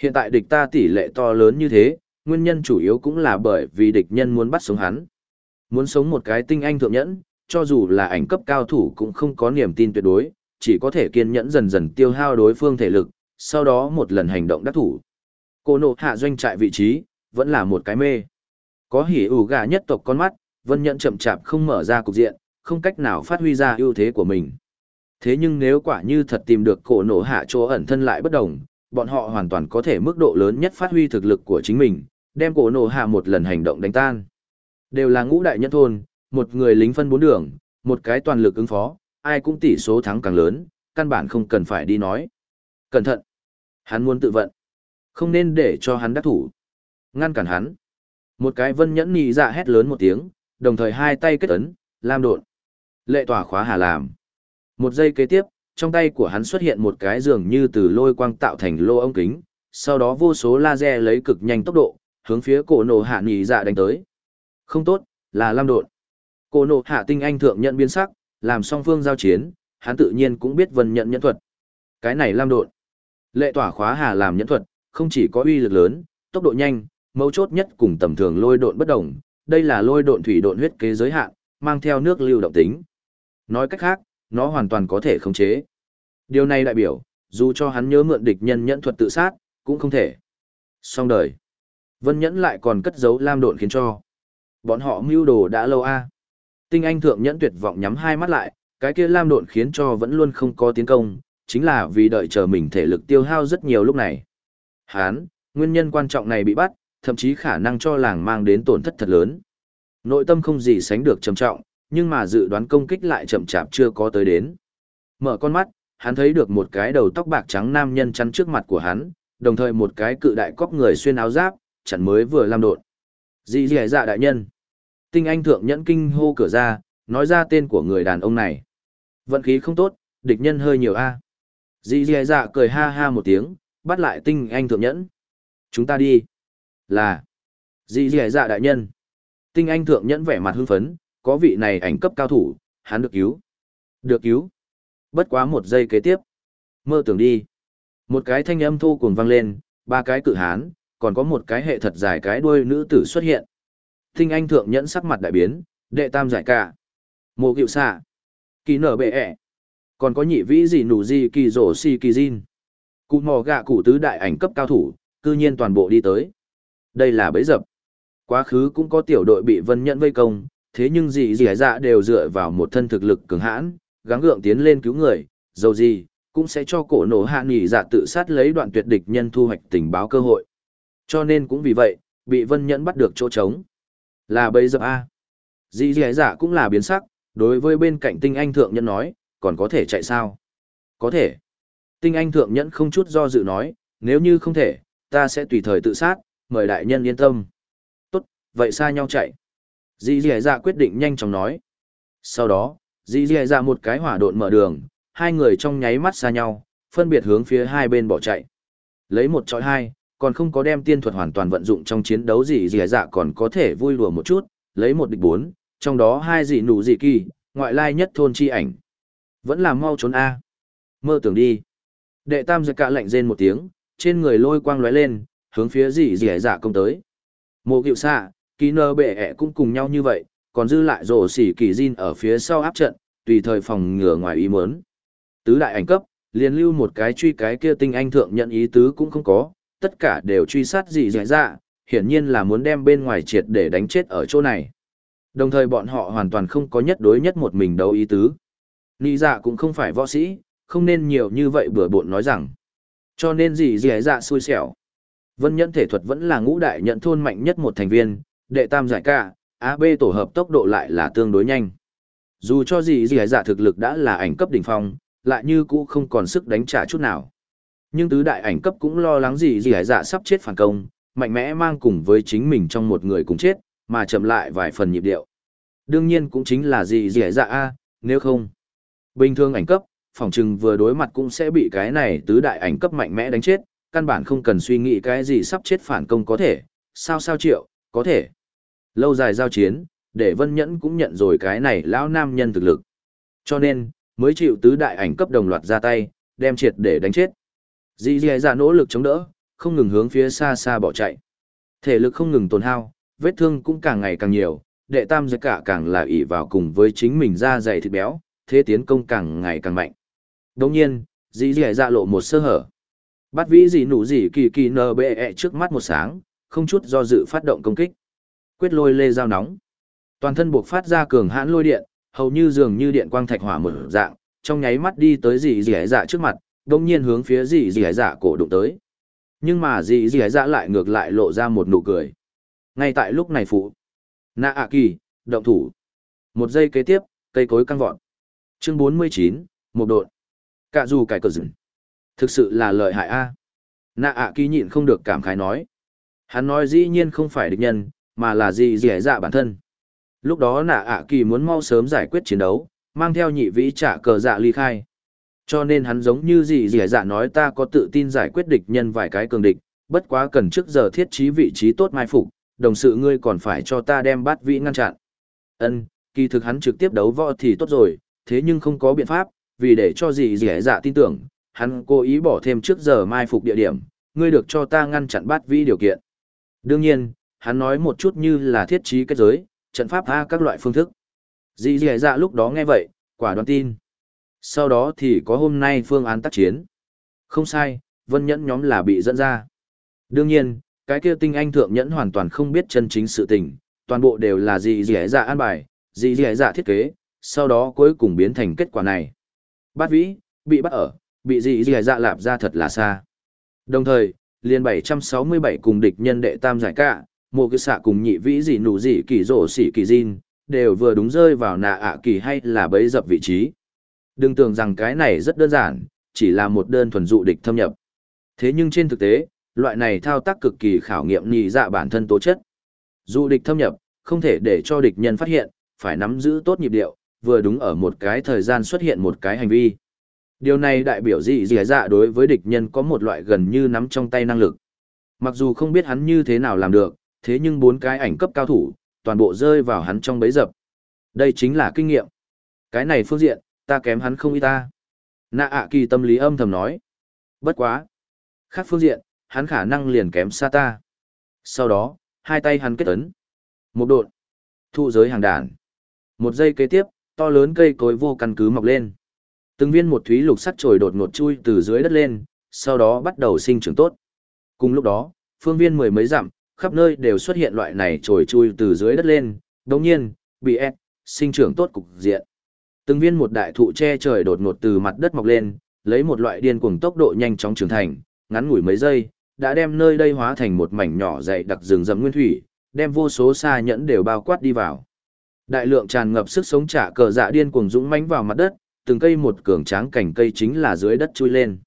Hiện tại địch ta tỷ lệ to lớn như thế, nguyên nhân chủ yếu cũng là bởi vì địch nhân muốn bắt sống hắn. Muốn sống một cái tinh anh thượng nhẫn, cho dù là ảnh cấp cao thủ cũng không có niềm tin tuyệt đối, chỉ có thể kiên nhẫn dần dần tiêu hao đối phương thể lực, sau đó một lần hành động đắc thủ. Cô nộ hạ doanh trại vị trí, vẫn là một cái mê. Có hỉ ủ gà nhất tộc con mắt, vân nhận chậm chạp không mở ra cục diện, không cách nào phát huy ra ưu thế của mình. Thế nhưng nếu quả như thật tìm được cổ nổ hạ chỗ ẩn thân lại bất đồng, bọn họ hoàn toàn có thể mức độ lớn nhất phát huy thực lực của chính mình, đem cổ nổ hạ một lần hành động đánh tan. Đều là ngũ đại nhân thôn, một người lính phân bốn đường, một cái toàn lực ứng phó, ai cũng tỷ số thắng càng lớn, căn bản không cần phải đi nói. Cẩn thận! Hắn muốn tự vận. Không nên để cho hắn đắc thủ. Ngăn cản hắn. Một cái vân nhẫn nhị dạ hét lớn một tiếng, đồng thời hai tay kết ấn, lam đột. Lệ tỏa khóa hà làm. Một giây kế tiếp, trong tay của hắn xuất hiện một cái dường như từ lôi quang tạo thành lô ống kính, sau đó vô số laser lấy cực nhanh tốc độ, hướng phía cổ nổ hạ nhì dạ đánh tới. Không tốt, là lam đột. Cổ nổ hạ tinh anh thượng nhận biến sắc, làm song phương giao chiến, hắn tự nhiên cũng biết vân nhận nhẫn thuật. Cái này lam đột. Lệ tỏa khóa hà làm nhẫn thuật, không chỉ có uy lực lớn, tốc độ nhanh, mấu chốt nhất cùng tầm thường lôi độn bất đồng, đây là lôi độn thủy độn huyết kế giới hạn, mang theo nước lưu động tính. Nói cách khác, nó hoàn toàn có thể khống chế. Điều này đại biểu, dù cho hắn nhớ mượn địch nhân nhẫn thuật tự sát, cũng không thể. Xong đời. Vân nhẫn lại còn cất giấu lam độn khiến cho. Bọn họ mưu đồ đã lâu a. Tinh anh thượng nhẫn tuyệt vọng nhắm hai mắt lại, cái kia lam độn khiến cho vẫn luôn không có tiến công, chính là vì đợi chờ mình thể lực tiêu hao rất nhiều lúc này. Hán, nguyên nhân quan trọng này bị bắt, thậm chí khả năng cho làng mang đến tổn thất thật lớn. Nội tâm không gì sánh được trầm trọng, nhưng mà dự đoán công kích lại chậm chạp chưa có tới đến. Mở con mắt, hắn thấy được một cái đầu tóc bạc trắng nam nhân chắn trước mặt của hắn, đồng thời một cái cự đại cóc người xuyên áo giáp, chặn mới vừa làm đột. Dị dì dạ đại nhân. Tinh anh thượng nhẫn kinh hô cửa ra, nói ra tên của người đàn ông này. Vận khí không tốt, địch nhân hơi nhiều a. À. Dì dì dạ cười ha ha một tiếng, bắt lại tinh anh thượng nhẫn. Chúng ta đi. Là. Dì dì dạ đại nhân. Tinh anh thượng nhẫn vẻ mặt hưng phấn, có vị này ảnh cấp cao thủ, hắn được cứu. Được cứu. Bất quá một giây kế tiếp. Mơ tưởng đi. Một cái thanh âm thu cuồng vang lên, ba cái cự hán, còn có một cái hệ thật dài cái đuôi nữ tử xuất hiện. Tinh anh thượng nhẫn sắc mặt đại biến, đệ tam giải cả. Mộ cựu xạ. Kỳ nở bệ ẹ. Còn có nhị vĩ gì nụ gì kỳ rổ si kỳ din. Cụ mò gạ cụ tứ đại ảnh cấp cao thủ, cư nhiên toàn bộ đi tới. Đây là bấy dập. Quá khứ cũng có tiểu đội bị vân nhận vây công, thế nhưng gì gì dạ đều dựa vào một thân thực lực cường hãn, gắng gượng tiến lên cứu người, dầu gì, cũng sẽ cho cổ nổ hạ nghỉ dạ tự sát lấy đoạn tuyệt địch nhân thu hoạch tình báo cơ hội. Cho nên cũng vì vậy, bị vân nhẫn bắt được chỗ trống. Là bây giờ A. Dì dì dạ cũng là biến sắc, đối với bên cạnh tinh anh thượng Nhẫn nói, còn có thể chạy sao? Có thể. Tinh anh thượng nhẫn không chút do dự nói, nếu như không thể, ta sẽ tùy thời tự sát, mời đại nhân yên tâm. Tốt, vậy xa nhau chạy. Dì dì dạ quyết định nhanh chóng nói. Sau đó, dì dì dạ một cái hỏa độn mở đường, hai người trong nháy mắt xa nhau, phân biệt hướng phía hai bên bỏ chạy. Lấy một chọi hai, còn không có đem tiên thuật hoàn toàn vận dụng trong chiến đấu gì gì dạ còn có thể vui đùa một chút, lấy một địch bốn, trong đó hai dị nụ dị kỳ, ngoại lai nhất thôn chi ảnh. Vẫn là mau trốn A. Mơ tưởng đi. Đệ tam giật cả lạnh rên một tiếng, trên người lôi quang lóe lên, hướng phía dì dì dạ công tới. Mộ cựu xạ, kỳ nơ bệ ẹ cũng cùng nhau như vậy, còn dư lại rổ xỉ kỳ Jin ở phía sau áp trận, tùy thời phòng ngừa ngoài ý muốn. Tứ đại ảnh cấp, liền lưu một cái truy cái kia tinh anh thượng nhận ý tứ cũng không có, tất cả đều truy sát dì dạ dạ, hiển nhiên là muốn đem bên ngoài triệt để đánh chết ở chỗ này. Đồng thời bọn họ hoàn toàn không có nhất đối nhất một mình đấu ý tứ. Nị dạ cũng không phải võ sĩ, không nên nhiều như vậy bừa bộn nói rằng. Cho nên gì gì dạ, dạ xui xẻo. Vân nhẫn thể thuật vẫn là ngũ đại nhận thôn mạnh nhất một thành viên, đệ tam giải ca, AB tổ hợp tốc độ lại là tương đối nhanh. Dù cho gì dì dạ, dạ thực lực đã là ảnh cấp đỉnh phong, lại như cũ không còn sức đánh trả chút nào. Nhưng tứ đại ảnh cấp cũng lo lắng gì gì hải dạ sắp chết phản công, mạnh mẽ mang cùng với chính mình trong một người cùng chết, mà chậm lại vài phần nhịp điệu. Đương nhiên cũng chính là gì gì hải dạ a, nếu không. Bình thường ảnh cấp, phòng chừng vừa đối mặt cũng sẽ bị cái này tứ đại ảnh cấp mạnh mẽ đánh chết, căn bản không cần suy nghĩ cái gì sắp chết phản công có thể, sao sao triệu, có thể. Lâu dài giao chiến, để Vân Nhẫn cũng nhận rồi cái này lão nam nhân thực lực. Cho nên, mới chịu tứ đại ảnh cấp đồng loạt ra tay, đem triệt để đánh chết. Dì dì Dạ nỗ lực chống đỡ, không ngừng hướng phía xa xa bỏ chạy. Thể lực không ngừng tồn hao, vết thương cũng càng ngày càng nhiều, đệ tam giật cả càng là ỷ vào cùng với chính mình ra dày thịt béo, thế tiến công càng ngày càng mạnh. Đồng nhiên, dì dì Dạ lộ một sơ hở. Bắt vĩ Dì nụ Dì kỳ kỳ nờ bệ ẹ trước mắt một sáng, không chút do dự phát động công kích. Quyết lôi lê dao nóng. Toàn thân buộc phát ra cường hãn lôi điện, hầu như dường như điện quang thạch hỏa mở dạng, trong nháy mắt đi tới dì dì dạ trước mặt, đông nhiên hướng phía dì dì dạ cổ đụng tới. Nhưng mà dì dì dạ lại ngược lại lộ ra một nụ cười. Ngay tại lúc này phụ. Nạ ạ kỳ, động thủ. Một giây kế tiếp, cây cối căng vọt. Chương 49, một đột Cả dù cải cờ rừng. Thực sự là lợi hại a. Nạ ạ kỳ nhịn không được cảm khái nói. Hắn nói dĩ nhiên không phải địch nhân, mà là dì dì dạ bản thân. Lúc đó nạ ạ kỳ muốn mau sớm giải quyết chiến đấu, mang theo nhị vĩ trả cờ dạ ly khai. Cho nên hắn giống như gì dì dạ nói ta có tự tin giải quyết địch nhân vài cái cường địch, bất quá cần trước giờ thiết trí vị trí tốt mai phục, đồng sự ngươi còn phải cho ta đem bát vĩ ngăn chặn. Ân, kỳ thực hắn trực tiếp đấu võ thì tốt rồi, thế nhưng không có biện pháp, vì để cho gì dì dạ tin tưởng, hắn cố ý bỏ thêm trước giờ mai phục địa điểm, ngươi được cho ta ngăn chặn bát vĩ điều kiện. Đương nhiên, hắn nói một chút như là thiết trí kết giới, trận pháp tha các loại phương thức. Dì dì dạ lúc đó nghe vậy, quả đoán tin. Sau đó thì có hôm nay phương án tác chiến. Không sai, vân nhẫn nhóm là bị dẫn ra. Đương nhiên, cái kia tinh anh thượng nhẫn hoàn toàn không biết chân chính sự tình, toàn bộ đều là gì dì dạ an bài, gì dì dạ thiết kế, sau đó cuối cùng biến thành kết quả này. Bát vĩ, bị bắt ở, bị gì dì dạ lạp ra thật là xa. Đồng thời, liền 767 cùng địch nhân đệ tam giải cả, một cái xạ cùng nhị vĩ gì nụ gì kỳ rổ xỉ kỳ din, đều vừa đúng rơi vào nạ ạ kỳ hay là bấy dập vị trí. Đừng tưởng rằng cái này rất đơn giản, chỉ là một đơn thuần dụ địch thâm nhập. Thế nhưng trên thực tế, loại này thao tác cực kỳ khảo nghiệm nhị dạ bản thân tố chất. Dụ địch thâm nhập, không thể để cho địch nhân phát hiện, phải nắm giữ tốt nhịp điệu, vừa đúng ở một cái thời gian xuất hiện một cái hành vi. Điều này đại biểu gì dị dạ đối với địch nhân có một loại gần như nắm trong tay năng lực. Mặc dù không biết hắn như thế nào làm được, thế nhưng bốn cái ảnh cấp cao thủ, toàn bộ rơi vào hắn trong bấy dập. Đây chính là kinh nghiệm. Cái này phương diện, ta kém hắn không y ta. Nạ ạ kỳ tâm lý âm thầm nói. Bất quá. Khác phương diện, hắn khả năng liền kém xa ta. Sau đó, hai tay hắn kết ấn. Một đột. Thụ giới hàng đàn. Một giây kế tiếp, to lớn cây cối vô căn cứ mọc lên. Từng viên một thúy lục sắt trồi đột ngột chui từ dưới đất lên, sau đó bắt đầu sinh trưởng tốt. Cùng lúc đó, phương viên mười mấy dặm, khắp nơi đều xuất hiện loại này trồi chui từ dưới đất lên, đồng nhiên, bị ép, sinh trưởng tốt cục diện. Từng viên một đại thụ che trời đột ngột từ mặt đất mọc lên, lấy một loại điên cuồng tốc độ nhanh chóng trưởng thành, ngắn ngủi mấy giây, đã đem nơi đây hóa thành một mảnh nhỏ dày đặc rừng rậm nguyên thủy, đem vô số xa nhẫn đều bao quát đi vào. Đại lượng tràn ngập sức sống trả cờ dạ điên cuồng dũng mãnh vào mặt đất, từng cây một cường tráng cảnh cây chính là dưới đất chui lên.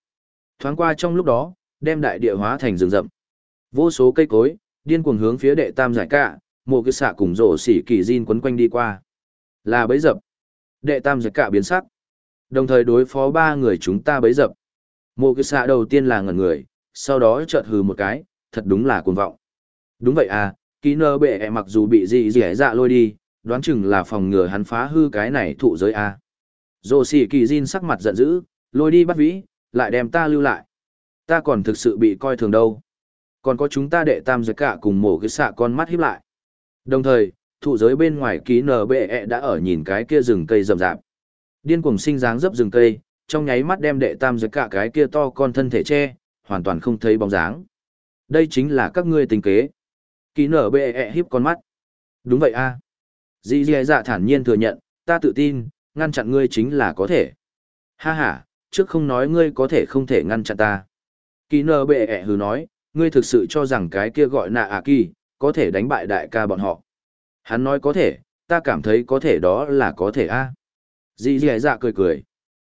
Thoáng qua trong lúc đó, đem đại địa hóa thành rừng rậm. Vô số cây cối, điên cuồng hướng phía đệ tam giải cả, một cái xạ cùng rổ xỉ kỳ diên quấn quanh đi qua. Là bấy dập. Đệ tam giải cả biến sắc. Đồng thời đối phó ba người chúng ta bấy dập. Mộ cái xạ đầu tiên là ngẩn người, sau đó chợt hừ một cái, thật đúng là cuồng vọng. Đúng vậy à, ký nơ bệ mặc dù bị gì gì dạ lôi đi, đoán chừng là phòng ngừa hắn phá hư cái này thụ giới à. Rồ xỉ kỳ Jin sắc mặt giận dữ, lôi đi bắt vĩ, lại đem ta lưu lại. Ta còn thực sự bị coi thường đâu. Còn có chúng ta đệ tam giới cả cùng mổ cái xạ con mắt híp lại. Đồng thời, thụ giới bên ngoài ký nở bệ e đã ở nhìn cái kia rừng cây rậm rạp. Điên cuồng sinh dáng dấp rừng cây, trong nháy mắt đem đệ tam giới cả cái kia to con thân thể che, hoàn toàn không thấy bóng dáng. Đây chính là các ngươi tình kế. Ký nở bệ e híp con mắt. Đúng vậy a. Dì dì dạ thản nhiên thừa nhận, ta tự tin, ngăn chặn ngươi chính là có thể. Ha ha, trước không nói ngươi có thể không thể ngăn chặn ta. Kỳ nơ bệ ẹ hừ nói, ngươi thực sự cho rằng cái kia gọi nạ à kỳ, có thể đánh bại đại ca bọn họ. Hắn nói có thể, ta cảm thấy có thể đó là có thể a. À. Dì dì dạ cười cười.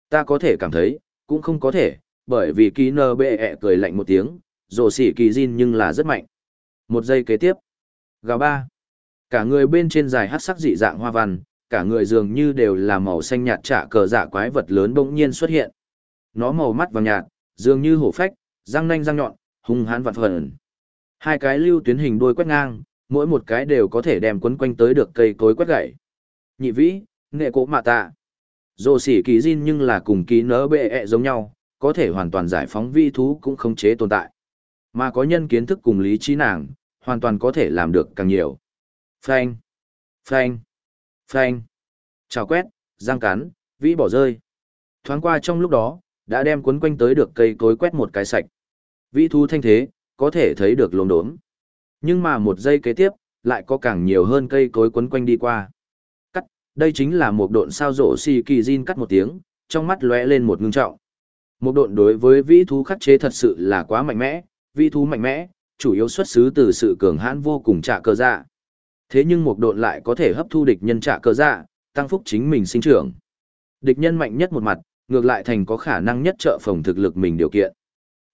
Ta có thể cảm thấy, cũng không có thể, bởi vì kỳ nơ bệ ẹ cười lạnh một tiếng, rồ xỉ kỳ Jin nhưng là rất mạnh. Một giây kế tiếp. Gà ba. Cả người bên trên dài hát sắc dị dạng hoa văn, cả người dường như đều là màu xanh nhạt trả cờ dạ quái vật lớn bỗng nhiên xuất hiện. Nó màu mắt vàng nhạt, dường như hổ phách, răng nanh răng nhọn, hung hãn vạn phần. Hai cái lưu tuyến hình đuôi quét ngang, mỗi một cái đều có thể đem quấn quanh tới được cây cối quét gãy. Nhị vĩ, nghệ cổ mạ tạ. Dô sỉ kỳ Jin nhưng là cùng ký nỡ bệ ẹ giống nhau, có thể hoàn toàn giải phóng vi thú cũng không chế tồn tại. Mà có nhân kiến thức cùng lý trí nàng, hoàn toàn có thể làm được càng nhiều. Phanh, phanh, phanh. Chào quét, giang cắn, vĩ bỏ rơi. Thoáng qua trong lúc đó, đã đem cuốn quanh tới được cây cối quét một cái sạch. Vĩ thú thanh thế, có thể thấy được lồn đốm. Nhưng mà một giây kế tiếp, lại có càng nhiều hơn cây cối quấn quanh đi qua. Cắt, đây chính là một độn sao rổ xì kỳ Jin cắt một tiếng, trong mắt lóe lên một ngưng trọng. Một độn đối với vĩ thú khắc chế thật sự là quá mạnh mẽ, vĩ thú mạnh mẽ, chủ yếu xuất xứ từ sự cường hãn vô cùng trả cơ dạ. Thế nhưng một độn lại có thể hấp thu địch nhân trả cơ dạ, tăng phúc chính mình sinh trưởng. Địch nhân mạnh nhất một mặt, ngược lại thành có khả năng nhất trợ phòng thực lực mình điều kiện.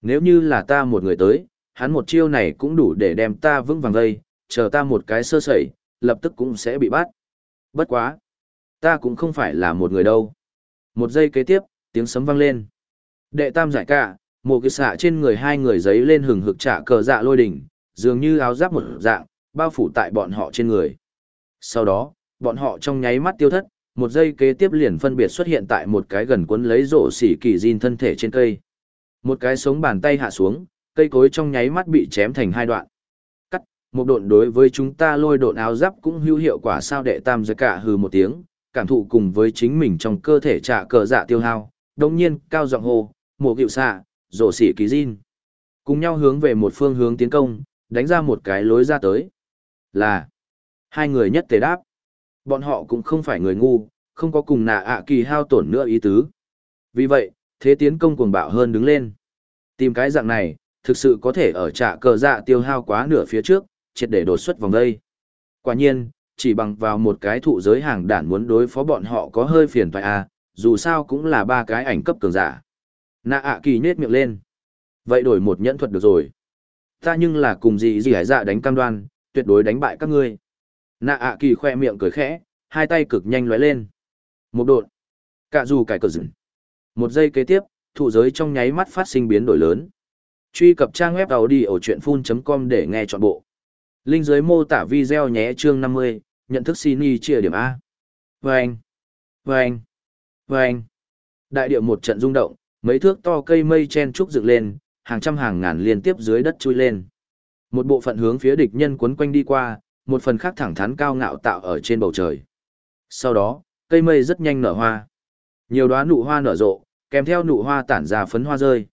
Nếu như là ta một người tới, hắn một chiêu này cũng đủ để đem ta vững vàng vây, chờ ta một cái sơ sẩy, lập tức cũng sẽ bị bắt. Bất quá. Ta cũng không phải là một người đâu. Một giây kế tiếp, tiếng sấm vang lên. Đệ tam giải cả, một cái xạ trên người hai người giấy lên hừng hực trả cờ dạ lôi đỉnh, dường như áo giáp một dạng, bao phủ tại bọn họ trên người. Sau đó, bọn họ trong nháy mắt tiêu thất, một giây kế tiếp liền phân biệt xuất hiện tại một cái gần cuốn lấy rổ xỉ kỳ diên thân thể trên cây. Một cái sống bàn tay hạ xuống, cây cối trong nháy mắt bị chém thành hai đoạn. Cắt, một độn đối với chúng ta lôi độn áo giáp cũng hữu hiệu quả sao đệ tam giới cả hừ một tiếng, cảm thụ cùng với chính mình trong cơ thể trả cờ dạ tiêu hao, đồng nhiên cao giọng hô, mùa kiệu xạ, rổ xỉ kỳ din. Cùng nhau hướng về một phương hướng tiến công, đánh ra một cái lối ra tới. Là, hai người nhất tề đáp. Bọn họ cũng không phải người ngu, không có cùng nạ ạ kỳ hao tổn nữa ý tứ. Vì vậy, thế tiến công cuồng bạo hơn đứng lên. Tìm cái dạng này, thực sự có thể ở trạ cờ dạ tiêu hao quá nửa phía trước, triệt để đột xuất vòng đây. Quả nhiên, chỉ bằng vào một cái thụ giới hàng đản muốn đối phó bọn họ có hơi phiền phải à, dù sao cũng là ba cái ảnh cấp cường giả. Nạ ạ kỳ nết miệng lên. Vậy đổi một nhẫn thuật được rồi. Ta nhưng là cùng gì gì hải dạ đánh cam đoan, tuyệt đối đánh bại các ngươi. Nạ ạ kỳ khoe miệng cười khẽ, hai tay cực nhanh lóe lên. Một đột. Cả dù cải cờ dừng. Một giây kế tiếp, thụ giới trong nháy mắt phát sinh biến đổi lớn. Truy cập trang web đầu đi ở chuyện full.com để nghe trọn bộ. Linh dưới mô tả video nhé chương 50, nhận thức xin chia điểm A. Vâng! Vâng! Vâng! Đại điệu một trận rung động, mấy thước to cây mây chen trúc dựng lên, hàng trăm hàng ngàn liên tiếp dưới đất chui lên. Một bộ phận hướng phía địch nhân quấn quanh đi qua, một phần khác thẳng thắn cao ngạo tạo ở trên bầu trời. Sau đó, cây mây rất nhanh nở hoa. Nhiều đóa nụ hoa nở rộ, kèm theo nụ hoa tản ra phấn hoa rơi.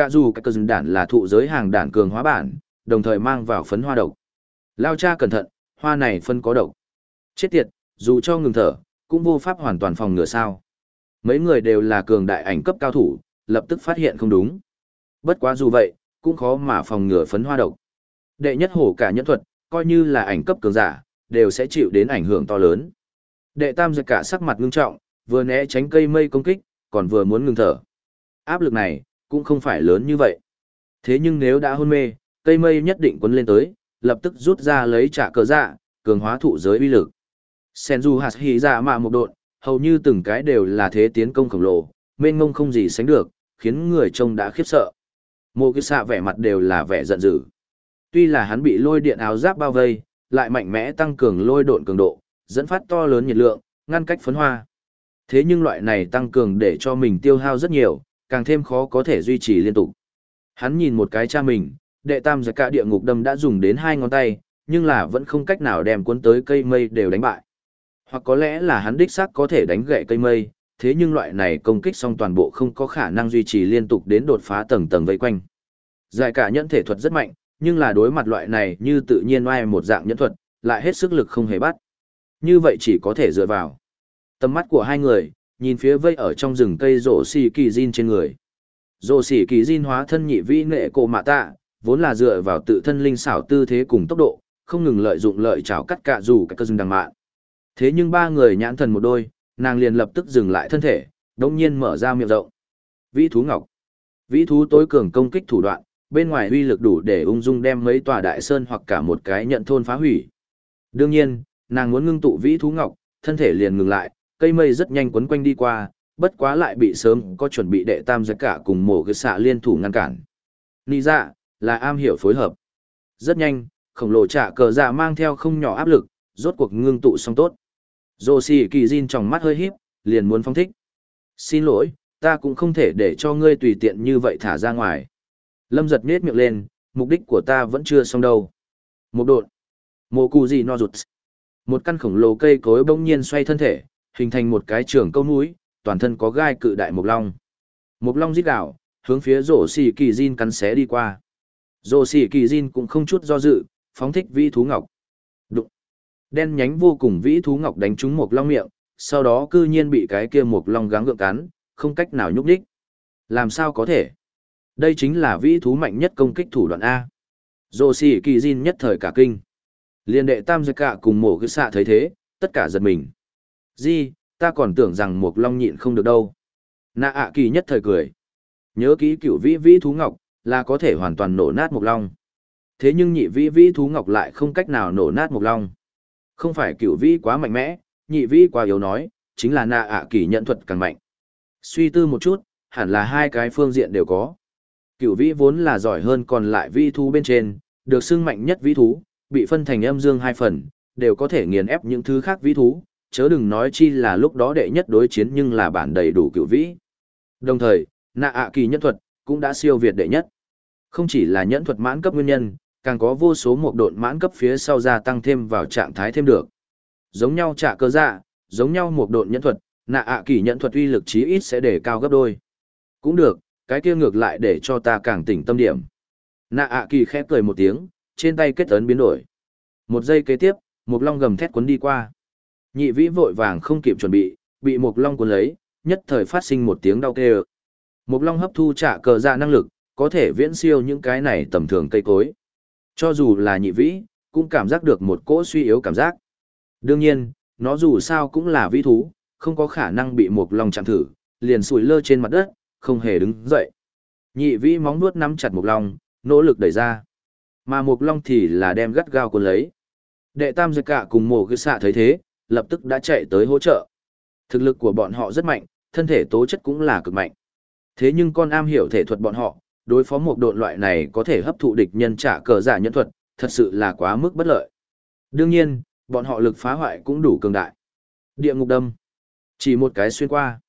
Cả dù các cơ dừng đản là thụ giới hàng đản cường hóa bản, đồng thời mang vào phấn hoa độc. Lao cha cẩn thận, hoa này phân có độc. Chết tiệt, dù cho ngừng thở, cũng vô pháp hoàn toàn phòng ngừa sao. Mấy người đều là cường đại ảnh cấp cao thủ, lập tức phát hiện không đúng. Bất quá dù vậy, cũng khó mà phòng ngừa phấn hoa độc. Đệ nhất hổ cả nhân thuật, coi như là ảnh cấp cường giả, đều sẽ chịu đến ảnh hưởng to lớn. Đệ tam giật cả sắc mặt ngưng trọng, vừa né tránh cây mây công kích, còn vừa muốn ngừng thở. Áp lực này, cũng không phải lớn như vậy. Thế nhưng nếu đã hôn mê, cây mây nhất định quấn lên tới, lập tức rút ra lấy trả cờ dạ, cường hóa thụ giới uy lực. Senju hạt hỉ dạ mạ một độn, hầu như từng cái đều là thế tiến công khổng lồ, mênh ngông không gì sánh được, khiến người trông đã khiếp sợ. Mộ cái xạ vẻ mặt đều là vẻ giận dữ. Tuy là hắn bị lôi điện áo giáp bao vây, lại mạnh mẽ tăng cường lôi độn cường độ, dẫn phát to lớn nhiệt lượng, ngăn cách phấn hoa. Thế nhưng loại này tăng cường để cho mình tiêu hao rất nhiều, càng thêm khó có thể duy trì liên tục. Hắn nhìn một cái cha mình, đệ tam giặc cả địa ngục đâm đã dùng đến hai ngón tay, nhưng là vẫn không cách nào đem cuốn tới cây mây đều đánh bại. Hoặc có lẽ là hắn đích xác có thể đánh gậy cây mây, thế nhưng loại này công kích xong toàn bộ không có khả năng duy trì liên tục đến đột phá tầng tầng vây quanh. Giải cả nhẫn thể thuật rất mạnh, nhưng là đối mặt loại này như tự nhiên oai một dạng nhẫn thuật, lại hết sức lực không hề bắt. Như vậy chỉ có thể dựa vào. Tầm mắt của hai người, nhìn phía vây ở trong rừng cây rổ xì kỳ Jin trên người. Rổ xì kỳ Jin hóa thân nhị vĩ nệ cổ mạ tạ, vốn là dựa vào tự thân linh xảo tư thế cùng tốc độ, không ngừng lợi dụng lợi chảo cắt cả dù các cơ rừng đằng mạn. Thế nhưng ba người nhãn thần một đôi, nàng liền lập tức dừng lại thân thể, đồng nhiên mở ra miệng rộng. Vĩ thú ngọc. Vĩ thú tối cường công kích thủ đoạn, bên ngoài uy lực đủ để ung dung đem mấy tòa đại sơn hoặc cả một cái nhận thôn phá hủy. Đương nhiên, nàng muốn ngưng tụ vĩ thú ngọc, thân thể liền ngừng lại, cây mây rất nhanh quấn quanh đi qua, bất quá lại bị sớm có chuẩn bị đệ tam giật cả cùng mổ cái xạ liên thủ ngăn cản. Nị dạ, là am hiểu phối hợp. Rất nhanh, khổng lồ trả cờ dạ mang theo không nhỏ áp lực, rốt cuộc ngưng tụ xong tốt. Dô xì kỳ Jin trong mắt hơi híp, liền muốn phong thích. Xin lỗi, ta cũng không thể để cho ngươi tùy tiện như vậy thả ra ngoài. Lâm giật nết miệng lên, mục đích của ta vẫn chưa xong đâu. Một đột. Mô cù gì no rụt. Một căn khổng lồ cây cối bỗng nhiên xoay thân thể, hình thành một cái trường câu núi, toàn thân có gai cự đại mục long. Mục long rít đảo, hướng phía rổ xì kỳ Jin cắn xé đi qua. Rổ xì kỳ Jin cũng không chút do dự, phóng thích vĩ thú ngọc. Đụng. Đen nhánh vô cùng vĩ thú ngọc đánh trúng mục long miệng, sau đó cư nhiên bị cái kia mục long gắng gượng cắn, không cách nào nhúc đích. Làm sao có thể? Đây chính là vĩ thú mạnh nhất công kích thủ đoạn A. Rổ xì kỳ Jin nhất thời cả kinh. Liên đệ tam giật cả cùng mổ cứ xạ thấy thế, tất cả giật mình. Di, ta còn tưởng rằng một long nhịn không được đâu. Nạ ạ kỳ nhất thời cười. Nhớ kỹ cửu vĩ vĩ thú ngọc, là có thể hoàn toàn nổ nát một long. Thế nhưng nhị vĩ vĩ thú ngọc lại không cách nào nổ nát một long. Không phải cửu vĩ quá mạnh mẽ, nhị vĩ quá yếu nói, chính là nạ ạ kỳ nhận thuật càng mạnh. Suy tư một chút, hẳn là hai cái phương diện đều có. Cửu vĩ vốn là giỏi hơn còn lại vĩ thú bên trên, được xưng mạnh nhất vĩ thú, bị phân thành âm dương hai phần, đều có thể nghiền ép những thứ khác vĩ thú, chớ đừng nói chi là lúc đó đệ nhất đối chiến nhưng là bản đầy đủ cựu vĩ. Đồng thời, nạ ạ kỳ nhân thuật, cũng đã siêu việt đệ nhất. Không chỉ là nhẫn thuật mãn cấp nguyên nhân, càng có vô số một độn mãn cấp phía sau gia tăng thêm vào trạng thái thêm được. Giống nhau trả cơ dạ, giống nhau một độn nhẫn thuật, nạ ạ kỳ nhẫn thuật uy lực chí ít sẽ để cao gấp đôi. Cũng được, cái kia ngược lại để cho ta càng tỉnh tâm điểm. Nạ ạ kỳ khẽ cười một tiếng, trên tay kết ấn biến đổi. Một giây kế tiếp, một long gầm thét cuốn đi qua. Nhị vĩ vội vàng không kịp chuẩn bị, bị Mộc long cuốn lấy, nhất thời phát sinh một tiếng đau kêu. Mộc long hấp thu trả cờ dạ năng lực, có thể viễn siêu những cái này tầm thường cây cối. Cho dù là nhị vĩ, cũng cảm giác được một cỗ suy yếu cảm giác. Đương nhiên, nó dù sao cũng là vĩ thú, không có khả năng bị Mộc long chạm thử, liền sủi lơ trên mặt đất, không hề đứng dậy. Nhị vĩ móng nuốt nắm chặt Mộc long, nỗ lực đẩy ra. Mà Mộc long thì là đem gắt gao cuốn lấy. Đệ tam giật cả cùng mồ cứ xạ thấy thế, lập tức đã chạy tới hỗ trợ. Thực lực của bọn họ rất mạnh, thân thể tố chất cũng là cực mạnh. Thế nhưng con am hiểu thể thuật bọn họ, đối phó một độn loại này có thể hấp thụ địch nhân trả cờ giả nhân thuật, thật sự là quá mức bất lợi. Đương nhiên, bọn họ lực phá hoại cũng đủ cường đại. Địa ngục đâm. Chỉ một cái xuyên qua.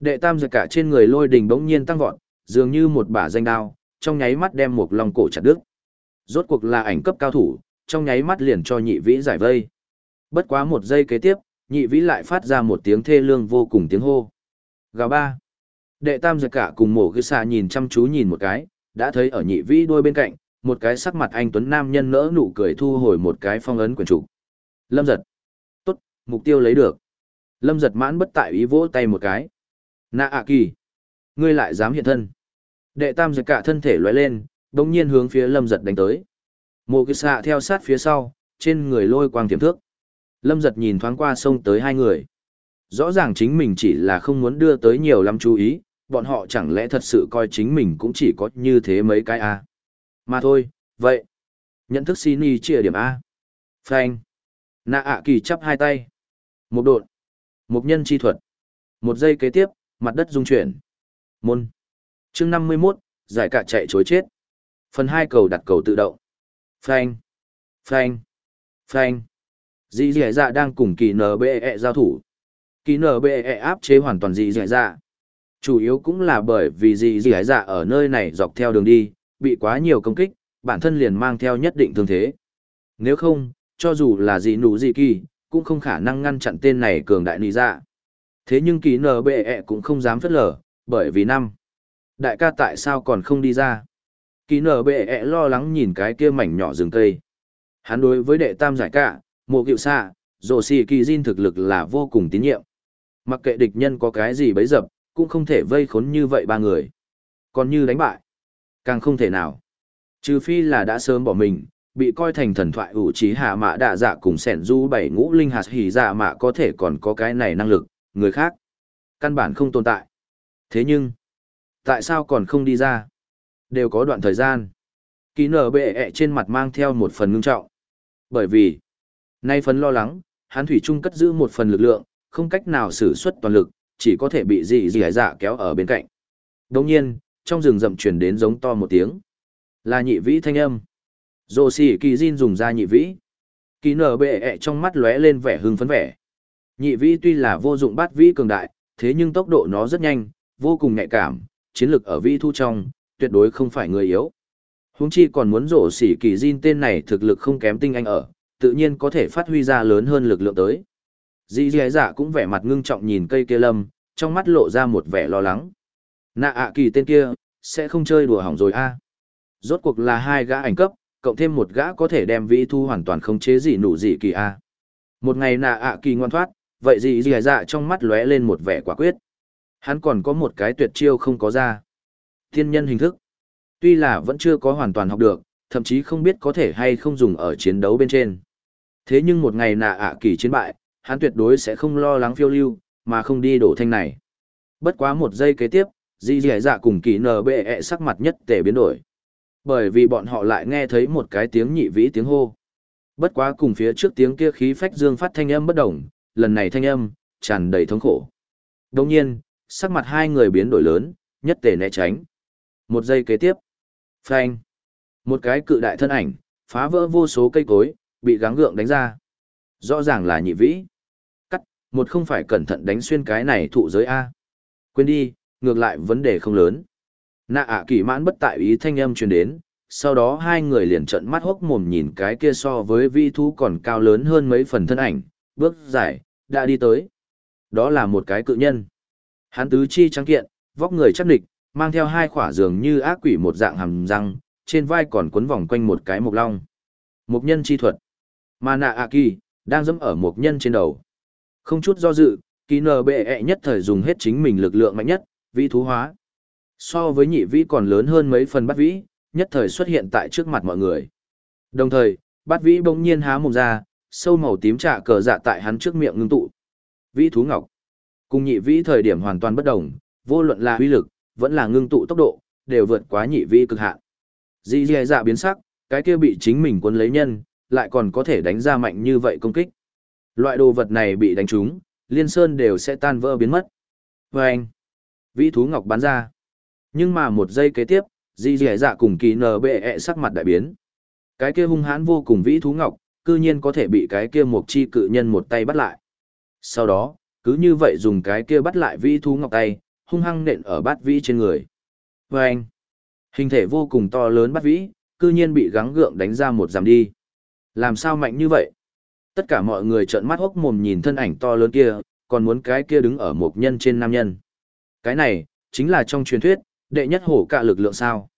Đệ tam giật cả trên người lôi đình bỗng nhiên tăng vọt, dường như một bả danh đao, trong nháy mắt đem một lòng cổ chặt đứt. Rốt cuộc là ảnh cấp cao thủ, trong nháy mắt liền cho nhị vĩ giải vây. Bất quá một giây kế tiếp, nhị vĩ lại phát ra một tiếng thê lương vô cùng tiếng hô. Gà ba. Đệ tam giật cả cùng mổ gư xà nhìn chăm chú nhìn một cái, đã thấy ở nhị vĩ đuôi bên cạnh, một cái sắc mặt anh Tuấn Nam nhân nỡ nụ cười thu hồi một cái phong ấn quyền trục. Lâm giật. Tốt, mục tiêu lấy được. Lâm giật mãn bất tại ý vỗ tay một cái. Nạ ạ kỳ. Ngươi lại dám hiện thân. Đệ tam giật cả thân thể loại lên, đồng nhiên hướng phía lâm giật đánh tới. Mộ kỳ xạ theo sát phía sau, trên người lôi quang tiềm thước. Lâm giật nhìn thoáng qua sông tới hai người. Rõ ràng chính mình chỉ là không muốn đưa tới nhiều lắm chú ý, bọn họ chẳng lẽ thật sự coi chính mình cũng chỉ có như thế mấy cái à? Mà thôi, vậy. Nhận thức xin y chia điểm A. Frank. Nạ ạ kỳ chắp hai tay. Một đột. Một nhân chi thuật. Một giây kế tiếp, mặt đất rung chuyển. Môn. chương 51, giải cả chạy chối chết. Phần hai cầu đặt cầu tự động. Frank. Frank. Frank. Dì dì dạ đang cùng kỳ NBE giao thủ. Kỳ NBE áp chế hoàn toàn dì dì dạ. Chủ yếu cũng là bởi vì dì dì dạ ở nơi này dọc theo đường đi, bị quá nhiều công kích, bản thân liền mang theo nhất định thương thế. Nếu không, cho dù là dì nụ dì kỳ, cũng không khả năng ngăn chặn tên này cường đại nì dạ. Thế nhưng kỳ NBE cũng không dám phất lờ, bởi vì năm. Đại ca tại sao còn không đi ra? Kỳ NBE lo lắng nhìn cái kia mảnh nhỏ rừng cây. Hắn đối với đệ tam giải cả, mộ cựu xạ, rổ xì kỳ diên thực lực là vô cùng tín nhiệm. Mặc kệ địch nhân có cái gì bấy dập, cũng không thể vây khốn như vậy ba người. Còn như đánh bại, càng không thể nào. Trừ phi là đã sớm bỏ mình, bị coi thành thần thoại ủ trí hạ mạ đạ dạ cùng sẻn du bảy ngũ linh hạt hỉ dạ mạ có thể còn có cái này năng lực, người khác. Căn bản không tồn tại. Thế nhưng, tại sao còn không đi ra? Đều có đoạn thời gian. Ký nở bệ ẹ trên mặt mang theo một phần ngưng trọng. Bởi vì, nay phần lo lắng, hắn thủy Chung cất giữ một phần lực lượng, không cách nào sử xuất toàn lực, chỉ có thể bị dị dị dạ kéo ở bên cạnh. Đồng nhiên, trong rừng rậm truyền đến giống to một tiếng. Là nhị vĩ thanh âm. Dô xì kỳ Jin dùng ra nhị vĩ. Kỳ nở bệ ẹ trong mắt lóe lên vẻ hưng phấn vẻ. Nhị vĩ tuy là vô dụng bát vĩ cường đại, thế nhưng tốc độ nó rất nhanh, vô cùng nhạy cảm, chiến lực ở vĩ thu trong, tuyệt đối không phải người yếu. Huống chi còn muốn rổ xỉ kỳ Jin tên này thực lực không kém tinh anh ở, tự nhiên có thể phát huy ra lớn hơn lực lượng tới. Dì dì dạ cũng vẻ mặt ngưng trọng nhìn cây kia lâm, trong mắt lộ ra một vẻ lo lắng. Nạ ạ kỳ tên kia, sẽ không chơi đùa hỏng rồi a Rốt cuộc là hai gã ảnh cấp, cộng thêm một gã có thể đem vĩ thu hoàn toàn không chế gì nụ gì kỳ a Một ngày nạ ạ kỳ ngoan thoát, vậy dì dì dạ trong mắt lóe lên một vẻ quả quyết. Hắn còn có một cái tuyệt chiêu không có ra. Thiên nhân hình thức. Tuy là vẫn chưa có hoàn toàn học được, thậm chí không biết có thể hay không dùng ở chiến đấu bên trên. Thế nhưng một ngày nạ ạ kỳ chiến bại, hắn tuyệt đối sẽ không lo lắng phiêu lưu, mà không đi đổ thanh này. Bất quá một giây kế tiếp, Di Di Dạ cùng kỳ nở bệ ẹ sắc mặt nhất tề biến đổi. Bởi vì bọn họ lại nghe thấy một cái tiếng nhị vĩ tiếng hô. Bất quá cùng phía trước tiếng kia khí phách dương phát thanh âm bất đồng, lần này thanh âm, tràn đầy thống khổ. Đồng nhiên, sắc mặt hai người biến đổi lớn, nhất tề né tránh. Một giây kế tiếp. Phanh. Một cái cự đại thân ảnh, phá vỡ vô số cây cối, bị gắng gượng đánh ra. Rõ ràng là nhị vĩ. Cắt, một không phải cẩn thận đánh xuyên cái này thụ giới A. Quên đi, ngược lại vấn đề không lớn. Nạ ạ kỳ mãn bất tại ý thanh âm truyền đến, sau đó hai người liền trận mắt hốc mồm nhìn cái kia so với vi thú còn cao lớn hơn mấy phần thân ảnh, bước dài, đã đi tới. Đó là một cái cự nhân. Hắn tứ chi trắng kiện, vóc người chắc địch, mang theo hai khỏa giường như ác quỷ một dạng hàm răng, trên vai còn quấn vòng quanh một cái mộc long. Mộc nhân chi thuật. Mà nạ ạ kỳ, đang dẫm ở một nhân trên đầu. Không chút do dự, kỳ nờ bệ ẹ nhất thời dùng hết chính mình lực lượng mạnh nhất, vĩ thú hóa. So với nhị vĩ còn lớn hơn mấy phần bắt vĩ, nhất thời xuất hiện tại trước mặt mọi người. Đồng thời, bát vĩ bỗng nhiên há mồm ra, sâu màu tím trạ cờ dạ tại hắn trước miệng ngưng tụ. Vĩ thú ngọc. Cùng nhị vĩ thời điểm hoàn toàn bất đồng, vô luận là uy lực, vẫn là ngưng tụ tốc độ, đều vượt quá nhị vĩ cực hạn. Dì dì dạ biến sắc, cái kia bị chính mình quân lấy nhân, lại còn có thể đánh ra mạnh như vậy công kích. Loại đồ vật này bị đánh trúng, liên sơn đều sẽ tan vỡ biến mất. Và anh, vĩ thú ngọc bắn ra. Nhưng mà một giây kế tiếp, di dẻ dạ cùng kỳ nờ bệ ẹ sắc mặt đại biến. Cái kia hung hãn vô cùng vĩ thú ngọc, cư nhiên có thể bị cái kia một chi cự nhân một tay bắt lại. Sau đó, cứ như vậy dùng cái kia bắt lại vĩ thú ngọc tay, hung hăng nện ở bát vĩ trên người. Và anh, hình thể vô cùng to lớn bát vĩ, cư nhiên bị gắng gượng đánh ra một giảm đi. Làm sao mạnh như vậy? Tất cả mọi người trợn mắt hốc mồm nhìn thân ảnh to lớn kia, còn muốn cái kia đứng ở một nhân trên nam nhân. Cái này, chính là trong truyền thuyết, đệ nhất hổ cả lực lượng sao.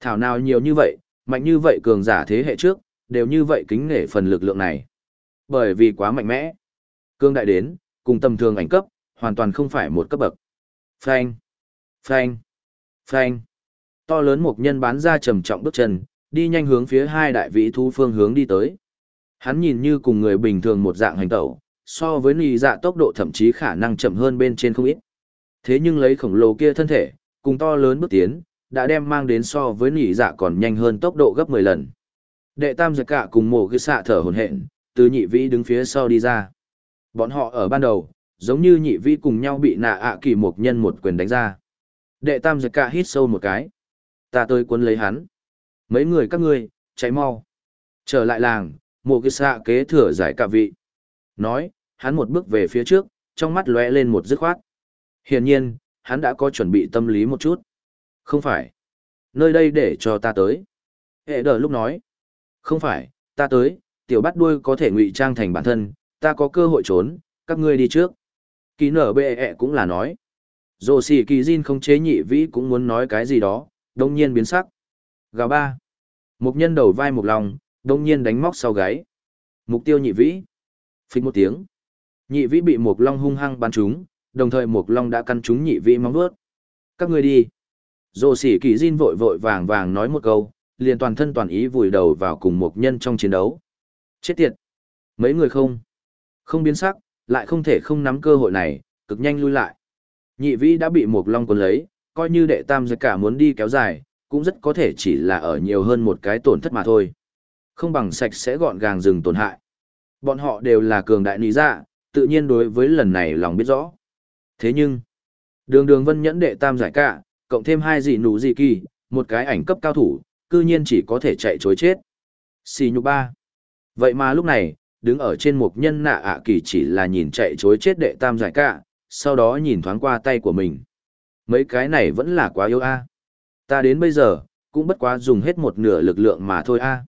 Thảo nào nhiều như vậy, mạnh như vậy cường giả thế hệ trước, đều như vậy kính nể phần lực lượng này. Bởi vì quá mạnh mẽ. Cương đại đến, cùng tầm thường ảnh cấp, hoàn toàn không phải một cấp bậc. Phanh, phanh, phanh. To lớn một nhân bán ra trầm trọng bước chân, đi nhanh hướng phía hai đại vị thú phương hướng đi tới. Hắn nhìn như cùng người bình thường một dạng hành tẩu, so với nì dạ tốc độ thậm chí khả năng chậm hơn bên trên không ít. Thế nhưng lấy khổng lồ kia thân thể, cùng to lớn bước tiến, đã đem mang đến so với nỉ dạ còn nhanh hơn tốc độ gấp 10 lần. Đệ tam giật cả cùng mổ cái xạ thở hồn hện, từ nhị vĩ đứng phía sau đi ra. Bọn họ ở ban đầu, giống như nhị vĩ cùng nhau bị nạ ạ kỳ một nhân một quyền đánh ra. Đệ tam giật cả hít sâu một cái. Ta tới cuốn lấy hắn. Mấy người các ngươi, chạy mau. Trở lại làng, mộ cái xạ kế thừa giải cả vị. Nói, hắn một bước về phía trước, trong mắt lóe lên một dứt khoát. Hiển nhiên, hắn đã có chuẩn bị tâm lý một chút. Không phải. Nơi đây để cho ta tới. Hệ đờ lúc nói. Không phải, ta tới, tiểu bắt đuôi có thể ngụy trang thành bản thân, ta có cơ hội trốn, các ngươi đi trước. ký nở bệ ẹ cũng là nói. Dồ xì kỳ Jin không chế nhị vĩ cũng muốn nói cái gì đó, đông nhiên biến sắc. Gào ba. Một nhân đầu vai một lòng, đông nhiên đánh móc sau gáy. Mục tiêu nhị vĩ. Phích một tiếng. Nhị vĩ bị một long hung hăng bắn trúng, đồng thời mục Long đã căn trúng nhị vĩ móng vuốt. Các ngươi đi. Dô sỉ kỳ Jin vội vội vàng vàng nói một câu, liền toàn thân toàn ý vùi đầu vào cùng một nhân trong chiến đấu. Chết tiệt! Mấy người không? Không biến sắc, lại không thể không nắm cơ hội này, cực nhanh lui lại. Nhị vĩ đã bị một long cuốn lấy, coi như đệ tam giới cả muốn đi kéo dài, cũng rất có thể chỉ là ở nhiều hơn một cái tổn thất mà thôi. Không bằng sạch sẽ gọn gàng dừng tổn hại. Bọn họ đều là cường đại lý dạ, tự nhiên đối với lần này lòng biết rõ. Thế nhưng, đường đường vân nhẫn đệ tam giải cả, cộng thêm hai dị nụ dị kỳ, một cái ảnh cấp cao thủ, cư nhiên chỉ có thể chạy chối chết. Xì nhục ba. Vậy mà lúc này, đứng ở trên một nhân nạ ạ kỳ chỉ là nhìn chạy chối chết đệ tam giải cả, sau đó nhìn thoáng qua tay của mình. Mấy cái này vẫn là quá yếu a. Ta đến bây giờ, cũng bất quá dùng hết một nửa lực lượng mà thôi a.